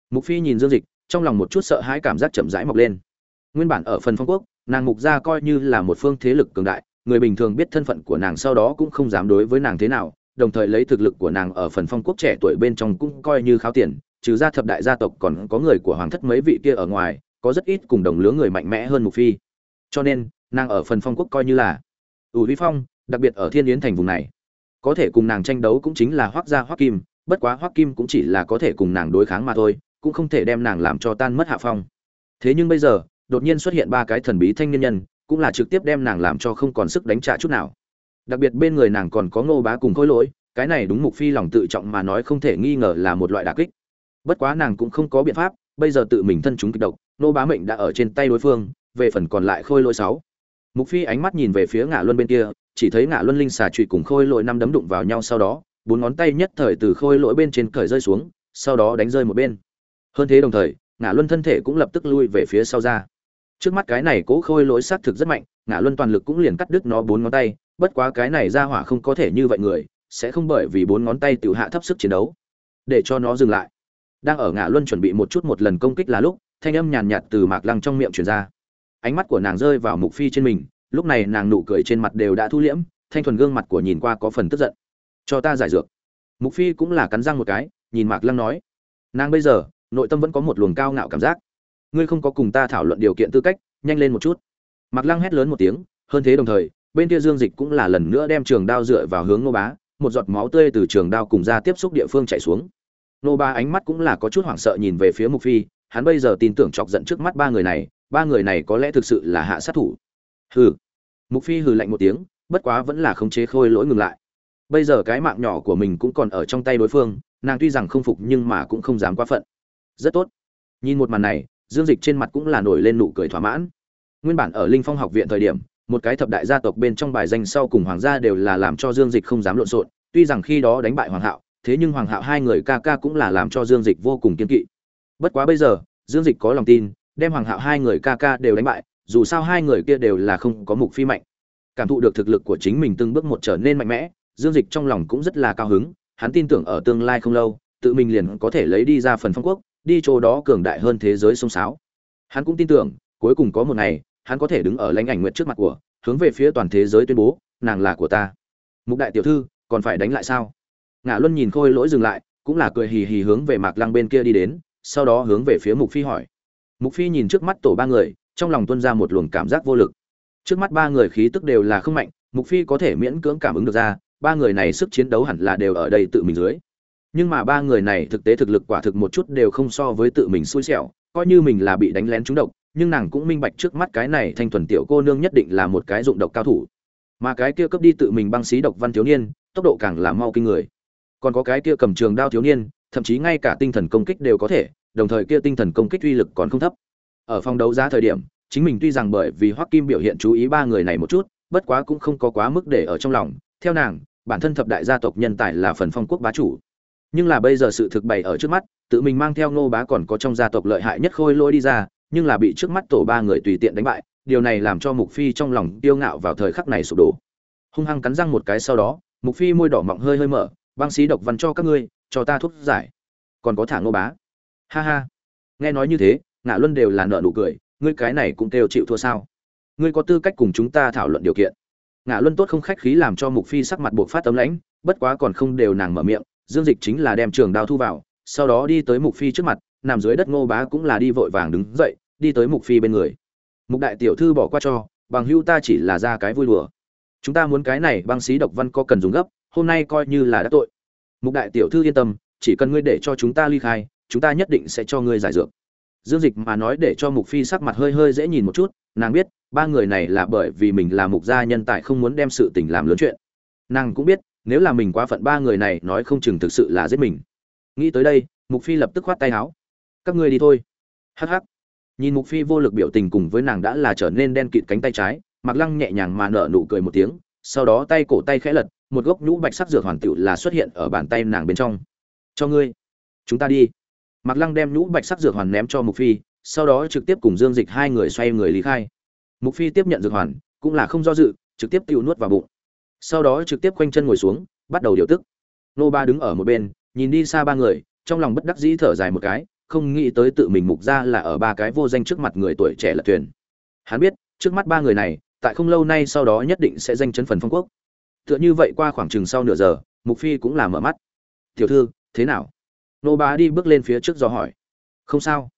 Mục phi nhìn dương dịch, trong lòng một chút sợ hãi cảm giác chậm rãi mọc lên. Nguyên bản ở phần phong quốc, nàng mục gia coi như là một phương thế lực cường đại, người bình thường biết thân phận của nàng sau đó cũng không dám đối với nàng thế nào, đồng thời lấy thực lực của nàng ở phần phong quốc trẻ tuổi bên trong cũng coi như kháo tiền, trừ ra thập đại gia tộc còn có người của hoàng thất mấy vị kia ở ngoài, có rất ít cùng đồng lứa người mạnh mẽ hơn mục phi. Cho nên nàng ở phần phong quốc coi như là ủ vi phong, đặc biệt ở thiên yến thành vùng này. Có thể cùng nàng tranh đấu cũng chính là hoắc gia hoắc kim, bất quá hoắc kim cũng chỉ là có thể cùng nàng đối kháng mà thôi, cũng không thể đem nàng làm cho tan mất hạ phong. Thế nhưng bây giờ, đột nhiên xuất hiện ba cái thần bí thanh niên nhân, cũng là trực tiếp đem nàng làm cho không còn sức đánh trả chút nào. Đặc biệt bên người nàng còn có ngô bá cùng khôi lỗi, cái này đúng mục phi lòng tự trọng mà nói không thể nghi ngờ là một loại đả kích. Bất quá nàng cũng không có biện pháp, bây giờ tự mình thân chúng kịch độc nô bá mệnh đã ở trên tay đối phương, về phần còn lại khôi lỗi sáu mục phi ánh mắt nhìn về phía ngã luân bên kia, chỉ thấy ngã luân linh xà trụy cùng khôi lỗi năm đấm đụng vào nhau sau đó, bốn ngón tay nhất thời từ khôi lỗi bên trên cởi rơi xuống, sau đó đánh rơi một bên. Hơn thế đồng thời ngã luân thân thể cũng lập tức lui về phía sau ra. Trước mắt cái này cố khôi lỗi xác thực rất mạnh ngã luân toàn lực cũng liền cắt đứt nó bốn ngón tay, bất quá cái này ra hỏa không có thể như vậy người, sẽ không bởi vì bốn ngón tay tự hạ thấp sức chiến đấu. Để cho nó dừng lại. Đang ở ngã luân chuẩn bị một chút một lần công kích là lúc, thanh âm nhàn nhạt từ mạc lăng trong miệng truyền ra ánh mắt của nàng rơi vào mục phi trên mình, lúc này nàng nụ cười trên mặt đều đã thu liễm, thanh thuần gương mặt của nhìn qua có phần tức giận. Cho ta giải dược. Mục phi cũng là cắn răng một cái, nhìn mạc lăng nói. Nàng bây giờ, nội tâm vẫn có một luồng cao ngạo cảm giác. Ngươi không có cùng ta thảo luận điều kiện tư cách, nhanh lên một chút. Mạc lăng hét lớn một tiếng, hơn thế đồng thời, bên kia dương dịch cũng là lần nữa đem trường đao dựa vào hướng nô bá, một giọt máu tươi từ trường đao cùng ra tiếp xúc địa phương chạy xuống. Nô bá ánh mắt cũng là có chút hoảng sợ nhìn về phía mục phi, hắn bây giờ tin tưởng chọc giận trước mắt ba người này ba người này có lẽ thực sự là hạ sát thủ. Hừ. Mục phi hừ lạnh một tiếng, bất quá vẫn là khống chế khôi lỗi ngừng lại. Bây giờ cái mạng nhỏ của mình cũng còn ở trong tay đối phương, nàng tuy rằng không phục nhưng mà cũng không dám quá phận. Rất tốt. Nhìn một màn này, dương dịch trên mặt cũng là nổi lên nụ cười thỏa mãn. Nguyên bản ở linh phong học viện thời điểm, một cái thập đại gia tộc bên trong bài danh sau cùng hoàng gia đều là làm cho dương dịch không dám lộn xộn, tuy rằng khi đó đánh bại hoàng hạo, thế nhưng hoàng hạo hai người ca ca cũng là làm cho dương dịch vô cùng kiên kỵ. Bất quá bây giờ, dương dịch có lòng tin đem hoàng hạo hai người ca ca đều đánh bại, dù sao hai người kia đều là không có mục phi mạnh. Cảm thụ được thực lực của chính mình từng bước một trở nên mạnh mẽ, dương dịch trong lòng cũng rất là cao hứng, hắn tin tưởng ở tương lai không lâu, tự mình liền có thể lấy đi ra phần phong quốc, đi chỗ đó cường đại hơn thế giới sông sáo. Hắn cũng tin tưởng, cuối cùng có một ngày, hắn có thể đứng ở lãnh ảnh nguyện trước mặt của, hướng về phía toàn thế giới tuyên bố, nàng là của ta. Mục đại tiểu thư, còn phải đánh lại sao? Ngã luân nhìn khôi lỗi dừng lại, cũng là cười hì hì hướng về mạc lăng bên kia đi đến, sau đó hướng về phía mục phi hỏi mục phi nhìn trước mắt tổ ba người, trong lòng tuôn ra một luồng cảm giác vô lực. Trước mắt ba người khí tức đều là không mạnh, mục phi có thể miễn cưỡng cảm ứng được ra, ba người này sức chiến đấu hẳn là đều ở đây tự mình dưới. Nhưng mà ba người này thực tế thực lực quả thực một chút đều không so với tự mình xui xẻo, coi như mình là bị đánh lén trúng độc, nhưng nàng cũng minh bạch trước mắt cái này thanh thuần tiểu cô nương nhất định là một cái dụng độc cao thủ. Mà cái kia cấp đi tự mình băng xí độc văn thiếu niên, tốc độ càng là mau kinh người. Còn có cái kia cầm trường đao thiếu niên, thậm chí ngay cả tinh thần công kích đều có thể đồng thời kia tinh thần công kích uy lực còn không thấp. Ở phòng đấu giá thời điểm, chính mình tuy rằng bởi vì hoắc kim biểu hiện chú ý ba người này một chút, bất quá cũng không có quá mức để ở trong lòng. Theo nàng, bản thân thập đại gia tộc nhân tài là phần phong quốc bá chủ. Nhưng là bây giờ sự thực bày ở trước mắt, tự mình mang theo nô bá còn có trong gia tộc lợi hại nhất khôi lôi đi ra, nhưng là bị trước mắt tổ ba người tùy tiện đánh bại, điều này làm cho mục phi trong lòng tiêu ngạo vào thời khắc này sụp đổ. Hung hăng cắn răng một cái sau đó, mục phi môi đỏ mọng hơi hơi mở, băng xí độc văn cho các ngươi, cho ta thuốc giải. Còn có thả nô bá ha ha. Nghe nói như thế, ngạ luân đều là nợ nụ cười, ngươi cái này cũng kêu chịu thua sao? Ngươi có tư cách cùng chúng ta thảo luận điều kiện. Ngạ luân tốt không khách khí làm cho mục phi sắc mặt buộc phát tấm lãnh, bất quá còn không đều nàng mở miệng, dương dịch chính là đem trường đao thu vào, sau đó đi tới mục phi trước mặt, nằm dưới đất ngô bá cũng là đi vội vàng đứng dậy, đi tới mục phi bên người. Mục đại tiểu thư bỏ qua cho, bằng hưu ta chỉ là ra cái vui đùa. Chúng ta muốn cái này, băng xí độc văn có cần dùng gấp, hôm nay coi như là đã tội. Mục đại tiểu thư yên tâm, chỉ cần ngươi để cho chúng ta ly khai chúng ta nhất định sẽ cho ngươi giải dược. Dương dịch mà nói để cho mục phi sắc mặt hơi hơi dễ nhìn một chút, nàng biết, ba người này là bởi vì mình là mục gia nhân tài không muốn đem sự tình làm lớn chuyện. Nàng cũng biết, nếu là mình quá phận ba người này nói không chừng thực sự là giết mình. Nghĩ tới đây, mục phi lập tức khoát tay áo. Các ngươi đi thôi. Hắc hắc. Nhìn mục phi vô lực biểu tình cùng với nàng đã là trở nên đen kịt cánh tay trái mặc lăng nhẹ nhàng mà nở nụ cười một tiếng, sau đó tay cổ tay khẽ lật, một gốc nhũ bạch sắc dược hoàn tiểu là xuất hiện ở bàn tay nàng bên trong. Cho ngươi. Chúng ta đi. Mạc lăng đem nhũ bạch sắc dược hoàn ném cho mục phi, sau đó trực tiếp cùng dương dịch hai người xoay người lý khai. Mục phi tiếp nhận dược hoàn, cũng là không do dự, trực tiếp tiêu nuốt vào bụng. Sau đó trực tiếp quanh chân ngồi xuống, bắt đầu điều tức. Nô ba đứng ở một bên, nhìn đi xa ba người, trong lòng bất đắc dĩ thở dài một cái, không nghĩ tới tự mình mục ra là ở ba cái vô danh trước mặt người tuổi trẻ lật thuyền. Hắn biết, trước mắt ba người này, tại không lâu nay sau đó nhất định sẽ danh chấn phần phong quốc. Tựa như vậy qua khoảng chừng sau nửa giờ, mục phi cũng là mở mắt. Tiểu thư, thế nào? Nô bá đi bước lên phía trước do hỏi. Không sao.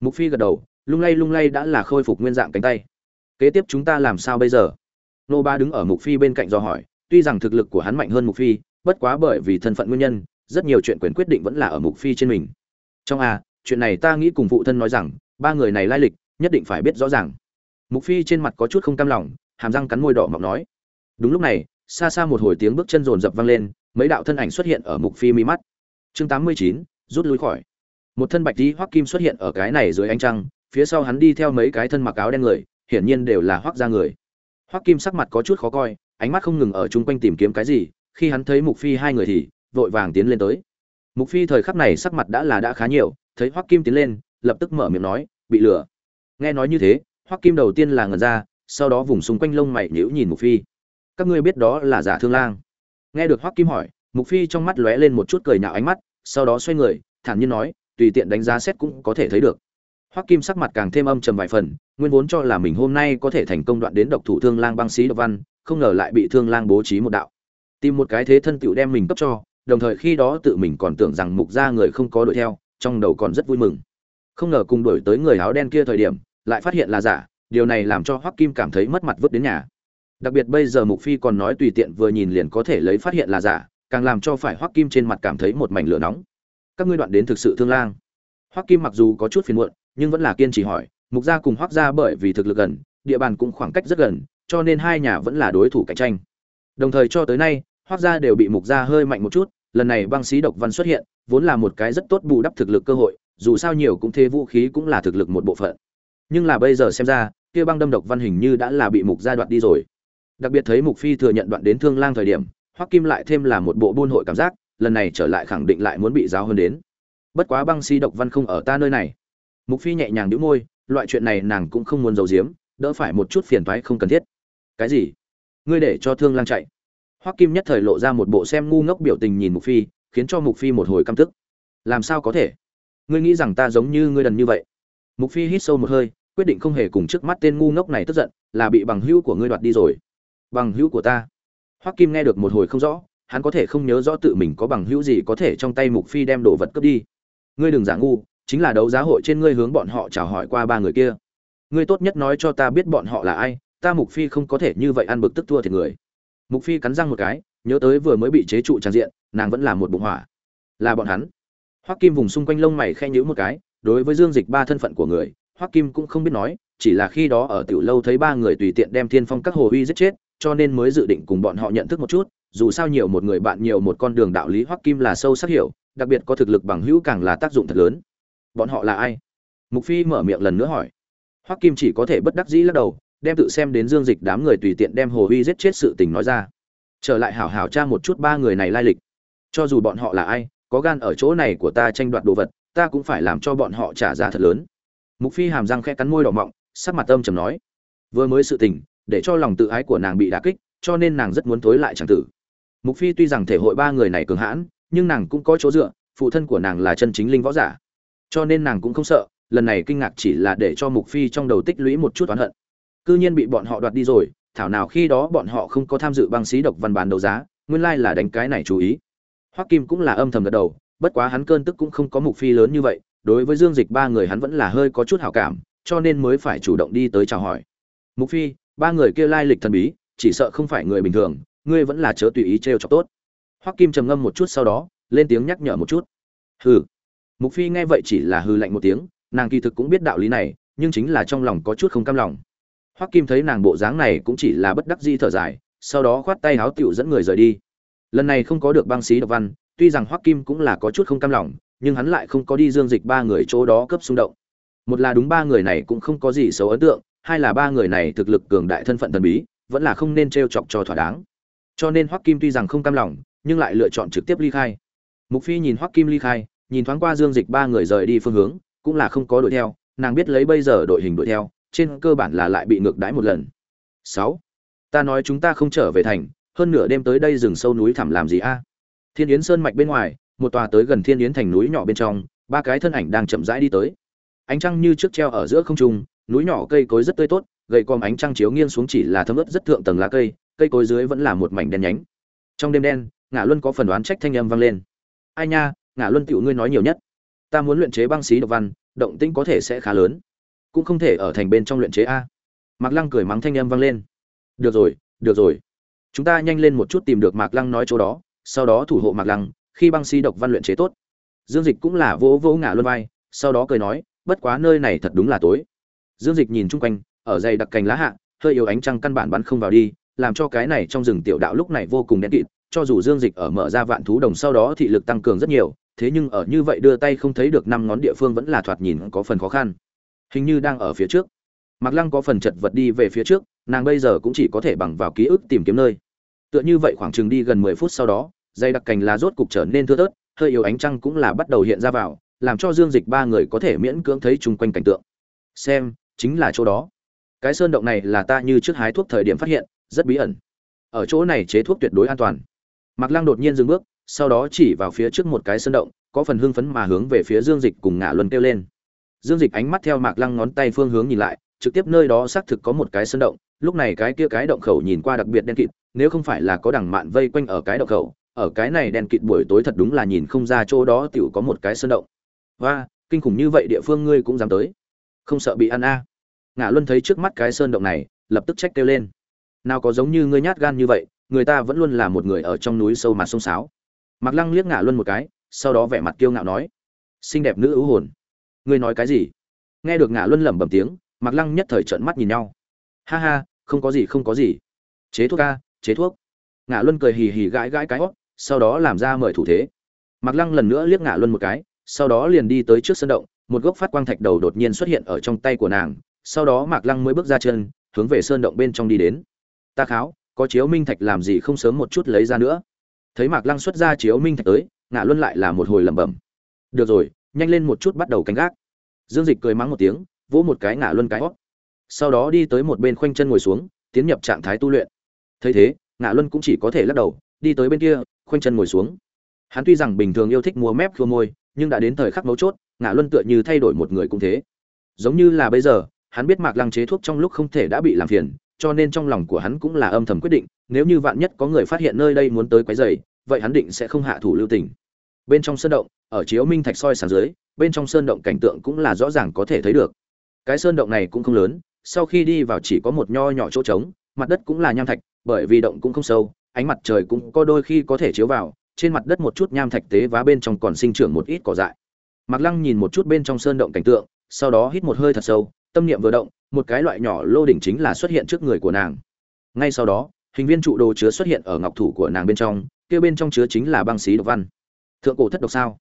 Mục phi gật đầu, lung lay lung lay đã là khôi phục nguyên dạng cánh tay. Kế tiếp chúng ta làm sao bây giờ? Nô bá đứng ở mục phi bên cạnh do hỏi, tuy rằng thực lực của hắn mạnh hơn mục phi, bất quá bởi vì thân phận nguyên nhân, rất nhiều chuyện quyền quyết định vẫn là ở mục phi trên mình. Trong a chuyện này ta nghĩ cùng phụ thân nói rằng, ba người này lai lịch, nhất định phải biết rõ ràng. Mục phi trên mặt có chút không cam lòng, hàm răng cắn môi đỏ mọng nói. Đúng lúc này, xa xa một hồi tiếng bước chân rồn rập vang lên, mấy đạo thân ảnh xuất hiện ở mục phi mi mắt chương 89, rút lui khỏi. Một thân bạch đi hoắc kim xuất hiện ở cái này dưới ánh trăng phía sau hắn đi theo mấy cái thân mặc áo đen người hiển nhiên đều là hoắc gia người. Hoắc kim sắc mặt có chút khó coi ánh mắt không ngừng ở chung quanh tìm kiếm cái gì khi hắn thấy mục phi hai người thì vội vàng tiến lên tới. Mục phi thời khắc này sắc mặt đã là đã khá nhiều thấy hoắc kim tiến lên lập tức mở miệng nói bị lừa. Nghe nói như thế hoắc kim đầu tiên là ngẩn ra sau đó vùng xung quanh lông mày nhíu nhìn mục phi. Các ngươi biết đó là giả thương lang. Nghe được hoắc kim hỏi mục phi trong mắt lóe lên một chút cười nhạo ánh mắt sau đó xoay người, thản nhiên nói, tùy tiện đánh giá xét cũng có thể thấy được. Hoắc kim sắc mặt càng thêm âm trầm vài phần, nguyên vốn cho là mình hôm nay có thể thành công đoạn đến độc thủ thương lang băng sĩ độc văn, không ngờ lại bị thương lang bố trí một đạo. Tìm một cái thế thân tựu đem mình cấp cho, đồng thời khi đó tự mình còn tưởng rằng mục gia người không có đuổi theo, trong đầu còn rất vui mừng. Không ngờ cùng đuổi tới người áo đen kia thời điểm, lại phát hiện là giả, điều này làm cho hoắc kim cảm thấy mất mặt vứt đến nhà. Đặc biệt bây giờ mục phi còn nói tùy tiện vừa nhìn liền có thể lấy phát hiện là giả càng làm cho phải hoắc kim trên mặt cảm thấy một mảnh lửa nóng. Các ngươi đoạn đến thực sự thương lang. Hoắc kim mặc dù có chút phiền muộn, nhưng vẫn là kiên trì hỏi, mục gia cùng hoắc gia bởi vì thực lực gần, địa bàn cũng khoảng cách rất gần, cho nên hai nhà vẫn là đối thủ cạnh tranh. Đồng thời cho tới nay, hoắc gia đều bị mục gia hơi mạnh một chút, lần này băng xí độc văn xuất hiện, vốn là một cái rất tốt bù đắp thực lực cơ hội, dù sao nhiều cũng thế vũ khí cũng là thực lực một bộ phận. Nhưng là bây giờ xem ra, kia băng đâm độc văn hình như đã là bị mục gia đoạt đi rồi. Đặc biệt thấy mục phi thừa nhận đoạn đến thương lang thời điểm hoắc kim lại thêm là một bộ buôn hội cảm giác, lần này trở lại khẳng định lại muốn bị giáo hơn đến. Bất quá băng si độc văn không ở ta nơi này. Mục phi nhẹ nhàng nhíu môi, loại chuyện này nàng cũng không muốn giấu giếm, đỡ phải một chút phiền toái không cần thiết. Cái gì? Ngươi để cho thương lang chạy. Hoắc kim nhất thời lộ ra một bộ xem ngu ngốc biểu tình nhìn mục phi, khiến cho mục phi một hồi căm tức. Làm sao có thể? Ngươi nghĩ rằng ta giống như ngươi đần như vậy? Mục phi hít sâu một hơi, quyết định không hề cùng trước mắt tên ngu ngốc này tức giận, là bị bằng hữu của ngươi đoạt đi rồi. Bằng hữu của ta hoắc kim nghe được một hồi không rõ, hắn có thể không nhớ rõ tự mình có bằng hữu gì có thể trong tay mục phi đem đồ vật cướp đi. Ngươi đừng giả ngu, chính là đấu giá hội trên ngươi hướng bọn họ chào hỏi qua ba người kia. Ngươi tốt nhất nói cho ta biết bọn họ là ai, ta mục phi không có thể như vậy ăn bực tức thua thiệt người. Mục phi cắn răng một cái, nhớ tới vừa mới bị chế trụ tràn diện, nàng vẫn là một bụng hỏa. Là bọn hắn. Hoắc kim vùng xung quanh lông mày khẽ nhíu một cái, đối với dương dịch ba thân phận của người, hoắc kim cũng không biết nói, chỉ là khi đó ở tiểu lâu thấy ba người tùy tiện đem thiên phong các hồ uy giết chết cho nên mới dự định cùng bọn họ nhận thức một chút, dù sao nhiều một người bạn, nhiều một con đường đạo lý hoắc kim là sâu sắc hiểu, đặc biệt có thực lực bằng hữu càng là tác dụng thật lớn. Bọn họ là ai? Mục phi mở miệng lần nữa hỏi. Hoắc kim chỉ có thể bất đắc dĩ lắc đầu, đem tự xem đến dương dịch đám người tùy tiện đem hồ huy giết chết sự tình nói ra. Trở lại hảo hảo tra một chút ba người này lai lịch. Cho dù bọn họ là ai, có gan ở chỗ này của ta tranh đoạt đồ vật, ta cũng phải làm cho bọn họ trả giá thật lớn. Mục phi hàm răng khẽ cắn môi đỏ mọng, sắc mặt âm trầm nói. Vừa mới sự tình để cho lòng tự ái của nàng bị đả kích, cho nên nàng rất muốn thối lại chẳng tử. Mục phi tuy rằng thể hội ba người này cường hãn, nhưng nàng cũng có chỗ dựa, phụ thân của nàng là chân chính linh võ giả. Cho nên nàng cũng không sợ, lần này kinh ngạc chỉ là để cho mục phi trong đầu tích lũy một chút oán hận. Cư nhiên bị bọn họ đoạt đi rồi, thảo nào khi đó bọn họ không có tham dự băng xí độc văn bán đấu giá, nguyên lai là đánh cái này chú ý. Hoắc kim cũng là âm thầm gật đầu, bất quá hắn cơn tức cũng không có mục phi lớn như vậy, đối với dương dịch ba người hắn vẫn là hơi có chút hảo cảm, cho nên mới phải chủ động đi tới chào hỏi. Mục phi ba người kia lai lịch thần bí, chỉ sợ không phải người bình thường, ngươi vẫn là chớ tùy ý trêu chọc tốt. Hoắc kim trầm ngâm một chút sau đó, lên tiếng nhắc nhở một chút. Hừ. Mục phi nghe vậy chỉ là hừ lạnh một tiếng, nàng kỳ thực cũng biết đạo lý này, nhưng chính là trong lòng có chút không cam lòng. Hoắc kim thấy nàng bộ dáng này cũng chỉ là bất đắc dĩ thở dài, sau đó khoát tay háo tiểu dẫn người rời đi. Lần này không có được băng xí độc văn, tuy rằng hoắc kim cũng là có chút không cam lòng, nhưng hắn lại không có đi dương dịch ba người chỗ đó cấp xung động. Một là đúng ba người này cũng không có gì xấu ấn tượng hai là ba người này thực lực cường đại thân phận thần bí vẫn là không nên t chọc cho thỏa đáng. Cho nên hoắc kim tuy rằng không cam lòng nhưng lại lựa chọn trực tiếp ly khai. Mục phi nhìn hoắc kim ly khai nhìn thoáng qua dương dịch ba người rời đi phương hướng cũng là không có đuổi theo nàng biết lấy bây giờ đội hình đuổi theo trên cơ bản là lại bị ngược đãi một lần. Sáu, ta nói chúng ta không trở về thành hơn nửa đêm tới đây rừng sâu núi thẳm làm gì a? Thiên yến sơn mạch bên ngoài một tòa tới gần thiên yến thành núi nhỏ bên trong ba cái thân ảnh đang chậm rãi đi tới. Ánh trăng như trước treo ở giữa không trung núi nhỏ cây cối rất tươi tốt gậy còm ánh trăng chiếu nghiêng xuống chỉ là thấm ướt rất thượng tầng lá cây cây cối dưới vẫn là một mảnh đen nhánh. Trong đêm đen ngã luân có phần đoán trách thanh âm vang lên. Ai nha ngã luân tiểu ngươi nói nhiều nhất. Ta muốn luyện chế băng xí độc văn, động tĩnh có thể sẽ khá lớn, cũng không thể ở thành bên trong luyện chế a. Mạc lăng cười mắng thanh âm vang lên. Được rồi được rồi. Chúng ta nhanh lên một chút tìm được mạc lăng nói chỗ đó, sau đó thủ hộ mạc lăng, khi băng xí độc văn luyện chế tốt. Dương dịch cũng là vỗ vỗ ngã luân vai, sau đó cười nói, bất quá nơi này thật đúng là tối dương dịch nhìn chung quanh ở dày đặc cành lá hạ hơi yếu ánh trăng căn bản bắn không vào đi làm cho cái này trong rừng tiểu đạo lúc này vô cùng đen kịt cho dù dương dịch ở mở ra vạn thú đồng sau đó thị lực tăng cường rất nhiều thế nhưng ở như vậy đưa tay không thấy được năm ngón địa phương vẫn là thoạt nhìn có phần khó khăn hình như đang ở phía trước Mạc Lăng có phần chật vật đi về phía trước, nàng bây giờ cũng chỉ có thể bằng vào ký ức tìm kiếm nơi. Tựa như vậy khoảng chừng đi gần 10 phút sau đó, dây đặc cành lá rốt cục trở nên thưa thớt, hơi yếu ánh trăng cũng là bắt đầu hiện ra vào, làm cho Dương Dịch ba người có thể miễn cưỡng thấy chung quanh cảnh tượng. Xem, chính là chỗ đó. Cái sơn động này là ta như trước hái thuốc thời điểm phát hiện, rất bí ẩn. Ở chỗ này chế thuốc tuyệt đối an toàn. Mạc Lăng đột nhiên dừng bước, sau đó chỉ vào phía trước một cái sơn động, có phần hưng phấn mà hướng về phía Dương Dịch cùng Ngạ Luân kêu lên. Dương Dịch ánh mắt theo Mạc Lăng ngón tay phương hướng nhìn lại, trực tiếp nơi đó xác thực có một cái sơn động, lúc này cái kia cái động khẩu nhìn qua đặc biệt đen kịt, nếu không phải là có đằng mạn vây quanh ở cái động khẩu, ở cái này đen kịt buổi tối thật đúng là nhìn không ra chỗ đó tiểu có một cái sơn động. Và, kinh khủng như vậy địa phương ngươi cũng dám tới. Không sợ bị ăn a? À. Ngạ Luân thấy trước mắt cái sơn động này, lập tức trách kêu lên. Nào có giống như ngươi nhát gan như vậy, người ta vẫn luôn là một người ở trong núi sâu mà sông sáo. Mặc Lăng liếc Ngạ Luân một cái, sau đó vẻ mặt kiêu ngạo nói: "Xinh đẹp nữ ưu hồn, ngươi nói cái gì?" Nghe được Ngạ Luân lẩm bẩm tiếng, Mặc Lăng nhất thời trợn mắt nhìn nhau. Ha ha, không có gì không có gì. Chế thuốc a, chế thuốc. Ngạ Luân cười hì hì gãi gãi cái hốc, sau đó làm ra mời thủ thế. Mặc Lăng lần nữa liếc Ngạ Luân một cái, sau đó liền đi tới trước sân động, một gốc phát quang thạch đầu đột nhiên xuất hiện ở trong tay của nàng, sau đó Mạc Lăng mới bước ra chân, hướng về sơn động bên trong đi đến. Ta kháo, có chiếu minh thạch làm gì không sớm một chút lấy ra nữa. Thấy Mạc Lăng xuất ra chiếu minh thạch tới, Ngạ Luân lại là một hồi lẩm bẩm. Được rồi, nhanh lên một chút bắt đầu canh gác. Dương Dịch cười mắng một tiếng, vỗ một cái ngã luân cái hót sau đó đi tới một bên khoanh chân ngồi xuống tiến nhập trạng thái tu luyện thấy thế ngã luân cũng chỉ có thể lắc đầu đi tới bên kia khoanh chân ngồi xuống hắn tuy rằng bình thường yêu thích mua mép khua môi nhưng đã đến thời khắc mấu chốt ngã luân tựa như thay đổi một người cũng thế giống như là bây giờ hắn biết mạc lăng chế thuốc trong lúc không thể đã bị làm phiền cho nên trong lòng của hắn cũng là âm thầm quyết định nếu như vạn nhất có người phát hiện nơi đây muốn tới quấy rầy vậy hắn định sẽ không hạ thủ lưu tình. Bên trong sơn động ở chiếu minh thạch soi sáng dưới bên trong sơn động cảnh tượng cũng là rõ ràng có thể thấy được. Cái sơn động này cũng không lớn sau khi đi vào chỉ có một nho nhỏ chỗ trống mặt đất cũng là nham thạch bởi vì động cũng không sâu ánh mặt trời cũng có đôi khi có thể chiếu vào trên mặt đất một chút nham thạch tế vá bên trong còn sinh trưởng một ít cỏ dại. Mạc Lăng nhìn một chút bên trong sơn động cảnh tượng, sau đó hít một hơi thật sâu, tâm niệm vừa động, một cái loại nhỏ lô đỉnh chính là xuất hiện trước người của nàng. Ngay sau đó, hình viên trụ đồ chứa xuất hiện ở ngọc thủ của nàng bên trong, kia bên trong chứa chính là băng xí độc văn. Thượng cổ thất độc sao?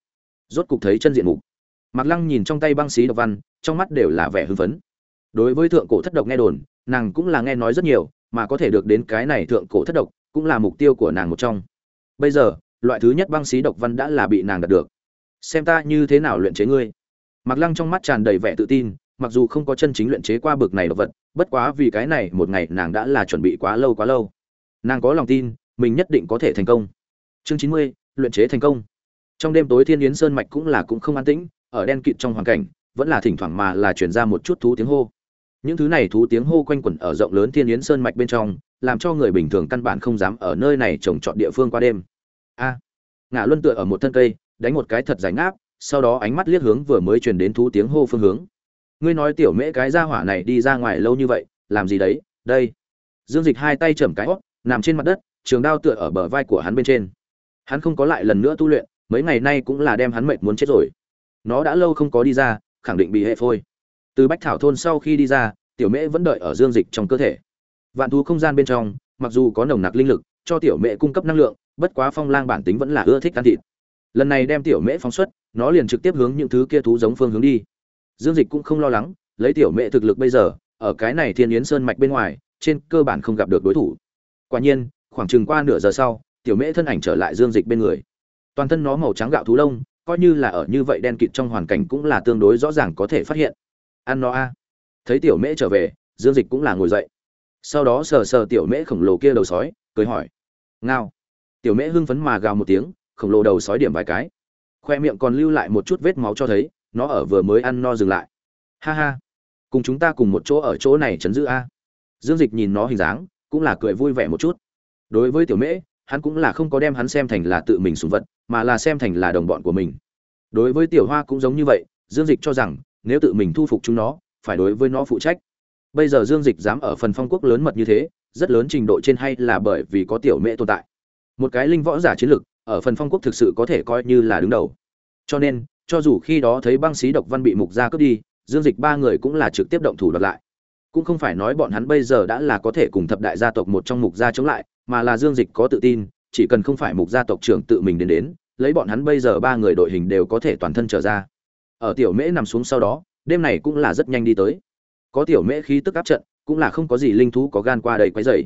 Rốt cục thấy chân diện mục. Mạc Lăng nhìn trong tay băng xí độc văn, trong mắt đều là vẻ hưng phấn. Đối với thượng cổ thất độc nghe đồn, nàng cũng là nghe nói rất nhiều, mà có thể được đến cái này thượng cổ thất độc, cũng là mục tiêu của nàng một trong. Bây giờ, loại thứ nhất băng xí độc văn đã là bị nàng đạt được xem ta như thế nào luyện chế ngươi mặc lăng trong mắt tràn đầy vẻ tự tin mặc dù không có chân chính luyện chế qua bực này độc vật, bất quá vì cái này một ngày nàng đã là chuẩn bị quá lâu quá lâu. Nàng có lòng tin, mình nhất định có thể thành công. Chương chín mươi, luyện chế thành công. Trong đêm tối thiên yến sơn mạch cũng là cũng không an tĩnh, ở đen kịt trong hoàn cảnh, vẫn là thỉnh thoảng mà là chuyển ra một chút thú tiếng hô. Những thứ này thú tiếng hô quanh quẩn ở rộng lớn thiên yến sơn mạch bên trong, làm cho người bình thường căn bản không dám ở nơi này trồng trọt địa phương qua đêm. A! À, Ngã luân tựa ở một thân cây, đánh một cái thật dài ngáp, sau đó ánh mắt liếc hướng vừa mới truyền đến thú tiếng hô phương hướng ngươi nói tiểu mễ cái gia hỏa này đi ra ngoài lâu như vậy, làm gì đấy, đây. Dương dịch hai tay chầm cái hót, nằm trên mặt đất, trường đao tựa ở bờ vai của hắn bên trên. Hắn không có lại lần nữa tu luyện, mấy ngày nay cũng là đem hắn mệt muốn chết rồi. Nó đã lâu không có đi ra, khẳng định bị hệ phôi. Từ bách thảo thôn sau khi đi ra, tiểu mễ vẫn đợi ở dương dịch trong cơ thể. Vạn thú không gian bên trong, mặc dù có nồng nặc linh lực, cho tiểu mễ cung cấp năng lượng, bất quá phong lang bản tính vẫn là ưa thích ăn thịt. Lần này đem tiểu mễ phóng xuất, nó liền trực tiếp hướng những thứ kia thú giống phương hướng đi dương dịch cũng không lo lắng, lấy tiểu Mẹ thực lực bây giờ, ở cái này thiên yến sơn mạch bên ngoài, trên cơ bản không gặp được đối thủ. Quả nhiên, khoảng chừng qua nửa giờ sau, tiểu mễ thân ảnh trở lại dương dịch bên người. Toàn thân nó màu trắng gạo thú lông, coi như là ở như vậy đen kịt trong hoàn cảnh cũng là tương đối rõ ràng có thể phát hiện. Ăn nó a. Thấy tiểu mễ trở về, dương dịch cũng là ngồi dậy. Sau đó sờ sờ tiểu mễ khổng lồ kia đầu sói, cười hỏi. Ngao. Tiểu mễ hưng phấn mà gào một tiếng, khổng lồ đầu sói điểm vài cái. Khoe miệng còn lưu lại một chút vết máu cho thấy nó ở vừa mới ăn no dừng lại. Ha ha, cùng chúng ta cùng một chỗ ở chỗ này chấn giữ a. Dương dịch nhìn nó hình dáng, cũng là cười vui vẻ một chút. Đối với tiểu mễ, hắn cũng là không có đem hắn xem thành là tự mình sùng vật, mà là xem thành là đồng bọn của mình. Đối với tiểu hoa cũng giống như vậy, dương dịch cho rằng, nếu tự mình thu phục chúng nó, phải đối với nó phụ trách. Bây giờ dương dịch dám ở phần phong quốc lớn mật như thế, rất lớn trình độ trên hay là bởi vì có tiểu mễ tồn tại. Một cái linh võ giả chiến lực ở phần phong quốc thực sự có thể coi như là đứng đầu. Cho nên cho dù khi đó thấy băng xí độc văn bị mục gia cướp đi dương dịch ba người cũng là trực tiếp động thủ đoạt lại. Cũng không phải nói bọn hắn bây giờ đã là có thể cùng thập đại gia tộc một trong mục gia chống lại mà là dương dịch có tự tin chỉ cần không phải mục gia tộc trưởng tự mình đến đến lấy bọn hắn bây giờ ba người đội hình đều có thể toàn thân trở ra. Ở tiểu mễ nằm xuống sau đó đêm này cũng là rất nhanh đi tới. Có tiểu mễ khí tức áp trận cũng là không có gì linh thú có gan qua đầy quấy rầy.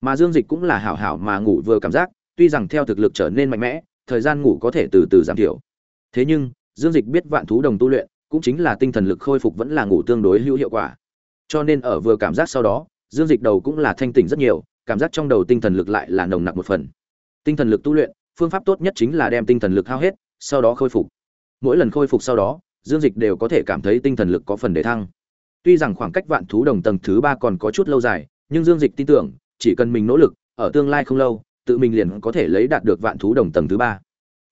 Mà dương dịch cũng là hảo hảo mà ngủ vừa cảm giác tuy rằng theo thực lực trở nên mạnh mẽ, thời gian ngủ có thể từ từ giảm thiểu. Thế nhưng, Dương Dịch biết vạn thú đồng tu luyện, cũng chính là tinh thần lực khôi phục vẫn là ngủ tương đối hữu hiệu quả. Cho nên ở vừa cảm giác sau đó, Dương Dịch đầu cũng là thanh tỉnh rất nhiều, cảm giác trong đầu tinh thần lực lại là nồng nặc một phần. Tinh thần lực tu luyện, phương pháp tốt nhất chính là đem tinh thần lực hao hết, sau đó khôi phục. Mỗi lần khôi phục sau đó, Dương Dịch đều có thể cảm thấy tinh thần lực có phần để thăng. Tuy rằng khoảng cách vạn thú đồng tầng thứ ba còn có chút lâu dài, nhưng Dương Dịch tin tưởng, chỉ cần mình nỗ lực, ở tương lai không lâu, tự mình liền có thể lấy đạt được vạn thú đồng tầng thứ ba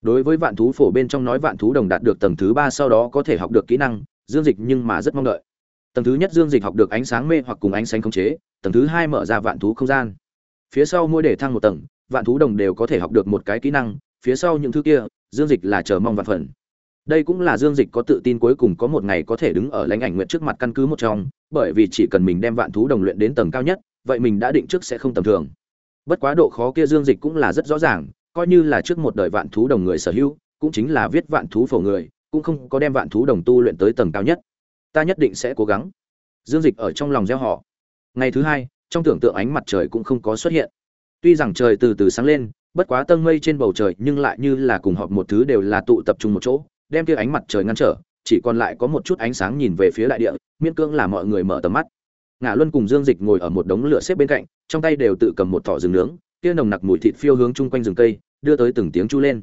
đối với vạn thú phổ bên trong nói vạn thú đồng đạt được tầng thứ ba sau đó có thể học được kỹ năng, dương dịch nhưng mà rất mong đợi. Tầng thứ nhất dương dịch học được ánh sáng mê hoặc cùng ánh sáng khống chế, tầng thứ hai mở ra vạn thú không gian. Phía sau mỗi để thăng một tầng, vạn thú đồng đều có thể học được một cái kỹ năng, phía sau những thứ kia, dương dịch là chờ mong vạn phần. Đây cũng là dương dịch có tự tin cuối cùng có một ngày có thể đứng ở lãnh ảnh nguyện trước mặt căn cứ một trong, bởi vì chỉ cần mình đem vạn thú đồng luyện đến tầng cao nhất, vậy mình đã định trước sẽ không tầm thường. Bất quá độ khó kia dương dịch cũng là rất rõ ràng coi như là trước một đời vạn thú đồng người sở hữu, cũng chính là viết vạn thú phổ người, cũng không có đem vạn thú đồng tu luyện tới tầng cao nhất. Ta nhất định sẽ cố gắng. Dương dịch ở trong lòng gieo họ. Ngày thứ hai, trong tưởng tượng ánh mặt trời cũng không có xuất hiện. Tuy rằng trời từ từ sáng lên, bất quá tầng mây trên bầu trời nhưng lại như là cùng họp một thứ đều là tụ tập trung một chỗ, đem kia ánh mặt trời ngăn trở, chỉ còn lại có một chút ánh sáng nhìn về phía đại địa, miễn cưỡng là mọi người mở tầm mắt. Ngã luân cùng dương dịch ngồi ở một đống lửa xếp bên cạnh, trong tay đều tự cầm một thỏ rừng nướng kia nồng nặc mùi thịt phiêu hướng chung quanh rừng cây, đưa tới từng tiếng chu lên.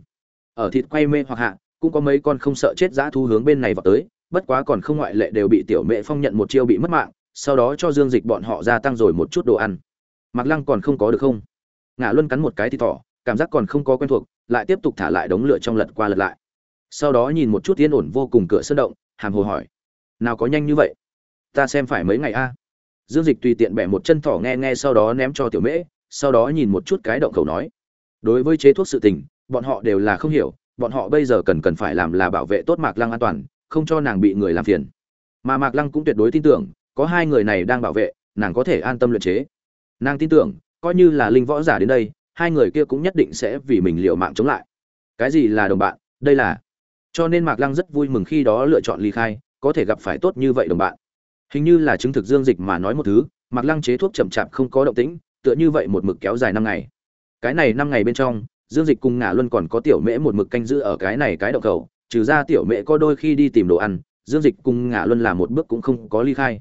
Ở thịt quay mê hoặc hạ, cũng có mấy con không sợ chết dã thu hướng bên này vào tới, bất quá còn không ngoại lệ đều bị tiểu mẹ phong nhận một chiêu bị mất mạng, sau đó cho dương dịch bọn họ gia tăng rồi một chút đồ ăn. Mặc lăng còn không có được không? Ngã luân cắn một cái thì thỏ, cảm giác còn không có quen thuộc, lại tiếp tục thả lại đống lửa trong lật qua lật lại. Sau đó nhìn một chút yên ổn vô cùng cửa sơn động, hàm hồ hỏi, nào có nhanh như vậy? Ta xem phải mấy ngày a? Dương dịch tùy tiện bẻ một chân thỏ nghe nghe sau đó ném cho tiểu mễ sau đó nhìn một chút cái động khẩu nói, đối với chế thuốc sự tình, bọn họ đều là không hiểu, bọn họ bây giờ cần cần phải làm là bảo vệ tốt mạc lăng an toàn, không cho nàng bị người làm phiền. Mà mạc lăng cũng tuyệt đối tin tưởng, có hai người này đang bảo vệ, nàng có thể an tâm luyện chế. Nàng tin tưởng, coi như là linh võ giả đến đây, hai người kia cũng nhất định sẽ vì mình liệu mạng chống lại. Cái gì là đồng bạn? Đây là. Cho nên mạc lăng rất vui mừng khi đó lựa chọn ly khai, có thể gặp phải tốt như vậy đồng bạn. Hình như là chứng thực dương dịch mà nói một thứ, mạc lăng chế thuốc chậm chạp không có động tĩnh tựa như vậy một mực kéo dài năm ngày. Cái này năm ngày bên trong, dương dịch cùng ngả luân còn có tiểu mễ một mực canh giữ ở cái này cái động khẩu, trừ ra tiểu mễ có đôi khi đi tìm đồ ăn, dương dịch cùng ngả luân làm một bước cũng không có ly khai.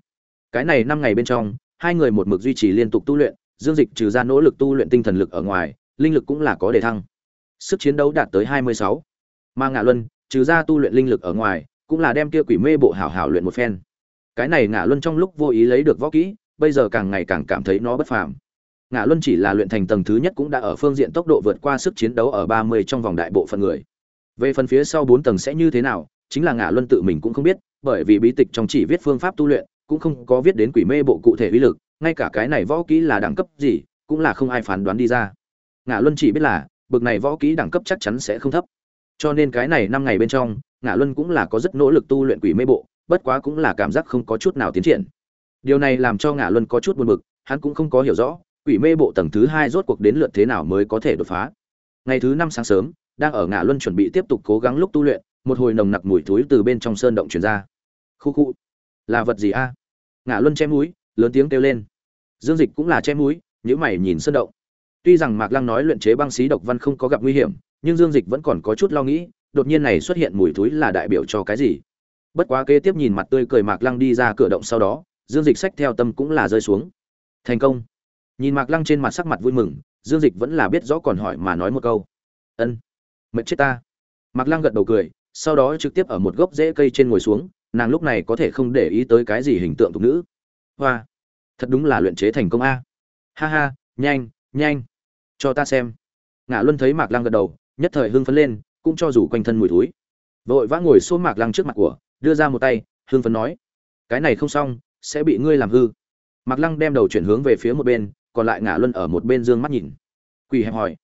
Cái này năm ngày bên trong, hai người một mực duy trì liên tục tu luyện, dương dịch trừ ra nỗ lực tu luyện tinh thần lực ở ngoài, linh lực cũng là có đề thăng. Sức chiến đấu đạt tới hai mươi sáu. Mà ngạ luân, trừ ra tu luyện linh lực ở ngoài, cũng là đem kia quỷ mê bộ hảo hảo luyện một phen. Cái này ngạ luân trong lúc vô ý lấy được võ kỹ, bây giờ càng ngày càng cảm thấy nó bất phàm ngã luân chỉ là luyện thành tầng thứ nhất cũng đã ở phương diện tốc độ vượt qua sức chiến đấu ở ba mươi trong vòng đại bộ phận người. Về phần phía sau bốn tầng sẽ như thế nào, chính là ngã luân tự mình cũng không biết, bởi vì bí tịch trong chỉ viết phương pháp tu luyện, cũng không có viết đến quỷ mê bộ cụ thể uy lực, ngay cả cái này võ kỹ là đẳng cấp gì, cũng là không ai phán đoán đi ra. Ngã luân chỉ biết là, bực này võ kỹ đẳng cấp chắc chắn sẽ không thấp. Cho nên cái này năm ngày bên trong ngã luân cũng là có rất nỗ lực tu luyện quỷ mê bộ, bất quá cũng là cảm giác không có chút nào tiến triển. Điều này làm cho ngã luân có chút buồn bực, hắn cũng không có hiểu rõ quỷ mê bộ tầng thứ hai rốt cuộc đến lượt thế nào mới có thể đột phá? Ngày thứ năm sáng sớm, đang ở ngã luân chuẩn bị tiếp tục cố gắng lúc tu luyện, một hồi nồng nặc mùi thối từ bên trong sơn động truyền ra. Khu khu. Là vật gì a? À? ngã luân che mũi, lớn tiếng kêu lên. Dương dịch cũng là che mũi nhữ mày nhìn sơn động. Tuy rằng mạc lăng nói luyện chế băng xí độc văn không có gặp nguy hiểm, nhưng dương dịch vẫn còn có chút lo nghĩ, đột nhiên này xuất hiện mùi thối là đại biểu cho cái gì? Bất quá kế tiếp nhìn mặt tươi cười mạc lăng đi ra cửa động sau đó, dương dịch sách theo tâm cũng là rơi xuống. Thành công nhìn mạc lăng trên mặt sắc mặt vui mừng, dương dịch vẫn là biết rõ còn hỏi mà nói một câu. Ân, mệt chết ta. Mạc lăng gật đầu cười, sau đó trực tiếp ở một gốc rễ cây trên ngồi xuống, nàng lúc này có thể không để ý tới cái gì hình tượng thục nữ. Hoa, thật đúng là luyện chế thành công a. Ha ha, nhanh nhanh, cho ta xem. Ngã luân thấy mạc lăng gật đầu, nhất thời hưng phấn lên, cũng cho dù quanh thân mùi thúi vội vã ngồi xuống mạc lăng trước mặt của, đưa ra một tay, hưng phấn nói, cái này không xong, sẽ bị ngươi làm hư. Mạc lăng đem đầu chuyển hướng về phía một bên còn lại ngã luân ở một bên dương mắt nhìn. Quỷ hẹp hỏi.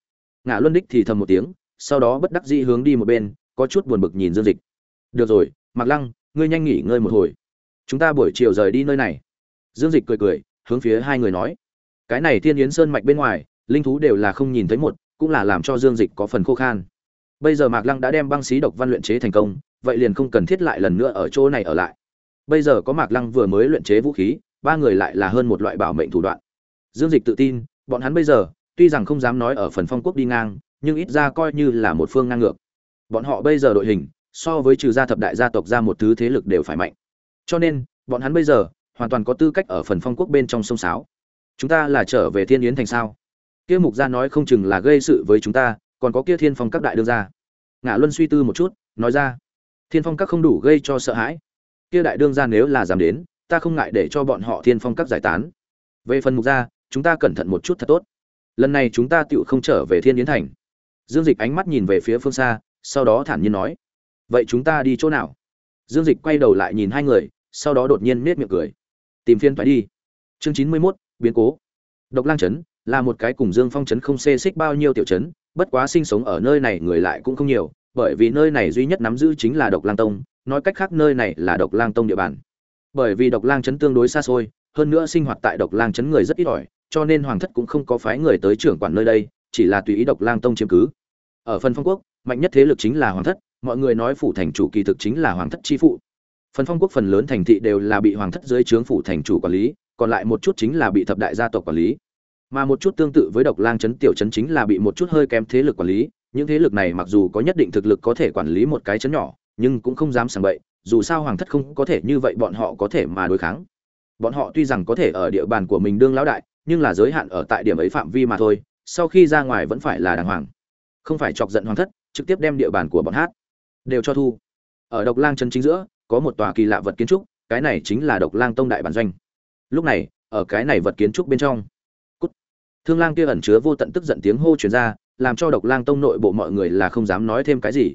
Ngã luân đích thì thầm một tiếng, sau đó bất đắc dĩ hướng đi một bên, có chút buồn bực nhìn dương dịch. Được rồi, mạc lăng, ngươi nhanh nghỉ ngơi một hồi. Chúng ta buổi chiều rời đi nơi này. Dương dịch cười cười, hướng phía hai người nói. Cái này thiên yến sơn mạch bên ngoài, linh thú đều là không nhìn thấy một, cũng là làm cho dương dịch có phần khô khan. Bây giờ mạc lăng đã đem băng xí độc văn luyện chế thành công, vậy liền không cần thiết lại lần nữa ở chỗ này ở lại. Bây giờ có mạc lăng vừa mới luyện chế vũ khí, ba người lại là hơn một loại bảo mệnh thủ đoạn. Dương Dịch tự tin, bọn hắn bây giờ, tuy rằng không dám nói ở phần phong quốc đi ngang, nhưng ít ra coi như là một phương ngang ngược. Bọn họ bây giờ đội hình, so với trừ gia thập đại gia tộc ra một thứ thế lực đều phải mạnh. Cho nên, bọn hắn bây giờ hoàn toàn có tư cách ở phần phong quốc bên trong sông sáo. Chúng ta là trở về Thiên Yến thành sao? Kia mục gia nói không chừng là gây sự với chúng ta, còn có kia Thiên Phong các đại đương gia. Ngạ Luân suy tư một chút, nói ra, Thiên Phong các không đủ gây cho sợ hãi. Kia đại đương gia nếu là dám đến, ta không ngại để cho bọn họ Thiên Phong các giải tán. Về phần mục gia, chúng ta cẩn thận một chút thật tốt. Lần này chúng ta tựu không trở về thiên yến thành. Dương dịch ánh mắt nhìn về phía phương xa, sau đó thản nhiên nói, vậy chúng ta đi chỗ nào? Dương dịch quay đầu lại nhìn hai người, sau đó đột nhiên nết miệng cười, tìm phiên phải đi. Chương chín mươi mốt, biến cố. Độc lang trấn là một cái cùng dương phong trấn không xê xích bao nhiêu tiểu trấn, bất quá sinh sống ở nơi này người lại cũng không nhiều, bởi vì nơi này duy nhất nắm giữ chính là độc lang tông, nói cách khác nơi này là độc lang tông địa bàn. Bởi vì độc lang trấn tương đối xa xôi, hơn nữa sinh hoạt tại độc lang trấn người rất ít ỏi cho nên hoàng thất cũng không có phái người tới trưởng quản nơi đây, chỉ là tùy ý độc lang tông chiếm cứ. Ở phần phong quốc, mạnh nhất thế lực chính là hoàng thất, mọi người nói phủ thành chủ kỳ thực chính là hoàng thất chi phụ. Phần phong quốc phần lớn thành thị đều là bị hoàng thất dưới trướng phủ thành chủ quản lý, còn lại một chút chính là bị thập đại gia tộc quản lý. Mà một chút tương tự với độc lang chấn tiểu chấn chính là bị một chút hơi kém thế lực quản lý, những thế lực này mặc dù có nhất định thực lực có thể quản lý một cái chấn nhỏ, nhưng cũng không dám sảng bậy, dù sao hoàng thất không có thể như vậy bọn họ có thể mà đối kháng. Bọn họ tuy rằng có thể ở địa bàn của mình đương lão đại nhưng là giới hạn ở tại điểm ấy phạm vi mà thôi, sau khi ra ngoài vẫn phải là đàng hoàng. Không phải chọc giận hoàng thất, trực tiếp đem địa bàn của bọn hát đều cho thu. Ở độc lang chân chính giữa, có một tòa kỳ lạ vật kiến trúc, cái này chính là độc lang tông đại bản doanh. Lúc này, ở cái này vật kiến trúc bên trong, cút. Thương lang kia ẩn chứa vô tận tức giận tiếng hô truyền ra, làm cho độc lang tông nội bộ mọi người là không dám nói thêm cái gì.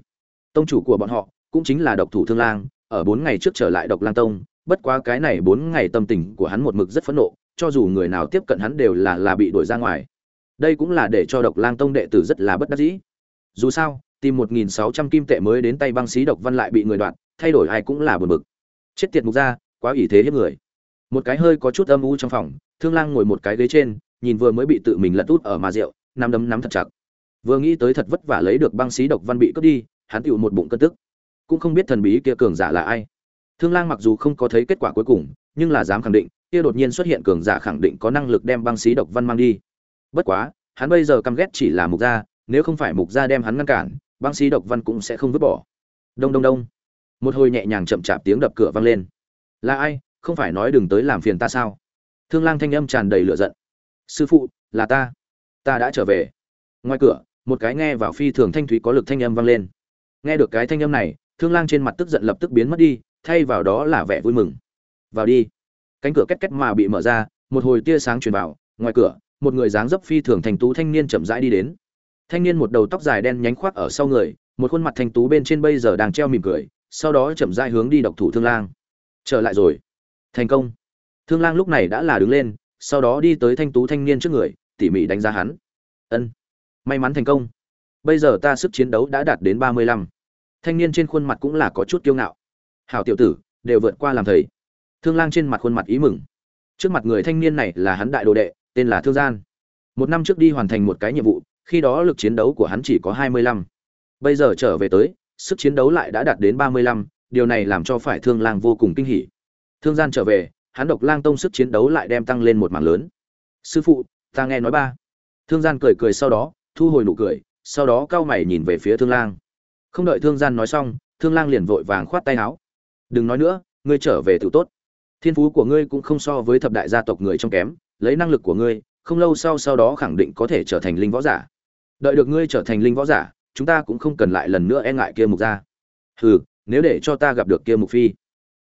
Tông chủ của bọn họ cũng chính là độc thủ thương lang, ở bốn ngày trước trở lại độc lang tông, bất quá cái này bốn ngày tâm tình của hắn một mực rất phẫn nộ cho dù người nào tiếp cận hắn đều là là bị đuổi ra ngoài. Đây cũng là để cho độc lang tông đệ tử rất là bất đắc dĩ. Dù sao, tìm một nghìn sáu trăm kim tệ mới đến tay băng xí độc văn lại bị người đoạn thay đổi ai cũng là buồn bực. Chết tiệt mục ra quá ủy thế hiếp người. Một cái hơi có chút âm u trong phòng, thương lang ngồi một cái ghế trên, nhìn vừa mới bị tự mình lật út ở mà rượu, nắm đấm nắm thật chặt. Vừa nghĩ tới thật vất vả lấy được băng xí độc văn bị cướp đi, hắn tựu một bụng cơn tức. Cũng không biết thần bí kia cường giả là ai. Thương lang mặc dù không có thấy kết quả cuối cùng, nhưng là dám khẳng định kia đột nhiên xuất hiện cường giả khẳng định có năng lực đem băng xí độc văn mang đi. Bất quá, hắn bây giờ căm ghét chỉ là mục gia, nếu không phải mục gia đem hắn ngăn cản, băng xí độc văn cũng sẽ không vứt bỏ. Đông đông đông. Một hồi nhẹ nhàng chậm chạp tiếng đập cửa vang lên. Là ai? Không phải nói đừng tới làm phiền ta sao? Thương lang thanh âm tràn đầy lửa giận. Sư phụ, là ta. Ta đã trở về. Ngoài cửa, một cái nghe vào phi thường thanh thúy có lực thanh âm vang lên. Nghe được cái thanh âm này, thương lang trên mặt tức giận lập tức biến mất đi, thay vào đó là vẻ vui mừng. Vào đi cánh cửa két két mà bị mở ra, một hồi tia sáng truyền vào, ngoài cửa, một người dáng dấp phi thường thành tú thanh niên chậm rãi đi đến. Thanh niên một đầu tóc dài đen nhánh khoác ở sau người, một khuôn mặt thanh tú bên trên bây giờ đang treo mỉm cười, sau đó chậm rãi hướng đi độc thủ thương lang. Trở lại rồi. Thành công. Thương lang lúc này đã là đứng lên, sau đó đi tới thanh tú thanh niên trước người, tỉ mỉ đánh giá hắn. Ân, may mắn thành công. Bây giờ ta sức chiến đấu đã đạt đến ba mươi lăm. Thanh niên trên khuôn mặt cũng là có chút kiêu ngạo. Hảo tiểu tử, đều vượt qua làm thầy thương lang trên mặt khuôn mặt ý mừng. Trước mặt người thanh niên này là hắn đại đồ đệ, tên là thương gian. Một năm trước đi hoàn thành một cái nhiệm vụ, khi đó lực chiến đấu của hắn chỉ có hai mươi lăm. Bây giờ trở về tới, sức chiến đấu lại đã đạt đến ba mươi lăm, điều này làm cho phải thương lang vô cùng kinh hỉ. Thương gian trở về, hắn độc lang tông sức chiến đấu lại đem tăng lên một mảng lớn. Sư phụ, ta nghe nói ba. Thương gian cười cười sau đó, thu hồi nụ cười, sau đó cao mày nhìn về phía thương lang. Không đợi thương gian nói xong, thương lang liền vội vàng khoát tay áo. Đừng nói nữa, ngươi trở về tự tốt thiên phú của ngươi cũng không so với thập đại gia tộc người trong kém, lấy năng lực của ngươi, không lâu sau sau đó khẳng định có thể trở thành linh võ giả. Đợi được ngươi trở thành linh võ giả, chúng ta cũng không cần lại lần nữa e ngại kia mục gia. Hừ, nếu để cho ta gặp được kia mục phi,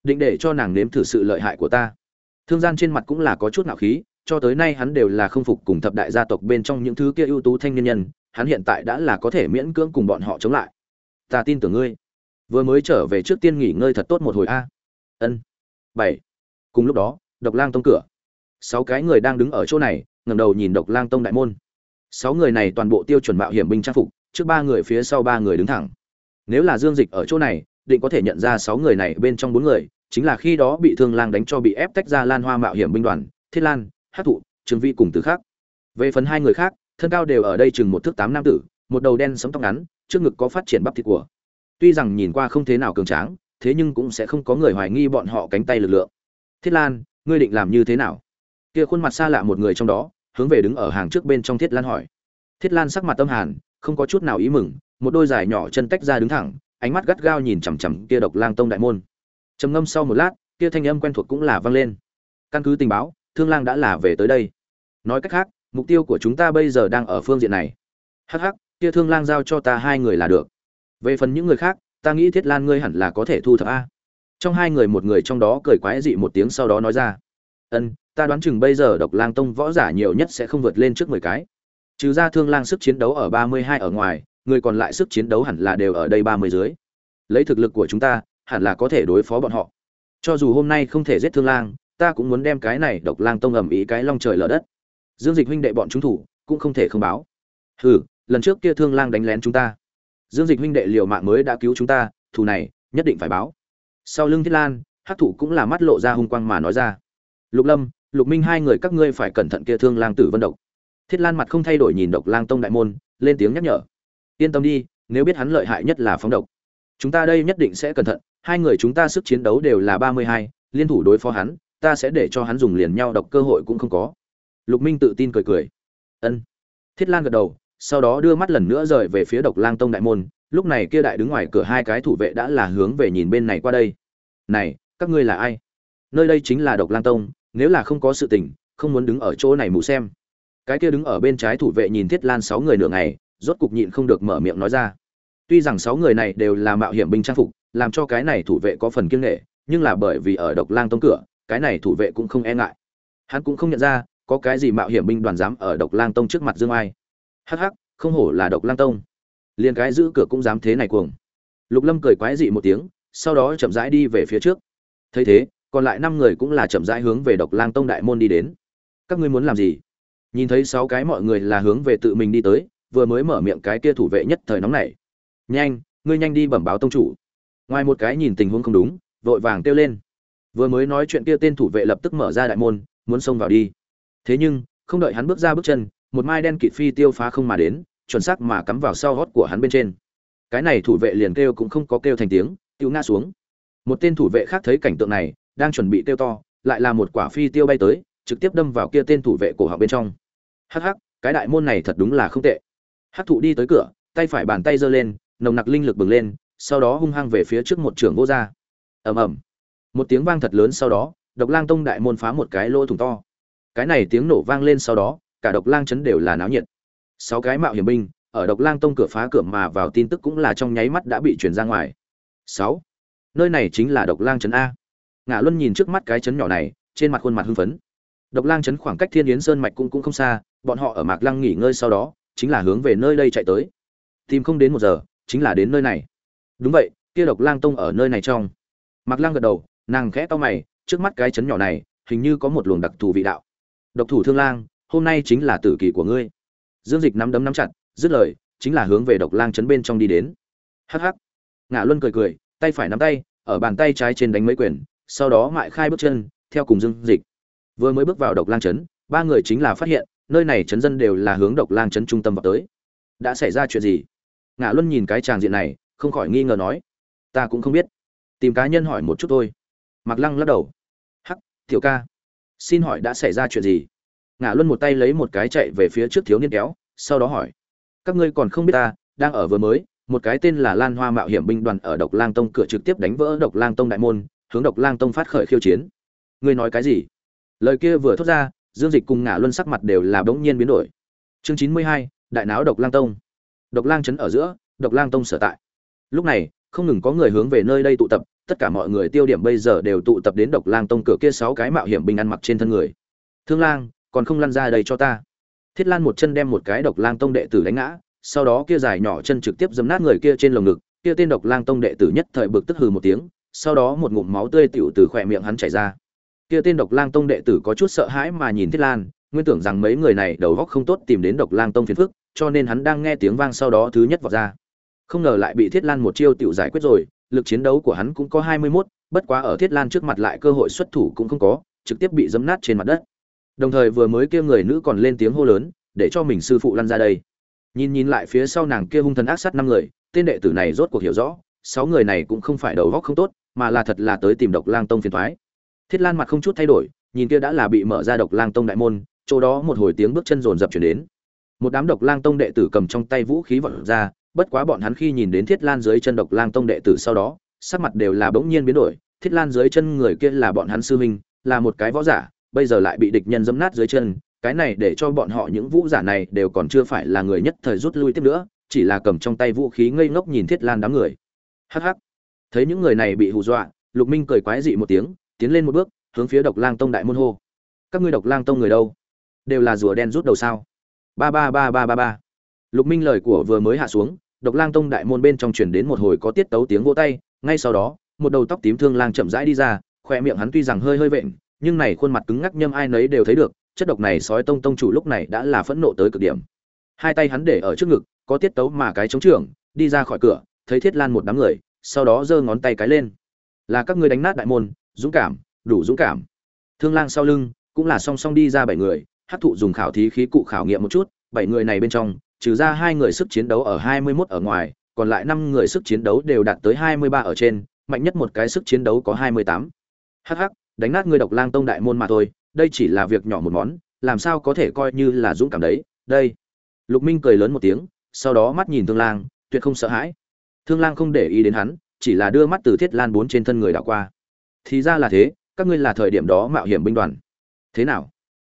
định để cho nàng nếm thử sự lợi hại của ta. Thương gian trên mặt cũng là có chút ngạo khí, cho tới nay hắn đều là không phục cùng thập đại gia tộc bên trong những thứ kia ưu tú thanh niên nhân, hắn hiện tại đã là có thể miễn cưỡng cùng bọn họ chống lại. Ta tin tưởng ngươi. Vừa mới trở về trước tiên nghỉ ngơi thật tốt một hồi a. Ân. Bảy cùng lúc đó, độc lang tông cửa. Sáu cái người đang đứng ở chỗ này, ngẩng đầu nhìn độc lang tông đại môn. Sáu người này toàn bộ tiêu chuẩn mạo hiểm binh trang phục, trước ba người phía sau ba người đứng thẳng. Nếu là dương dịch ở chỗ này, định có thể nhận ra sáu người này bên trong bốn người, chính là khi đó bị thương lang đánh cho bị ép tách ra lan hoa mạo hiểm binh đoàn, thiết lan hát thụ trương vi cùng từ khác về phần hai người khác, thân cao đều ở đây chừng một thước tám nam tử, một đầu đen sống tóc ngắn, trước ngực có phát triển bắp thịt của. Tuy rằng nhìn qua không thế nào cường tráng, thế nhưng cũng sẽ không có người hoài nghi bọn họ cánh tay lực lượng thiết lan, ngươi định làm như thế nào? Kia khuôn mặt xa lạ một người trong đó, hướng về đứng ở hàng trước bên trong thiết lan hỏi. Thiết lan sắc mặt tâm hàn, không có chút nào ý mừng, một đôi dài nhỏ chân tách ra đứng thẳng, ánh mắt gắt gao nhìn chằm chằm kia độc lang tông đại môn. Trầm ngâm sau một lát, kia thanh âm quen thuộc cũng là vang lên. Căn cứ tình báo, thương lang đã là về tới đây. Nói cách khác, mục tiêu của chúng ta bây giờ đang ở phương diện này. Hắc hắc, kia thương lang giao cho ta hai người là được. Về phần những người khác, ta nghĩ thiết lan ngươi hẳn là có thể thu thập a trong hai người một người trong đó cười quái dị một tiếng sau đó nói ra, ân, ta đoán chừng bây giờ độc lang tông võ giả nhiều nhất sẽ không vượt lên trước mười cái. Trừ ra thương lang sức chiến đấu ở ba mươi hai ở ngoài, người còn lại sức chiến đấu hẳn là đều ở đây ba mươi dưới. Lấy thực lực của chúng ta, hẳn là có thể đối phó bọn họ. Cho dù hôm nay không thể giết thương lang, ta cũng muốn đem cái này độc lang tông ầm ý cái long trời lở đất. Dương dịch huynh đệ bọn chúng thủ, cũng không thể không báo. Hừ, lần trước kia thương lang đánh lén chúng ta. Dương dịch huynh đệ liều mạng mới đã cứu chúng ta, thù này, nhất định phải báo sau lưng thiết lan, hắc thủ cũng là mắt lộ ra hung quang mà nói ra. Lục lâm, lục minh hai người các ngươi phải cẩn thận kia thương lang tử vân độc. Thiết lan mặt không thay đổi nhìn độc lang tông đại môn, lên tiếng nhắc nhở. Yên tâm đi, nếu biết hắn lợi hại nhất là phóng độc. Chúng ta đây nhất định sẽ cẩn thận, hai người chúng ta sức chiến đấu đều là ba mươi hai, liên thủ đối phó hắn, ta sẽ để cho hắn dùng liền nhau độc cơ hội cũng không có. Lục minh tự tin cười cười. Ân. Thiết lan gật đầu, sau đó đưa mắt lần nữa rời về phía độc lang tông đại môn lúc này kia đại đứng ngoài cửa hai cái thủ vệ đã là hướng về nhìn bên này qua đây. Này, các ngươi là ai? Nơi đây chính là độc lang tông, nếu là không có sự tình, không muốn đứng ở chỗ này mù xem. Cái kia đứng ở bên trái thủ vệ nhìn thiết lan sáu người nửa ngày, rốt cục nhịn không được mở miệng nói ra. Tuy rằng sáu người này đều là mạo hiểm binh trang phục, làm cho cái này thủ vệ có phần kiêng nghệ nhưng là bởi vì ở độc lang tông cửa, cái này thủ vệ cũng không e ngại. Hắn cũng không nhận ra, có cái gì mạo hiểm binh đoàn dám ở độc lang tông trước mặt dương ai. Hắc hắc, không hổ là độc lang tông liền cái giữ cửa cũng dám thế này cuồng. Lục lâm cười quái dị một tiếng, sau đó chậm rãi đi về phía trước. Thấy thế, còn lại năm người cũng là chậm rãi hướng về độc lang tông đại môn đi đến. Các ngươi muốn làm gì? Nhìn thấy sáu cái mọi người là hướng về tự mình đi tới, vừa mới mở miệng cái kia thủ vệ nhất thời nóng này nhanh, ngươi nhanh đi bẩm báo tông chủ. Ngoài một cái nhìn tình huống không đúng, vội vàng kêu lên. Vừa mới nói chuyện kia tên thủ vệ lập tức mở ra đại môn, muốn xông vào đi. Thế nhưng, không đợi hắn bước ra bước chân, một mai đen kịt phi tiêu phá không mà đến chuẩn xác mà cắm vào sau hót của hắn bên trên. Cái này thủ vệ liền kêu cũng không có kêu thành tiếng, tiêu ngã xuống. Một tên thủ vệ khác thấy cảnh tượng này, đang chuẩn bị tiêu to, lại là một quả phi tiêu bay tới, trực tiếp đâm vào kia tên thủ vệ cổ họng bên trong. Hắc hắc, cái đại môn này thật đúng là không tệ. Hắc thụ đi tới cửa, tay phải bàn tay giơ lên, nồng nặc linh lực bừng lên, sau đó hung hăng về phía trước một trưởng vô gia. Ầm ầm. Một tiếng vang thật lớn sau đó, độc lang tông đại môn phá một cái lỗ thủng to. Cái này tiếng nổ vang lên sau đó, cả độc lang chấn đều là náo nhiệt sáu cái mạo hiểm binh, ở độc lang tông cửa phá cửa mà vào tin tức cũng là trong nháy mắt đã bị truyền ra ngoài. Sáu, nơi này chính là độc lang chấn a. Ngã luân nhìn trước mắt cái chấn nhỏ này, trên mặt khuôn mặt hưng phấn. Độc lang chấn khoảng cách thiên yến sơn mạch cũng cũng không xa, bọn họ ở mạc lăng nghỉ ngơi sau đó, chính là hướng về nơi đây chạy tới. Tìm không đến một giờ, chính là đến nơi này. Đúng vậy, kia độc lang tông ở nơi này trong. Mạc lăng gật đầu, nàng khẽ to mày, trước mắt cái chấn nhỏ này, hình như có một luồng đặc thù vị đạo. Độc thủ thương lang, hôm nay chính là tử kỳ của ngươi dương dịch nắm đấm nắm chặt, dứt lời, chính là hướng về độc lang chấn bên trong đi đến. Hắc hắc. Ngã luân cười cười, tay phải nắm tay, ở bàn tay trái trên đánh mấy quyền, sau đó mại khai bước chân, theo cùng dương dịch. Vừa mới bước vào độc lang chấn ba người chính là phát hiện, nơi này chấn dân đều là hướng độc lang chấn trung tâm vào tới. Đã xảy ra chuyện gì? Ngã luân nhìn cái tràng diện này, không khỏi nghi ngờ nói. Ta cũng không biết. Tìm cá nhân hỏi một chút thôi. Mặc lăng lắc đầu. Hắc, tiểu ca. Xin hỏi đã xảy ra chuyện gì? Ngã luân một tay lấy một cái chạy về phía trước thiếu niên kéo, sau đó hỏi, các ngươi còn không biết ta, đang ở vừa mới, một cái tên là lan hoa mạo hiểm binh đoàn ở độc lang tông cửa trực tiếp đánh vỡ độc lang tông đại môn, hướng độc lang tông phát khởi khiêu chiến. Ngươi nói cái gì? Lời kia vừa thốt ra, dương dịch cùng ngã luân sắc mặt đều là bỗng nhiên biến đổi. Chương chín mươi hai, đại náo độc lang tông. Độc lang trấn ở giữa, độc lang tông sở tại. Lúc này, không ngừng có người hướng về nơi đây tụ tập, tất cả mọi người tiêu điểm bây giờ đều tụ tập đến độc lang tông cửa kia sáu cái mạo hiểm binh ăn mặc trên thân người. Thương lang còn không lăn ra đây cho ta. Thiết lan một chân đem một cái độc lang tông đệ tử đánh ngã sau đó kia dài nhỏ chân trực tiếp dấm nát người kia trên lồng ngực kia tên độc lang tông đệ tử nhất thời bực tức hừ một tiếng sau đó một ngụm máu tươi tựu từ khỏe miệng hắn chảy ra. Kia tên độc lang tông đệ tử có chút sợ hãi mà nhìn thiết lan nguyên tưởng rằng mấy người này đầu góc không tốt tìm đến độc lang tông phiền phức cho nên hắn đang nghe tiếng vang sau đó thứ nhất vọt ra. Không ngờ lại bị thiết lan một chiêu tựu giải quyết rồi lực chiến đấu của hắn cũng có hai mươi 21, bất quá ở thiết lan trước mặt lại cơ hội xuất thủ cũng không có trực tiếp bị dấm nát trên mặt đất đồng thời vừa mới kia người nữ còn lên tiếng hô lớn, để cho mình sư phụ lăn ra đây. Nhìn nhìn lại phía sau nàng kia hung thần ác sát năm người, tên đệ tử này rốt cuộc hiểu rõ, sáu người này cũng không phải đầu góc không tốt, mà là thật là tới tìm độc lang tông phiền thoái thiết lan mặt không chút thay đổi, nhìn kia đã là bị mở ra độc lang tông đại môn, chỗ đó một hồi tiếng bước chân rồn rập chuyển đến. Một đám độc lang tông đệ tử cầm trong tay vũ khí vọt ra, bất quá bọn hắn khi nhìn đến thiết lan dưới chân độc lang tông đệ tử sau đó, sắc mặt đều là bỗng nhiên biến đổi. Thiết lan dưới chân người kia là bọn hắn sư huynh, là một cái võ giả bây giờ lại bị địch nhân dẫm nát dưới chân, cái này để cho bọn họ những vũ giả này đều còn chưa phải là người nhất thời rút lui tiếp nữa, chỉ là cầm trong tay vũ khí ngây ngốc nhìn thiết lan đám người. Hắc hắc. Thấy những người này bị hù dọa, lục minh cười quái dị một tiếng, tiến lên một bước, hướng phía độc lang tông đại môn hô. Các ngươi độc lang tông người đâu? Đều là rùa đen rút đầu sao? Ba ba ba ba ba ba. Lục minh lời của vừa mới hạ xuống, độc lang tông đại môn bên trong truyền đến một hồi có tiết tấu tiếng vỗ tay, ngay sau đó, một đầu tóc tím thương lang chậm rãi đi ra, khoe miệng hắn tuy rằng hơi hơi vện nhưng này khuôn mặt cứng ngắc nhâm ai nấy đều thấy được, chất độc này sói tông tông chủ lúc này đã là phẫn nộ tới cực điểm. Hai tay hắn để ở trước ngực, có tiết tấu mà cái chống trưởng, đi ra khỏi cửa, thấy thiết lan một đám người, sau đó giơ ngón tay cái lên. Là các ngươi đánh nát đại môn, dũng cảm, đủ dũng cảm. Thương lang sau lưng cũng là song song đi ra bảy người hát thụ dùng khảo thí khí cụ khảo nghiệm một chút, bảy người này bên trong, trừ ra hai người sức chiến đấu ở hai mươi 21 ở ngoài, còn lại năm người sức chiến đấu đều đạt tới hai mươi ba ở trên, mạnh nhất một cái sức chiến đấu có hai mươi tám. Hh đánh nát người độc lang tông đại môn mà thôi đây chỉ là việc nhỏ một món làm sao có thể coi như là dũng cảm đấy đây. Lục minh cười lớn một tiếng sau đó mắt nhìn thương lang tuyệt không sợ hãi. Thương lang không để ý đến hắn chỉ là đưa mắt từ thiết lan bốn trên thân người đảo qua. Thì ra là thế các ngươi là thời điểm đó mạo hiểm binh đoàn. Thế nào?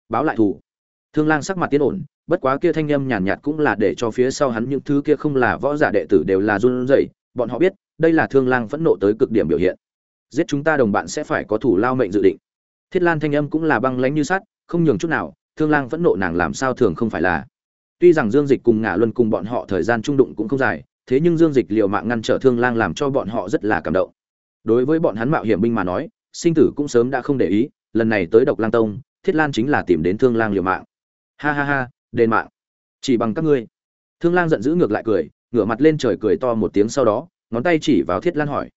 Báo lại thủ thương lang sắc mặt tiến ổn bất quá kia thanh âm nhàn nhạt, nhạt cũng là để cho phía sau hắn những thứ kia không là võ giả đệ tử đều là run rẩy. Bọn họ biết đây là thương lang phẫn nộ tới cực điểm biểu hiện giết chúng ta đồng bạn sẽ phải có thủ lao mệnh dự định. Thiết lan thanh âm cũng là băng lãnh như sắt, không nhường chút nào, thương lang phẫn nộ nàng làm sao thường không phải là. Tuy rằng dương dịch cùng ngả luân cùng bọn họ thời gian trung đụng cũng không dài, thế nhưng dương dịch liều mạng ngăn trở thương lang làm cho bọn họ rất là cảm động. Đối với bọn hắn mạo hiểm binh mà nói, sinh tử cũng sớm đã không để ý, lần này tới độc lang tông, thiết lan chính là tìm đến thương lang liều mạng. Ha ha ha, đền mạng. Chỉ bằng các ngươi. Thương lang giận dữ ngược lại cười, ngửa mặt lên trời cười to một tiếng sau đó, ngón tay chỉ vào thiết lan hỏi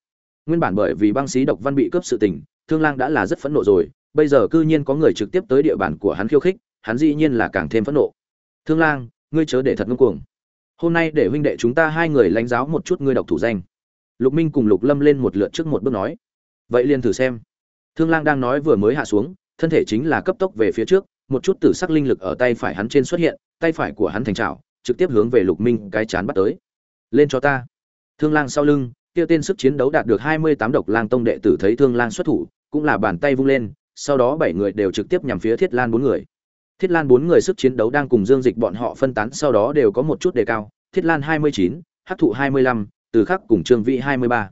nguyên bản bởi vì băng xí độc văn bị cướp sự tình, thương lang đã là rất phẫn nộ rồi, bây giờ cư nhiên có người trực tiếp tới địa bàn của hắn khiêu khích, hắn dĩ nhiên là càng thêm phẫn nộ. Thương lang, ngươi chớ để thật ngưng cuồng. Hôm nay để huynh đệ chúng ta hai người lãnh giáo một chút ngươi độc thủ danh. Lục minh cùng lục lâm lên một lượt trước một bước nói. Vậy liền thử xem. Thương lang đang nói vừa mới hạ xuống, thân thể chính là cấp tốc về phía trước, một chút tử sắc linh lực ở tay phải hắn trên xuất hiện, tay phải của hắn thành trào trực tiếp hướng về lục minh cái chán bắt tới. Lên cho ta. Thương lang sau lưng kia tên sức chiến đấu đạt được hai mươi tám độc lang tông đệ tử thấy thương lang xuất thủ cũng là bàn tay vung lên sau đó bảy người đều trực tiếp nhằm phía thiết lan bốn người. Thiết lan bốn người sức chiến đấu đang cùng dương dịch bọn họ phân tán sau đó đều có một chút đề cao. Thiết lan hai mươi chín hắc thụ hai mươi lăm từ khắc cùng trương vĩ hai mươi ba.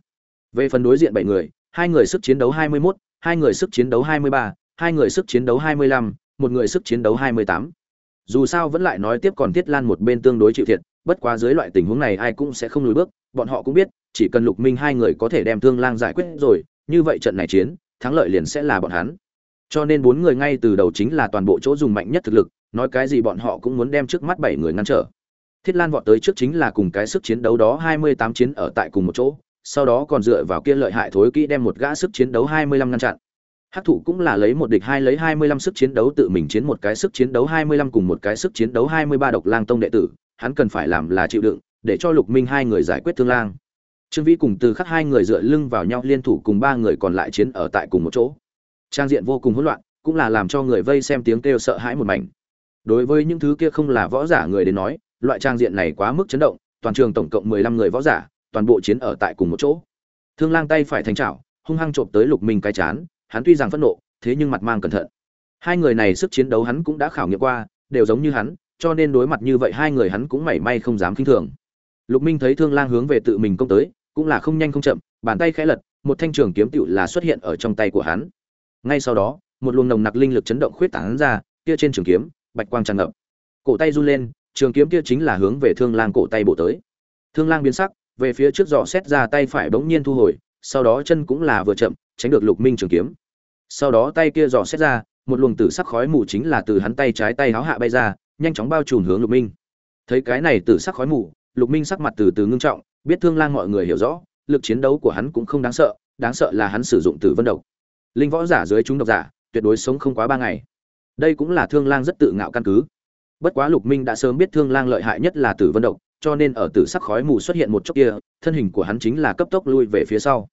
Về phần đối diện bảy người hai người sức chiến đấu 21, hai người sức chiến đấu hai mươi ba hai người sức chiến đấu hai mươi lăm một người sức chiến đấu hai mươi tám. Dù sao vẫn lại nói tiếp còn thiết lan một bên tương đối chịu thiệt bất quá dưới loại tình huống này ai cũng sẽ không lùi bước bọn họ cũng biết chỉ cần lục minh hai người có thể đem thương lang giải quyết rồi, như vậy trận này chiến, thắng lợi liền sẽ là bọn hắn. Cho nên bốn người ngay từ đầu chính là toàn bộ chỗ dùng mạnh nhất thực lực, nói cái gì bọn họ cũng muốn đem trước mắt bảy người ngăn trở. Thiết lan vọt tới trước chính là cùng cái sức chiến đấu đó hai mươi tám chiến ở tại cùng một chỗ, sau đó còn dựa vào kia lợi hại thối kỹ đem một gã sức chiến đấu hai mươi lăm ngăn chặn. Hắc thủ cũng là lấy một địch hai lấy hai mươi lăm sức chiến đấu tự mình chiến một cái sức chiến đấu hai mươi lăm cùng một cái sức chiến đấu hai mươi ba độc lang tông đệ tử, hắn cần phải làm là chịu đựng, để cho lục minh hai người giải quyết thương lang trương vĩ cùng từ khắc hai người dựa lưng vào nhau liên thủ cùng ba người còn lại chiến ở tại cùng một chỗ. Trang diện vô cùng hỗn loạn, cũng là làm cho người vây xem tiếng kêu sợ hãi một mảnh. Đối với những thứ kia không là võ giả người đến nói, loại trang diện này quá mức chấn động, toàn trường tổng cộng mười lăm người võ giả, toàn bộ chiến ở tại cùng một chỗ. Thương lang tay phải thành trảo hung hăng trộm tới lục minh cái chán, hắn tuy rằng phẫn nộ, thế nhưng mặt mang cẩn thận. Hai người này sức chiến đấu hắn cũng đã khảo nghiệm qua, đều giống như hắn, cho nên đối mặt như vậy hai người hắn cũng mảy may không dám khinh thường lục minh thấy thương lang hướng về tự mình công tới, cũng là không nhanh không chậm, bàn tay khẽ lật, một thanh trường kiếm tựu là xuất hiện ở trong tay của hắn. Ngay sau đó, một luồng nồng nặc linh lực chấn động khuyết tán ra, kia trên trường kiếm, bạch quang tràn ngập. Cổ tay run lên, trường kiếm kia chính là hướng về thương lang cổ tay bổ tới. Thương lang biến sắc, về phía trước dò xét ra tay phải bỗng nhiên thu hồi, sau đó chân cũng là vừa chậm, tránh được lục minh trường kiếm. Sau đó tay kia dò xét ra, một luồng tử sắc khói mù chính là từ hắn tay trái tay háo hạ bay ra, nhanh chóng bao trùm hướng lục minh. Thấy cái này tử sắc khói mù lục minh sắc mặt từ từ ngưng trọng, biết thương lang mọi người hiểu rõ, lực chiến đấu của hắn cũng không đáng sợ đáng sợ là hắn sử dụng tử vân độc. Linh võ giả dưới chúng độc giả, tuyệt đối sống không quá ba ngày. Đây cũng là thương lang rất tự ngạo căn cứ. Bất quá lục minh đã sớm biết thương lang lợi hại nhất là tử vân độc, cho nên ở tử sắc khói mù xuất hiện một chốc kia, thân hình của hắn chính là cấp tốc lui về phía sau.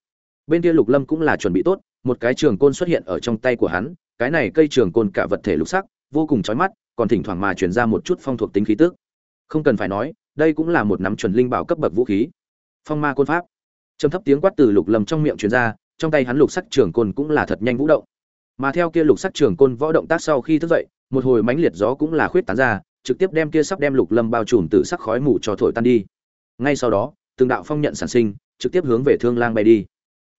Bên kia lục lâm cũng là chuẩn bị tốt, một cái trường côn xuất hiện ở trong tay của hắn, cái này cây trường côn cả vật thể lục sắc, vô cùng chói mắt, còn thỉnh thoảng mà truyền ra một chút phong thuộc tính khí tức. Không cần phải nói đây cũng là một nắm chuẩn linh bảo cấp bậc vũ khí. Phong ma côn pháp. Trầm thấp tiếng quát từ lục lâm trong miệng truyền ra, trong tay hắn lục sắc trường côn cũng là thật nhanh vũ động. Mà theo kia lục sắc trường côn võ động tác sau khi thức dậy, một hồi mãnh liệt gió cũng là khuyết tán ra, trực tiếp đem kia sắp đem lục lâm bao trùm từ sắc khói mù cho thổi tan đi. Ngay sau đó, từng đạo phong nhận sản sinh, trực tiếp hướng về thương lang bay đi.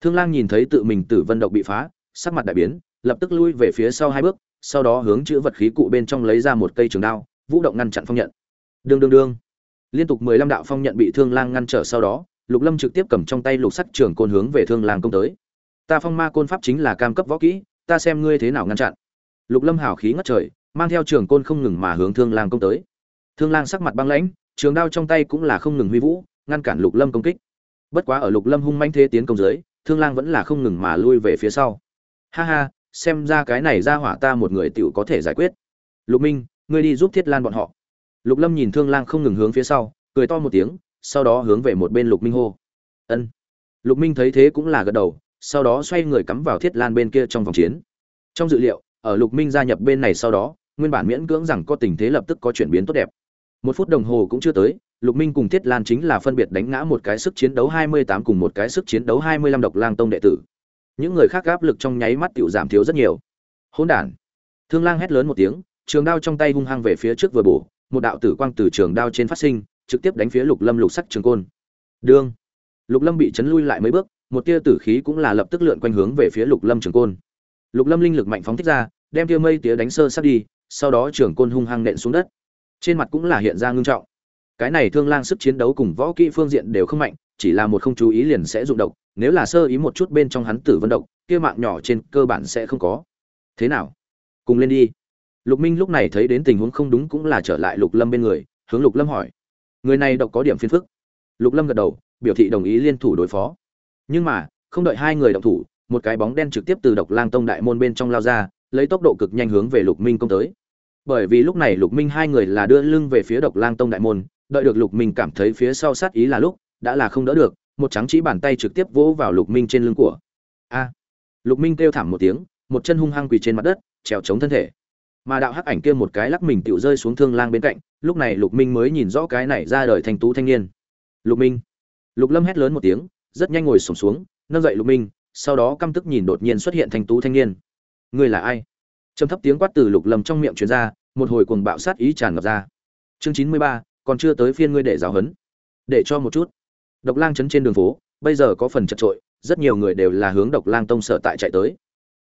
Thương lang nhìn thấy tự mình tử vân độc bị phá, sắc mặt đại biến, lập tức lui về phía sau hai bước, sau đó hướng chữ vật khí cụ bên trong lấy ra một cây trường đao, vũ động ngăn chặn phong nhận. Đương đương đương liên tục mười lăm đạo phong nhận bị thương lang ngăn trở sau đó, lục lâm trực tiếp cầm trong tay lục sắt trường côn hướng về thương lang công tới. Ta phong ma côn pháp chính là cam cấp võ kỹ, ta xem ngươi thế nào ngăn chặn. Lục lâm hào khí ngất trời, mang theo trường côn không ngừng mà hướng thương lang công tới. Thương lang sắc mặt băng lãnh, trường đao trong tay cũng là không ngừng huy vũ, ngăn cản lục lâm công kích. Bất quá ở lục lâm hung manh thế tiến công dưới, thương lang vẫn là không ngừng mà lui về phía sau. Ha ha, xem ra cái này ra hỏa ta một người tiểu có thể giải quyết. Lục minh, ngươi đi giúp thiết lan bọn họ lục lâm nhìn thương lang không ngừng hướng phía sau, cười to một tiếng, sau đó hướng về một bên lục minh hô. Ân. Lục minh thấy thế cũng là gật đầu, sau đó xoay người cắm vào thiết lan bên kia trong vòng chiến. Trong dự liệu, ở lục minh gia nhập bên này sau đó, nguyên bản miễn cưỡng rằng có tình thế lập tức có chuyển biến tốt đẹp. Một phút đồng hồ cũng chưa tới, lục minh cùng thiết lan chính là phân biệt đánh ngã một cái sức chiến đấu 28 cùng một cái sức chiến đấu 25 độc lang tông đệ tử. Những người khác áp lực trong nháy mắt tiểu giảm thiếu rất nhiều. Hỗn đản. Thương lang hét lớn một tiếng, trường đao trong tay hung hăng về phía trước vừa bổ một đạo tử quang từ trường đao trên phát sinh, trực tiếp đánh phía lục lâm lục sắc trường côn. Đương, lục lâm bị chấn lui lại mấy bước, một tia tử khí cũng là lập tức lượn quanh hướng về phía lục lâm trường côn. Lục lâm linh lực mạnh phóng thích ra, đem tia mây tía đánh sơ sát đi, sau đó trường côn hung hăng nện xuống đất. Trên mặt cũng là hiện ra ngưng trọng. Cái này thương lang sức chiến đấu cùng võ kỹ phương diện đều không mạnh, chỉ là một không chú ý liền sẽ dụng độc, nếu là sơ ý một chút bên trong hắn tử vân độc, kia mạng nhỏ trên cơ bản sẽ không có. Thế nào? Cùng lên đi lục minh lúc này thấy đến tình huống không đúng cũng là trở lại lục lâm bên người, hướng lục lâm hỏi. Người này độc có điểm phiền phức. Lục lâm gật đầu, biểu thị đồng ý liên thủ đối phó. Nhưng mà, không đợi hai người động thủ, một cái bóng đen trực tiếp từ độc lang tông đại môn bên trong lao ra, lấy tốc độ cực nhanh hướng về lục minh công tới. Bởi vì lúc này lục minh hai người là đưa lưng về phía độc lang tông đại môn, đợi được lục minh cảm thấy phía sau sát ý là lúc, đã là không đỡ được, một trắng chỉ bàn tay trực tiếp vỗ vào lục minh trên lưng của. A! Lục minh kêu thảm một tiếng, một chân hung hăng quỳ trên mặt đất, trèo chống thân thể mà đạo hắc ảnh kia một cái lắc mình tựu rơi xuống thương lang bên cạnh lúc này lục minh mới nhìn rõ cái này ra đời thành tú thanh niên. Lục minh. Lục lâm hét lớn một tiếng rất nhanh ngồi sổm xuống nâng dậy lục minh sau đó căm tức nhìn đột nhiên xuất hiện thanh tú thanh niên. Ngươi là ai? Trầm thấp tiếng quát từ lục lâm trong miệng truyền ra một hồi cuồng bạo sát ý tràn ngập ra. Chương chín mươi ba còn chưa tới phiên ngươi để giáo hấn, để cho một chút. Độc lang chấn trên đường phố bây giờ có phần chật trội rất nhiều người đều là hướng độc lang tông sở tại chạy tới.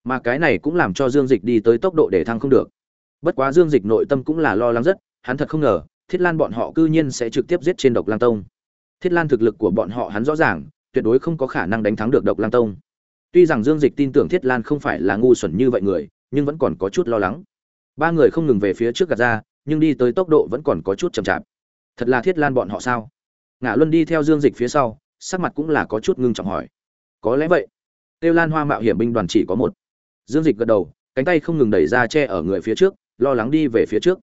Mà cái này cũng làm cho dương dịch đi tới tốc độ để thăng không được bất quá dương dịch nội tâm cũng là lo lắng rất, hắn thật không ngờ, thiết lan bọn họ cư nhiên sẽ trực tiếp giết trên độc lang tông. Thiết lan thực lực của bọn họ hắn rõ ràng, tuyệt đối không có khả năng đánh thắng được độc lang tông. Tuy rằng dương dịch tin tưởng thiết lan không phải là ngu xuẩn như vậy người, nhưng vẫn còn có chút lo lắng. Ba người không ngừng về phía trước gạt ra, nhưng đi tới tốc độ vẫn còn có chút chậm chạp. Thật là thiết lan bọn họ sao? Ngã luân đi theo dương dịch phía sau, sắc mặt cũng là có chút ngưng trọng hỏi. Có lẽ vậy. Tiêu lan hoa mạo hiểm binh đoàn chỉ có một. Dương dịch gật đầu, cánh tay không ngừng đẩy ra che ở người phía trước lo lắng đi về phía trước.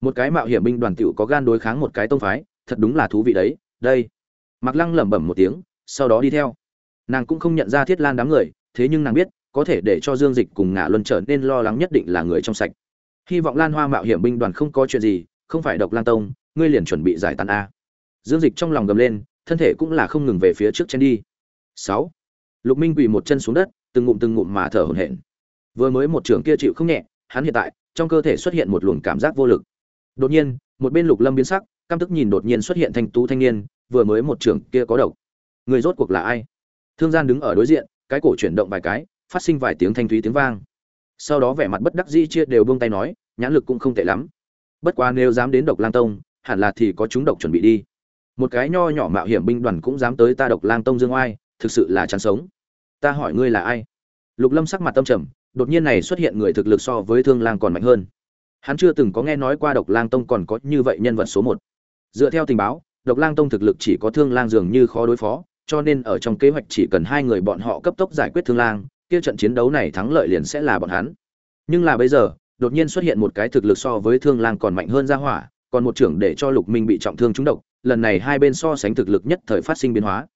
Một cái mạo hiểm binh đoàn tiểu có gan đối kháng một cái tông phái, thật đúng là thú vị đấy, đây. Mặc lăng lẩm bẩm một tiếng, sau đó đi theo. Nàng cũng không nhận ra thiết lan đám người, thế nhưng nàng biết, có thể để cho dương dịch cùng ngã luân trở nên lo lắng nhất định là người trong sạch. Hy vọng lan hoa mạo hiểm binh đoàn không có chuyện gì, không phải độc lan tông, ngươi liền chuẩn bị giải tán a. Dương dịch trong lòng gầm lên, thân thể cũng là không ngừng về phía trước trên đi. Sáu. Lục minh quỳ một chân xuống đất, từng ngụm từng ngụm mà thở hổn hển. Vừa mới một trưởng kia chịu không nhẹ, hắn hiện tại trong cơ thể xuất hiện một luồng cảm giác vô lực. Đột nhiên, một bên lục lâm biến sắc, căm tức nhìn đột nhiên xuất hiện thanh tú thanh niên, vừa mới một trưởng kia có độc. Người rốt cuộc là ai? Thương gian đứng ở đối diện, cái cổ chuyển động vài cái, phát sinh vài tiếng thanh thúy tiếng vang. Sau đó vẻ mặt bất đắc dĩ chia đều buông tay nói, nhãn lực cũng không tệ lắm. Bất quá nếu dám đến độc lang tông, hẳn là thì có chúng độc chuẩn bị đi. Một cái nho nhỏ mạo hiểm binh đoàn cũng dám tới ta độc lang tông dương oai, thực sự là chán sống. Ta hỏi ngươi là ai? Lục lâm sắc mặt tâm trầm đột nhiên này xuất hiện người thực lực so với thương lang còn mạnh hơn. Hắn chưa từng có nghe nói qua độc lang tông còn có như vậy nhân vật số một. Dựa theo tình báo, độc lang tông thực lực chỉ có thương lang dường như khó đối phó, cho nên ở trong kế hoạch chỉ cần hai người bọn họ cấp tốc giải quyết thương lang, kia trận chiến đấu này thắng lợi liền sẽ là bọn hắn. Nhưng là bây giờ, đột nhiên xuất hiện một cái thực lực so với thương lang còn mạnh hơn ra hỏa, còn một trưởng để cho lục minh bị trọng thương trúng độc, lần này hai bên so sánh thực lực nhất thời phát sinh biến hóa.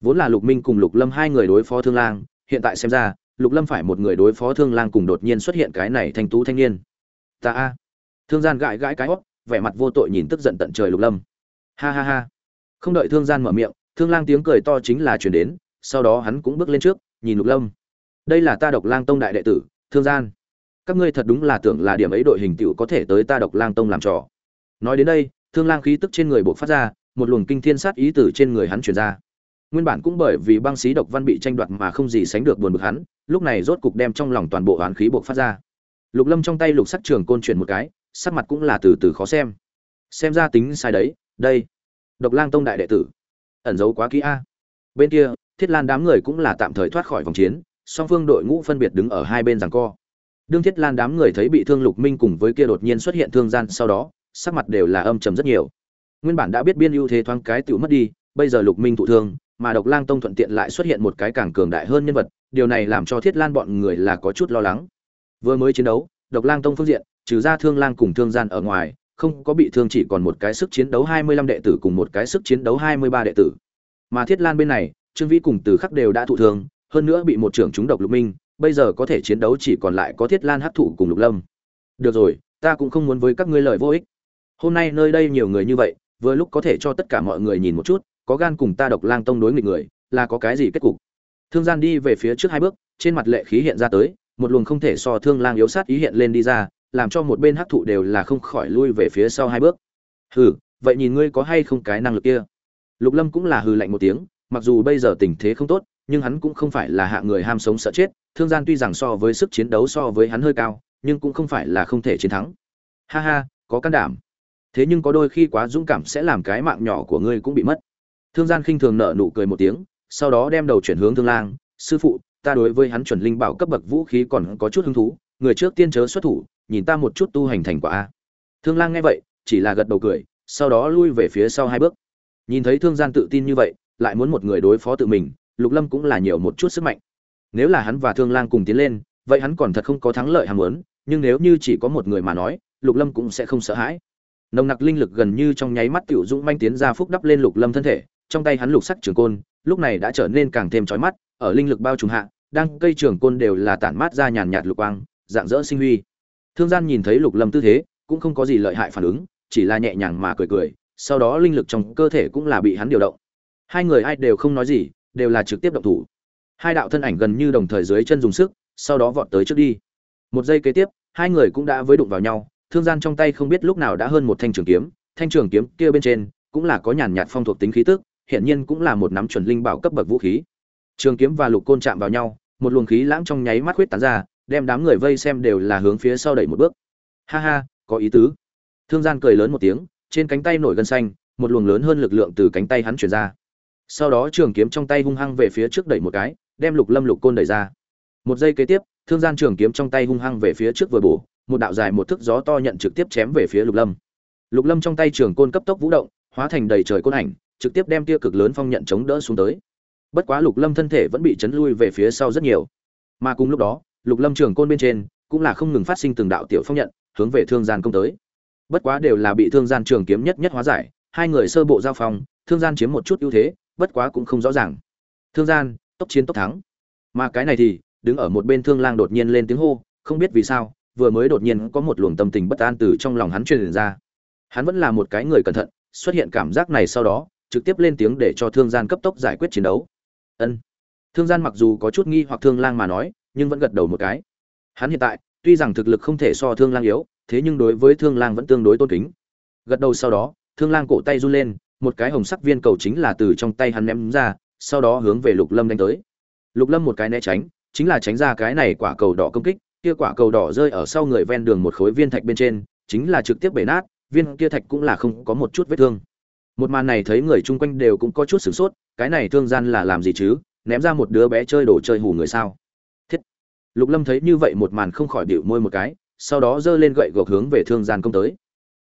Vốn là lục minh cùng lục lâm hai người đối phó thương lang, hiện tại xem ra lục lâm phải một người đối phó thương lang cùng đột nhiên xuất hiện cái này thanh tú thanh niên. Ta a. Thương gian gãi gãi cái hót vẻ mặt vô tội nhìn tức giận tận trời lục lâm. Ha ha ha. Không đợi thương gian mở miệng, thương lang tiếng cười to chính là chuyển đến, sau đó hắn cũng bước lên trước, nhìn lục lâm. Đây là ta độc lang tông đại đệ tử, thương gian. Các ngươi thật đúng là tưởng là điểm ấy đội hình tựu có thể tới ta độc lang tông làm trò. Nói đến đây, thương lang khí tức trên người buộc phát ra, một luồng kinh thiên sát ý tử trên người hắn truyền ra nguyên bản cũng bởi vì băng xí độc văn bị tranh đoạt mà không gì sánh được buồn bực hắn, lúc này rốt cục đem trong lòng toàn bộ oán khí buộc phát ra. Lục lâm trong tay lục sắc trường côn chuyển một cái, sắc mặt cũng là từ từ khó xem. Xem ra tính sai đấy, đây. Độc lang tông đại đệ tử. Ẩn giấu quá kỹ a. Bên kia, thiết lan đám người cũng là tạm thời thoát khỏi vòng chiến, song phương đội ngũ phân biệt đứng ở hai bên rằng co. Đương thiết lan đám người thấy bị thương lục minh cùng với kia đột nhiên xuất hiện thương gian sau đó, sắc mặt đều là âm trầm rất nhiều. Nguyên bản đã biết biên ưu thế thoáng cái tự mất đi, bây giờ lục minh thụ thương mà độc lang tông thuận tiện lại xuất hiện một cái càng cường đại hơn nhân vật, điều này làm cho thiết lan bọn người là có chút lo lắng. Vừa mới chiến đấu, độc lang tông phương diện, trừ ra thương lang cùng thương gian ở ngoài, không có bị thương chỉ còn một cái sức chiến đấu hai mươi lăm đệ tử cùng một cái sức chiến đấu hai mươi ba đệ tử. Mà thiết lan bên này, trương vĩ cùng từ khắc đều đã thụ thương, hơn nữa bị một trưởng chúng độc lục minh, bây giờ có thể chiến đấu chỉ còn lại có thiết lan hấp thụ cùng lục lâm. Được rồi, ta cũng không muốn với các ngươi lời vô ích. Hôm nay nơi đây nhiều người như vậy, vừa lúc có thể cho tất cả mọi người nhìn một chút có gan cùng ta độc lang tông đối nghịch người, là có cái gì kết cục? Thương gian đi về phía trước hai bước, trên mặt lệ khí hiện ra tới, một luồng không thể so thương lang yếu sát ý hiện lên đi ra, làm cho một bên hắc thụ đều là không khỏi lui về phía sau hai bước. Hừ, vậy nhìn ngươi có hay không cái năng lực kia? Lục lâm cũng là hừ lạnh một tiếng, mặc dù bây giờ tình thế không tốt, nhưng hắn cũng không phải là hạ người ham sống sợ chết, thương gian tuy rằng so với sức chiến đấu so với hắn hơi cao, nhưng cũng không phải là không thể chiến thắng. Ha ha, có can đảm. Thế nhưng có đôi khi quá dũng cảm sẽ làm cái mạng nhỏ của ngươi cũng bị mất thương gian khinh thường nở nụ cười một tiếng, sau đó đem đầu chuyển hướng thương lang. Sư phụ, ta đối với hắn chuẩn linh bảo cấp bậc vũ khí còn có chút hứng thú, người trước tiên chớ xuất thủ, nhìn ta một chút tu hành thành quả a. Thương lang nghe vậy, chỉ là gật đầu cười, sau đó lui về phía sau hai bước. Nhìn thấy thương gian tự tin như vậy, lại muốn một người đối phó tự mình, lục lâm cũng là nhiều một chút sức mạnh. Nếu là hắn và thương lang cùng tiến lên, vậy hắn còn thật không có thắng lợi ham muốn, nhưng nếu như chỉ có một người mà nói, lục lâm cũng sẽ không sợ hãi. Nồng nặc linh lực gần như trong nháy mắt tiểu dũng manh tiến ra phúc đắp lên lục lâm thân thể trong tay hắn lục sắc trường côn, lúc này đã trở nên càng thêm chói mắt, ở linh lực bao trùm hạ, đang cây trường côn đều là tản mát ra nhàn nhạt lục quang, dạng dỡ sinh huy. Thương gian nhìn thấy lục lâm tư thế, cũng không có gì lợi hại phản ứng, chỉ là nhẹ nhàng mà cười cười, sau đó linh lực trong cơ thể cũng là bị hắn điều động. Hai người ai đều không nói gì, đều là trực tiếp động thủ. Hai đạo thân ảnh gần như đồng thời dưới chân dùng sức, sau đó vọt tới trước đi. Một giây kế tiếp, hai người cũng đã với đụng vào nhau, thương gian trong tay không biết lúc nào đã hơn một thanh trường kiếm, thanh trường kiếm kia bên trên cũng là có nhàn nhạt phong thuộc tính khí tức hiện nhiên cũng là một nắm chuẩn linh bảo cấp bậc vũ khí. Trường kiếm và lục côn chạm vào nhau, một luồng khí lãng trong nháy mắt huyết tán ra, đem đám người vây xem đều là hướng phía sau đẩy một bước. Ha ha, có ý tứ. Thương gian cười lớn một tiếng, trên cánh tay nổi gân xanh, một luồng lớn hơn lực lượng từ cánh tay hắn truyền ra. Sau đó trường kiếm trong tay hung hăng về phía trước đẩy một cái, đem lục lâm lục côn đẩy ra. Một giây kế tiếp, thương gian trường kiếm trong tay hung hăng về phía trước vừa bổ, một đạo dài một thước gió to nhận trực tiếp chém về phía lục lâm. Lục lâm trong tay trường côn cấp tốc vũ động, hóa thành đầy trời côn ảnh trực tiếp đem tia cực lớn phong nhận chống đỡ xuống tới. Bất quá lục lâm thân thể vẫn bị chấn lui về phía sau rất nhiều. Mà cùng lúc đó, lục lâm trường côn bên trên cũng là không ngừng phát sinh từng đạo tiểu phong nhận hướng về thương gian công tới. Bất quá đều là bị thương gian trường kiếm nhất nhất hóa giải, hai người sơ bộ giao phong, thương gian chiếm một chút ưu thế, bất quá cũng không rõ ràng. Thương gian, tốc chiến tốc thắng. Mà cái này thì, đứng ở một bên thương lang đột nhiên lên tiếng hô, không biết vì sao, vừa mới đột nhiên có một luồng tâm tình bất an từ trong lòng hắn truyền ra. Hắn vẫn là một cái người cẩn thận, xuất hiện cảm giác này sau đó trực tiếp lên tiếng để cho thương gian cấp tốc giải quyết chiến đấu. Ân. Thương gian mặc dù có chút nghi hoặc thương lang mà nói, nhưng vẫn gật đầu một cái. Hắn hiện tại, tuy rằng thực lực không thể so thương lang yếu, thế nhưng đối với thương lang vẫn tương đối tôn kính. Gật đầu sau đó, thương lang cổ tay run lên, một cái hồng sắc viên cầu chính là từ trong tay hắn ném ra, sau đó hướng về lục lâm đánh tới. Lục lâm một cái né tránh, chính là tránh ra cái này quả cầu đỏ công kích, kia quả cầu đỏ rơi ở sau người ven đường một khối viên thạch bên trên, chính là trực tiếp bể nát, viên kia thạch cũng là không có một chút vết thương một màn này thấy người chung quanh đều cũng có chút sửng sốt, cái này thương gian là làm gì chứ? Ném ra một đứa bé chơi đồ chơi hù người sao? Thiết. Lục lâm thấy như vậy một màn không khỏi bịu môi một cái, sau đó giơ lên gậy gộc hướng về thương gian công tới.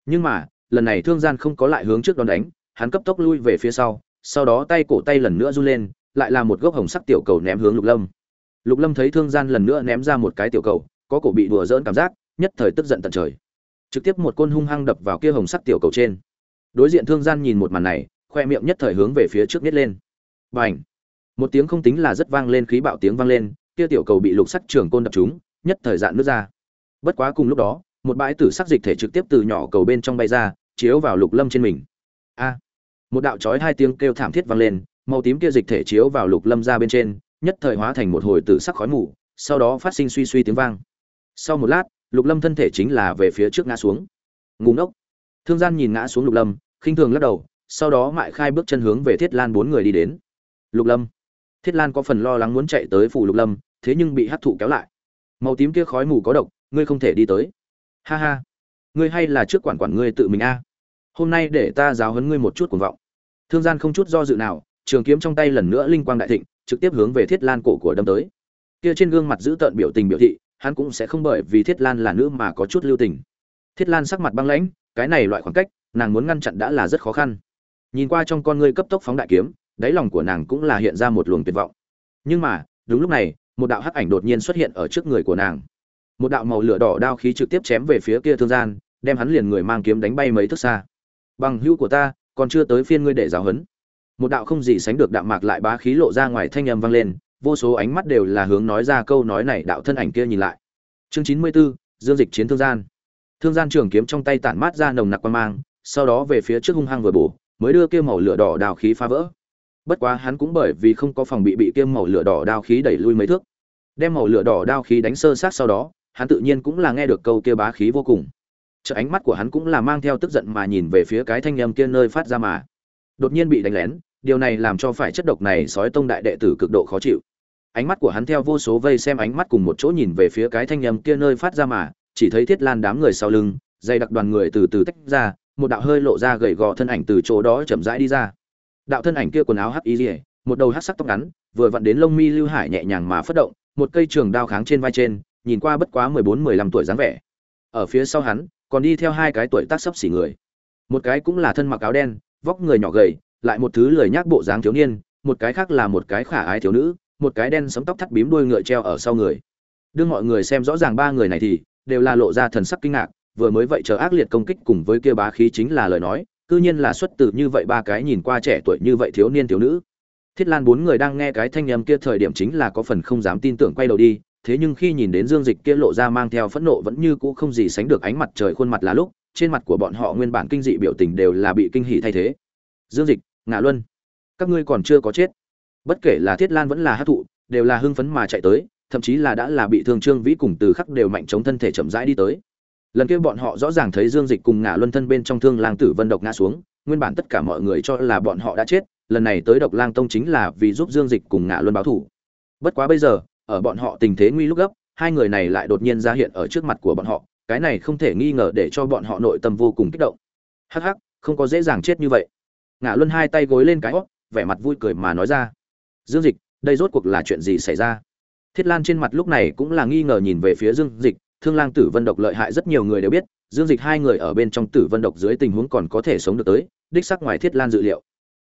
Nhưng mà, lần này thương gian không có lại hướng trước đón đánh, hắn cấp tốc lui về phía sau sau đó tay cổ tay lần nữa run lên, lại là một gốc hồng sắc tiểu cầu ném hướng lục lâm. Lục lâm thấy thương gian lần nữa ném ra một cái tiểu cầu, có cổ bị đùa dỡn cảm giác, nhất thời tức giận tận trời. Trực tiếp một côn hung hăng đập vào kia hồng sắc tiểu cầu trên đối diện thương gian nhìn một màn này, khoe miệng nhất thời hướng về phía trước nhét lên. B à n h một tiếng không tính là rất vang lên khí bạo tiếng vang lên, kia tiểu cầu bị lục sắc trường côn đập chúng nhất thời dạn nước ra. Bất quá cùng lúc đó, một bãi tử sắc dịch thể trực tiếp từ nhỏ cầu bên trong bay ra, chiếu vào lục lâm trên mình. A! Một đạo trói hai tiếng kêu thảm thiết vang lên, màu tím kia dịch thể chiếu vào lục lâm ra bên trên, nhất thời hóa thành một hồi tử sắc khói mù, sau đó phát sinh suy suy tiếng vang. Sau một lát, lục lâm thân thể chính là về phía trước ngã xuống. Ngủ ngốc! Thương gian nhìn ngã xuống lục lâm, khinh thường lắc đầu, sau đó mại khai bước chân hướng về thiết lan bốn người đi đến. Lục lâm. Thiết lan có phần lo lắng muốn chạy tới phủ lục lâm, thế nhưng bị hắc thụ kéo lại. Màu tím kia khói mù có độc, ngươi không thể đi tới. Ha ha. Ngươi hay là trước quản quản ngươi tự mình a. Hôm nay để ta giáo huấn ngươi một chút cuồng vọng. Thương gian không chút do dự nào, trường kiếm trong tay lần nữa linh quang đại thịnh, trực tiếp hướng về thiết lan cổ của đâm tới. Kia trên gương mặt giữ tợn biểu tình biểu thị, hắn cũng sẽ không bởi vì thiết lan là nữ mà có chút lưu tình. Thiết lan sắc mặt băng lãnh cái này loại khoảng cách nàng muốn ngăn chặn đã là rất khó khăn. Nhìn qua trong con ngươi cấp tốc phóng đại kiếm đáy lòng của nàng cũng là hiện ra một luồng tuyệt vọng. Nhưng mà đúng lúc này một đạo hắc ảnh đột nhiên xuất hiện ở trước người của nàng. Một đạo màu lửa đỏ đao khí trực tiếp chém về phía kia thương gian đem hắn liền người mang kiếm đánh bay mấy thước xa. Bằng hữu của ta còn chưa tới phiên ngươi để giáo hấn một đạo không gì sánh được đạm mạc lại bá khí lộ ra ngoài thanh âm vang lên vô số ánh mắt đều là hướng nói ra câu nói này đạo thân ảnh kia nhìn lại. Chương chín mươi 94, dương dịch chiến thương gian thương gian trường kiếm trong tay tản mát ra nồng nặc quan mang, sau đó về phía trước hung hăng vừa bổ, mới đưa kia màu lửa đỏ đào khí phá vỡ. Bất quá hắn cũng bởi vì không có phòng bị bị kia màu lửa đỏ đao khí đẩy lui mấy thước. Đem màu lửa đỏ đao khí đánh sơ sát sau đó, hắn tự nhiên cũng là nghe được câu kia bá khí vô cùng. Chợ ánh mắt của hắn cũng là mang theo tức giận mà nhìn về phía cái thanh âm kia nơi phát ra mà. Đột nhiên bị đánh lén, điều này làm cho phải chất độc này sói tông đại đệ tử cực độ khó chịu. Ánh mắt của hắn theo vô số vây xem ánh mắt cùng một chỗ nhìn về phía cái thanh âm kia nơi phát ra mà chỉ thấy thiết lan đám người sau lưng dày đặc đoàn người từ từ tách ra, một đạo hơi lộ ra gầy gò thân ảnh từ chỗ đó chậm rãi đi ra. Đạo thân ảnh kia quần áo hắc y rỉa một đầu hắc sắc tóc ngắn, vừa vặn đến lông mi lưu hải nhẹ nhàng mà phất động, một cây trường đao kháng trên vai trên, nhìn qua bất quá mười bốn, mười lăm tuổi dáng vẻ. Ở phía sau hắn, còn đi theo hai cái tuổi tác sấp xỉ người. Một cái cũng là thân mặc áo đen, vóc người nhỏ gầy, lại một thứ lười nhác bộ dáng thiếu niên, một cái khác là một cái khả ái thiếu nữ, một cái đen sấm tóc thắt bím đuôi ngựa treo ở sau người. Đương mọi người xem rõ ràng ba người này thì đều là lộ ra thần sắc kinh ngạc, vừa mới vậy chờ ác liệt công kích cùng với kia bá khí chính là lời nói, cư nhiên là xuất từ như vậy ba cái nhìn qua trẻ tuổi như vậy thiếu niên thiếu nữ. Thiết lan bốn người đang nghe cái thanh âm kia thời điểm chính là có phần không dám tin tưởng quay đầu đi, thế nhưng khi nhìn đến dương dịch kia lộ ra mang theo phẫn nộ vẫn như cũ không gì sánh được ánh mặt trời khuôn mặt là lúc, trên mặt của bọn họ nguyên bản kinh dị biểu tình đều là bị kinh hỉ thay thế. Dương dịch, ngạ luân, các ngươi còn chưa có chết. Bất kể là thiết lan vẫn là hát thụ, đều là hưng phấn mà chạy tới thậm chí là đã là bị thương trương vĩ cùng từ khắc đều mạnh chống thân thể chậm rãi đi tới. Lần kia bọn họ rõ ràng thấy dương dịch cùng ngả luân thân bên trong thương lang tử vân độc ngã xuống, nguyên bản tất cả mọi người cho là bọn họ đã chết, lần này tới độc lang tông chính là vì giúp dương dịch cùng ngã luân báo thủ bất quá bây giờ, ở bọn họ tình thế nguy lúc gấp, hai người này lại đột nhiên ra hiện ở trước mặt của bọn họ, cái này không thể nghi ngờ để cho bọn họ nội tâm vô cùng kích động. Hắc hắc, không có dễ dàng chết như vậy. Ngã luân hai tay gối lên cái hót, vẻ mặt vui cười mà nói ra. Dương dịch, đây rốt cuộc là chuyện gì xảy ra? Thiết lan trên mặt lúc này cũng là nghi ngờ nhìn về phía dương dịch, thương lang tử vân độc lợi hại rất nhiều người đều biết, dương dịch hai người ở bên trong tử vân độc dưới tình huống còn có thể sống được tới, đích sắc ngoài thiết lan dự liệu.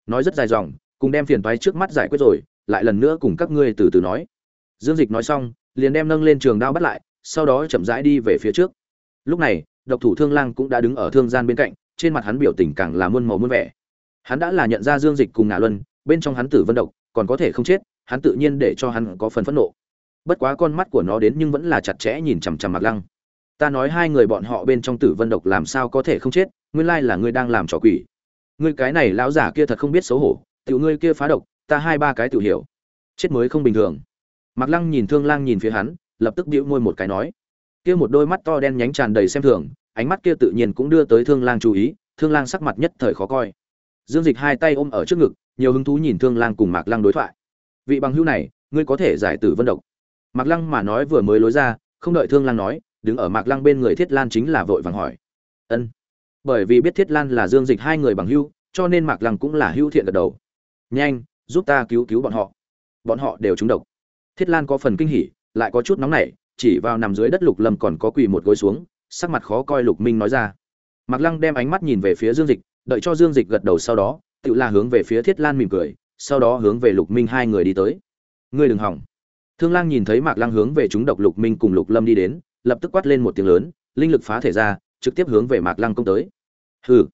Nói rất dài dòng, cùng đem phiền toái trước mắt giải quyết rồi, lại lần nữa cùng các ngươi từ từ nói. Dương dịch nói xong, liền đem nâng lên trường đao bắt lại, sau đó chậm rãi đi về phía trước. Lúc này, độc thủ thương lang cũng đã đứng ở thương gian bên cạnh, trên mặt hắn biểu tình càng là muôn màu muôn vẻ. Hắn đã là nhận ra dương dịch cùng ngạ luân, bên trong hắn tử vân độc, còn có thể không chết, hắn tự nhiên để cho hắn có phần phẫn nộ bất quá con mắt của nó đến nhưng vẫn là chặt chẽ nhìn chằm chằm mặc lăng. Ta nói hai người bọn họ bên trong tử vân độc làm sao có thể không chết, nguyên lai là ngươi đang làm trò quỷ. Ngươi cái này lão giả kia thật không biết xấu hổ, tiểu ngươi kia phá độc, ta hai ba cái tiểu hiểu. Chết mới không bình thường. Mặc lăng nhìn thương lang nhìn phía hắn, lập tức bĩu môi một cái nói. Kia một đôi mắt to đen nhánh tràn đầy xem thường, ánh mắt kia tự nhiên cũng đưa tới thương lang chú ý, thương lang sắc mặt nhất thời khó coi. Dương dịch hai tay ôm ở trước ngực, nhiều hứng thú nhìn thương lang cùng mạc lăng đối thoại. Vị bằng hữu này, ngươi có thể giải tử vân độc mạc lăng mà nói vừa mới lối ra, không đợi thương lang nói, đứng ở mạc lăng bên người thiết lan chính là vội vàng hỏi. Ân, bởi vì biết thiết lan là dương dịch hai người bằng hữu, cho nên mạc lăng cũng là hữu thiện gật đầu. Nhanh, giúp ta cứu cứu bọn họ. Bọn họ đều trúng độc. Thiết lan có phần kinh hỉ, lại có chút nóng nảy, chỉ vào nằm dưới đất lục lâm còn có quỳ một gối xuống, sắc mặt khó coi lục minh nói ra. Mạc lăng đem ánh mắt nhìn về phía dương dịch, đợi cho dương dịch gật đầu sau đó, tự là hướng về phía thiết lan mỉm cười, sau đó hướng về lục minh hai người đi tới. Ngươi đừng hỏng thương lang nhìn thấy mạc lăng hướng về chúng độc lục minh cùng lục lâm đi đến, lập tức quát lên một tiếng lớn, linh lực phá thể ra, trực tiếp hướng về mạc lăng công tới. Hừ,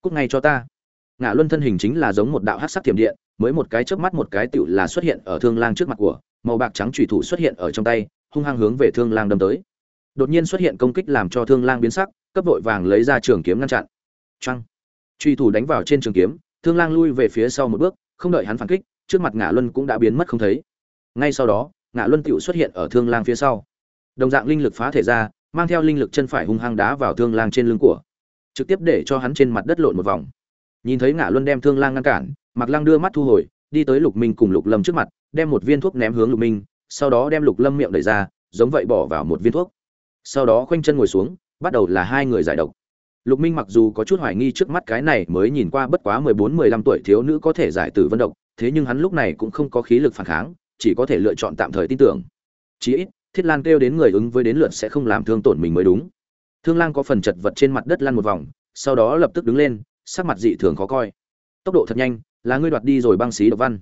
cút ngay cho ta. Ngã luân thân hình chính là giống một đạo hắc sắc thiểm điện, mới một cái chớp mắt một cái tiểu là xuất hiện ở thương lang trước mặt của, màu bạc trắng chủy thủ xuất hiện ở trong tay, hung hăng hướng về thương lang đâm tới. Đột nhiên xuất hiện công kích làm cho thương lang biến sắc, cấp vội vàng lấy ra trường kiếm ngăn chặn. Choang. Chủy thủ đánh vào trên trường kiếm, thương lang lui về phía sau một bước, không đợi hắn phản kích, trước mặt ngã luân cũng đã biến mất không thấy. Ngay sau đó ngã luân tựu xuất hiện ở thương lang phía sau. Đồng dạng linh lực phá thể ra, mang theo linh lực chân phải hung hăng đá vào thương lang trên lưng của. Trực tiếp để cho hắn trên mặt đất lộn một vòng. Nhìn thấy ngã luân đem thương lang ngăn cản mặc Lang đưa mắt thu hồi, đi tới lục minh cùng lục lâm trước mặt, đem một viên thuốc ném hướng lục minh, sau đó đem lục lâm miệng đẩy ra, giống vậy bỏ vào một viên thuốc. Sau đó khoanh chân ngồi xuống, bắt đầu là hai người giải độc. Lục minh mặc dù có chút hoài nghi trước mắt cái này mới nhìn qua bất quá mười bốn, mười lăm tuổi thiếu nữ có thể giải tử vân độc, thế nhưng hắn lúc này cũng không có khí lực phản kháng chỉ có thể lựa chọn tạm thời tin tưởng. Chí ít, thiết lan kêu đến người ứng với đến lượt sẽ không làm thương tổn mình mới đúng. Thương lang có phần chật vật trên mặt đất lăn một vòng, sau đó lập tức đứng lên, sắc mặt dị thường khó coi. Tốc độ thật nhanh, là ngươi đoạt đi rồi băng xí độc văn.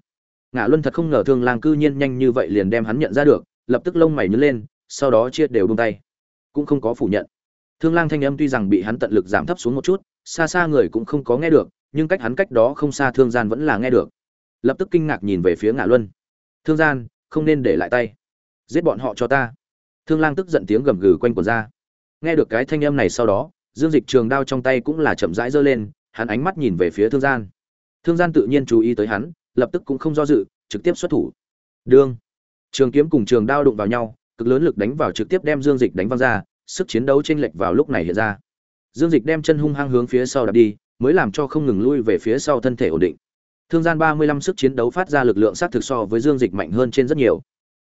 Ngã luân thật không ngờ thương lang cư nhiên nhanh như vậy liền đem hắn nhận ra được, lập tức lông mày nhớ lên, sau đó chia đều buông tay. Cũng không có phủ nhận. Thương lang thanh âm tuy rằng bị hắn tận lực giảm thấp xuống một chút, xa xa người cũng không có nghe được, nhưng cách hắn cách đó không xa thương gian vẫn là nghe được. Lập tức kinh ngạc nhìn về phía ngã luân thương gian, không nên để lại tay. Giết bọn họ cho ta. Thương lang tức giận tiếng gầm gừ quanh quần ra. Nghe được cái thanh âm này sau đó, dương dịch trường đao trong tay cũng là chậm rãi giơ lên, hắn ánh mắt nhìn về phía thương gian. Thương gian tự nhiên chú ý tới hắn, lập tức cũng không do dự, trực tiếp xuất thủ. Đương. Trường kiếm cùng trường đao đụng vào nhau, cực lớn lực đánh vào trực tiếp đem dương dịch đánh văng ra, sức chiến đấu chênh lệch vào lúc này hiện ra. Dương dịch đem chân hung hăng hướng phía sau đạp đi, mới làm cho không ngừng lui về phía sau thân thể ổn định thương gian ba mươi lăm sức chiến đấu phát ra lực lượng sát thực so với dương dịch mạnh hơn trên rất nhiều.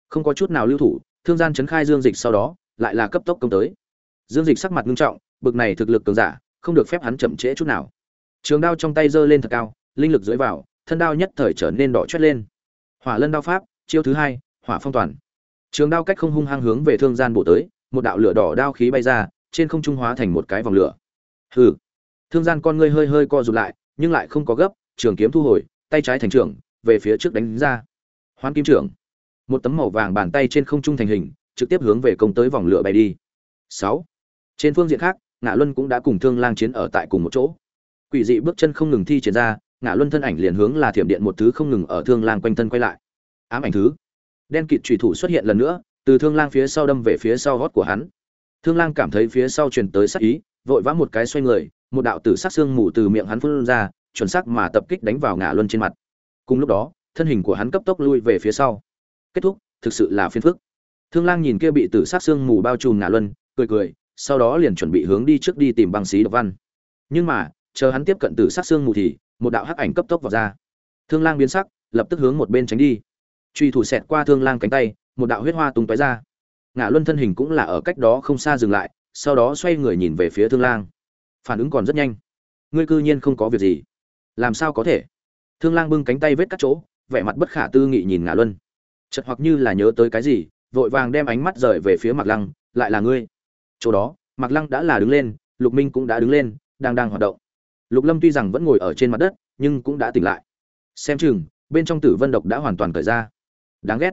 Không có chút nào lưu thủ, thương gian chấn khai dương dịch sau đó, lại là cấp tốc công tới. Dương dịch sắc mặt nghiêm trọng, bực này thực lực cường giả, không được phép hắn chậm trễ chút nào. Trường đao trong tay giơ lên thật cao, linh lực dưới vào, thân đao nhất thời trở nên đỏ chót lên. Hỏa lân đao pháp, chiêu thứ hai, hỏa phong toàn. Trường đao cách không hung hăng hướng về thương gian bổ tới, một đạo lửa đỏ đao khí bay ra, trên không trung hóa thành một cái vòng lửa. Hừ. Thương gian con ngươi hơi hơi co rụt lại, nhưng lại không có gấp trường kiếm thu hồi, tay trái thành trưởng, về phía trước đánh ra. Hoan kim trưởng. Một tấm màu vàng bàn tay trên không trung thành hình, trực tiếp hướng về công tới vòng lửa bay đi. Sáu. Trên phương diện khác, ngạ luân cũng đã cùng thương lang chiến ở tại cùng một chỗ. Quỷ dị bước chân không ngừng thi triển ra, ngạ luân thân ảnh liền hướng là thiểm điện một thứ không ngừng ở thương lang quanh thân quay lại. Ám ảnh thứ. Đen kịt trùy thủ xuất hiện lần nữa, từ thương lang phía sau đâm về phía sau gót của hắn. Thương lang cảm thấy phía sau truyền tới sắc ý, vội vã một cái xoay người, một đạo tử sắc xương mù từ miệng hắn phun ra chuẩn xác mà tập kích đánh vào ngã luân trên mặt. Cùng lúc đó, thân hình của hắn cấp tốc lui về phía sau. Kết thúc, thực sự là phiền phức. Thương lang nhìn kia bị tử sát xương mù bao trùm ngã luân, cười cười, sau đó liền chuẩn bị hướng đi trước đi tìm băng xí độc văn. Nhưng mà, chờ hắn tiếp cận tử sát xương mù thì, một đạo hắc ảnh cấp tốc vào ra. Thương lang biến sắc, lập tức hướng một bên tránh đi. Truy thủ xẹt qua thương lang cánh tay, một đạo huyết hoa tung tóe ra. Ngã luân thân hình cũng là ở cách đó không xa dừng lại, sau đó xoay người nhìn về phía thương lang. Phản ứng còn rất nhanh. Ngươi cư nhiên không có việc gì làm sao có thể? Thương lang bưng cánh tay vết cắt chỗ, vẻ mặt bất khả tư nghị nhìn ngã luân. Chật hoặc như là nhớ tới cái gì, vội vàng đem ánh mắt rời về phía mặt lăng, lại là ngươi. Chỗ đó mặt lăng đã là đứng lên, lục minh cũng đã đứng lên, đang đang hoạt động. Lục lâm tuy rằng vẫn ngồi ở trên mặt đất, nhưng cũng đã tỉnh lại. Xem chừng, bên trong tử vân độc đã hoàn toàn cởi ra. Đáng ghét.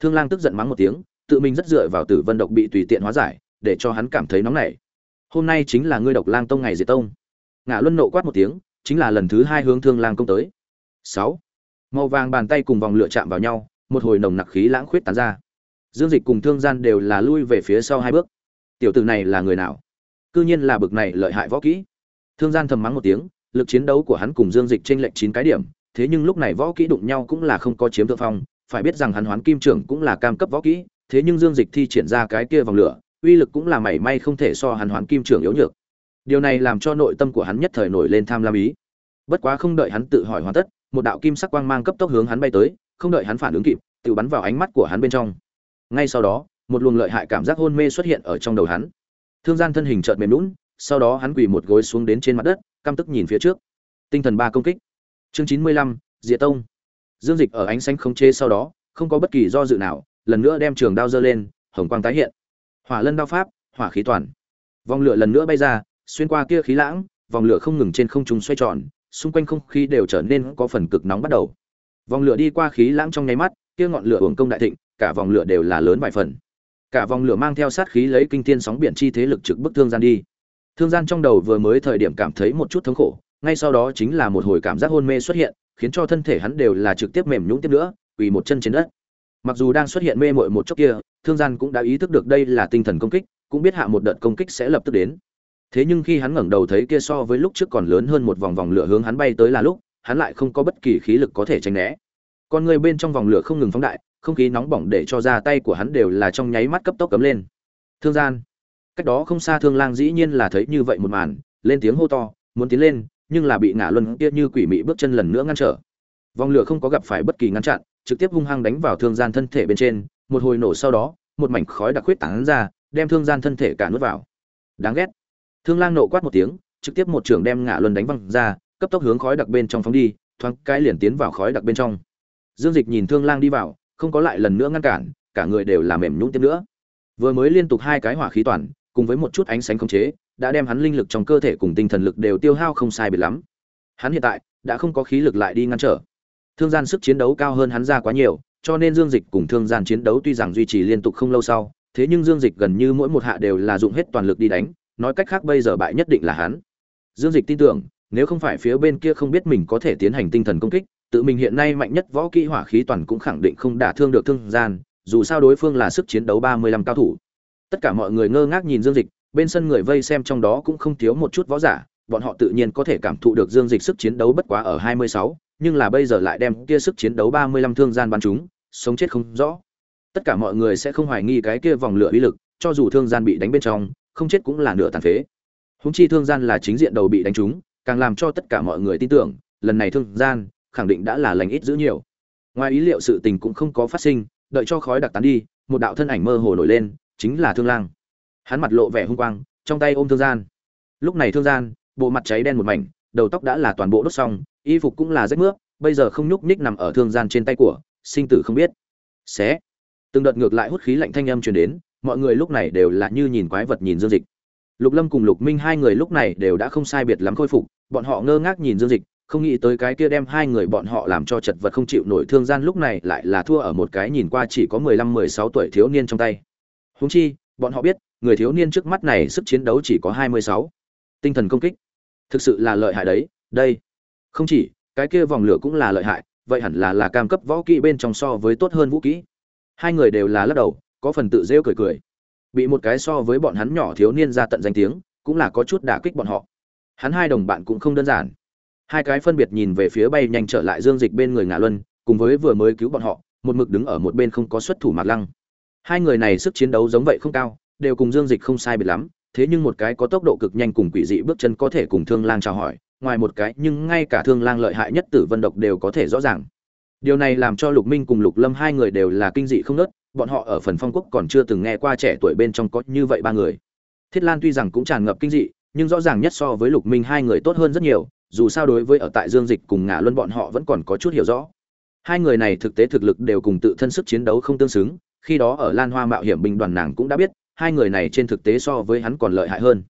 Thương lang tức giận mắng một tiếng, tự mình rất dựa vào tử vân độc bị tùy tiện hóa giải, để cho hắn cảm thấy nóng nảy. Hôm nay chính là ngươi độc lang tông ngày diệt tông. Ngã luân nộ quát một tiếng chính là lần thứ hai hướng thương lang công tới. Sáu. Màu vàng bàn tay cùng vòng lửa chạm vào nhau, một hồi nồng nặc khí lãng khuyết tán ra. Dương dịch cùng thương gian đều là lui về phía sau hai bước. Tiểu tử này là người nào? Cư nhiên là bực này lợi hại võ kỹ. Thương gian thầm mắng một tiếng, lực chiến đấu của hắn cùng dương dịch trên lệnh chín cái điểm, thế nhưng lúc này võ kỹ đụng nhau cũng là không có chiếm thượng phong, phải biết rằng hắn hoán kim trưởng cũng là cam cấp võ kỹ, thế nhưng dương dịch thi triển ra cái kia vòng lửa, uy lực cũng là mảy may không thể so hắn hoán kim trưởng yếu nhược điều này làm cho nội tâm của hắn nhất thời nổi lên tham lam ý. Bất quá không đợi hắn tự hỏi hoàn tất, một đạo kim sắc quang mang cấp tốc hướng hắn bay tới, không đợi hắn phản ứng kịp, tự bắn vào ánh mắt của hắn bên trong. Ngay sau đó, một luồng lợi hại cảm giác hôn mê xuất hiện ở trong đầu hắn. Thương gian thân hình chợt mềm lún sau đó hắn quỳ một gối xuống đến trên mặt đất, căm tức nhìn phía trước. Tinh thần ba công kích. Chương chín mươi lăm diệ tông. Dương dịch ở ánh xanh không chế sau đó, không có bất kỳ do dự nào, lần nữa đem trường đao dơ lên, hồng quang tái hiện. Hỏa lân đao pháp, hỏa khí toàn. Vòng lửa lần nữa bay ra xuyên qua kia khí lãng, vòng lửa không ngừng trên không trung xoay tròn, xung quanh không khí đều trở nên có phần cực nóng bắt đầu. Vòng lửa đi qua khí lãng trong nháy mắt, kia ngọn lửa hưởng công đại thịnh, cả vòng lửa đều là lớn vài phần. Cả vòng lửa mang theo sát khí lấy kinh thiên sóng biển chi thế lực trực bức thương gian đi. Thương gian trong đầu vừa mới thời điểm cảm thấy một chút thống khổ, ngay sau đó chính là một hồi cảm giác hôn mê xuất hiện, khiến cho thân thể hắn đều là trực tiếp mềm nhũn tiếp nữa, quỳ một chân trên đất. Mặc dù đang xuất hiện mê mội một chốc kia, thương gian cũng đã ý thức được đây là tinh thần công kích, cũng biết hạ một đợt công kích sẽ lập tức đến thế nhưng khi hắn ngẩng đầu thấy kia so với lúc trước còn lớn hơn một vòng vòng lửa hướng hắn bay tới là lúc, hắn lại không có bất kỳ khí lực có thể tránh né. Con người bên trong vòng lửa không ngừng phóng đại, không khí nóng bỏng để cho ra tay của hắn đều là trong nháy mắt cấp tốc cấm lên. Thương gian. Cách đó không xa thương lang dĩ nhiên là thấy như vậy một màn, lên tiếng hô to, muốn tiến lên, nhưng là bị ngã luân kia như quỷ mị bước chân lần nữa ngăn trở. Vòng lửa không có gặp phải bất kỳ ngăn chặn, trực tiếp hung hăng đánh vào thương gian thân thể bên trên, một hồi nổ sau đó, một mảnh khói đặc huyết tán ra, đem thương gian thân thể cả nuốt vào. Đáng ghét thương lang nộ quát một tiếng, trực tiếp một trường đem ngã luân đánh văng ra, cấp tốc hướng khói đặc bên trong phóng đi, thoáng cái liền tiến vào khói đặc bên trong. Dương dịch nhìn thương lang đi vào, không có lại lần nữa ngăn cản, cả người đều làm mềm nhũn tiếp nữa. Vừa mới liên tục hai cái hỏa khí toàn, cùng với một chút ánh sáng khống chế, đã đem hắn linh lực trong cơ thể cùng tinh thần lực đều tiêu hao không sai biệt lắm. Hắn hiện tại, đã không có khí lực lại đi ngăn trở. Thương gian sức chiến đấu cao hơn hắn ra quá nhiều, cho nên dương dịch cùng thương gian chiến đấu tuy rằng duy trì liên tục không lâu sau, thế nhưng dương dịch gần như mỗi một hạ đều là dụng hết toàn lực đi đánh nói cách khác bây giờ bại nhất định là hắn. Dương dịch tin tưởng, nếu không phải phía bên kia không biết mình có thể tiến hành tinh thần công kích, tự mình hiện nay mạnh nhất võ kỹ hỏa khí toàn cũng khẳng định không đả thương được thương gian, dù sao đối phương là sức chiến đấu ba mươi lăm cao thủ. Tất cả mọi người ngơ ngác nhìn dương dịch, bên sân người vây xem trong đó cũng không thiếu một chút võ giả, bọn họ tự nhiên có thể cảm thụ được dương dịch sức chiến đấu bất quá ở hai mươi sáu, nhưng là bây giờ lại đem kia sức chiến đấu ba mươi lăm thương gian bắn chúng, sống chết không rõ. Tất cả mọi người sẽ không hoài nghi cái kia vòng lửa uy lực, cho dù thương gian bị đánh bên trong không chết cũng là nửa tàn phế. Húng chi thương gian là chính diện đầu bị đánh trúng, càng làm cho tất cả mọi người tin tưởng, lần này thương gian, khẳng định đã là lành ít giữ nhiều. Ngoài ý liệu sự tình cũng không có phát sinh, đợi cho khói đặc tán đi, một đạo thân ảnh mơ hồ nổi lên, chính là thương lang. Hắn mặt lộ vẻ hung quang, trong tay ôm thương gian. Lúc này thương gian, bộ mặt cháy đen một mảnh, đầu tóc đã là toàn bộ đốt xong, y phục cũng là rách mướp, bây giờ không nhúc nhích nằm ở thương gian trên tay của, sinh tử không biết. Xé. Từng đợt ngược lại hút khí lạnh thanh âm truyền đến mọi người lúc này đều là như nhìn quái vật nhìn dương dịch. Lục lâm cùng lục minh hai người lúc này đều đã không sai biệt lắm khôi phục, bọn họ ngơ ngác nhìn dương dịch, không nghĩ tới cái kia đem hai người bọn họ làm cho chật vật không chịu nổi thương gian lúc này lại là thua ở một cái nhìn qua chỉ có mười lăm, mười sáu tuổi thiếu niên trong tay. Húng chi, bọn họ biết, người thiếu niên trước mắt này sức chiến đấu chỉ có hai mươi sáu. Tinh thần công kích. Thực sự là lợi hại đấy, đây. Không chỉ, cái kia vòng lửa cũng là lợi hại, vậy hẳn là là cam cấp võ kỹ bên trong so với tốt hơn vũ kỹ. Hai người đều là lắc đầu có phần tự rêu cười cười. Bị một cái so với bọn hắn nhỏ thiếu niên ra tận danh tiếng, cũng là có chút đả kích bọn họ. Hắn hai đồng bạn cũng không đơn giản. Hai cái phân biệt nhìn về phía bay nhanh trở lại dương dịch bên người ngạ luân, cùng với vừa mới cứu bọn họ, một mực đứng ở một bên không có xuất thủ mạc lăng. Hai người này sức chiến đấu giống vậy không cao, đều cùng dương dịch không sai biệt lắm, thế nhưng một cái có tốc độ cực nhanh cùng quỷ dị bước chân có thể cùng thương lang chào hỏi, ngoài một cái, nhưng ngay cả thương lang lợi hại nhất tử vân độc đều có thể rõ ràng. Điều này làm cho lục minh cùng lục lâm hai người đều là kinh dị không nớt bọn họ ở phần phong quốc còn chưa từng nghe qua trẻ tuổi bên trong có như vậy ba người. Thiết lan tuy rằng cũng tràn ngập kinh dị, nhưng rõ ràng nhất so với lục minh hai người tốt hơn rất nhiều, dù sao đối với ở tại dương dịch cùng ngả luân bọn họ vẫn còn có chút hiểu rõ. Hai người này thực tế thực lực đều cùng tự thân sức chiến đấu không tương xứng, khi đó ở lan hoa mạo hiểm binh đoàn nàng cũng đã biết, hai người này trên thực tế so với hắn còn lợi hại hơn.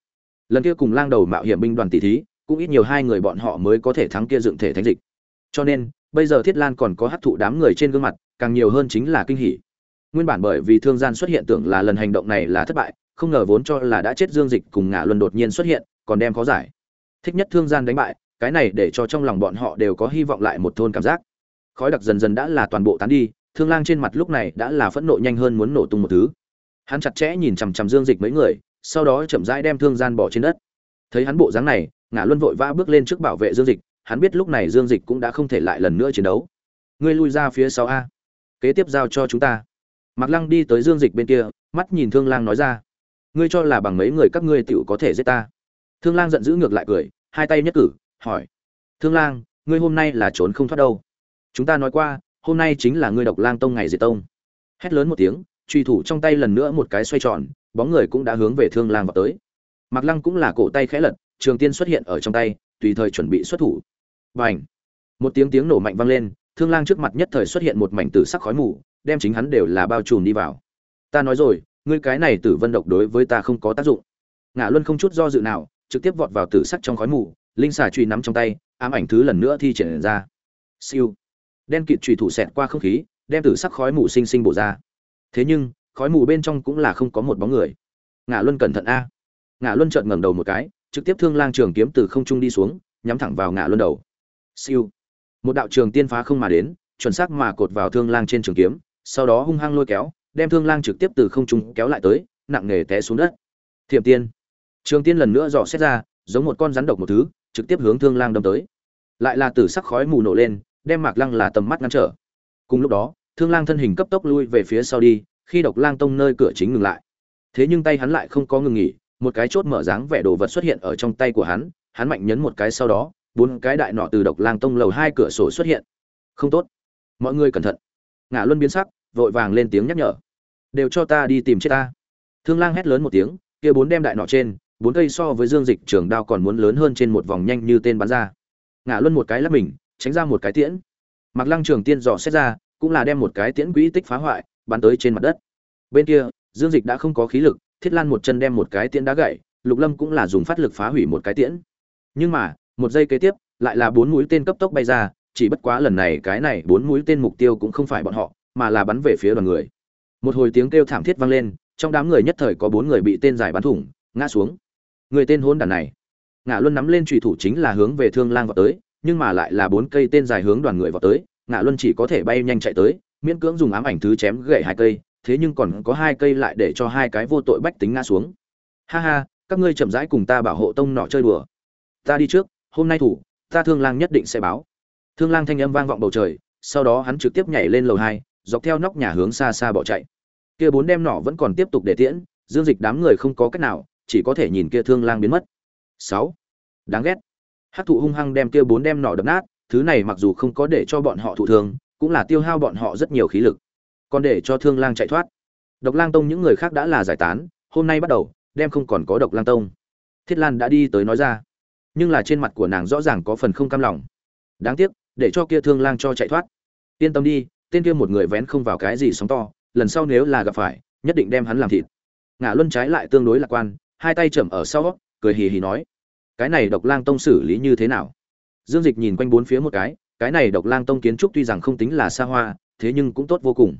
Lần kia cùng lang đầu mạo hiểm binh đoàn tỷ thí, cũng ít nhiều hai người bọn họ mới có thể thắng kia dựng thể thánh dịch. Cho nên, bây giờ thiết lan còn có hấp thụ đám người trên gương mặt, càng nhiều hơn chính là kinh hỉ nguyên bản bởi vì thương gian xuất hiện tưởng là lần hành động này là thất bại, không ngờ vốn cho là đã chết dương dịch cùng Ngã luân đột nhiên xuất hiện, còn đem khó giải. Thích nhất thương gian đánh bại, cái này để cho trong lòng bọn họ đều có hy vọng lại một thôn cảm giác. Khói đặc dần dần đã là toàn bộ tán đi, thương lang trên mặt lúc này đã là phẫn nộ nhanh hơn muốn nổ tung một thứ. Hắn chặt chẽ nhìn chằm chằm dương dịch mấy người, sau đó chậm rãi đem thương gian bỏ trên đất. Thấy hắn bộ dáng này ngã luân vội vã bước lên trước bảo vệ dương dịch, hắn biết lúc này dương dịch cũng đã không thể lại lần nữa chiến đấu. Ngươi lui ra phía sau a, kế tiếp giao cho chúng ta mạc lăng đi tới dương dịch bên kia, mắt nhìn thương lang nói ra, ngươi cho là bằng mấy người các ngươi tiểu có thể giết ta? Thương lang giận dữ ngược lại cười, hai tay nhất cử, hỏi, thương lang, ngươi hôm nay là trốn không thoát đâu? Chúng ta nói qua, hôm nay chính là ngươi độc lang tông ngày diệt tông. Hét lớn một tiếng, truy thủ trong tay lần nữa một cái xoay tròn, bóng người cũng đã hướng về thương lang vào tới. Mạc lăng cũng là cổ tay khẽ lật, trường tiên xuất hiện ở trong tay, tùy thời chuẩn bị xuất thủ. Bành! một tiếng tiếng nổ mạnh vang lên, thương lang trước mặt nhất thời xuất hiện một mảnh tử sắc khói mù đem chính hắn đều là bao trùm đi vào. Ta nói rồi, ngươi cái này tử vân độc đối với ta không có tác dụng. Ngã luân không chút do dự nào, trực tiếp vọt vào tử sắc trong khói mù, linh xà truy nắm trong tay, ám ảnh thứ lần nữa thi triển ra. Siêu. Đen kịt truy thủ xẹt qua không khí, đem tử sắc khói mù sinh sinh bổ ra. Thế nhưng, khói mù bên trong cũng là không có một bóng người. Ngã luân cẩn thận a. Ngã luân chợt ngẩng đầu một cái, trực tiếp thương lang trường kiếm từ không trung đi xuống, nhắm thẳng vào ngã luân đầu. Siêu. Một đạo trường tiên phá không mà đến, chuẩn xác mà cột vào thương lang trên trường kiếm sau đó hung hăng lôi kéo, đem thương lang trực tiếp từ không trung kéo lại tới, nặng nề té xuống đất. Thiểm tiên. Trường tiên lần nữa dò xét ra, giống một con rắn độc một thứ, trực tiếp hướng thương lang đâm tới. Lại là tử sắc khói mù nổ lên, đem mạc lăng là tầm mắt ngăn trở. Cùng lúc đó, thương lang thân hình cấp tốc lui về phía sau đi, khi độc lang tông nơi cửa chính ngừng lại. Thế nhưng tay hắn lại không có ngừng nghỉ, một cái chốt mở dáng vẻ đồ vật xuất hiện ở trong tay của hắn hắn mạnh nhấn một cái sau đó, bốn cái đại nọ từ độc lang tông lầu hai cửa sổ xuất hiện. Không tốt. Mọi người cẩn thận ngã luân biến sắc, vội vàng lên tiếng nhắc nhở. Đều cho ta đi tìm chết ta. Thương lang hét lớn một tiếng, kia bốn đem đại nọ trên, bốn cây so với dương dịch trường đao còn muốn lớn hơn trên một vòng nhanh như tên bắn ra. Ngã luân một cái lắp mình, tránh ra một cái tiễn. Mặc lăng trường tiên dò xét ra, cũng là đem một cái tiễn quỹ tích phá hoại, bắn tới trên mặt đất. Bên kia, dương dịch đã không có khí lực, thiết lan một chân đem một cái tiễn đá gậy lục lâm cũng là dùng phát lực phá hủy một cái tiễn. Nhưng mà, một giây kế tiếp, lại là bốn mũi tên cấp tốc bay ra chỉ bất quá lần này cái này bốn mũi tên mục tiêu cũng không phải bọn họ, mà là bắn về phía đoàn người. Một hồi tiếng kêu thảm thiết vang lên, trong đám người nhất thời có bốn người bị tên dài bắn thủng, ngã xuống. Người tên hôn đàn này ngã luân nắm lên chủy thủ chính là hướng về thương lang vọt tới, nhưng mà lại là bốn cây tên dài hướng đoàn người vọt tới ngã luân chỉ có thể bay nhanh chạy tới, miễn cưỡng dùng ám ảnh thứ chém gãy hai cây, thế nhưng còn có hai cây lại để cho hai cái vô tội bách tính ngã xuống. Ha ha, các ngươi chậm rãi cùng ta bảo hộ tông nọ chơi đùa. Ta đi trước, hôm nay thủ, ta thương lang nhất định sẽ báo thương lang thanh âm vang vọng bầu trời, sau đó hắn trực tiếp nhảy lên lầu hai, dọc theo nóc nhà hướng xa xa bỏ chạy. Kia bốn đem nỏ vẫn còn tiếp tục để tiễn, dương dịch đám người không có cách nào, chỉ có thể nhìn kia thương lang biến mất. Sáu. Đáng ghét. Hát thụ hung hăng đem kia bốn đem nỏ đập nát, thứ này mặc dù không có để cho bọn họ thụ thương, cũng là tiêu hao bọn họ rất nhiều khí lực. Còn để cho thương lang chạy thoát. Độc lang tông những người khác đã là giải tán, hôm nay bắt đầu đem không còn có độc lang tông. Thiết lan đã đi tới nói ra. Nhưng là trên mặt của nàng rõ ràng có phần không cam lòng. Đáng tiếc để cho kia thương lang cho chạy thoát. Yên tâm đi, tên kia một người vén không vào cái gì sóng to, lần sau nếu là gặp phải, nhất định đem hắn làm thịt. Ngã luân trái lại tương đối lạc quan, hai tay chầm ở sau, cười hì hì nói, cái này độc lang tông xử lý như thế nào? Dương dịch nhìn quanh bốn phía một cái cái này độc lang tông kiến trúc tuy rằng không tính là xa hoa, thế nhưng cũng tốt vô cùng.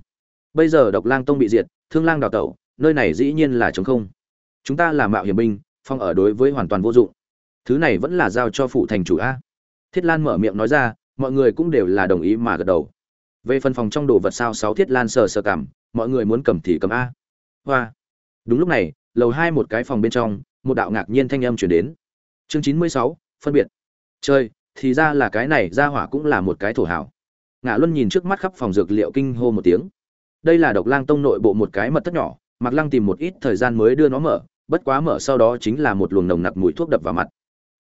Bây giờ độc lang tông bị diệt, thương lang đào tẩu, nơi này dĩ nhiên là trống không. Chúng ta là mạo hiểm binh, phong ở đối với hoàn toàn vô dụng. Thứ này vẫn là giao cho phụ thành chủ a. Thiết lan mở miệng nói ra mọi người cũng đều là đồng ý mà gật đầu. Về phần phòng trong đồ vật sao sáu thiết lan sờ sờ cảm, mọi người muốn cầm thì cầm a. Hoa. Đúng lúc này, lầu hai một cái phòng bên trong, một đạo ngạc nhiên thanh âm chuyển đến. Chương chín mươi sáu, phân biệt. Chơi thì ra là cái này ra hỏa cũng là một cái thổ hảo. Ngã luân nhìn trước mắt khắp phòng dược liệu kinh hô một tiếng. Đây là độc lang tông nội bộ một cái mật thất nhỏ mặc lăng tìm một ít thời gian mới đưa nó mở, bất quá mở sau đó chính là một luồng nồng nặc mùi thuốc đập vào mặt.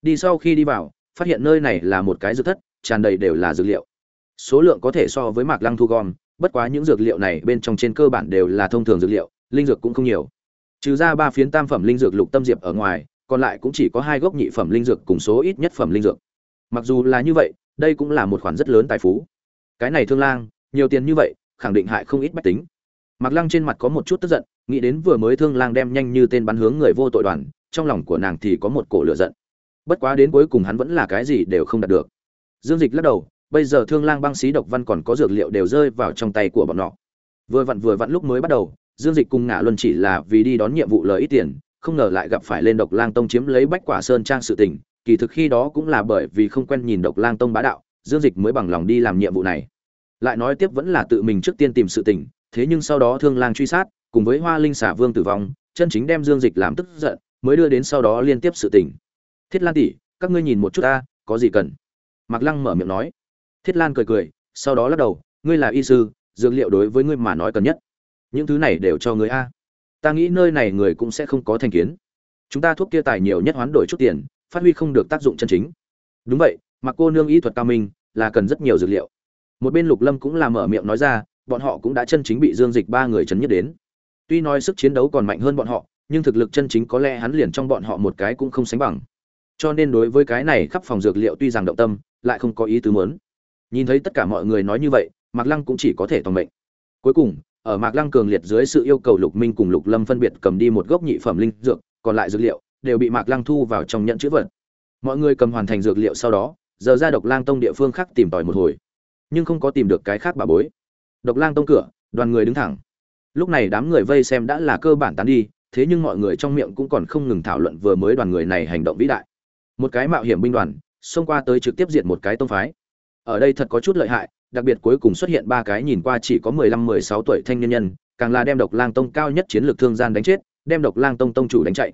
Đi sau khi đi vào, phát hiện nơi này là một cái dược thất tràn đầy đều là dược liệu. Số lượng có thể so với mạc lăng thu gom bất quá những dược liệu này bên trong trên cơ bản đều là thông thường dược liệu linh dược cũng không nhiều. Trừ ra ba phiến tam phẩm linh dược lục tâm diệp ở ngoài còn lại cũng chỉ có hai gốc nhị phẩm linh dược cùng số ít nhất phẩm linh dược. Mặc dù là như vậy đây cũng là một khoản rất lớn tài phú. Cái này thương lang nhiều tiền như vậy khẳng định hại không ít bách tính. Mạc Lăng trên mặt có một chút tức giận, nghĩ đến vừa mới Thương Lang đem nhanh như tên bắn hướng người vô tội đoàn, trong lòng của nàng thì có một cổ lửa giận. Bất quá đến cuối cùng hắn vẫn là cái gì đều không đạt được. Dương Dịch lắc đầu, bây giờ Thương Lang băng xí độc văn còn có dược liệu đều rơi vào trong tay của bọn họ. Vừa vặn vừa vặn lúc mới bắt đầu, Dương Dịch cùng Ngạ Luân chỉ là vì đi đón nhiệm vụ lời ít tiền, không ngờ lại gặp phải lên Độc Lang Tông chiếm lấy Bách Quả Sơn trang sự tình, kỳ thực khi đó cũng là bởi vì không quen nhìn Độc Lang Tông bá đạo, Dương Dịch mới bằng lòng đi làm nhiệm vụ này. Lại nói tiếp vẫn là tự mình trước tiên tìm sự tình, thế nhưng sau đó Thương Lang truy sát, cùng với Hoa Linh xả vương tử vong, chân chính đem Dương Dịch làm tức giận, mới đưa đến sau đó liên tiếp sự tình. Thiết Lan tỷ, các ngươi nhìn một chút ta, có gì cần? Mạc Lăng mở miệng nói. Thiết Lan cười cười, sau đó lắc đầu, ngươi là y sư, dược liệu đối với ngươi mà nói cần nhất. Những thứ này đều cho ngươi a. Ta nghĩ nơi này người cũng sẽ không có thành kiến. Chúng ta thuốc kia tài nhiều nhất hoán đổi chút tiền, phát huy không được tác dụng chân chính. Đúng vậy, Mạc cô nương y thuật cao minh, là cần rất nhiều dược liệu. Một bên Lục Lâm cũng là mở miệng nói ra, bọn họ cũng đã chân chính bị Dương Dịch ba người chấn nhất đến. Tuy nói sức chiến đấu còn mạnh hơn bọn họ, nhưng thực lực chân chính có lẽ hắn liền trong bọn họ một cái cũng không sánh bằng. Cho nên đối với cái này khắp phòng dược liệu tuy rằng động tâm, lại không có ý tứ muốn. Nhìn thấy tất cả mọi người nói như vậy, Mạc Lăng cũng chỉ có thể toàn mệnh. Cuối cùng, ở Mạc Lăng cường liệt dưới sự yêu cầu Lục Minh cùng Lục Lâm phân biệt cầm đi một gốc nhị phẩm linh dược, còn lại dược liệu đều bị Mạc Lăng thu vào trong nhận chữ vật. Mọi người cầm hoàn thành dược liệu sau đó, giờ ra Độc Lang Tông địa phương khác tìm tòi một hồi, nhưng không có tìm được cái khác bà bối. Độc Lang tông cửa, đoàn người đứng thẳng. Lúc này đám người vây xem đã là cơ bản tán đi, thế nhưng mọi người trong miệng cũng còn không ngừng thảo luận vừa mới đoàn người này hành động vĩ đại. Một cái mạo hiểm binh đoàn, xông qua tới trực tiếp diệt một cái tông phái. Ở đây thật có chút lợi hại, đặc biệt cuối cùng xuất hiện ba cái nhìn qua chỉ có 15-16 tuổi thanh niên nhân, càng là đem Độc Lang tông cao nhất chiến lược thương gian đánh chết, đem Độc Lang tông tông chủ đánh chạy.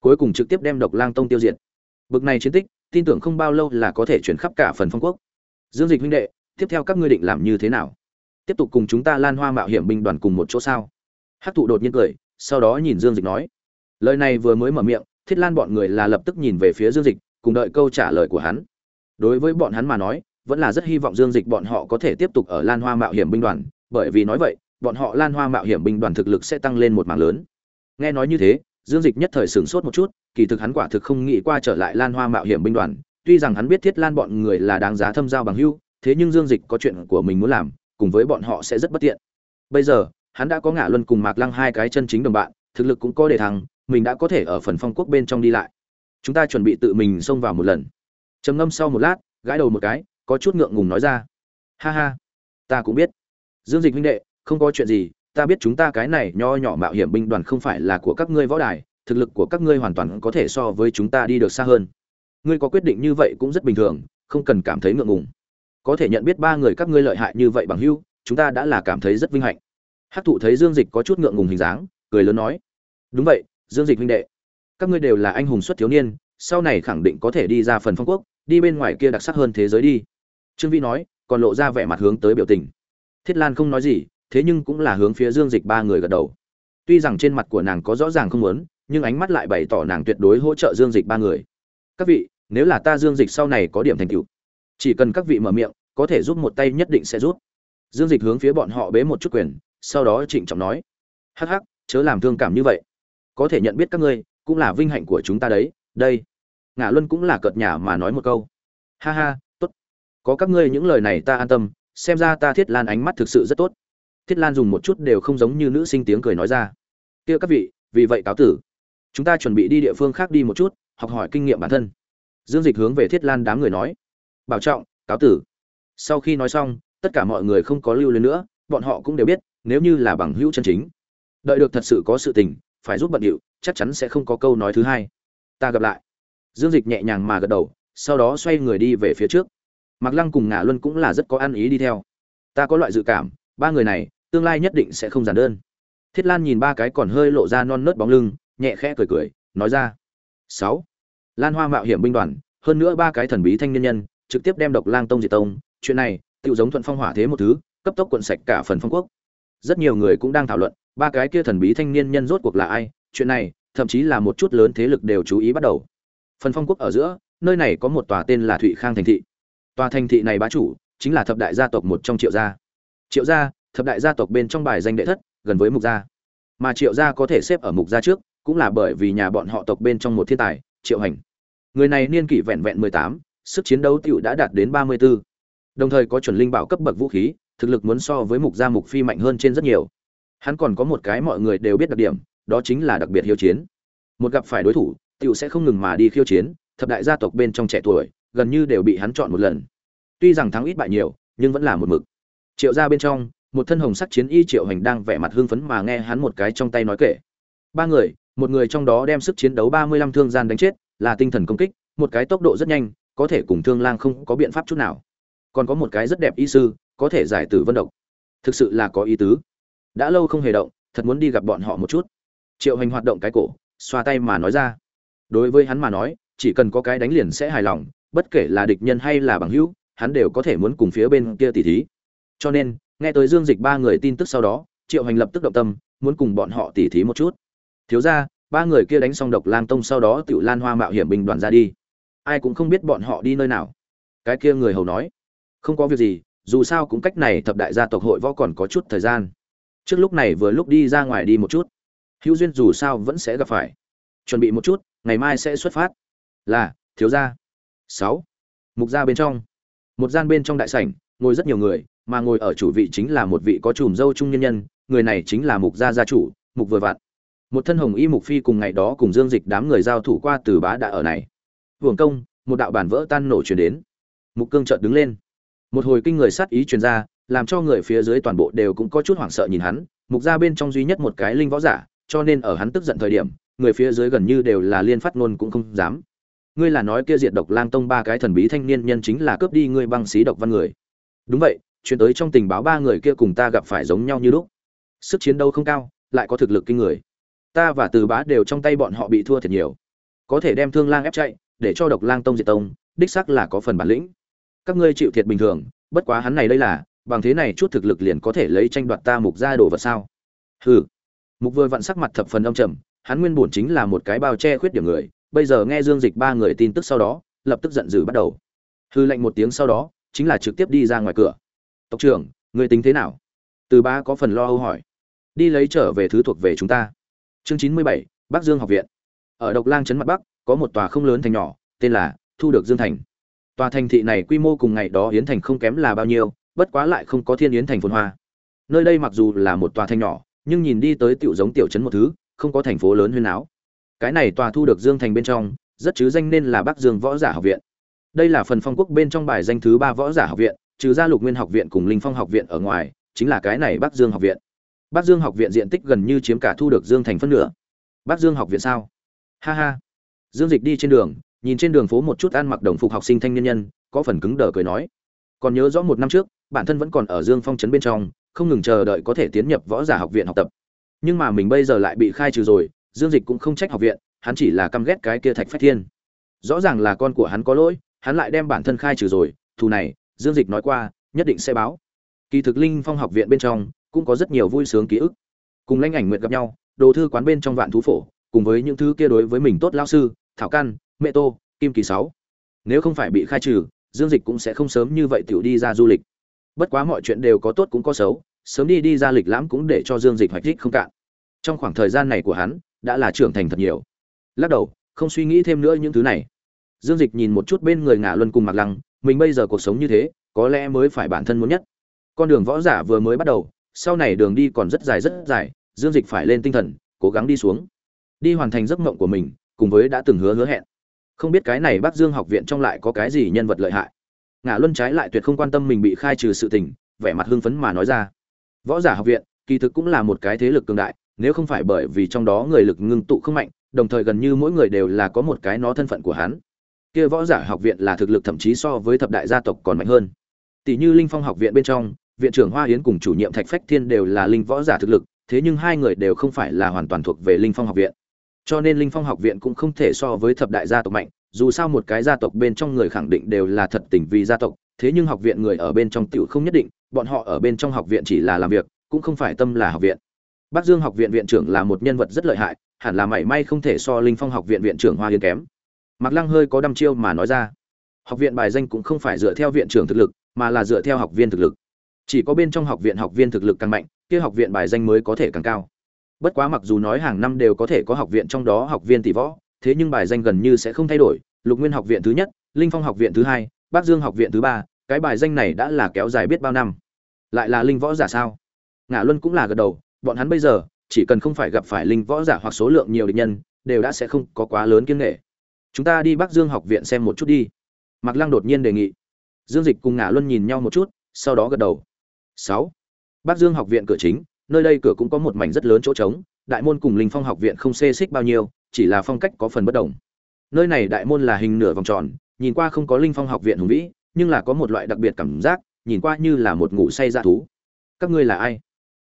Cuối cùng trực tiếp đem Độc Lang tông tiêu diệt. Bực này chiến tích, tin tưởng không bao lâu là có thể chuyển khắp cả phần phong quốc. Dương Dịch huynh đệ, tiếp theo các ngươi định làm như thế nào? tiếp tục cùng chúng ta lan hoa mạo hiểm binh đoàn cùng một chỗ sao hát thụ đột nhiên cười sau đó nhìn dương dịch nói lời này vừa mới mở miệng thiết lan bọn người là lập tức nhìn về phía dương dịch, cùng đợi câu trả lời của hắn. Đối với bọn hắn mà nói, vẫn là rất hy vọng dương dịch bọn họ có thể tiếp tục ở lan hoa mạo hiểm binh đoàn, bởi vì nói vậy, bọn họ lan hoa mạo hiểm binh đoàn thực lực sẽ tăng lên một mảng lớn. Nghe nói như thế, dương dịch nhất thời sửng sốt một chút, kỳ thực hắn quả thực không nghĩ qua trở lại lan hoa mạo hiểm binh đoàn, tuy rằng hắn biết thiết lan bọn người là đáng giá thâm giao bằng hưu thế nhưng dương dịch có chuyện của mình muốn làm, cùng với bọn họ sẽ rất bất tiện. Bây giờ, hắn đã có ngã luân cùng mạc lăng hai cái chân chính đồng bạn, thực lực cũng có để thăng mình đã có thể ở phần phong quốc bên trong đi lại. Chúng ta chuẩn bị tự mình xông vào một lần. Trầm ngâm sau một lát, gãi đầu một cái, có chút ngượng ngùng nói ra. Ha ha, ta cũng biết. Dương dịch huynh đệ, không có chuyện gì, ta biết chúng ta cái này nho nhỏ mạo hiểm binh đoàn không phải là của các ngươi võ đài, thực lực của các ngươi hoàn toàn có thể so với chúng ta đi được xa hơn. Ngươi có quyết định như vậy cũng rất bình thường, không cần cảm thấy ngượng ngùng. Có thể nhận biết ba người các ngươi lợi hại như vậy bằng hưu chúng ta đã là cảm thấy rất vinh hạnh. Hát thụ thấy dương dịch có chút ngượng ngùng hình dáng, cười lớn nói. Đúng vậy dương dịch huynh đệ, các ngươi đều là anh hùng xuất thiếu niên, sau này khẳng định có thể đi ra phần phong quốc, đi bên ngoài kia đặc sắc hơn thế giới đi. Trương vĩ nói, còn lộ ra vẻ mặt hướng tới biểu tình. Thiết lan không nói gì, thế nhưng cũng là hướng phía dương dịch ba người gật đầu. Tuy rằng trên mặt của nàng có rõ ràng không muốn, nhưng ánh mắt lại bày tỏ nàng tuyệt đối hỗ trợ dương dịch ba người. Các vị, nếu là ta dương dịch sau này có điểm thành tựu, chỉ cần các vị mở miệng, có thể giúp một tay nhất định sẽ giúp. Dương dịch hướng phía bọn họ bế một chút quyền, sau đó trịnh trọng nói, hắc hắc, chớ làm thương cảm như vậy có thể nhận biết các ngươi, cũng là vinh hạnh của chúng ta đấy, đây. Ngã luân cũng là cợt nhả mà nói một câu. Ha ha, tốt. Có các ngươi những lời này ta an tâm, xem ra ta thiết lan ánh mắt thực sự rất tốt. Thiết lan dùng một chút đều không giống như nữ sinh tiếng cười nói ra. Kia các vị, vì vậy cáo tử. Chúng ta chuẩn bị đi địa phương khác đi một chút, học hỏi kinh nghiệm bản thân. Dương dịch hướng về thiết lan đám người nói. Bảo trọng, cáo tử. Sau khi nói xong, tất cả mọi người không có lưu lên nữa, bọn họ cũng đều biết, nếu như là bằng hữu chân chính, đợi được thật sự có sự tình phải giúp bận điệu, chắc chắn sẽ không có câu nói thứ hai. Ta gặp lại. Dương dịch nhẹ nhàng mà gật đầu, sau đó xoay người đi về phía trước. Mạc lăng cùng ngả luân cũng là rất có ăn ý đi theo. Ta có loại dự cảm, ba người này, tương lai nhất định sẽ không giản đơn. Thiết lan nhìn ba cái còn hơi lộ ra non nớt bóng lưng, nhẹ khẽ cười cười, nói ra. Sáu. Lan hoa mạo hiểm binh đoàn, hơn nữa ba cái thần bí thanh niên nhân, trực tiếp đem độc lang tông diệt tông. Chuyện này tự giống thuận phong hỏa thế một thứ, cấp tốc quận sạch cả phần phong quốc rất nhiều người cũng đang thảo luận, ba cái kia thần bí thanh niên nhân rốt cuộc là ai, chuyện này, thậm chí là một chút lớn thế lực đều chú ý bắt đầu. Phần phong quốc ở giữa, nơi này có một tòa tên là thụy khang thành thị. Tòa thành thị này bá chủ, chính là thập đại gia tộc một trong triệu gia. Triệu gia, thập đại gia tộc bên trong bài danh đệ thất, gần với mục gia. Mà triệu gia có thể xếp ở mục gia trước, cũng là bởi vì nhà bọn họ tộc bên trong một thiên tài, triệu hành. Người này niên kỷ vẹn vẹn mười tám, sức chiến đấu tiểu đã đạt đến ba mươi 34. đồng thời có chuẩn linh bảo cấp bậc vũ khí thực lực muốn so với mục gia mục phi mạnh hơn trên rất nhiều. Hắn còn có một cái mọi người đều biết đặc điểm, đó chính là đặc biệt hiếu chiến. Một gặp phải đối thủ, tiểu sẽ không ngừng mà đi khiêu chiến, thập đại gia tộc bên trong trẻ tuổi, gần như đều bị hắn chọn một lần. Tuy rằng thắng ít bại nhiều, nhưng vẫn là một mực. Triệu gia bên trong, một thân hồng sắc chiến y triệu hành đang vẻ mặt hưng phấn mà nghe hắn một cái trong tay nói kể. Ba người, một người trong đó đem sức chiến đấu ba mươi lăm thương gian đánh chết, là tinh thần công kích, một cái tốc độ rất nhanh, có thể cùng thương lang không có biện pháp chút nào. Còn có một cái rất đẹp y sư có thể giải tử vân độc. Thực sự là có ý tứ. Đã lâu không hề động, thật muốn đi gặp bọn họ một chút. Triệu hành hoạt động cái cổ, xoa tay mà nói ra. Đối với hắn mà nói, chỉ cần có cái đánh liền sẽ hài lòng, bất kể là địch nhân hay là bằng hữu, hắn đều có thể muốn cùng phía bên kia tỉ thí. Cho nên, nghe tới dương dịch ba người tin tức sau đó, triệu hành lập tức động tâm, muốn cùng bọn họ tỉ thí một chút. Thiếu ra ba người kia đánh xong độc lang tông sau đó tự lan hoa mạo hiểm bình đoàn ra đi. Ai cũng không biết bọn họ đi nơi nào. Cái kia người hầu nói. Không có việc gì dù sao cũng cách này thập đại gia tộc hội võ còn có chút thời gian. Trước lúc này vừa lúc đi ra ngoài đi một chút. Hữu duyên dù sao vẫn sẽ gặp phải. Chuẩn bị một chút, ngày mai sẽ xuất phát. Là, thiếu gia. Sáu. Mục gia bên trong. Một gian bên trong đại sảnh, ngồi rất nhiều người, mà ngồi ở chủ vị chính là một vị có chùm dâu trung nhân nhân, người này chính là mục gia gia chủ, mục vừa vặn một thân hồng y mục phi cùng ngày đó cùng dương dịch đám người giao thủ qua từ bá đã ở này. Hưởng công, một đạo bản vỡ tan nổ truyền đến. Mục cương chợt đứng lên một hồi kinh người sát ý truyền ra, làm cho người phía dưới toàn bộ đều cũng có chút hoảng sợ nhìn hắn, mục gia bên trong duy nhất một cái linh võ giả, cho nên ở hắn tức giận thời điểm, người phía dưới gần như đều là liên phát ngôn cũng không dám. Ngươi là nói kia diệt độc lang tông ba cái thần bí thanh niên nhân chính là cướp đi ngươi băng xí độc văn người. Đúng vậy chuyển tới trong tình báo ba người kia cùng ta gặp phải giống nhau như lúc. Sức chiến đấu không cao, lại có thực lực kinh người. Ta và từ bá đều trong tay bọn họ bị thua thiệt nhiều. Có thể đem thương lang ép chạy, để cho độc lang tông diệt tông, đích xác là có phần bản lĩnh các ngươi chịu thiệt bình thường, bất quá hắn này đây là, bằng thế này chút thực lực liền có thể lấy tranh đoạt ta mục ra đồ vật sao? Hừ. Mục vừa vặn sắc mặt thập phần âm trầm, hắn nguyên bổn chính là một cái bao che khuyết điểm người, bây giờ nghe dương dịch ba người tin tức sau đó, lập tức giận dữ bắt đầu. Hư lệnh một tiếng sau đó, chính là trực tiếp đi ra ngoài cửa. Tộc trưởng người tính thế nào? Từ ba có phần lo âu hỏi. Đi lấy trở về thứ thuộc về chúng ta. Chương chín mươi bảy, bắc dương học viện. Ở độc lang trấn mặt bắc, có một tòa không lớn thành nhỏ, tên là thu được dương thành tòa thành thị này quy mô cùng ngày đó yến thành không kém là bao nhiêu, bất quá lại không có thiên yến thành phồn hoa. Nơi đây mặc dù là một tòa thành nhỏ, nhưng nhìn đi tới tiểu giống tiểu trấn một thứ, không có thành phố lớn huyên áo cái này tòa thu được dương thành bên trong, rất chứ danh nên là bắc dương võ giả học viện. Đây là phần phong quốc bên trong bài danh thứ ba võ giả học viện, trừ ra lục nguyên học viện cùng linh phong học viện ở ngoài, chính là cái này bắc dương học viện. Bắc dương học viện diện tích gần như chiếm cả thu được dương thành phân nửa. Bắc dương học viện sao? Ha ha. Dương dịch đi trên đường nhìn trên đường phố một chút ăn mặc đồng phục học sinh thanh niên nhân, có phần cứng đờ cười nói. Còn nhớ rõ một năm trước, bản thân vẫn còn ở dương phong trấn bên trong, không ngừng chờ đợi có thể tiến nhập võ giả học viện học tập. Nhưng mà mình bây giờ lại bị khai trừ rồi, dương dịch cũng không trách học viện, hắn chỉ là căm ghét cái kia thạch phách thiên. Rõ ràng là con của hắn có lỗi, hắn lại đem bản thân khai trừ rồi, thù này, dương dịch nói qua, nhất định sẽ báo. Kỳ thực linh phong học viện bên trong, cũng có rất nhiều vui sướng ký ức. Cùng lãnh ảnh nguyện gặp nhau, đồ thư quán bên trong vạn thú phổ, cùng với những thứ kia đối với mình tốt lao sư, thảo căn mẹ tô, kim kỳ sáu. Nếu không phải bị khai trừ, dương dịch cũng sẽ không sớm như vậy tiểu đi ra du lịch. Bất quá mọi chuyện đều có tốt cũng có xấu, sớm đi đi ra lịch lãm cũng để cho dương dịch hoạch thích không cạn. Trong khoảng thời gian này của hắn, đã là trưởng thành thật nhiều. Lắc đầu, không suy nghĩ thêm nữa những thứ này. Dương dịch nhìn một chút bên người ngả luân cùng mặc lăng, mình bây giờ cuộc sống như thế, có lẽ mới phải bản thân muốn nhất. Con đường võ giả vừa mới bắt đầu, sau này đường đi còn rất dài rất dài, dương dịch phải lên tinh thần, cố gắng đi xuống. Đi hoàn thành giấc mộng của mình, cùng với đã từng hứa hứa hẹn không biết cái này bắc dương học viện trong lại có cái gì nhân vật lợi hại. Ngã luân trái lại tuyệt không quan tâm mình bị khai trừ sự tình, vẻ mặt hưng phấn mà nói ra. Võ giả học viện, kỳ thực cũng là một cái thế lực cường đại, nếu không phải bởi vì trong đó người lực ngưng tụ không mạnh, đồng thời gần như mỗi người đều là có một cái nó thân phận của hắn. Kia võ giả học viện là thực lực thậm chí so với thập đại gia tộc còn mạnh hơn. Tỷ như linh phong học viện bên trong, viện trưởng hoa Hiến cùng chủ nhiệm thạch phách thiên đều là linh võ giả thực lực, thế nhưng hai người đều không phải là hoàn toàn thuộc về linh phong học viện cho nên linh phong học viện cũng không thể so với thập đại gia tộc mạnh, dù sao một cái gia tộc bên trong người khẳng định đều là thật tình vì gia tộc, thế nhưng học viện người ở bên trong tiểu không nhất định, bọn họ ở bên trong học viện chỉ là làm việc, cũng không phải tâm là học viện. Bắc dương học viện viện trưởng là một nhân vật rất lợi hại, hẳn là mảy may không thể so linh phong học viện viện trưởng hoa yến kém. Mặc lăng hơi có đăm chiêu mà nói ra. Học viện bài danh cũng không phải dựa theo viện trưởng thực lực, mà là dựa theo học viên thực lực. Chỉ có bên trong học viện học viên thực lực càng mạnh, kia học viện bài danh mới có thể càng cao bất quá mặc dù nói hàng năm đều có thể có học viện trong đó học viên tỷ võ, thế nhưng bài danh gần như sẽ không thay đổi. Lục nguyên học viện thứ nhất, linh phong học viện thứ hai bắc dương học viện thứ ba, cái bài danh này đã là kéo dài biết bao năm. Lại là linh võ giả sao? Ngã luân cũng là gật đầu, bọn hắn bây giờ, chỉ cần không phải gặp phải linh võ giả hoặc số lượng nhiều địch nhân, đều đã sẽ không có quá lớn kiêng nghệ. Chúng ta đi bắc dương học viện xem một chút đi. Mạc lăng đột nhiên đề nghị. Dương dịch cùng ngã luân nhìn nhau một chút, sau đó gật đầu. Sáu. Bắc dương học viện cửa chính nơi đây cửa cũng có một mảnh rất lớn chỗ trống, đại môn cùng linh phong học viện không xê xích bao nhiêu, chỉ là phong cách có phần bất đồng. Nơi này đại môn là hình nửa vòng tròn, nhìn qua không có linh phong học viện hùng vĩ, nhưng là có một loại đặc biệt cảm giác, nhìn qua như là một ngủ say dạ thú. Các ngươi là ai?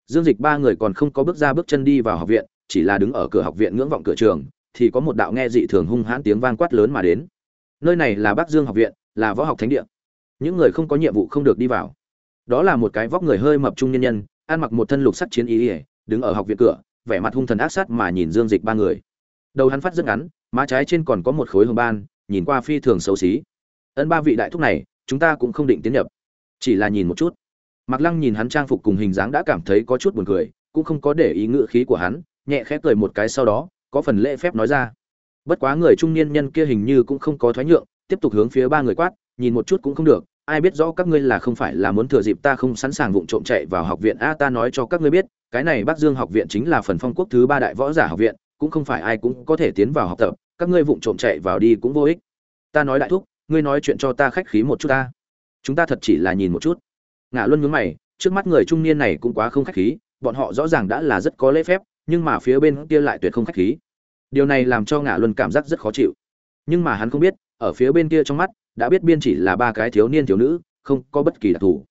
Dương dịch ba người còn không có bước ra bước chân đi vào học viện, chỉ là đứng ở cửa học viện ngưỡng vọng cửa trường, thì có một đạo nghe dị thường hung hãn tiếng vang quát lớn mà đến. Nơi này là bắc dương học viện, là võ học thánh địa. Những người không có nhiệm vụ không được đi vào. Đó là một cái vóc người hơi mập trung nhân nhân ăn mặc một thân lục sắt chiến y, ỉa đứng ở học viện cửa vẻ mặt hung thần ác sát mà nhìn dương dịch ba người. Đầu hắn phát rất ngắn má trái trên còn có một khối hồng ban nhìn qua phi thường xấu xí. Ân ba vị đại thúc này chúng ta cũng không định tiến nhập. Chỉ là nhìn một chút. Mạc Lăng nhìn hắn trang phục cùng hình dáng đã cảm thấy có chút buồn cười, cũng không có để ý ngữ khí của hắn, nhẹ khẽ cười một cái sau đó, có phần lễ phép nói ra. Bất quá người trung niên nhân kia hình như cũng không có thoái nhượng, tiếp tục hướng phía ba người quát, nhìn một chút cũng không được, ai biết rõ các ngươi là không phải là muốn thừa dịp ta không sẵn sàng vụng trộm chạy vào học viện a ta nói cho các ngươi biết, cái này Bắc Dương học viện chính là phần phong quốc thứ ba đại võ giả học viện, cũng không phải ai cũng có thể tiến vào học tập, các ngươi vụng trộm chạy vào đi cũng vô ích. Ta nói đại thúc, ngươi nói chuyện cho ta khách khí một chút ta. Chúng ta thật chỉ là nhìn một chút ngã luân nhướng mày trước mắt người trung niên này cũng quá không khách khí bọn họ rõ ràng đã là rất có lễ phép nhưng mà phía bên kia lại tuyệt không khách khí điều này làm cho ngã luân cảm giác rất khó chịu nhưng mà hắn không biết ở phía bên kia trong mắt đã biết biên chỉ là ba cái thiếu niên thiếu nữ, không có bất kỳ đặc thù.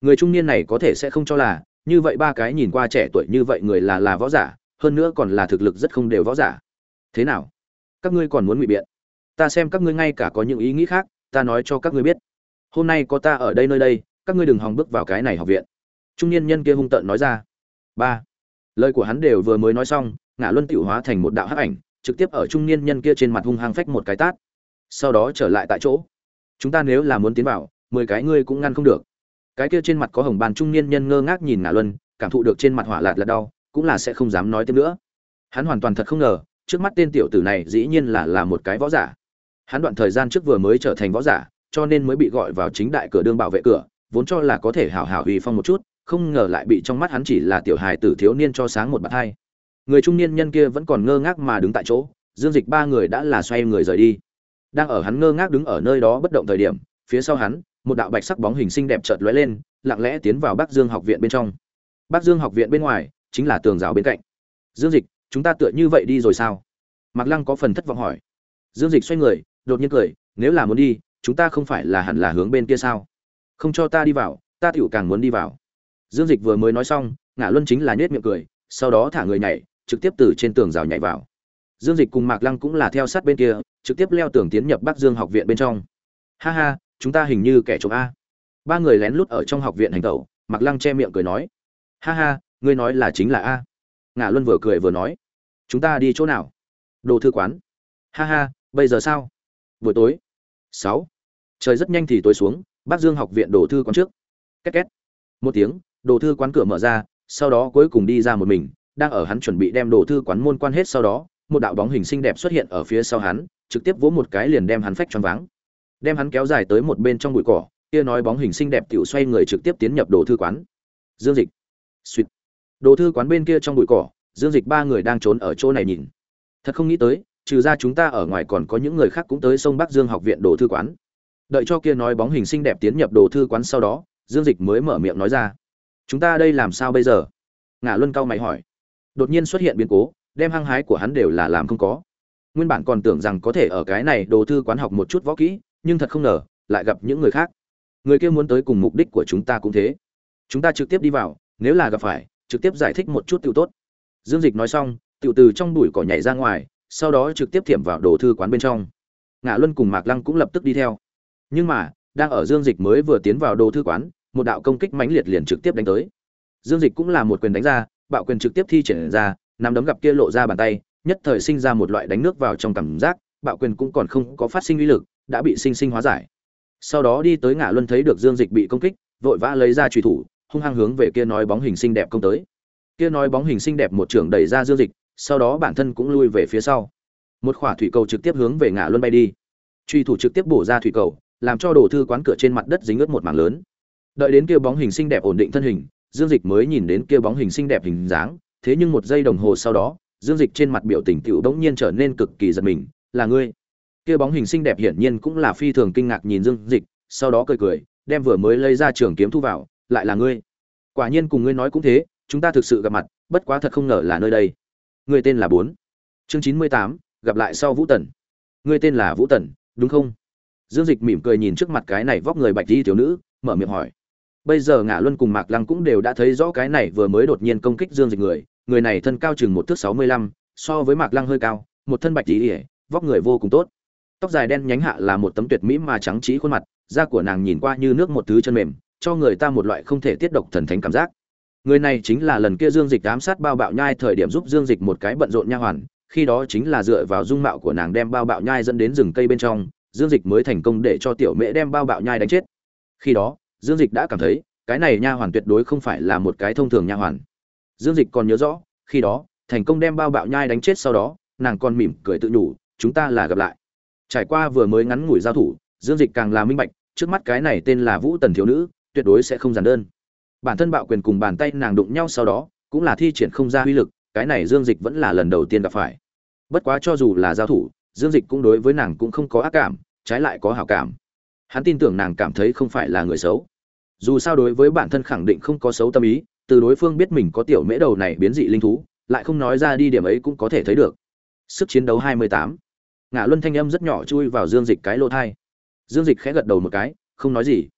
Người trung niên này có thể sẽ không cho là, như vậy ba cái nhìn qua trẻ tuổi như vậy người là là võ giả, hơn nữa còn là thực lực rất không đều võ giả. Thế nào? Các ngươi còn muốn ngụy biện? Ta xem các ngươi ngay cả có những ý nghĩ khác, ta nói cho các ngươi biết. Hôm nay có ta ở đây nơi đây, các ngươi đừng hòng bước vào cái này học viện. Trung niên nhân kia hung tợn nói ra. Ba. Lời của hắn đều vừa mới nói xong ngã luân tiểu hóa thành một đạo hắc ảnh, trực tiếp ở trung niên nhân kia trên mặt hung hăng phách một cái tát. Sau đó trở lại tại chỗ chúng ta nếu là muốn tiến vào, mười cái ngươi cũng ngăn không được. Cái kia trên mặt có hồng bàn trung niên nhân ngơ ngác nhìn ngã luân, cảm thụ được trên mặt hỏa lạt là đau, cũng là sẽ không dám nói tiếp nữa. Hắn hoàn toàn thật không ngờ, trước mắt tên tiểu tử này dĩ nhiên là là một cái võ giả. Hắn đoạn thời gian trước vừa mới trở thành võ giả, cho nên mới bị gọi vào chính đại cửa đương bảo vệ cửa, vốn cho là có thể hảo hảo uy phong một chút, không ngờ lại bị trong mắt hắn chỉ là tiểu hài tử thiếu niên cho sáng một bàn hai. Người trung niên nhân kia vẫn còn ngơ ngác mà đứng tại chỗ, dương dịch ba người đã là xoay người rời đi đang ở hắn ngơ ngác đứng ở nơi đó bất động thời điểm, phía sau hắn, một đạo bạch sắc bóng hình xinh đẹp chợt lóe lên, lặng lẽ tiến vào bắc dương học viện bên trong. Bắc dương học viện bên ngoài, chính là tường rào bên cạnh. Dương dịch, chúng ta tựa như vậy đi rồi sao? Mạc lăng có phần thất vọng hỏi. Dương dịch xoay người, đột nhiên cười, nếu là muốn đi, chúng ta không phải là hẳn là hướng bên kia sao? Không cho ta đi vào, ta tựu càng muốn đi vào. Dương dịch vừa mới nói xong ngã luân chính là nhét miệng cười, sau đó thả người nhảy, trực tiếp từ trên tường rào nhảy vào dương dịch cùng mạc lăng cũng là theo sát bên kia trực tiếp leo tường tiến nhập bắc dương học viện bên trong. Ha ha chúng ta hình như kẻ trộm a. Ba người lén lút ở trong học viện hành tẩu mạc lăng che miệng cười nói. Ha ha ngươi nói là chính là a. Ngã luân vừa cười vừa nói. Chúng ta đi chỗ nào? Đồ thư quán. Ha ha bây giờ sao? Buổi tối. Sáu. Trời rất nhanh thì tối xuống Bắc Dương học viện đồ thư quán trước. Két két. Một tiếng, đồ thư quán cửa mở ra, sau đó cuối cùng đi ra một mình, đang ở hắn chuẩn bị đem đồ thư quán môn quan hết sau đó, một đạo bóng hình xinh đẹp xuất hiện ở phía sau hắn, trực tiếp vỗ một cái liền đem hắn phách choáng váng. Đem hắn kéo dài tới một bên trong bụi cỏ, kia nói bóng hình xinh đẹp tiểu xoay người trực tiếp tiến nhập đồ thư quán. Dương dịch. Xuyệt. đồ thư quán bên kia trong bụi cỏ, dương dịch ba người đang trốn ở chỗ này nhìn. Thật không nghĩ tới, trừ ra chúng ta ở ngoài còn có những người khác cũng tới sông bắc dương học viện đồ thư quán. Đợi cho kia nói bóng hình xinh đẹp tiến nhập đồ thư quán sau đó, dương dịch mới mở miệng nói ra. Chúng ta đây làm sao bây giờ? Ngã luân cao mày hỏi. Đột nhiên xuất hiện biến cố đem hăng hái của hắn đều là làm không có. Nguyên bản còn tưởng rằng có thể ở cái này đồ thư quán học một chút võ kỹ, nhưng thật không ngờ, lại gặp những người khác. Người kia muốn tới cùng mục đích của chúng ta cũng thế. Chúng ta trực tiếp đi vào, nếu là gặp phải, trực tiếp giải thích một chút tiêu tốt. Dương dịch nói xong, tiểu từ trong bụi cỏ nhảy ra ngoài, sau đó trực tiếp thiểm vào đồ thư quán bên trong. Ngã luân cùng mạc lăng cũng lập tức đi theo. Nhưng mà, đang ở dương dịch mới vừa tiến vào đồ thư quán, một đạo công kích mãnh liệt liền trực tiếp đánh tới. Dương dịch cũng là một quyền đánh ra, bạo quyền trực tiếp thi triển ra nắm đấm gặp kia lộ ra bàn tay, nhất thời sinh ra một loại đánh nước vào trong cảm giác, bạo quyền cũng còn không có phát sinh uy lực, đã bị sinh sinh hóa giải. Sau đó đi tới ngã luân thấy được dương dịch bị công kích, vội vã lấy ra truy thủ, hung hăng hướng về kia nói bóng hình xinh đẹp công tới. Kia nói bóng hình xinh đẹp một trường đẩy ra dương dịch, sau đó bản thân cũng lui về phía sau. Một khỏa thủy cầu trực tiếp hướng về ngã luân bay đi. Truy thủ trực tiếp bổ ra thủy cầu, làm cho đồ thư quán cửa trên mặt đất dính ướt một mảng lớn. Đợi đến kia bóng hình xinh đẹp ổn định thân hình, dương dịch mới nhìn đến kia bóng hình xinh đẹp hình dáng thế nhưng một giây đồng hồ sau đó, dương dịch trên mặt biểu tình tựu bỗng nhiên trở nên cực kỳ giật mình, là ngươi? Kia bóng hình xinh đẹp hiển nhiên cũng là phi thường kinh ngạc nhìn dương dịch, sau đó cười cười, đem vừa mới lấy ra trường kiếm thu vào, lại là ngươi? Quả nhiên cùng ngươi nói cũng thế, chúng ta thực sự gặp mặt, bất quá thật không ngờ là nơi đây. Ngươi tên là bốn. Chương chín mươi tám, gặp lại sau vũ tần. Ngươi tên là vũ tần, đúng không? Dương dịch mỉm cười nhìn trước mặt cái này vóc người bạch di thiếu nữ, mở miệng hỏi. Bây giờ ngã luân cùng mạc lăng cũng đều đã thấy rõ cái này vừa mới đột nhiên công kích dương dịch người người này thân cao chừng một thước sáu mươi lăm, so với mạc lăng hơi cao, một thân bạch tí ỉa vóc người vô cùng tốt. Tóc dài đen nhánh hạ là một tấm tuyệt mỹ mà trắng trí khuôn mặt, da của nàng nhìn qua như nước một thứ chân mềm, cho người ta một loại không thể tiết độc thần thánh cảm giác. Người này chính là lần kia dương dịch ám sát bao bạo nhai thời điểm giúp dương dịch một cái bận rộn nha hoàn, khi đó chính là dựa vào dung mạo của nàng đem bao bạo nhai dẫn đến rừng cây bên trong, dương dịch mới thành công để cho tiểu mễ đem bao bạo nhai đánh chết. Khi đó, dương dịch đã cảm thấy, cái này nha hoàn tuyệt đối không phải là một cái thông thường nha hoàn dương dịch còn nhớ rõ, khi đó, thành công đem bao bạo nhai đánh chết sau đó, nàng còn mỉm cười tự nhủ, chúng ta là gặp lại. Trải qua vừa mới ngắn ngủi giao thủ, dương dịch càng là minh bạch, trước mắt cái này tên là vũ tần thiếu nữ, tuyệt đối sẽ không giản đơn. Bản thân bạo quyền cùng bàn tay nàng đụng nhau sau đó, cũng là thi triển không ra uy lực, cái này dương dịch vẫn là lần đầu tiên gặp phải. Bất quá cho dù là giao thủ, dương dịch cũng đối với nàng cũng không có ác cảm, trái lại có hảo cảm. Hắn tin tưởng nàng cảm thấy không phải là người xấu. Dù sao đối với bản thân khẳng định không có xấu tâm ý từ đối phương biết mình có tiểu mễ đầu này biến dị linh thú, lại không nói ra đi điểm ấy cũng có thể thấy được. Sức chiến đấu 28. ngã luân thanh âm rất nhỏ chui vào dương dịch cái lỗ thai. Dương dịch khẽ gật đầu một cái, không nói gì.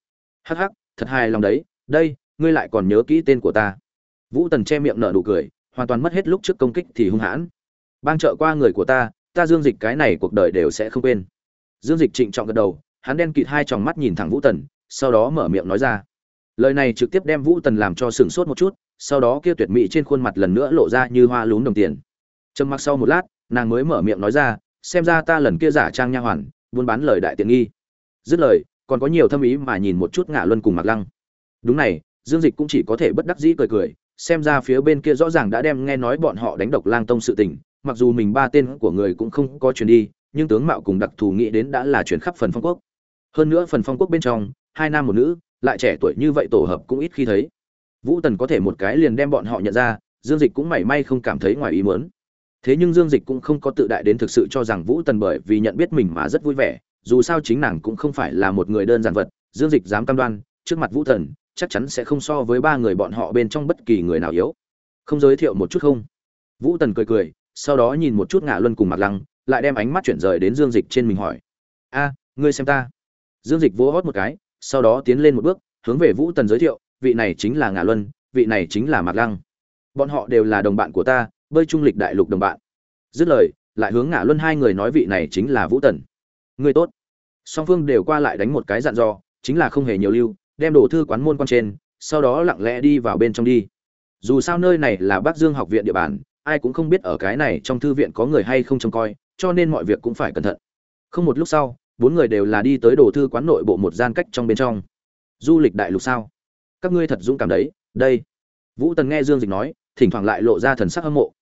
Hắc hắc, thật hài lòng đấy, đây, ngươi lại còn nhớ kỹ tên của ta. Vũ tần che miệng nở nụ cười, hoàn toàn mất hết lúc trước công kích thì hung hãn. Bang trợ qua người của ta ta dương dịch cái này cuộc đời đều sẽ không quên. Dương dịch trịnh trọng gật đầu, hắn đen kịt hai tròng mắt nhìn thẳng vũ tần, sau đó mở miệng nói ra lời này trực tiếp đem vũ tần làm cho sửng sốt một chút, sau đó kia tuyệt mỹ trên khuôn mặt lần nữa lộ ra như hoa lún đồng tiền. Trầm mặc sau một lát, nàng mới mở miệng nói ra, xem ra ta lần kia giả trang nha hoàn, buôn bán lời đại tiện nghi. Dứt lời, còn có nhiều thâm ý mà nhìn một chút ngạ luân cùng mặc lăng. Đúng này, dương dịch cũng chỉ có thể bất đắc dĩ cười cười, xem ra phía bên kia rõ ràng đã đem nghe nói bọn họ đánh độc lang tông sự tình, mặc dù mình ba tên của người cũng không có truyền đi, nhưng tướng mạo cùng đặc thù nghĩ đến đã là chuyển khắp phần phong quốc. Hơn nữa phần phong quốc bên trong, hai nam một nữ lại trẻ tuổi như vậy tổ hợp cũng ít khi thấy. Vũ tần có thể một cái liền đem bọn họ nhận ra, dương dịch cũng mảy may không cảm thấy ngoài ý muốn. Thế nhưng dương dịch cũng không có tự đại đến thực sự cho rằng vũ tần bởi vì nhận biết mình mà rất vui vẻ, dù sao chính nàng cũng không phải là một người đơn giản vật, dương dịch dám cam đoan, trước mặt vũ tần, chắc chắn sẽ không so với ba người bọn họ bên trong bất kỳ người nào yếu. Không giới thiệu một chút không? Vũ tần cười cười, sau đó nhìn một chút ngạ luân cùng mặt lăng, lại đem ánh mắt chuyển rời đến dương dịch trên mình hỏi. A, ngươi xem ta. Dương dịch vỗ hót một cái sau đó tiến lên một bước, hướng về vũ tần giới thiệu, vị này chính là ngà luân, vị này chính là mạc lăng. Bọn họ đều là đồng bạn của ta, bơi trung lịch đại lục đồng bạn. Dứt lời, lại hướng ngạ luân hai người nói vị này chính là vũ tần. Người tốt. Song phương đều qua lại đánh một cái dặn dò, chính là không hề nhiều lưu, đem đồ thư quán môn quan trên, sau đó lặng lẽ đi vào bên trong đi. Dù sao nơi này là bắc dương học viện địa bàn, ai cũng không biết ở cái này trong thư viện có người hay không trông coi, cho nên mọi việc cũng phải cẩn thận. Không một lúc sau bốn người đều là đi tới đồ thư quán nội bộ một gian cách trong bên trong. Du lịch đại lục sao? Các ngươi thật dũng cảm đấy, đây. Vũ tần nghe dương dịch nói, thỉnh thoảng lại lộ ra thần sắc hâm mộ.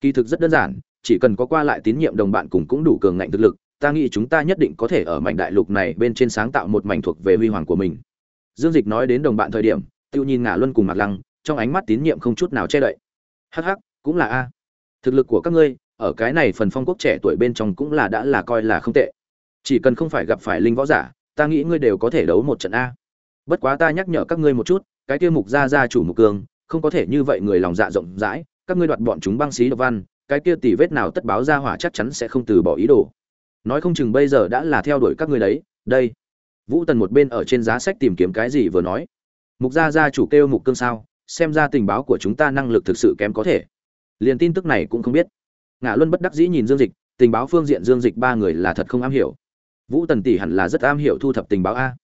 Kỳ thực rất đơn giản, chỉ cần có qua lại tín nhiệm đồng bạn cùng cũng đủ cường ngạnh thực lực, ta nghĩ chúng ta nhất định có thể ở mảnh đại lục này bên trên sáng tạo một mảnh thuộc về huy hoàng của mình. Dương dịch nói đến đồng bạn thời điểm, tiêu nhìn ngả luân cùng mặt lăng, trong ánh mắt tín nhiệm không chút nào che đậy. Hắc hắc, cũng là a. Thực lực của các ngươi, ở cái này phần phong quốc trẻ tuổi bên trong cũng là đã là coi là không tệ chỉ cần không phải gặp phải linh võ giả, ta nghĩ ngươi đều có thể đấu một trận a. Bất quá ta nhắc nhở các ngươi một chút, cái kia mục gia gia chủ mục cường, không có thể như vậy người lòng dạ rộng rãi, các ngươi đoạt bọn chúng băng xí độc văn, cái kia tỷ vết nào tất báo ra hỏa chắc chắn sẽ không từ bỏ ý đồ. Nói không chừng bây giờ đã là theo đuổi các ngươi đấy, đây. Vũ tần một bên ở trên giá sách tìm kiếm cái gì vừa nói. Mục gia gia chủ kêu mục cương sao, xem ra tình báo của chúng ta năng lực thực sự kém có thể. Liền tin tức này cũng không biết. Ngã luân bất đắc dĩ nhìn dương dịch, tình báo phương diện dương dịch ba người là thật không am hiểu vũ tần tỷ hẳn là rất am hiểu thu thập tình báo a.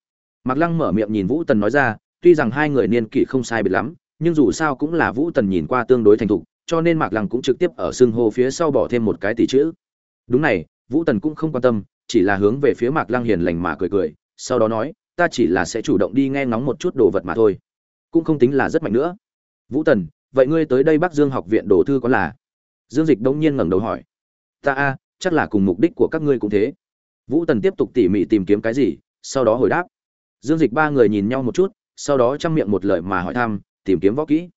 Mạc lăng mở miệng nhìn vũ tần nói ra, tuy rằng hai người niên kỷ không sai biệt lắm, nhưng dù sao cũng là vũ tần nhìn qua tương đối thành thục, cho nên mạc lăng cũng trực tiếp ở xương hô phía sau bỏ thêm một cái tỷ chữ. Đúng này, vũ tần cũng không quan tâm, chỉ là hướng về phía mạc lăng hiền lành mà cười cười, sau đó nói, ta chỉ là sẽ chủ động đi nghe ngóng một chút đồ vật mà thôi, cũng không tính là rất mạnh nữa. Vũ tần, vậy ngươi tới đây bắc dương học viện đồ thư có là? Dương dịch đông nhiên ngẩng đầu hỏi. Ta a, chắc là cùng mục đích của các ngươi cũng thế vũ tần tiếp tục tỉ mỉ tìm kiếm cái gì, sau đó hồi đáp. Dương dịch ba người nhìn nhau một chút, sau đó chăm miệng một lời mà hỏi thăm, tìm kiếm võ kỹ.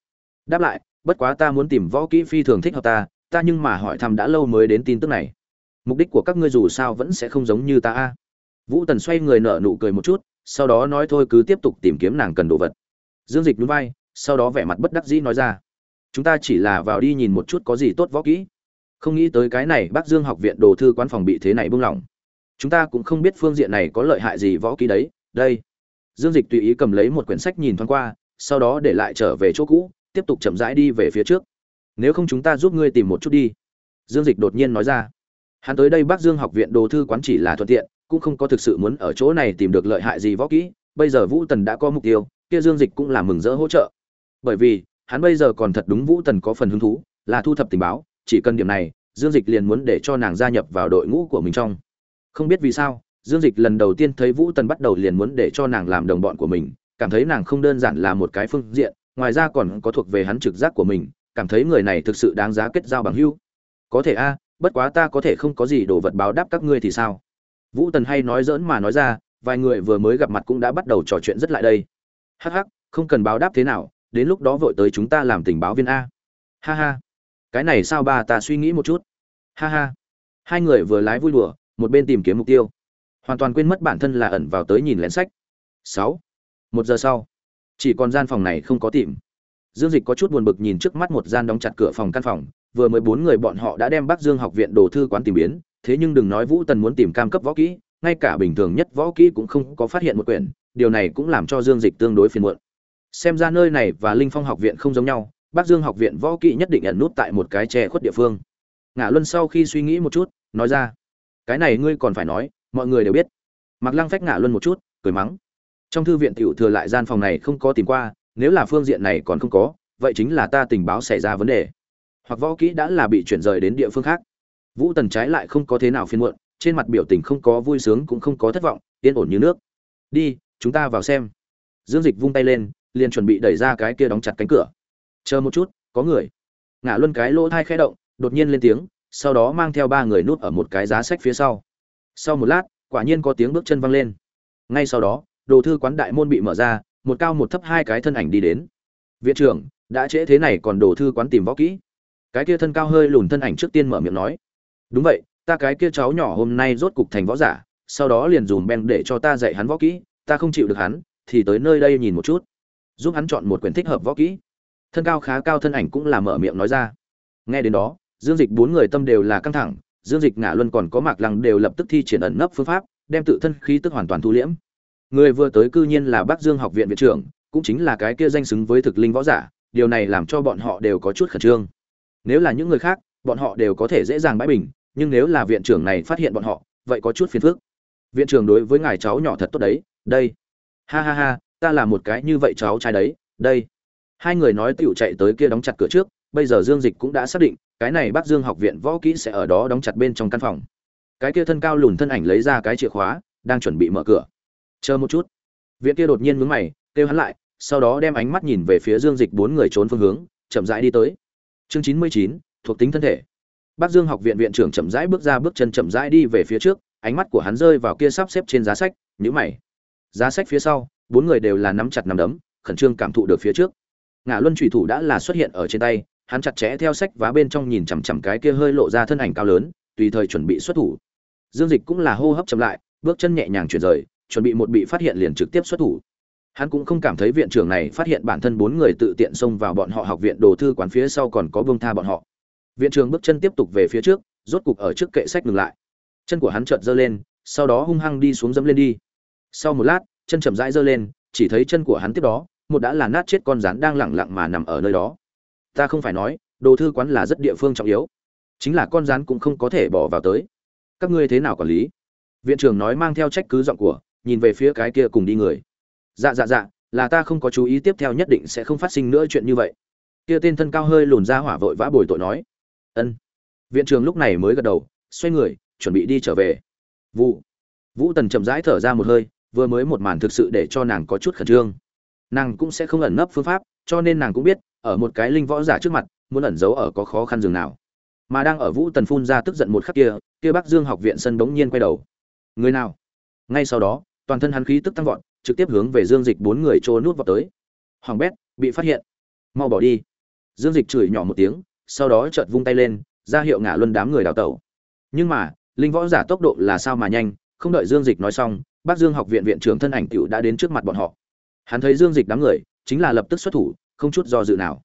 Đáp lại, bất quá ta muốn tìm võ kỹ phi thường thích hợp ta ta nhưng mà hỏi thăm đã lâu mới đến tin tức này. Mục đích của các ngươi dù sao vẫn sẽ không giống như ta a. Vũ tần xoay người nở nụ cười một chút, sau đó nói, thôi cứ tiếp tục tìm kiếm nàng cần đồ vật. Dương dịch núi vai, sau đó vẻ mặt bất đắc dĩ nói ra, chúng ta chỉ là vào đi nhìn một chút có gì tốt võ kỹ. Không nghĩ tới cái này bác dương học viện đồ thư quán phòng bị thế này buông lỏng chúng ta cũng không biết phương diện này có lợi hại gì võ kỹ đấy, đây. Dương dịch tùy ý cầm lấy một quyển sách nhìn thoáng qua, sau đó để lại trở về chỗ cũ, tiếp tục chậm rãi đi về phía trước. Nếu không chúng ta giúp ngươi tìm một chút đi. Dương dịch đột nhiên nói ra. Hắn tới đây bác dương học viện đồ thư quán chỉ là thuận tiện, cũng không có thực sự muốn ở chỗ này tìm được lợi hại gì võ kỹ, bây giờ vũ tần đã có mục tiêu, kia dương dịch cũng là mừng rỡ hỗ trợ. Bởi vì, hắn bây giờ còn thật đúng vũ tần có phần hứng thú, là thu thập tình báo, chỉ cần điểm này, dương dịch liền muốn để cho nàng gia nhập vào đội ngũ của mình trong không biết vì sao, dương dịch lần đầu tiên thấy vũ tần bắt đầu liền muốn để cho nàng làm đồng bọn của mình, cảm thấy nàng không đơn giản là một cái phương diện, ngoài ra còn có thuộc về hắn trực giác của mình, cảm thấy người này thực sự đáng giá kết giao bằng hữu. Có thể a, bất quá ta có thể không có gì đồ vật báo đáp các ngươi thì sao? Vũ tần hay nói dỡn mà nói ra, vài người vừa mới gặp mặt cũng đã bắt đầu trò chuyện rất lại đây. Hắc hắc, không cần báo đáp thế nào, đến lúc đó vội tới chúng ta làm tình báo viên a. Ha ha. Cái này sao ba ta suy nghĩ một chút. Ha ha. Hai người vừa lái vui đùa một bên tìm kiếm mục tiêu. Hoàn toàn quên mất bản thân là ẩn vào tới nhìn lén sách. Sáu. Một giờ sau, chỉ còn gian phòng này không có tìm. Dương dịch có chút buồn bực nhìn trước mắt một gian đóng chặt cửa phòng căn phòng, vừa mới bốn người bọn họ đã đem bắc dương học viện đồ thư quán tìm biến, thế nhưng đừng nói vũ tần muốn tìm cam cấp võ kỹ, ngay cả bình thường nhất võ kỹ cũng không có phát hiện một quyển, điều này cũng làm cho dương dịch tương đối phiền muộn. Xem ra nơi này và linh phong học viện không giống nhau, bắc dương học viện võ kỹ nhất định ẩn nút tại một cái che khuất địa phương. Ngã luân sau khi suy nghĩ một chút, nói ra cái này ngươi còn phải nói, mọi người đều biết. Mặc lăng phách ngã luôn một chút, cười mắng. Trong thư viện tiểu thừa lại gian phòng này không có tìm qua, nếu là phương diện này còn không có, vậy chính là ta tình báo xảy ra vấn đề. Hoặc võ kỹ đã là bị chuyển rời đến địa phương khác. Vũ tần trái lại không có thế nào phiên muộn, trên mặt biểu tình không có vui sướng cũng không có thất vọng, yên ổn như nước. Đi, chúng ta vào xem. Dương dịch vung tay lên, liền chuẩn bị đẩy ra cái kia đóng chặt cánh cửa. Chờ một chút, có người. Ngã luân cái lỗ thai khẽ động, đột nhiên lên tiếng sau đó mang theo ba người núp ở một cái giá sách phía sau. Sau một lát, quả nhiên có tiếng bước chân văng lên. Ngay sau đó, đồ thư quán đại môn bị mở ra, một cao một thấp hai cái thân ảnh đi đến. Viện trưởng, đã trễ thế này còn đồ thư quán tìm võ kỹ. Cái kia thân cao hơi lùn thân ảnh trước tiên mở miệng nói. Đúng vậy, ta cái kia cháu nhỏ hôm nay rốt cục thành võ giả, sau đó liền dùm ben để cho ta dạy hắn võ kỹ, ta không chịu được hắn, thì tới nơi đây nhìn một chút. Giúp hắn chọn một quyển thích hợp võ kỹ. Thân cao khá cao thân ảnh cũng là mở miệng nói ra. Nghe đến đó dương dịch bốn người tâm đều là căng thẳng, dương dịch ngã luân còn có mạc lăng đều lập tức thi triển ẩn nấp phương pháp, đem tự thân khí tức hoàn toàn thu liễm. Người vừa tới cư nhiên là bắc dương học viện viện trưởng, cũng chính là cái kia danh xứng với thực linh võ giả, điều này làm cho bọn họ đều có chút khẩn trương. Nếu là những người khác, bọn họ đều có thể dễ dàng bãi bình, nhưng nếu là viện trưởng này phát hiện bọn họ, vậy có chút phiền phức. Viện trưởng đối với ngài cháu nhỏ thật tốt đấy, đây. Ha ha ha, ta là một cái như vậy cháu trai đấy, đây. Hai người nói tựu chạy tới kia đóng chặt cửa trước, bây giờ dương dịch cũng đã xác định cái này bắc dương học viện võ kỹ sẽ ở đó đóng chặt bên trong căn phòng. Cái kia thân cao lùn thân ảnh lấy ra cái chìa khóa đang chuẩn bị mở cửa. Chờ một chút. Viện kia đột nhiên mướn mày kêu hắn lại sau đó đem ánh mắt nhìn về phía dương dịch bốn người trốn phương hướng chậm rãi đi tới. Chương chín mươi chín thuộc tính thân thể. Bắc Dương học viện viện trưởng chậm rãi bước ra bước chân chậm rãi đi về phía trước, ánh mắt của hắn rơi vào kia sắp xếp trên giá sách, nhíu mày. Giá sách phía sau, bốn người đều là nắm chặt nắm đấm, khẩn trương cảm thụ được phía trước. Ngã Luân chủy thủ đã là xuất hiện ở trên tay, hắn chặt chẽ theo sách vá bên trong nhìn chằm chằm cái kia hơi lộ ra thân ảnh cao lớn, tùy thời chuẩn bị xuất thủ. Dương Dịch cũng là hô hấp chậm lại, bước chân nhẹ nhàng chuyển rời, chuẩn bị một bị phát hiện liền trực tiếp xuất thủ. Hắn cũng không cảm thấy viện trưởng này phát hiện bản thân bốn người tự tiện xông vào bọn họ học viện đồ thư quán phía sau còn có buông tha bọn họ. Viện trưởng bước chân tiếp tục về phía trước, rốt cục ở trước kệ sách ngừng lại. Chân của hắn chợt giơ lên, sau đó hung hăng đi xuống dẫm lên đi. Sau một lát, chân chậm rãi giơ lên, chỉ thấy chân của hắn tiếp đó, một đã là nát chết con rắn đang lẳng lặng mà nằm ở nơi đó. Ta không phải nói, đồ thư quán là rất địa phương trọng yếu, chính là con rắn cũng không có thể bỏ vào tới. Các ngươi thế nào quản lý? Viện trưởng nói mang theo trách cứ giọng của, nhìn về phía cái kia cùng đi người. Dạ dạ dạ, là ta không có chú ý tiếp theo nhất định sẽ không phát sinh nữa chuyện như vậy. Kia tên thân cao hơi lùn ra hỏa vội vã bồi tội nói. Ân. Viện trưởng lúc này mới gật đầu, xoay người, chuẩn bị đi trở về. Vụ. Vũ Tần chậm rãi thở ra một hơi, vừa mới một màn thực sự để cho nàng có chút khẩn trương nàng cũng sẽ không ẩn nấp phương pháp cho nên nàng cũng biết ở một cái linh võ giả trước mặt, muốn ẩn giấu ở có khó khăn dường nào. Mà đang ở vũ tần phun ra tức giận một khắc kia kia bắc dương học viện sân bỗng nhiên quay đầu. Người nào? Ngay sau đó, toàn thân hắn khí tức tăng vọt, trực tiếp hướng về dương dịch bốn người trôi nuốt vào tới. Hoàng bét, bị phát hiện. Mau bỏ đi. Dương dịch chửi nhỏ một tiếng, sau đó chợt vung tay lên, ra hiệu ngả luân đám người đào tẩu. Nhưng mà, linh võ giả tốc độ là sao mà nhanh, không đợi dương dịch nói xong bác dương học viện viện trưởng thân ảnh cựu đã đến trước mặt bọn họ. Hắn thấy dương dịch đám người, chính là lập tức xuất thủ không chút do dự nào.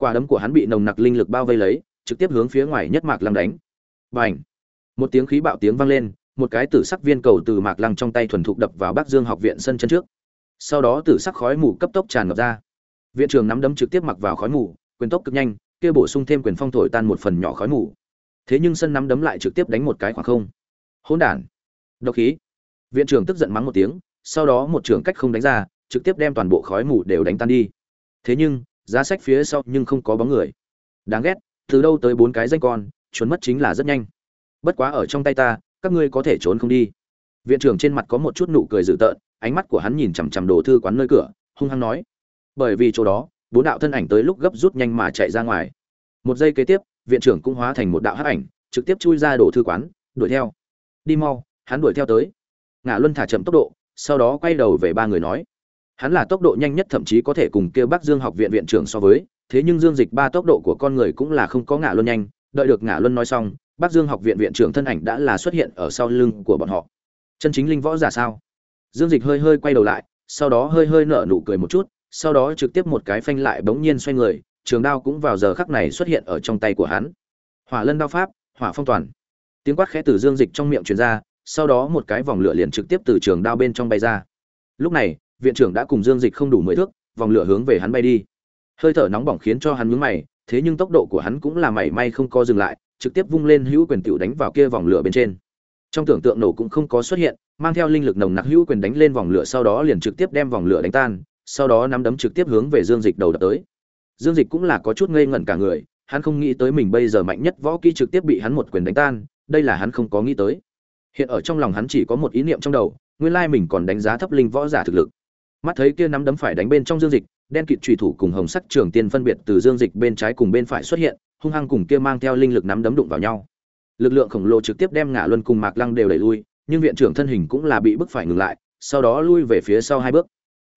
Quả đấm của hắn bị nồng nặc linh lực bao vây lấy, trực tiếp hướng phía ngoài nhất mạc lăng đánh. B à n h một tiếng khí bạo tiếng vang lên, một cái tử sắc viên cầu từ mạc lăng trong tay thuần thục đập vào bắc dương học viện sân chân trước. Sau đó tử sắc khói mù cấp tốc tràn ngập ra. Viện trưởng nắm đấm trực tiếp mặc vào khói mù, quyền tốc cực nhanh, kia bổ sung thêm quyền phong thổi tan một phần nhỏ khói mù. Thế nhưng sân nắm đấm lại trực tiếp đánh một cái khoảng không. Hỗn đản! Độc khí! Viện trưởng tức giận mắng một tiếng, sau đó một trường cách không đánh ra, trực tiếp đem toàn bộ khói mù đều đánh tan đi thế nhưng, giá sách phía sau nhưng không có bóng người. Đáng ghét, từ đâu tới bốn cái danh con trốn mất chính là rất nhanh. Bất quá ở trong tay ta, các ngươi có thể trốn không đi. Viện trưởng trên mặt có một chút nụ cười dữ tợn, ánh mắt của hắn nhìn chằm chằm đồ thư quán nơi cửa, hung hăng nói. Bởi vì chỗ đó, bốn đạo thân ảnh tới lúc gấp rút nhanh mà chạy ra ngoài. Một giây kế tiếp, viện trưởng cũng hóa thành một đạo hắc ảnh, trực tiếp chui ra đồ thư quán, đuổi theo. Đi mau, hắn đuổi theo tới. Ngã luân thả chậm tốc độ, sau đó quay đầu về ba người nói. Hắn là tốc độ nhanh nhất thậm chí có thể cùng kêu Bắc Dương học viện viện trưởng so với, thế nhưng Dương Dịch ba tốc độ của con người cũng là không có ngã luân nhanh, đợi được ngã luân nói xong, Bắc Dương học viện viện trưởng thân ảnh đã là xuất hiện ở sau lưng của bọn họ. Chân chính linh võ giả sao? Dương Dịch hơi hơi quay đầu lại, sau đó hơi hơi nở nụ cười một chút, sau đó trực tiếp một cái phanh lại bỗng nhiên xoay người, trường đao cũng vào giờ khắc này xuất hiện ở trong tay của hắn. Hỏa Lân đao pháp, Hỏa Phong toàn. Tiếng quát khẽ từ Dương Dịch trong miệng truyền ra, sau đó một cái vòng lửa liền trực tiếp từ trường đao bên trong bay ra. Lúc này, viện trưởng đã cùng dương dịch không đủ mười thước, vòng lửa hướng về hắn bay đi. Hơi thở nóng bỏng khiến cho hắn nhướng mày, thế nhưng tốc độ của hắn cũng là mảy may không co dừng lại, trực tiếp vung lên hữu quyền tiểu đánh vào kia vòng lửa bên trên. Trong tưởng tượng nổ cũng không có xuất hiện, mang theo linh lực nồng nặc hữu quyền đánh lên vòng lửa sau đó liền trực tiếp đem vòng lửa đánh tan, sau đó nắm đấm trực tiếp hướng về dương dịch đầu đập tới. Dương dịch cũng là có chút ngây ngẩn cả người, hắn không nghĩ tới mình bây giờ mạnh nhất võ kỹ trực tiếp bị hắn một quyền đánh tan, đây là hắn không có nghĩ tới. Hiện ở trong lòng hắn chỉ có một ý niệm trong đầu, nguyên lai mình còn đánh giá thấp linh võ giả thực lực mắt thấy kia nắm đấm phải đánh bên trong dương dịch, đen kịt trùy thủ cùng hồng sắc trường tiên phân biệt từ dương dịch bên trái cùng bên phải xuất hiện, hung hăng cùng kia mang theo linh lực nắm đấm đụng vào nhau. Lực lượng khổng lồ trực tiếp đem ngã luân cùng mạc lăng đều đẩy lui, nhưng viện trưởng thân hình cũng là bị bức phải ngừng lại, sau đó lui về phía sau hai bước.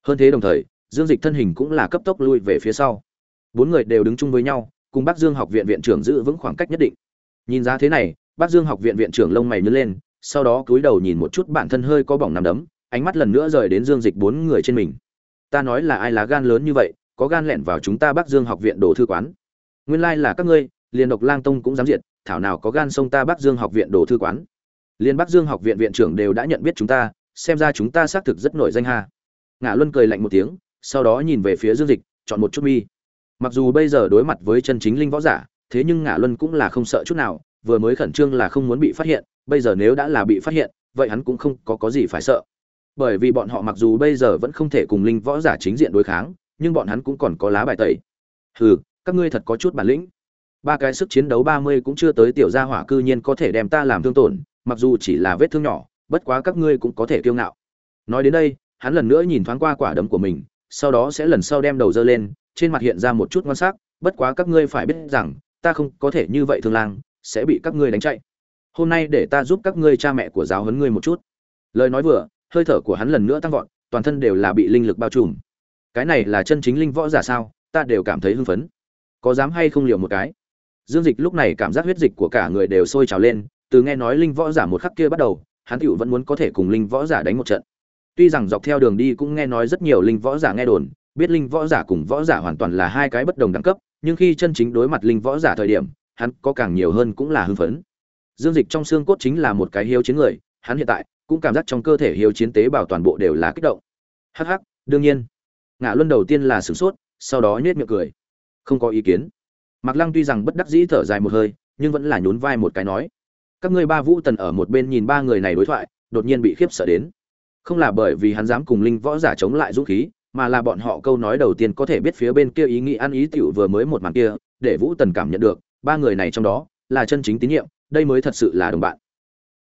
Hơn thế đồng thời, dương dịch thân hình cũng là cấp tốc lui về phía sau. Bốn người đều đứng chung với nhau, cùng bác dương học viện viện trưởng giữ vững khoảng cách nhất định. Nhìn ra thế này, bác dương học viện viện trưởng lông mày nhớ lên, sau đó cúi đầu nhìn một chút bản thân hơi có bỏng nằm đấm ánh mắt lần nữa rời đến Dương Dịch bốn người trên mình. Ta nói là ai lá gan lớn như vậy, có gan lẻn vào chúng ta Bắc Dương học viện đồ thư quán. Nguyên lai là các ngươi, liền độc lang tông cũng dám diệt, thảo nào có gan xông ta Bắc Dương học viện đồ thư quán. Liên Bắc Dương học viện viện trưởng đều đã nhận biết chúng ta, xem ra chúng ta xác thực rất nổi danh ha. Ngạ Luân cười lạnh một tiếng, sau đó nhìn về phía Dương Dịch, chọn một chút mi. Mặc dù bây giờ đối mặt với chân chính linh võ giả, thế nhưng Ngạ Luân cũng là không sợ chút nào, vừa mới khẩn trương là không muốn bị phát hiện, bây giờ nếu đã là bị phát hiện, vậy hắn cũng không có có gì phải sợ bởi vì bọn họ mặc dù bây giờ vẫn không thể cùng linh võ giả chính diện đối kháng, nhưng bọn hắn cũng còn có lá bài tẩy. Hừ, các ngươi thật có chút bản lĩnh. Ba cái sức chiến đấu ba mươi cũng chưa tới tiểu gia hỏa cư nhiên có thể đem ta làm thương tổn, mặc dù chỉ là vết thương nhỏ, bất quá các ngươi cũng có thể kiêu ngạo. Nói đến đây, hắn lần nữa nhìn thoáng qua quả đấm của mình, sau đó sẽ lần sau đem đầu dơ lên, trên mặt hiện ra một chút ngon sắc, bất quá các ngươi phải biết rằng, ta không có thể như vậy thương lang, sẽ bị các ngươi đánh chạy. Hôm nay để ta giúp các ngươi cha mẹ của giáo huấn ngươi một chút. Lời nói vừa hơi thở của hắn lần nữa tăng vọt, toàn thân đều là bị linh lực bao trùm. Cái này là chân chính linh võ giả sao? Ta đều cảm thấy hưng phấn. Có dám hay không liều một cái? Dương dịch lúc này cảm giác huyết dịch của cả người đều sôi trào lên, từ nghe nói linh võ giả một khắc kia bắt đầu, hắn tựu vẫn muốn có thể cùng linh võ giả đánh một trận. Tuy rằng dọc theo đường đi cũng nghe nói rất nhiều linh võ giả nghe đồn, biết linh võ giả cùng võ giả hoàn toàn là hai cái bất đồng đẳng cấp, nhưng khi chân chính đối mặt linh võ giả thời điểm, hắn có càng nhiều hơn cũng là hưng phấn. Dương dịch trong xương cốt chính là một cái hiếu chiến người, hắn hiện tại cũng cảm giác trong cơ thể hiếu chiến tế bào toàn bộ đều là kích động. Hắc hắc, đương nhiên. Ngã luân đầu tiên là sửng sốt sau đó nhếch miệng cười. Không có ý kiến. Mạc lăng tuy rằng bất đắc dĩ thở dài một hơi nhưng vẫn là nhún vai một cái nói. Các ngươi ba vũ tần ở một bên nhìn ba người này đối thoại đột nhiên bị khiếp sợ đến. Không là bởi vì hắn dám cùng linh võ giả chống lại dũng khí mà là bọn họ câu nói đầu tiên có thể biết phía bên kia ý nghĩ ăn ý tiểu vừa mới một màn kia để vũ tần cảm nhận được ba người này trong đó là chân chính tín nhiệm đây mới thật sự là đồng bạn.